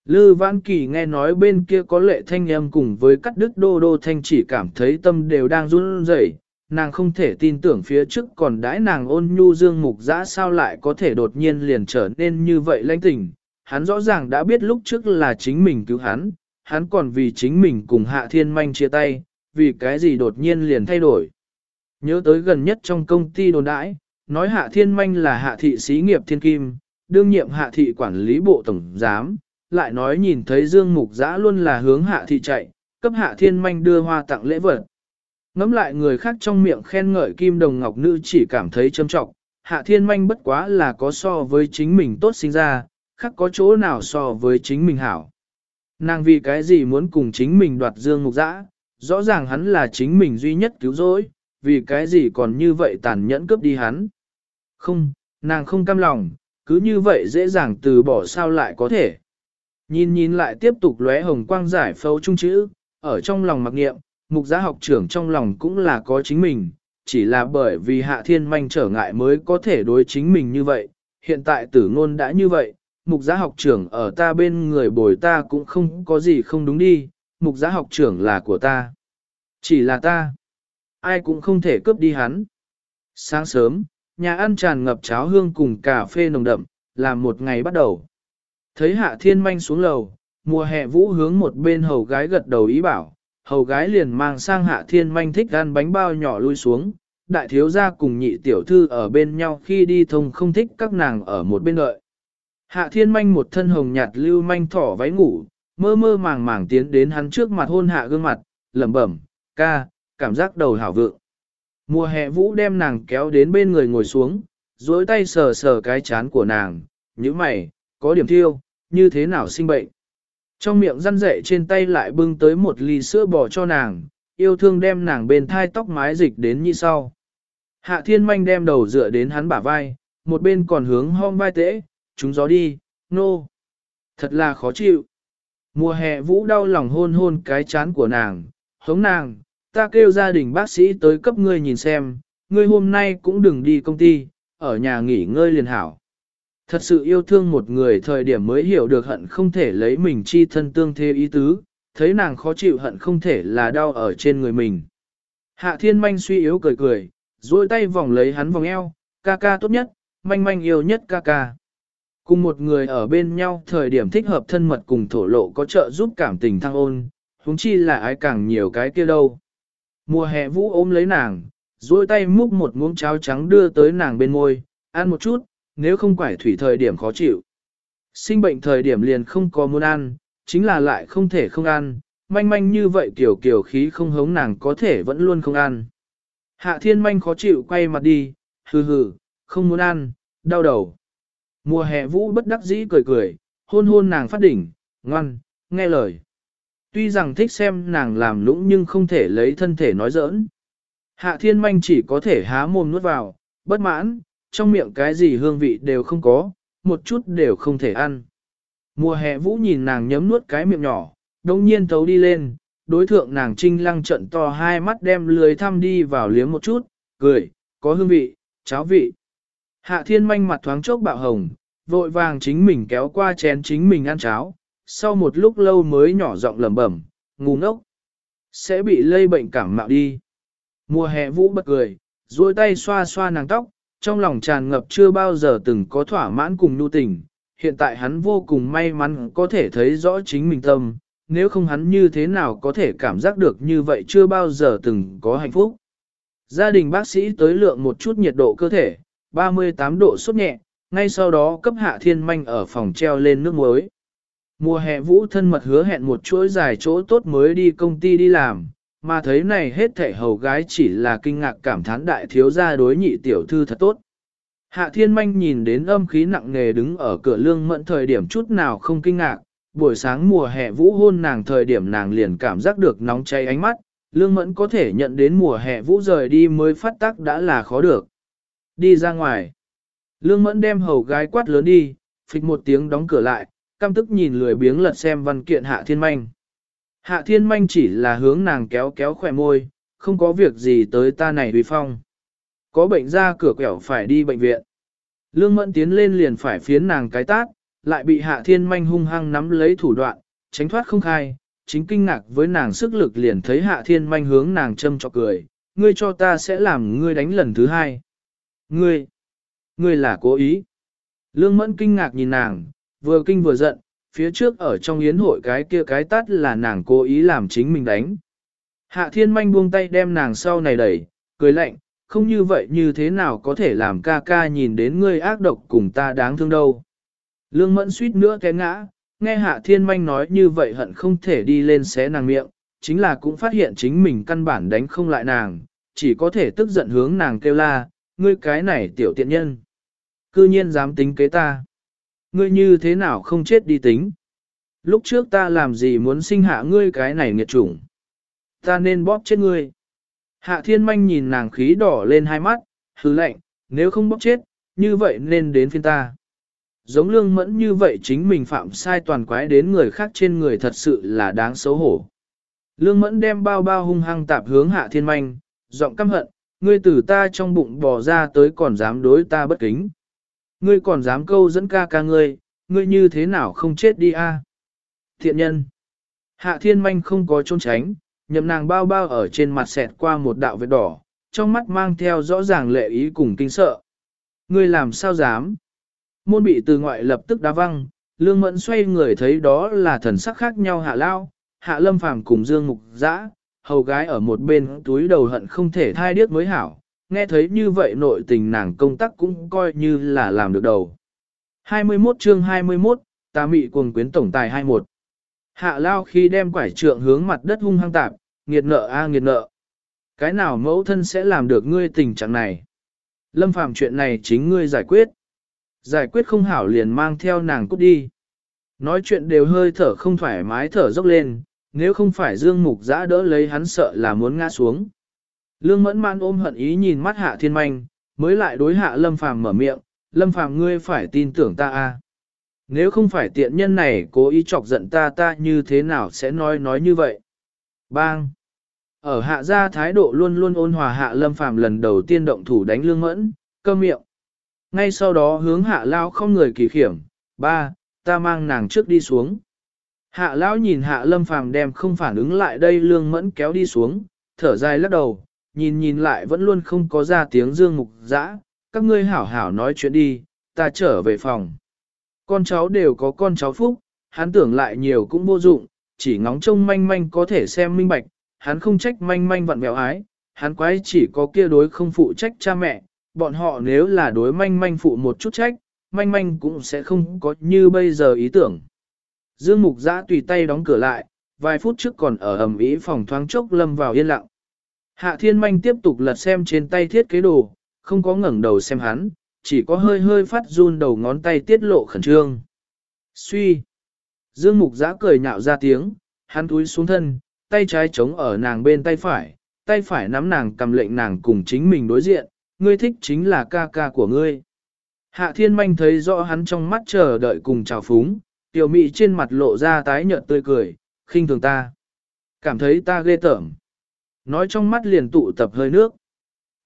Lư Vãn Kỳ nghe nói bên kia có lệ thanh em cùng với cắt Đức đô đô thanh chỉ cảm thấy tâm đều đang run rẩy, nàng không thể tin tưởng phía trước còn đãi nàng ôn nhu dương mục dã sao lại có thể đột nhiên liền trở nên như vậy lãnh tình. Hắn rõ ràng đã biết lúc trước là chính mình cứu hắn, hắn còn vì chính mình cùng hạ thiên manh chia tay, vì cái gì đột nhiên liền thay đổi. Nhớ tới gần nhất trong công ty đồn đãi, nói hạ thiên manh là hạ thị xí nghiệp thiên kim, đương nhiệm hạ thị quản lý bộ tổng giám, lại nói nhìn thấy dương mục giã luôn là hướng hạ thị chạy, cấp hạ thiên manh đưa hoa tặng lễ vật. Ngắm lại người khác trong miệng khen ngợi kim đồng ngọc nữ chỉ cảm thấy châm trọng, hạ thiên manh bất quá là có so với chính mình tốt sinh ra, khác có chỗ nào so với chính mình hảo. Nàng vì cái gì muốn cùng chính mình đoạt dương mục dã, rõ ràng hắn là chính mình duy nhất cứu rỗi, vì cái gì còn như vậy tàn nhẫn cướp đi hắn. Không, nàng không cam lòng, cứ như vậy dễ dàng từ bỏ sao lại có thể. Nhìn nhìn lại tiếp tục lóe hồng quang giải phâu trung chữ, ở trong lòng mặc nghiệm, mục giá học trưởng trong lòng cũng là có chính mình, chỉ là bởi vì hạ thiên manh trở ngại mới có thể đối chính mình như vậy, hiện tại tử ngôn đã như vậy, mục giá học trưởng ở ta bên người bồi ta cũng không có gì không đúng đi, mục giá học trưởng là của ta. Chỉ là ta. Ai cũng không thể cướp đi hắn. Sáng sớm, nhà ăn tràn ngập cháo hương cùng cà phê nồng đậm, làm một ngày bắt đầu. Thấy hạ thiên manh xuống lầu, mùa hè vũ hướng một bên hầu gái gật đầu ý bảo, hầu gái liền mang sang hạ thiên manh thích ăn bánh bao nhỏ lui xuống, đại thiếu gia cùng nhị tiểu thư ở bên nhau khi đi thông không thích các nàng ở một bên đợi. Hạ thiên manh một thân hồng nhạt lưu manh thỏ váy ngủ, mơ mơ màng màng tiến đến hắn trước mặt hôn hạ gương mặt, lẩm bẩm, ca, cảm giác đầu hảo vượng. Mùa hè vũ đem nàng kéo đến bên người ngồi xuống, duỗi tay sờ sờ cái chán của nàng, như mày, có điểm thiêu, như thế nào sinh bệnh. Trong miệng răn dậy trên tay lại bưng tới một ly sữa bò cho nàng, yêu thương đem nàng bên thai tóc mái dịch đến như sau. Hạ thiên manh đem đầu dựa đến hắn bả vai, một bên còn hướng hong vai tễ, chúng gió đi, nô. No. Thật là khó chịu. Mùa hè vũ đau lòng hôn hôn cái chán của nàng, hống nàng, ta kêu gia đình bác sĩ tới cấp ngươi nhìn xem, ngươi hôm nay cũng đừng đi công ty, ở nhà nghỉ ngơi liền hảo. Thật sự yêu thương một người thời điểm mới hiểu được hận không thể lấy mình chi thân tương thế ý tứ, thấy nàng khó chịu hận không thể là đau ở trên người mình. Hạ thiên manh suy yếu cười cười, duỗi tay vòng lấy hắn vòng eo, ca ca tốt nhất, manh manh yêu nhất ca ca. Cùng một người ở bên nhau thời điểm thích hợp thân mật cùng thổ lộ có trợ giúp cảm tình thăng ôn, huống chi là ai càng nhiều cái kia đâu. Mùa hè vũ ôm lấy nàng, duỗi tay múc một muỗng cháo trắng đưa tới nàng bên môi, ăn một chút, nếu không quải thủy thời điểm khó chịu. Sinh bệnh thời điểm liền không có muốn ăn, chính là lại không thể không ăn, manh manh như vậy kiểu kiểu khí không hống nàng có thể vẫn luôn không ăn. Hạ thiên manh khó chịu quay mặt đi, hừ hừ, không muốn ăn, đau đầu. Mùa hè vũ bất đắc dĩ cười cười, hôn hôn nàng phát đỉnh, ngoan, nghe lời. Tuy rằng thích xem nàng làm lũng nhưng không thể lấy thân thể nói giỡn. Hạ thiên manh chỉ có thể há mồm nuốt vào, bất mãn, trong miệng cái gì hương vị đều không có, một chút đều không thể ăn. Mùa hè vũ nhìn nàng nhấm nuốt cái miệng nhỏ, đồng nhiên thấu đi lên, đối thượng nàng trinh lăng trận to hai mắt đem lưới thăm đi vào liếm một chút, cười, có hương vị, cháo vị. Hạ thiên manh mặt thoáng chốc bạo hồng, vội vàng chính mình kéo qua chén chính mình ăn cháo, sau một lúc lâu mới nhỏ giọng lẩm bẩm, ngu ngốc. Sẽ bị lây bệnh cảm mạo đi. Mùa hè vũ bật cười, duỗi tay xoa xoa nàng tóc, trong lòng tràn ngập chưa bao giờ từng có thỏa mãn cùng nhu tình. Hiện tại hắn vô cùng may mắn có thể thấy rõ chính mình tâm, nếu không hắn như thế nào có thể cảm giác được như vậy chưa bao giờ từng có hạnh phúc. Gia đình bác sĩ tới lượng một chút nhiệt độ cơ thể, 38 độ sốt nhẹ, ngay sau đó cấp hạ thiên manh ở phòng treo lên nước muối. Mùa hè vũ thân mật hứa hẹn một chuỗi dài chỗ tốt mới đi công ty đi làm, mà thấy này hết thảy hầu gái chỉ là kinh ngạc cảm thán đại thiếu gia đối nhị tiểu thư thật tốt. Hạ thiên manh nhìn đến âm khí nặng nề đứng ở cửa lương mẫn thời điểm chút nào không kinh ngạc, buổi sáng mùa hè vũ hôn nàng thời điểm nàng liền cảm giác được nóng cháy ánh mắt, lương mẫn có thể nhận đến mùa hè vũ rời đi mới phát tác đã là khó được. Đi ra ngoài. Lương mẫn đem hầu gái quát lớn đi, phịch một tiếng đóng cửa lại, căm tức nhìn lười biếng lật xem văn kiện hạ thiên manh. Hạ thiên manh chỉ là hướng nàng kéo kéo khỏe môi, không có việc gì tới ta này uy phong. Có bệnh ra cửa quẹo phải đi bệnh viện. Lương mẫn tiến lên liền phải phiến nàng cái tát, lại bị hạ thiên manh hung hăng nắm lấy thủ đoạn, tránh thoát không khai, chính kinh ngạc với nàng sức lực liền thấy hạ thiên manh hướng nàng châm cho cười, ngươi cho ta sẽ làm ngươi đánh lần thứ hai. Ngươi, ngươi là cố ý. Lương mẫn kinh ngạc nhìn nàng, vừa kinh vừa giận, phía trước ở trong yến hội cái kia cái tắt là nàng cố ý làm chính mình đánh. Hạ thiên manh buông tay đem nàng sau này đẩy, cười lạnh, không như vậy như thế nào có thể làm ca ca nhìn đến ngươi ác độc cùng ta đáng thương đâu. Lương mẫn suýt nữa té ngã, nghe hạ thiên manh nói như vậy hận không thể đi lên xé nàng miệng, chính là cũng phát hiện chính mình căn bản đánh không lại nàng, chỉ có thể tức giận hướng nàng kêu la, ngươi cái này tiểu tiện nhân. Cư nhiên dám tính kế ta. Ngươi như thế nào không chết đi tính? Lúc trước ta làm gì muốn sinh hạ ngươi cái này nghiệt chủng? Ta nên bóp chết ngươi. Hạ thiên manh nhìn nàng khí đỏ lên hai mắt, hứ lạnh. nếu không bóp chết, như vậy nên đến phiên ta. Giống lương mẫn như vậy chính mình phạm sai toàn quái đến người khác trên người thật sự là đáng xấu hổ. Lương mẫn đem bao bao hung hăng tạp hướng hạ thiên manh, giọng căm hận, ngươi tử ta trong bụng bò ra tới còn dám đối ta bất kính. Ngươi còn dám câu dẫn ca ca ngươi, ngươi như thế nào không chết đi a? Thiện nhân. Hạ thiên manh không có trốn tránh, nhậm nàng bao bao ở trên mặt xẹt qua một đạo vết đỏ, trong mắt mang theo rõ ràng lệ ý cùng kinh sợ. Ngươi làm sao dám? Môn bị từ ngoại lập tức đá văng, lương mẫn xoay người thấy đó là thần sắc khác nhau hạ lao, hạ lâm phàm cùng dương mục dã, hầu gái ở một bên túi đầu hận không thể thai điếc mới hảo, nghe thấy như vậy nội tình nàng công tác cũng coi như là làm được đầu. 21 chương 21, ta mị cuồng quyến tổng tài 21. Hạ lao khi đem quải trượng hướng mặt đất hung hăng tạp, nghiệt nợ a nghiệt nợ. Cái nào mẫu thân sẽ làm được ngươi tình trạng này? Lâm phàm chuyện này chính ngươi giải quyết. Giải quyết không hảo liền mang theo nàng cút đi. Nói chuyện đều hơi thở không thoải mái thở dốc lên, nếu không phải dương mục giã đỡ lấy hắn sợ là muốn ngã xuống. Lương mẫn man ôm hận ý nhìn mắt hạ thiên manh, mới lại đối hạ lâm phàm mở miệng, lâm phàm ngươi phải tin tưởng ta a. Nếu không phải tiện nhân này cố ý chọc giận ta ta như thế nào sẽ nói nói như vậy. Bang! Ở hạ gia thái độ luôn luôn ôn hòa hạ lâm phàm lần đầu tiên động thủ đánh lương mẫn, cơm miệng. Ngay sau đó hướng hạ lao không người kỳ khiểm, ba, ta mang nàng trước đi xuống. Hạ lão nhìn hạ lâm phàm đem không phản ứng lại đây lương mẫn kéo đi xuống, thở dài lắc đầu, nhìn nhìn lại vẫn luôn không có ra tiếng dương mục dã, các ngươi hảo hảo nói chuyện đi, ta trở về phòng. Con cháu đều có con cháu phúc, hắn tưởng lại nhiều cũng vô dụng, chỉ ngóng trông manh manh có thể xem minh bạch, hắn không trách manh manh vặn vẹo ái, hắn quái chỉ có kia đối không phụ trách cha mẹ, bọn họ nếu là đối manh manh phụ một chút trách, manh manh cũng sẽ không có như bây giờ ý tưởng. Dương Mục Giã tùy tay đóng cửa lại, vài phút trước còn ở ẩm ĩ phòng thoáng chốc lâm vào yên lặng. Hạ Thiên Manh tiếp tục lật xem trên tay thiết kế đồ, không có ngẩng đầu xem hắn, chỉ có hơi hơi phát run đầu ngón tay tiết lộ khẩn trương. Suy. Dương Mục Giã cười nhạo ra tiếng, hắn túi xuống thân, tay trái chống ở nàng bên tay phải, tay phải nắm nàng cầm lệnh nàng cùng chính mình đối diện, ngươi thích chính là ca ca của ngươi. Hạ thiên manh thấy rõ hắn trong mắt chờ đợi cùng chào phúng, tiểu mị trên mặt lộ ra tái nhợt tươi cười, khinh thường ta. Cảm thấy ta ghê tởm. Nói trong mắt liền tụ tập hơi nước.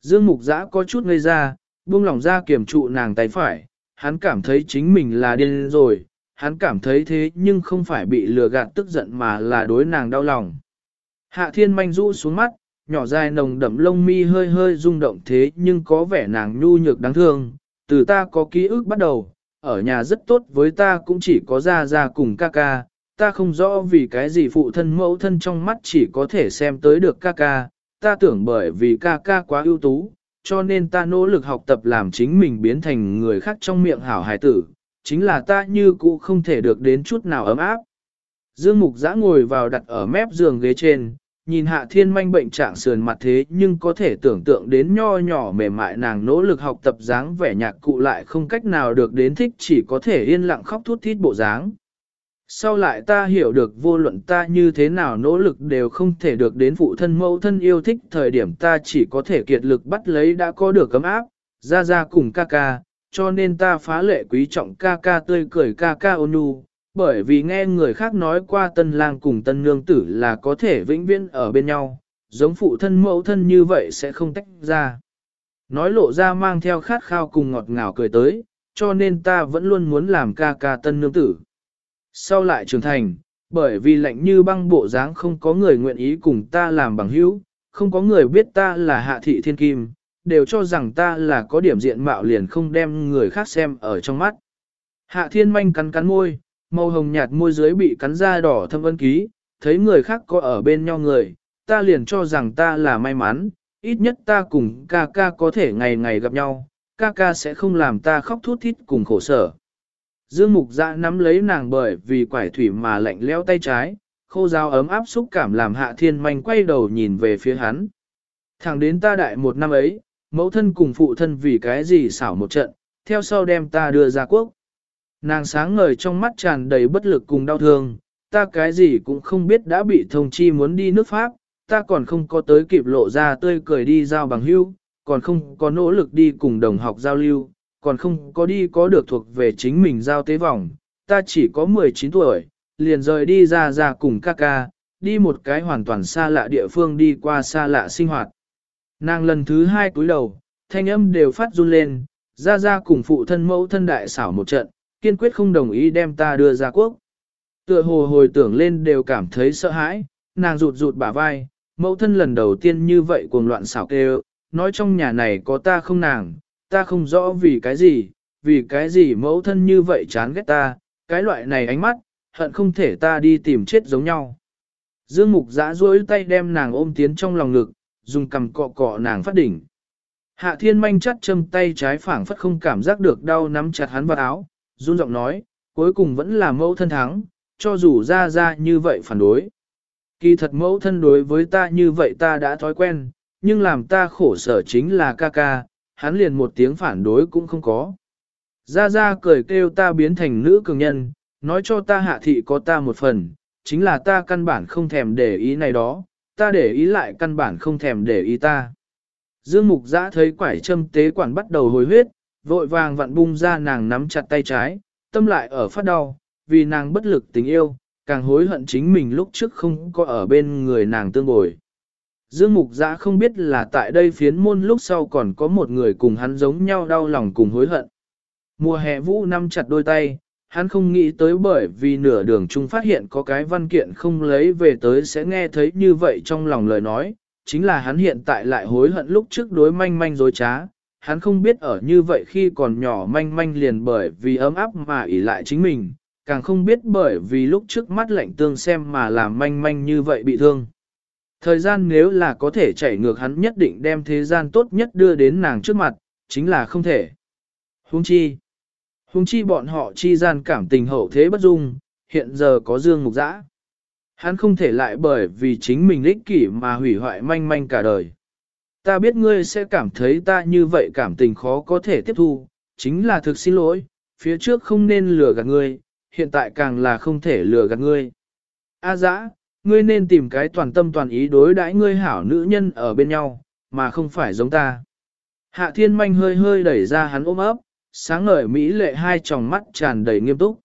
Dương mục giã có chút ngây ra, buông lỏng ra kiểm trụ nàng tay phải, hắn cảm thấy chính mình là điên rồi, hắn cảm thấy thế nhưng không phải bị lừa gạt tức giận mà là đối nàng đau lòng. Hạ thiên manh rũ xuống mắt, nhỏ dài nồng đậm lông mi hơi hơi rung động thế nhưng có vẻ nàng nhu nhược đáng thương, từ ta có ký ức bắt đầu, ở nhà rất tốt với ta cũng chỉ có ra ra cùng ca ca, ta không rõ vì cái gì phụ thân mẫu thân trong mắt chỉ có thể xem tới được ca ca, ta tưởng bởi vì ca ca quá ưu tú, cho nên ta nỗ lực học tập làm chính mình biến thành người khác trong miệng hảo hài tử, chính là ta như cũ không thể được đến chút nào ấm áp. Dương Mục giã ngồi vào đặt ở mép giường ghế trên, nhìn hạ thiên manh bệnh trạng sườn mặt thế nhưng có thể tưởng tượng đến nho nhỏ mềm mại nàng nỗ lực học tập dáng vẻ nhạc cụ lại không cách nào được đến thích chỉ có thể yên lặng khóc thút thít bộ dáng. Sau lại ta hiểu được vô luận ta như thế nào nỗ lực đều không thể được đến phụ thân mẫu thân yêu thích thời điểm ta chỉ có thể kiệt lực bắt lấy đã có được cấm áp, ra ra cùng ca ca, cho nên ta phá lệ quý trọng ca ca tươi cười ca ca ôn nhu, bởi vì nghe người khác nói qua tân lang cùng tân nương tử là có thể vĩnh viễn ở bên nhau, giống phụ thân mẫu thân như vậy sẽ không tách ra. Nói lộ ra mang theo khát khao cùng ngọt ngào cười tới, cho nên ta vẫn luôn muốn làm ca ca tân nương tử. Sau lại trưởng thành, bởi vì lạnh như băng bộ dáng không có người nguyện ý cùng ta làm bằng hữu, không có người biết ta là hạ thị thiên kim, đều cho rằng ta là có điểm diện mạo liền không đem người khác xem ở trong mắt. Hạ thiên manh cắn cắn môi, màu hồng nhạt môi dưới bị cắn da đỏ thâm ân ký, thấy người khác có ở bên nhau người, ta liền cho rằng ta là may mắn, ít nhất ta cùng ca ca có thể ngày ngày gặp nhau, ca ca sẽ không làm ta khóc thút thít cùng khổ sở. Dương mục dạ nắm lấy nàng bởi vì quải thủy mà lạnh lẽo tay trái, khô dao ấm áp xúc cảm làm hạ thiên manh quay đầu nhìn về phía hắn. Thẳng đến ta đại một năm ấy, mẫu thân cùng phụ thân vì cái gì xảo một trận, theo sau đem ta đưa ra quốc. Nàng sáng ngời trong mắt tràn đầy bất lực cùng đau thương, ta cái gì cũng không biết đã bị thông chi muốn đi nước Pháp, ta còn không có tới kịp lộ ra tươi cười đi giao bằng hưu, còn không có nỗ lực đi cùng đồng học giao lưu, còn không có đi có được thuộc về chính mình giao tế vòng, ta chỉ có 19 tuổi, liền rời đi ra ra cùng ca ca, đi một cái hoàn toàn xa lạ địa phương đi qua xa lạ sinh hoạt. Nàng lần thứ hai cúi đầu, thanh âm đều phát run lên, ra ra cùng phụ thân mẫu thân đại xảo một trận, kiên quyết không đồng ý đem ta đưa ra quốc. Tựa hồ hồi tưởng lên đều cảm thấy sợ hãi, nàng rụt rụt bả vai, mẫu thân lần đầu tiên như vậy cuồng loạn xảo kêu, nói trong nhà này có ta không nàng, ta không rõ vì cái gì, vì cái gì mẫu thân như vậy chán ghét ta, cái loại này ánh mắt, hận không thể ta đi tìm chết giống nhau. Dương Mục giã duỗi tay đem nàng ôm tiến trong lòng ngực, dùng cầm cọ cọ nàng phát đỉnh. Hạ thiên manh chắt châm tay trái phảng phất không cảm giác được đau nắm chặt hắn vào áo, run giọng nói, cuối cùng vẫn là mẫu thân thắng, cho dù ra ra như vậy phản đối. Kỳ thật mẫu thân đối với ta như vậy ta đã thói quen, nhưng làm ta khổ sở chính là ca ca, hắn liền một tiếng phản đối cũng không có. Ra ra cười kêu ta biến thành nữ cường nhân, nói cho ta hạ thị có ta một phần, chính là ta căn bản không thèm để ý này đó, ta để ý lại căn bản không thèm để ý ta. Dương mục giã thấy quải châm tế quản bắt đầu hồi huyết, vội vàng vặn bung ra nàng nắm chặt tay trái, tâm lại ở phát đau, vì nàng bất lực tình yêu, càng hối hận chính mình lúc trước không có ở bên người nàng tương bồi. Dương Mục Giã không biết là tại đây phiến môn lúc sau còn có một người cùng hắn giống nhau đau lòng cùng hối hận. Mùa hè vũ năm chặt đôi tay, hắn không nghĩ tới bởi vì nửa đường chung phát hiện có cái văn kiện không lấy về tới sẽ nghe thấy như vậy trong lòng lời nói, chính là hắn hiện tại lại hối hận lúc trước đối manh manh dối trá, hắn không biết ở như vậy khi còn nhỏ manh manh liền bởi vì ấm áp mà ỉ lại chính mình, càng không biết bởi vì lúc trước mắt lạnh tương xem mà làm manh manh như vậy bị thương. Thời gian nếu là có thể chảy ngược hắn nhất định đem thế gian tốt nhất đưa đến nàng trước mặt, chính là không thể. Hung chi. Hung chi bọn họ chi gian cảm tình hậu thế bất dung, hiện giờ có dương mục dã. Hắn không thể lại bởi vì chính mình ích kỷ mà hủy hoại manh manh cả đời. Ta biết ngươi sẽ cảm thấy ta như vậy cảm tình khó có thể tiếp thu, chính là thực xin lỗi, phía trước không nên lừa gạt ngươi, hiện tại càng là không thể lừa gạt ngươi. A dã, ngươi nên tìm cái toàn tâm toàn ý đối đãi ngươi hảo nữ nhân ở bên nhau, mà không phải giống ta. Hạ thiên manh hơi hơi đẩy ra hắn ôm ấp, sáng ngời mỹ lệ hai tròng mắt tràn đầy nghiêm túc.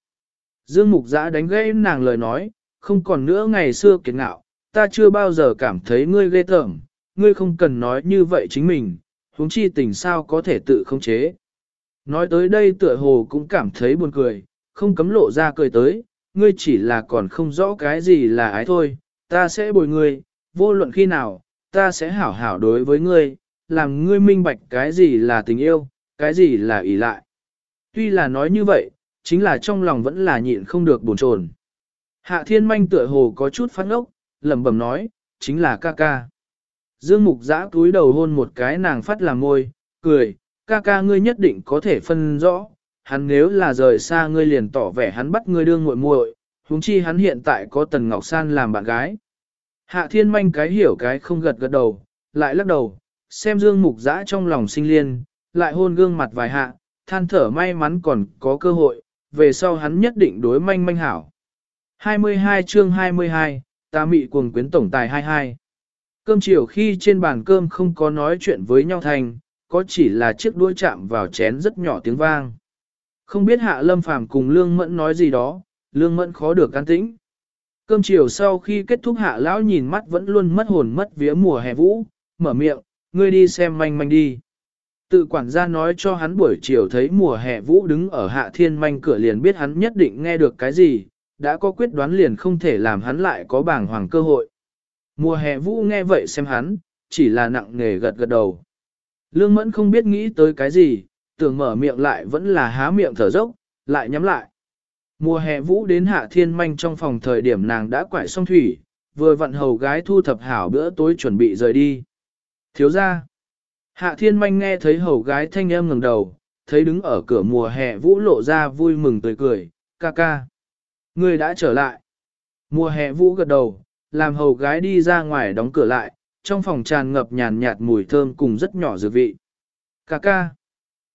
Dương mục giã đánh gãy nàng lời nói, không còn nữa ngày xưa kiệt ngạo, ta chưa bao giờ cảm thấy ngươi ghê tởm, ngươi không cần nói như vậy chính mình, huống chi tình sao có thể tự không chế. Nói tới đây tựa hồ cũng cảm thấy buồn cười, không cấm lộ ra cười tới, ngươi chỉ là còn không rõ cái gì là ái thôi, ta sẽ bồi ngươi, vô luận khi nào, ta sẽ hảo hảo đối với ngươi, làm ngươi minh bạch cái gì là tình yêu, cái gì là ỷ lại. Tuy là nói như vậy, chính là trong lòng vẫn là nhịn không được buồn chồn. Hạ thiên manh tựa hồ có chút phát ngốc, lẩm bẩm nói, chính là ca ca. Dương mục giã túi đầu hôn một cái nàng phát làm môi, cười, ca ca ngươi nhất định có thể phân rõ, hắn nếu là rời xa ngươi liền tỏ vẻ hắn bắt ngươi đương muội muội, huống chi hắn hiện tại có Tần Ngọc San làm bạn gái. Hạ thiên manh cái hiểu cái không gật gật đầu, lại lắc đầu, xem dương mục dã trong lòng sinh liên, lại hôn gương mặt vài hạ, than thở may mắn còn có cơ hội, về sau hắn nhất định đối manh manh hảo. 22 chương 22, ta mị cuồng quyến tổng tài 22. Cơm chiều khi trên bàn cơm không có nói chuyện với nhau thành, có chỉ là chiếc đũa chạm vào chén rất nhỏ tiếng vang. Không biết hạ lâm phàm cùng lương mẫn nói gì đó, lương mẫn khó được can tĩnh. Cơm chiều sau khi kết thúc hạ lão nhìn mắt vẫn luôn mất hồn mất vía mùa hè vũ, mở miệng, ngươi đi xem manh manh đi. Tự quản gia nói cho hắn buổi chiều thấy mùa hè vũ đứng ở hạ thiên manh cửa liền biết hắn nhất định nghe được cái gì, đã có quyết đoán liền không thể làm hắn lại có bảng hoàng cơ hội. Mùa hè vũ nghe vậy xem hắn, chỉ là nặng nề gật gật đầu. Lương mẫn không biết nghĩ tới cái gì, tưởng mở miệng lại vẫn là há miệng thở dốc, lại nhắm lại. Mùa hè vũ đến hạ thiên manh trong phòng thời điểm nàng đã quải xong thủy, vừa vặn hầu gái thu thập hảo bữa tối chuẩn bị rời đi. Thiếu ra. Hạ thiên manh nghe thấy hầu gái thanh âm ngẩng đầu, thấy đứng ở cửa mùa hè vũ lộ ra vui mừng tươi cười, ca ca. Người đã trở lại. Mùa hè vũ gật đầu, làm hầu gái đi ra ngoài đóng cửa lại, trong phòng tràn ngập nhàn nhạt mùi thơm cùng rất nhỏ dược vị. Ca ca.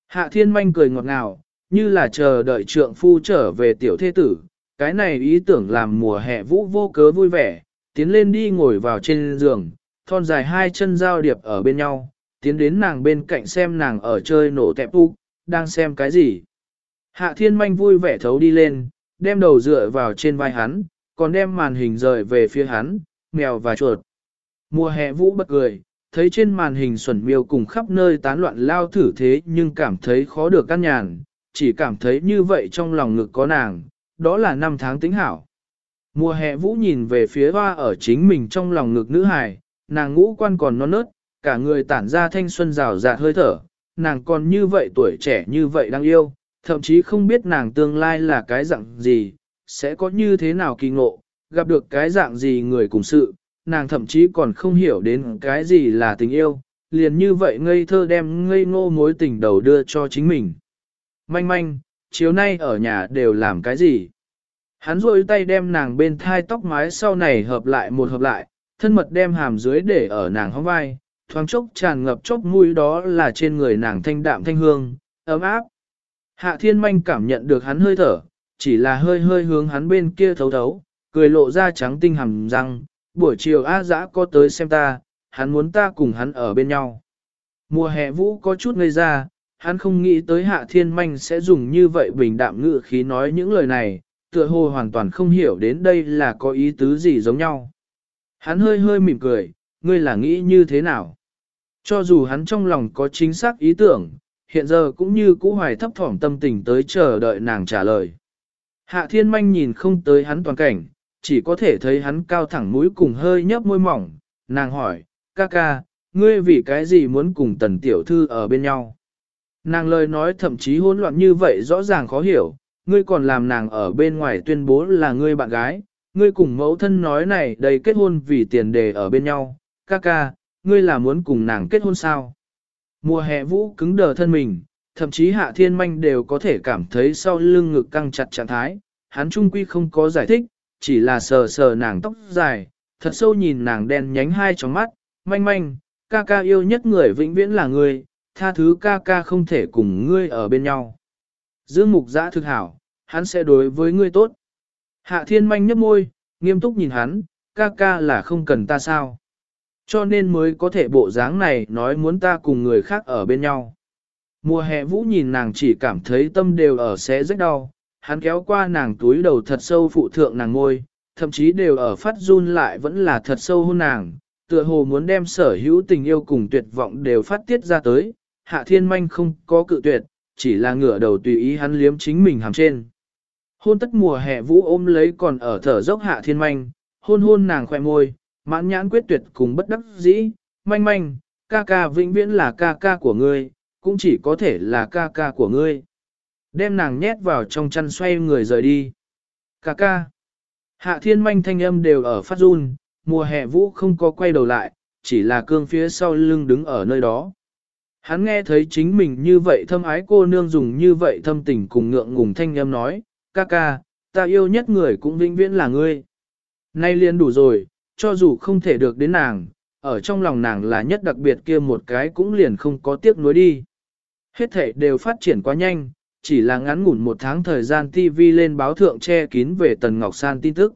Hạ thiên manh cười ngọt ngào, như là chờ đợi trượng phu trở về tiểu thế tử, cái này ý tưởng làm mùa hè vũ vô cớ vui vẻ, tiến lên đi ngồi vào trên giường, thon dài hai chân giao điệp ở bên nhau, tiến đến nàng bên cạnh xem nàng ở chơi nổ tẹp u, đang xem cái gì. Hạ thiên manh vui vẻ thấu đi lên, đem đầu dựa vào trên vai hắn, còn đem màn hình rời về phía hắn, mèo và chuột. Mùa hè vũ bật cười, thấy trên màn hình xuẩn miêu cùng khắp nơi tán loạn lao thử thế nhưng cảm thấy khó được căn nhàn, chỉ cảm thấy như vậy trong lòng ngực có nàng, đó là năm tháng tính hảo. Mùa hè vũ nhìn về phía hoa ở chính mình trong lòng ngực nữ hài, nàng ngũ quan còn non nớt, cả người tản ra thanh xuân rào rạt hơi thở, nàng còn như vậy tuổi trẻ như vậy đang yêu, thậm chí không biết nàng tương lai là cái dạng gì, sẽ có như thế nào kỳ ngộ, gặp được cái dạng gì người cùng sự, nàng thậm chí còn không hiểu đến cái gì là tình yêu, liền như vậy ngây thơ đem ngây ngô mối tình đầu đưa cho chính mình. Manh manh, chiều nay ở nhà đều làm cái gì? Hắn rôi tay đem nàng bên thai tóc mái sau này hợp lại một hợp lại, thân mật đem hàm dưới để ở nàng hóng vai, thoáng chốc tràn ngập chốc mũi đó là trên người nàng thanh đạm thanh hương, ấm áp. Hạ thiên manh cảm nhận được hắn hơi thở, chỉ là hơi hơi hướng hắn bên kia thấu thấu, cười lộ ra trắng tinh hàm răng, buổi chiều A dã có tới xem ta, hắn muốn ta cùng hắn ở bên nhau. Mùa hè vũ có chút ngây ra, hắn không nghĩ tới hạ thiên manh sẽ dùng như vậy bình đạm ngự khí nói những lời này, tựa hồ hoàn toàn không hiểu đến đây là có ý tứ gì giống nhau. Hắn hơi hơi mỉm cười, ngươi là nghĩ như thế nào? Cho dù hắn trong lòng có chính xác ý tưởng, hiện giờ cũng như cũ hoài thấp thỏm tâm tình tới chờ đợi nàng trả lời. Hạ thiên manh nhìn không tới hắn toàn cảnh, chỉ có thể thấy hắn cao thẳng mũi cùng hơi nhấp môi mỏng, nàng hỏi, ca ca, ngươi vì cái gì muốn cùng tần tiểu thư ở bên nhau? Nàng lời nói thậm chí hỗn loạn như vậy rõ ràng khó hiểu, ngươi còn làm nàng ở bên ngoài tuyên bố là ngươi bạn gái, ngươi cùng mẫu thân nói này đây kết hôn vì tiền đề ở bên nhau, ca ca, ngươi là muốn cùng nàng kết hôn sao? Mùa hè vũ cứng đờ thân mình, thậm chí hạ thiên manh đều có thể cảm thấy sau lưng ngực căng chặt trạng thái, hắn trung quy không có giải thích, chỉ là sờ sờ nàng tóc dài, thật sâu nhìn nàng đen nhánh hai trong mắt, manh manh, ca ca yêu nhất người vĩnh viễn là ngươi, tha thứ ca ca không thể cùng ngươi ở bên nhau. Dương mục giã thực hảo, hắn sẽ đối với ngươi tốt. Hạ thiên manh nhấp môi, nghiêm túc nhìn hắn, ca ca là không cần ta sao. Cho nên mới có thể bộ dáng này nói muốn ta cùng người khác ở bên nhau. Mùa hè vũ nhìn nàng chỉ cảm thấy tâm đều ở xé rách đau, hắn kéo qua nàng túi đầu thật sâu phụ thượng nàng ngôi, thậm chí đều ở phát run lại vẫn là thật sâu hôn nàng, tựa hồ muốn đem sở hữu tình yêu cùng tuyệt vọng đều phát tiết ra tới, hạ thiên manh không có cự tuyệt, chỉ là ngửa đầu tùy ý hắn liếm chính mình hàm trên. Hôn tất mùa hè vũ ôm lấy còn ở thở dốc hạ thiên manh, hôn hôn nàng khoe môi, mãn nhãn quyết tuyệt cùng bất đắc dĩ, manh manh, ca ca vĩnh viễn là ca ca của ngươi, cũng chỉ có thể là ca ca của ngươi. Đem nàng nhét vào trong chăn xoay người rời đi. Cà ca. Hạ thiên manh thanh âm đều ở phát run, mùa hè vũ không có quay đầu lại, chỉ là cương phía sau lưng đứng ở nơi đó. Hắn nghe thấy chính mình như vậy thâm ái cô nương dùng như vậy thâm tình cùng ngượng ngùng thanh âm nói, ca ca, ta yêu nhất người cũng vĩnh viễn là ngươi. Nay liền đủ rồi, cho dù không thể được đến nàng, ở trong lòng nàng là nhất đặc biệt kia một cái cũng liền không có tiếc nuối đi. Hết thể đều phát triển quá nhanh, chỉ là ngắn ngủn một tháng thời gian TV lên báo thượng che kín về Tần Ngọc San tin tức.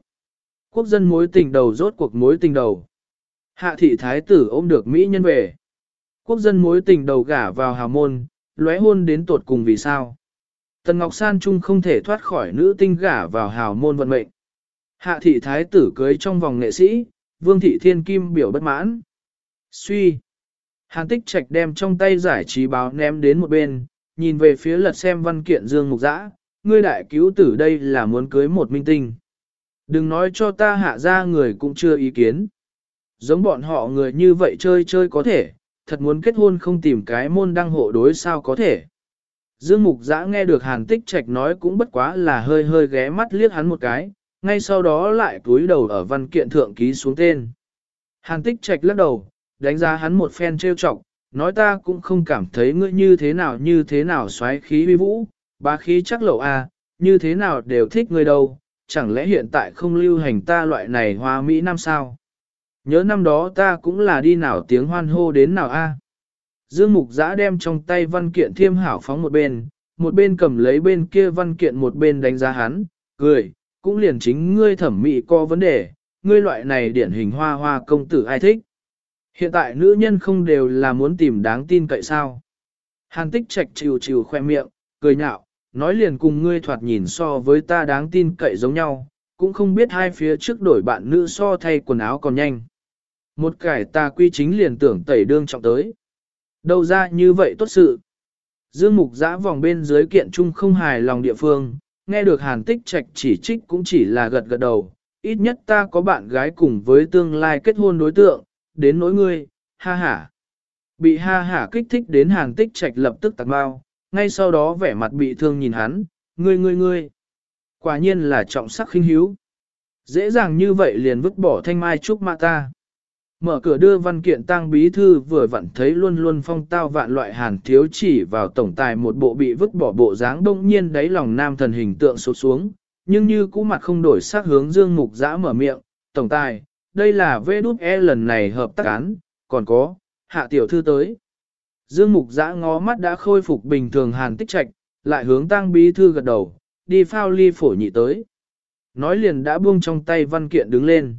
Quốc dân mối tình đầu rốt cuộc mối tình đầu. Hạ thị thái tử ôm được Mỹ nhân về. Quốc dân mối tình đầu gả vào hào môn, lóe hôn đến tột cùng vì sao. Tần Ngọc San Trung không thể thoát khỏi nữ tinh gả vào hào môn vận mệnh. Hạ thị thái tử cưới trong vòng nghệ sĩ, vương thị thiên kim biểu bất mãn. Suy. Hàn tích trạch đem trong tay giải trí báo ném đến một bên, nhìn về phía lật xem văn kiện dương mục dã, ngươi đại cứu tử đây là muốn cưới một minh tinh. Đừng nói cho ta hạ ra người cũng chưa ý kiến. Giống bọn họ người như vậy chơi chơi có thể, thật muốn kết hôn không tìm cái môn đăng hộ đối sao có thể. Dương Mục Giã nghe được Hàn Tích Trạch nói cũng bất quá là hơi hơi ghé mắt liếc hắn một cái, ngay sau đó lại cúi đầu ở văn kiện thượng ký xuống tên. Hàn Tích Trạch lắc đầu, đánh giá hắn một phen trêu chọc, nói ta cũng không cảm thấy ngươi như thế nào như thế nào xoáy khí uy vũ, bá khí chắc lậu a, à, như thế nào đều thích ngươi đâu, chẳng lẽ hiện tại không lưu hành ta loại này hoa mỹ năm sao? Nhớ năm đó ta cũng là đi nào tiếng hoan hô đến nào a. Dương Mục Giã đem trong tay văn kiện thiêm hảo phóng một bên, một bên cầm lấy bên kia văn kiện một bên đánh giá hắn, cười, cũng liền chính ngươi thẩm mỹ có vấn đề, ngươi loại này điển hình hoa hoa công tử ai thích. Hiện tại nữ nhân không đều là muốn tìm đáng tin cậy sao. Hàn tích trạch chiều chiều khoe miệng, cười nhạo, nói liền cùng ngươi thoạt nhìn so với ta đáng tin cậy giống nhau, cũng không biết hai phía trước đổi bạn nữ so thay quần áo còn nhanh. Một cải ta quy chính liền tưởng tẩy đương trọng tới. Đâu ra như vậy tốt sự. Dương mục giã vòng bên dưới kiện trung không hài lòng địa phương, nghe được hàn tích trạch chỉ trích cũng chỉ là gật gật đầu. Ít nhất ta có bạn gái cùng với tương lai kết hôn đối tượng, đến nỗi ngươi, ha ha. Bị ha hả kích thích đến hàn tích trạch lập tức tạc bao, ngay sau đó vẻ mặt bị thương nhìn hắn, ngươi ngươi ngươi. Quả nhiên là trọng sắc khinh hiếu. Dễ dàng như vậy liền vứt bỏ thanh mai trúc mạ ta. Mở cửa đưa văn kiện tang bí thư vừa vặn thấy luôn luôn phong tao vạn loại hàn thiếu chỉ vào tổng tài một bộ bị vứt bỏ bộ dáng đông nhiên đáy lòng nam thần hình tượng sụt xuống, nhưng như cũ mặt không đổi sắc hướng dương mục dã mở miệng, tổng tài, đây là vê đút e lần này hợp tác án, còn có, hạ tiểu thư tới. Dương mục giã ngó mắt đã khôi phục bình thường hàn tích trạch, lại hướng tăng bí thư gật đầu, đi phao ly phổ nhị tới. Nói liền đã buông trong tay văn kiện đứng lên.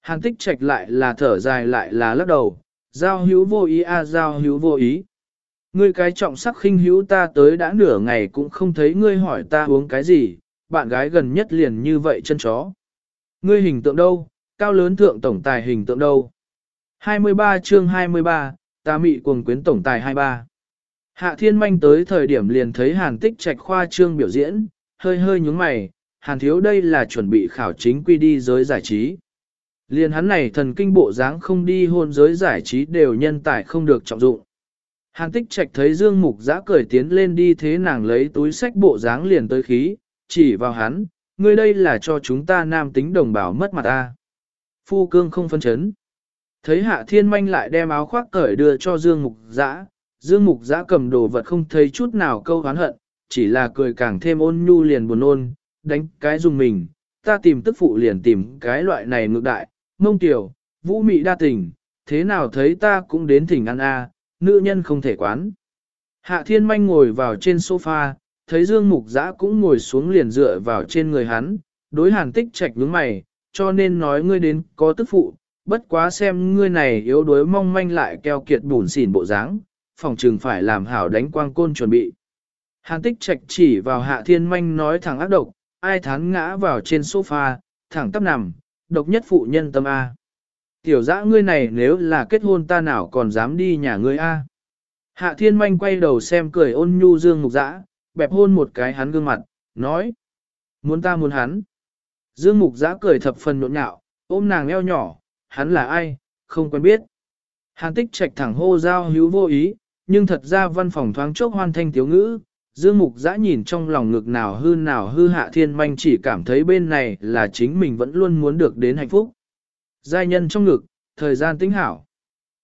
Hàn tích trạch lại là thở dài lại là lắc đầu, giao hữu vô ý a giao hữu vô ý. Ngươi cái trọng sắc khinh hữu ta tới đã nửa ngày cũng không thấy ngươi hỏi ta uống cái gì, bạn gái gần nhất liền như vậy chân chó. Ngươi hình tượng đâu, cao lớn thượng tổng tài hình tượng đâu. 23 chương 23, ta mị cuồng quyến tổng tài 23. Hạ thiên manh tới thời điểm liền thấy hàn tích trạch khoa trương biểu diễn, hơi hơi nhúng mày, hàn thiếu đây là chuẩn bị khảo chính quy đi giới giải trí. Liền hắn này thần kinh bộ dáng không đi hôn giới giải trí đều nhân tài không được trọng dụng. Hàn tích trạch thấy Dương Mục giã cười tiến lên đi thế nàng lấy túi sách bộ dáng liền tới khí, chỉ vào hắn, ngươi đây là cho chúng ta nam tính đồng bào mất mặt ta. Phu cương không phân chấn. Thấy hạ thiên manh lại đem áo khoác cởi đưa cho Dương Mục giã, Dương Mục giã cầm đồ vật không thấy chút nào câu hán hận, chỉ là cười càng thêm ôn nhu liền buồn ôn, đánh cái dùng mình, ta tìm tức phụ liền tìm cái loại này ngược đại, mông tiểu, vũ mị đa tình, thế nào thấy ta cũng đến thỉnh ăn a, nữ nhân không thể quán. Hạ thiên manh ngồi vào trên sofa, thấy Dương Mục Giã cũng ngồi xuống liền dựa vào trên người hắn, đối hàn tích trạch nhướng mày, cho nên nói ngươi đến có tức phụ, bất quá xem ngươi này yếu đuối mong manh lại keo kiệt bùn xỉn bộ dáng, phòng trường phải làm hảo đánh quang côn chuẩn bị. Hàn tích trạch chỉ vào hạ thiên manh nói thẳng ác độc, ai thán ngã vào trên sofa, thẳng tắp nằm, độc nhất phụ nhân tâm A. Tiểu dã ngươi này nếu là kết hôn ta nào còn dám đi nhà ngươi A. Hạ thiên manh quay đầu xem cười ôn nhu dương ngục dã, bẹp hôn một cái hắn gương mặt, nói. Muốn ta muốn hắn. Dương mục Giã cười thập phần nộn nhạo, ôm nàng eo nhỏ, hắn là ai, không quen biết. Hàn tích trạch thẳng hô giao hữu vô ý, nhưng thật ra văn phòng thoáng chốc hoan thanh tiếu ngữ, Dương Mục Giã nhìn trong lòng ngực nào hư nào hư hạ thiên manh chỉ cảm thấy bên này là chính mình vẫn luôn muốn được đến hạnh phúc. Giai nhân trong ngực, thời gian tính hảo.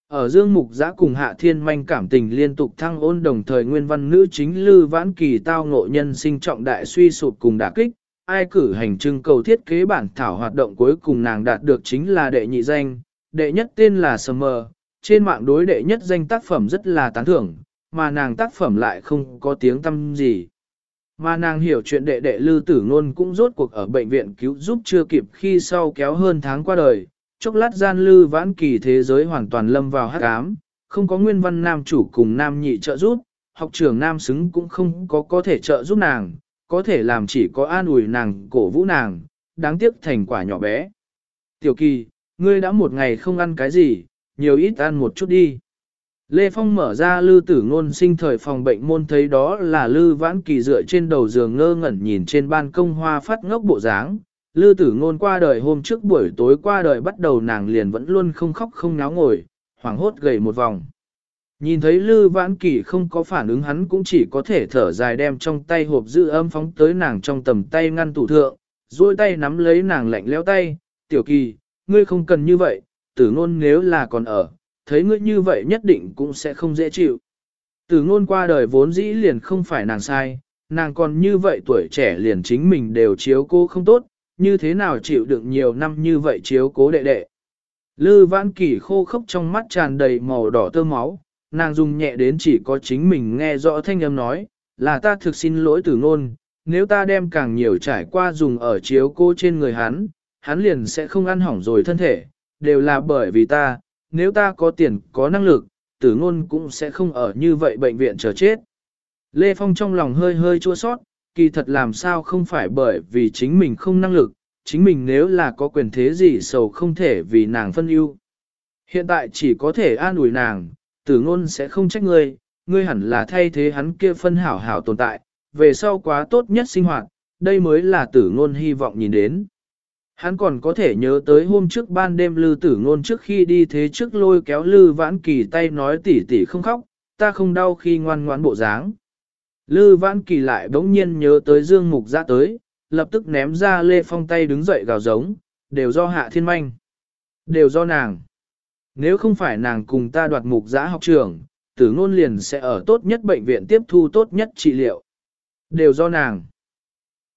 Ở Dương Mục Giã cùng hạ thiên manh cảm tình liên tục thăng ôn đồng thời nguyên văn nữ chính lư vãn kỳ tao ngộ nhân sinh trọng đại suy sụp cùng đả kích, ai cử hành trưng cầu thiết kế bản thảo hoạt động cuối cùng nàng đạt được chính là đệ nhị danh, đệ nhất tên là Summer, trên mạng đối đệ nhất danh tác phẩm rất là tán thưởng, mà nàng tác phẩm lại không có tiếng tâm gì. Mà nàng hiểu chuyện đệ đệ Lư Tử Ngôn cũng rốt cuộc ở bệnh viện cứu giúp chưa kịp khi sau kéo hơn tháng qua đời, chốc lát gian Lư vãn kỳ thế giới hoàn toàn lâm vào hắc ám, không có nguyên văn nam chủ cùng nam nhị trợ giúp, học trưởng nam xứng cũng không có có thể trợ giúp nàng, có thể làm chỉ có an ủi nàng, cổ vũ nàng, đáng tiếc thành quả nhỏ bé. Tiểu kỳ, ngươi đã một ngày không ăn cái gì, nhiều ít ăn một chút đi. Lê Phong mở ra lư tử ngôn sinh thời phòng bệnh môn thấy đó là lư vãn kỳ dựa trên đầu giường ngơ ngẩn nhìn trên ban công hoa phát ngốc bộ dáng. Lư tử ngôn qua đời hôm trước buổi tối qua đời bắt đầu nàng liền vẫn luôn không khóc không náo ngồi, hoảng hốt gầy một vòng. Nhìn thấy lư vãn kỳ không có phản ứng hắn cũng chỉ có thể thở dài đem trong tay hộp giữ âm phóng tới nàng trong tầm tay ngăn tủ thượng, duỗi tay nắm lấy nàng lạnh leo tay, tiểu kỳ, ngươi không cần như vậy, tử ngôn nếu là còn ở, thấy ngươi như vậy nhất định cũng sẽ không dễ chịu. Tử ngôn qua đời vốn dĩ liền không phải nàng sai, nàng còn như vậy tuổi trẻ liền chính mình đều chiếu cố không tốt, như thế nào chịu đựng nhiều năm như vậy chiếu cố đệ đệ. Lư vãn kỳ khô khốc trong mắt tràn đầy màu đỏ tơ máu, nàng dùng nhẹ đến chỉ có chính mình nghe rõ thanh âm nói, là ta thực xin lỗi tử ngôn, nếu ta đem càng nhiều trải qua dùng ở chiếu cô trên người hắn, hắn liền sẽ không ăn hỏng rồi thân thể, đều là bởi vì ta, nếu ta có tiền, có năng lực, tử ngôn cũng sẽ không ở như vậy bệnh viện chờ chết. Lê Phong trong lòng hơi hơi chua sót, kỳ thật làm sao không phải bởi vì chính mình không năng lực, chính mình nếu là có quyền thế gì sầu không thể vì nàng phân ưu. Hiện tại chỉ có thể an ủi nàng, tử ngôn sẽ không trách ngươi, ngươi hẳn là thay thế hắn kia phân hảo hảo tồn tại, về sau quá tốt nhất sinh hoạt, đây mới là tử ngôn hy vọng nhìn đến. Hắn còn có thể nhớ tới hôm trước ban đêm lư tử ngôn trước khi đi thế trước lôi kéo lư vãn kỳ tay nói tỉ tỉ không khóc, ta không đau khi ngoan ngoãn bộ dáng. Lư vãn kỳ lại bỗng nhiên nhớ tới dương mục ra tới, lập tức ném ra lê phong tay đứng dậy gào giống, đều do hạ thiên manh. Đều do nàng. Nếu không phải nàng cùng ta đoạt mục giã học trường, tử ngôn liền sẽ ở tốt nhất bệnh viện tiếp thu tốt nhất trị liệu. Đều do nàng.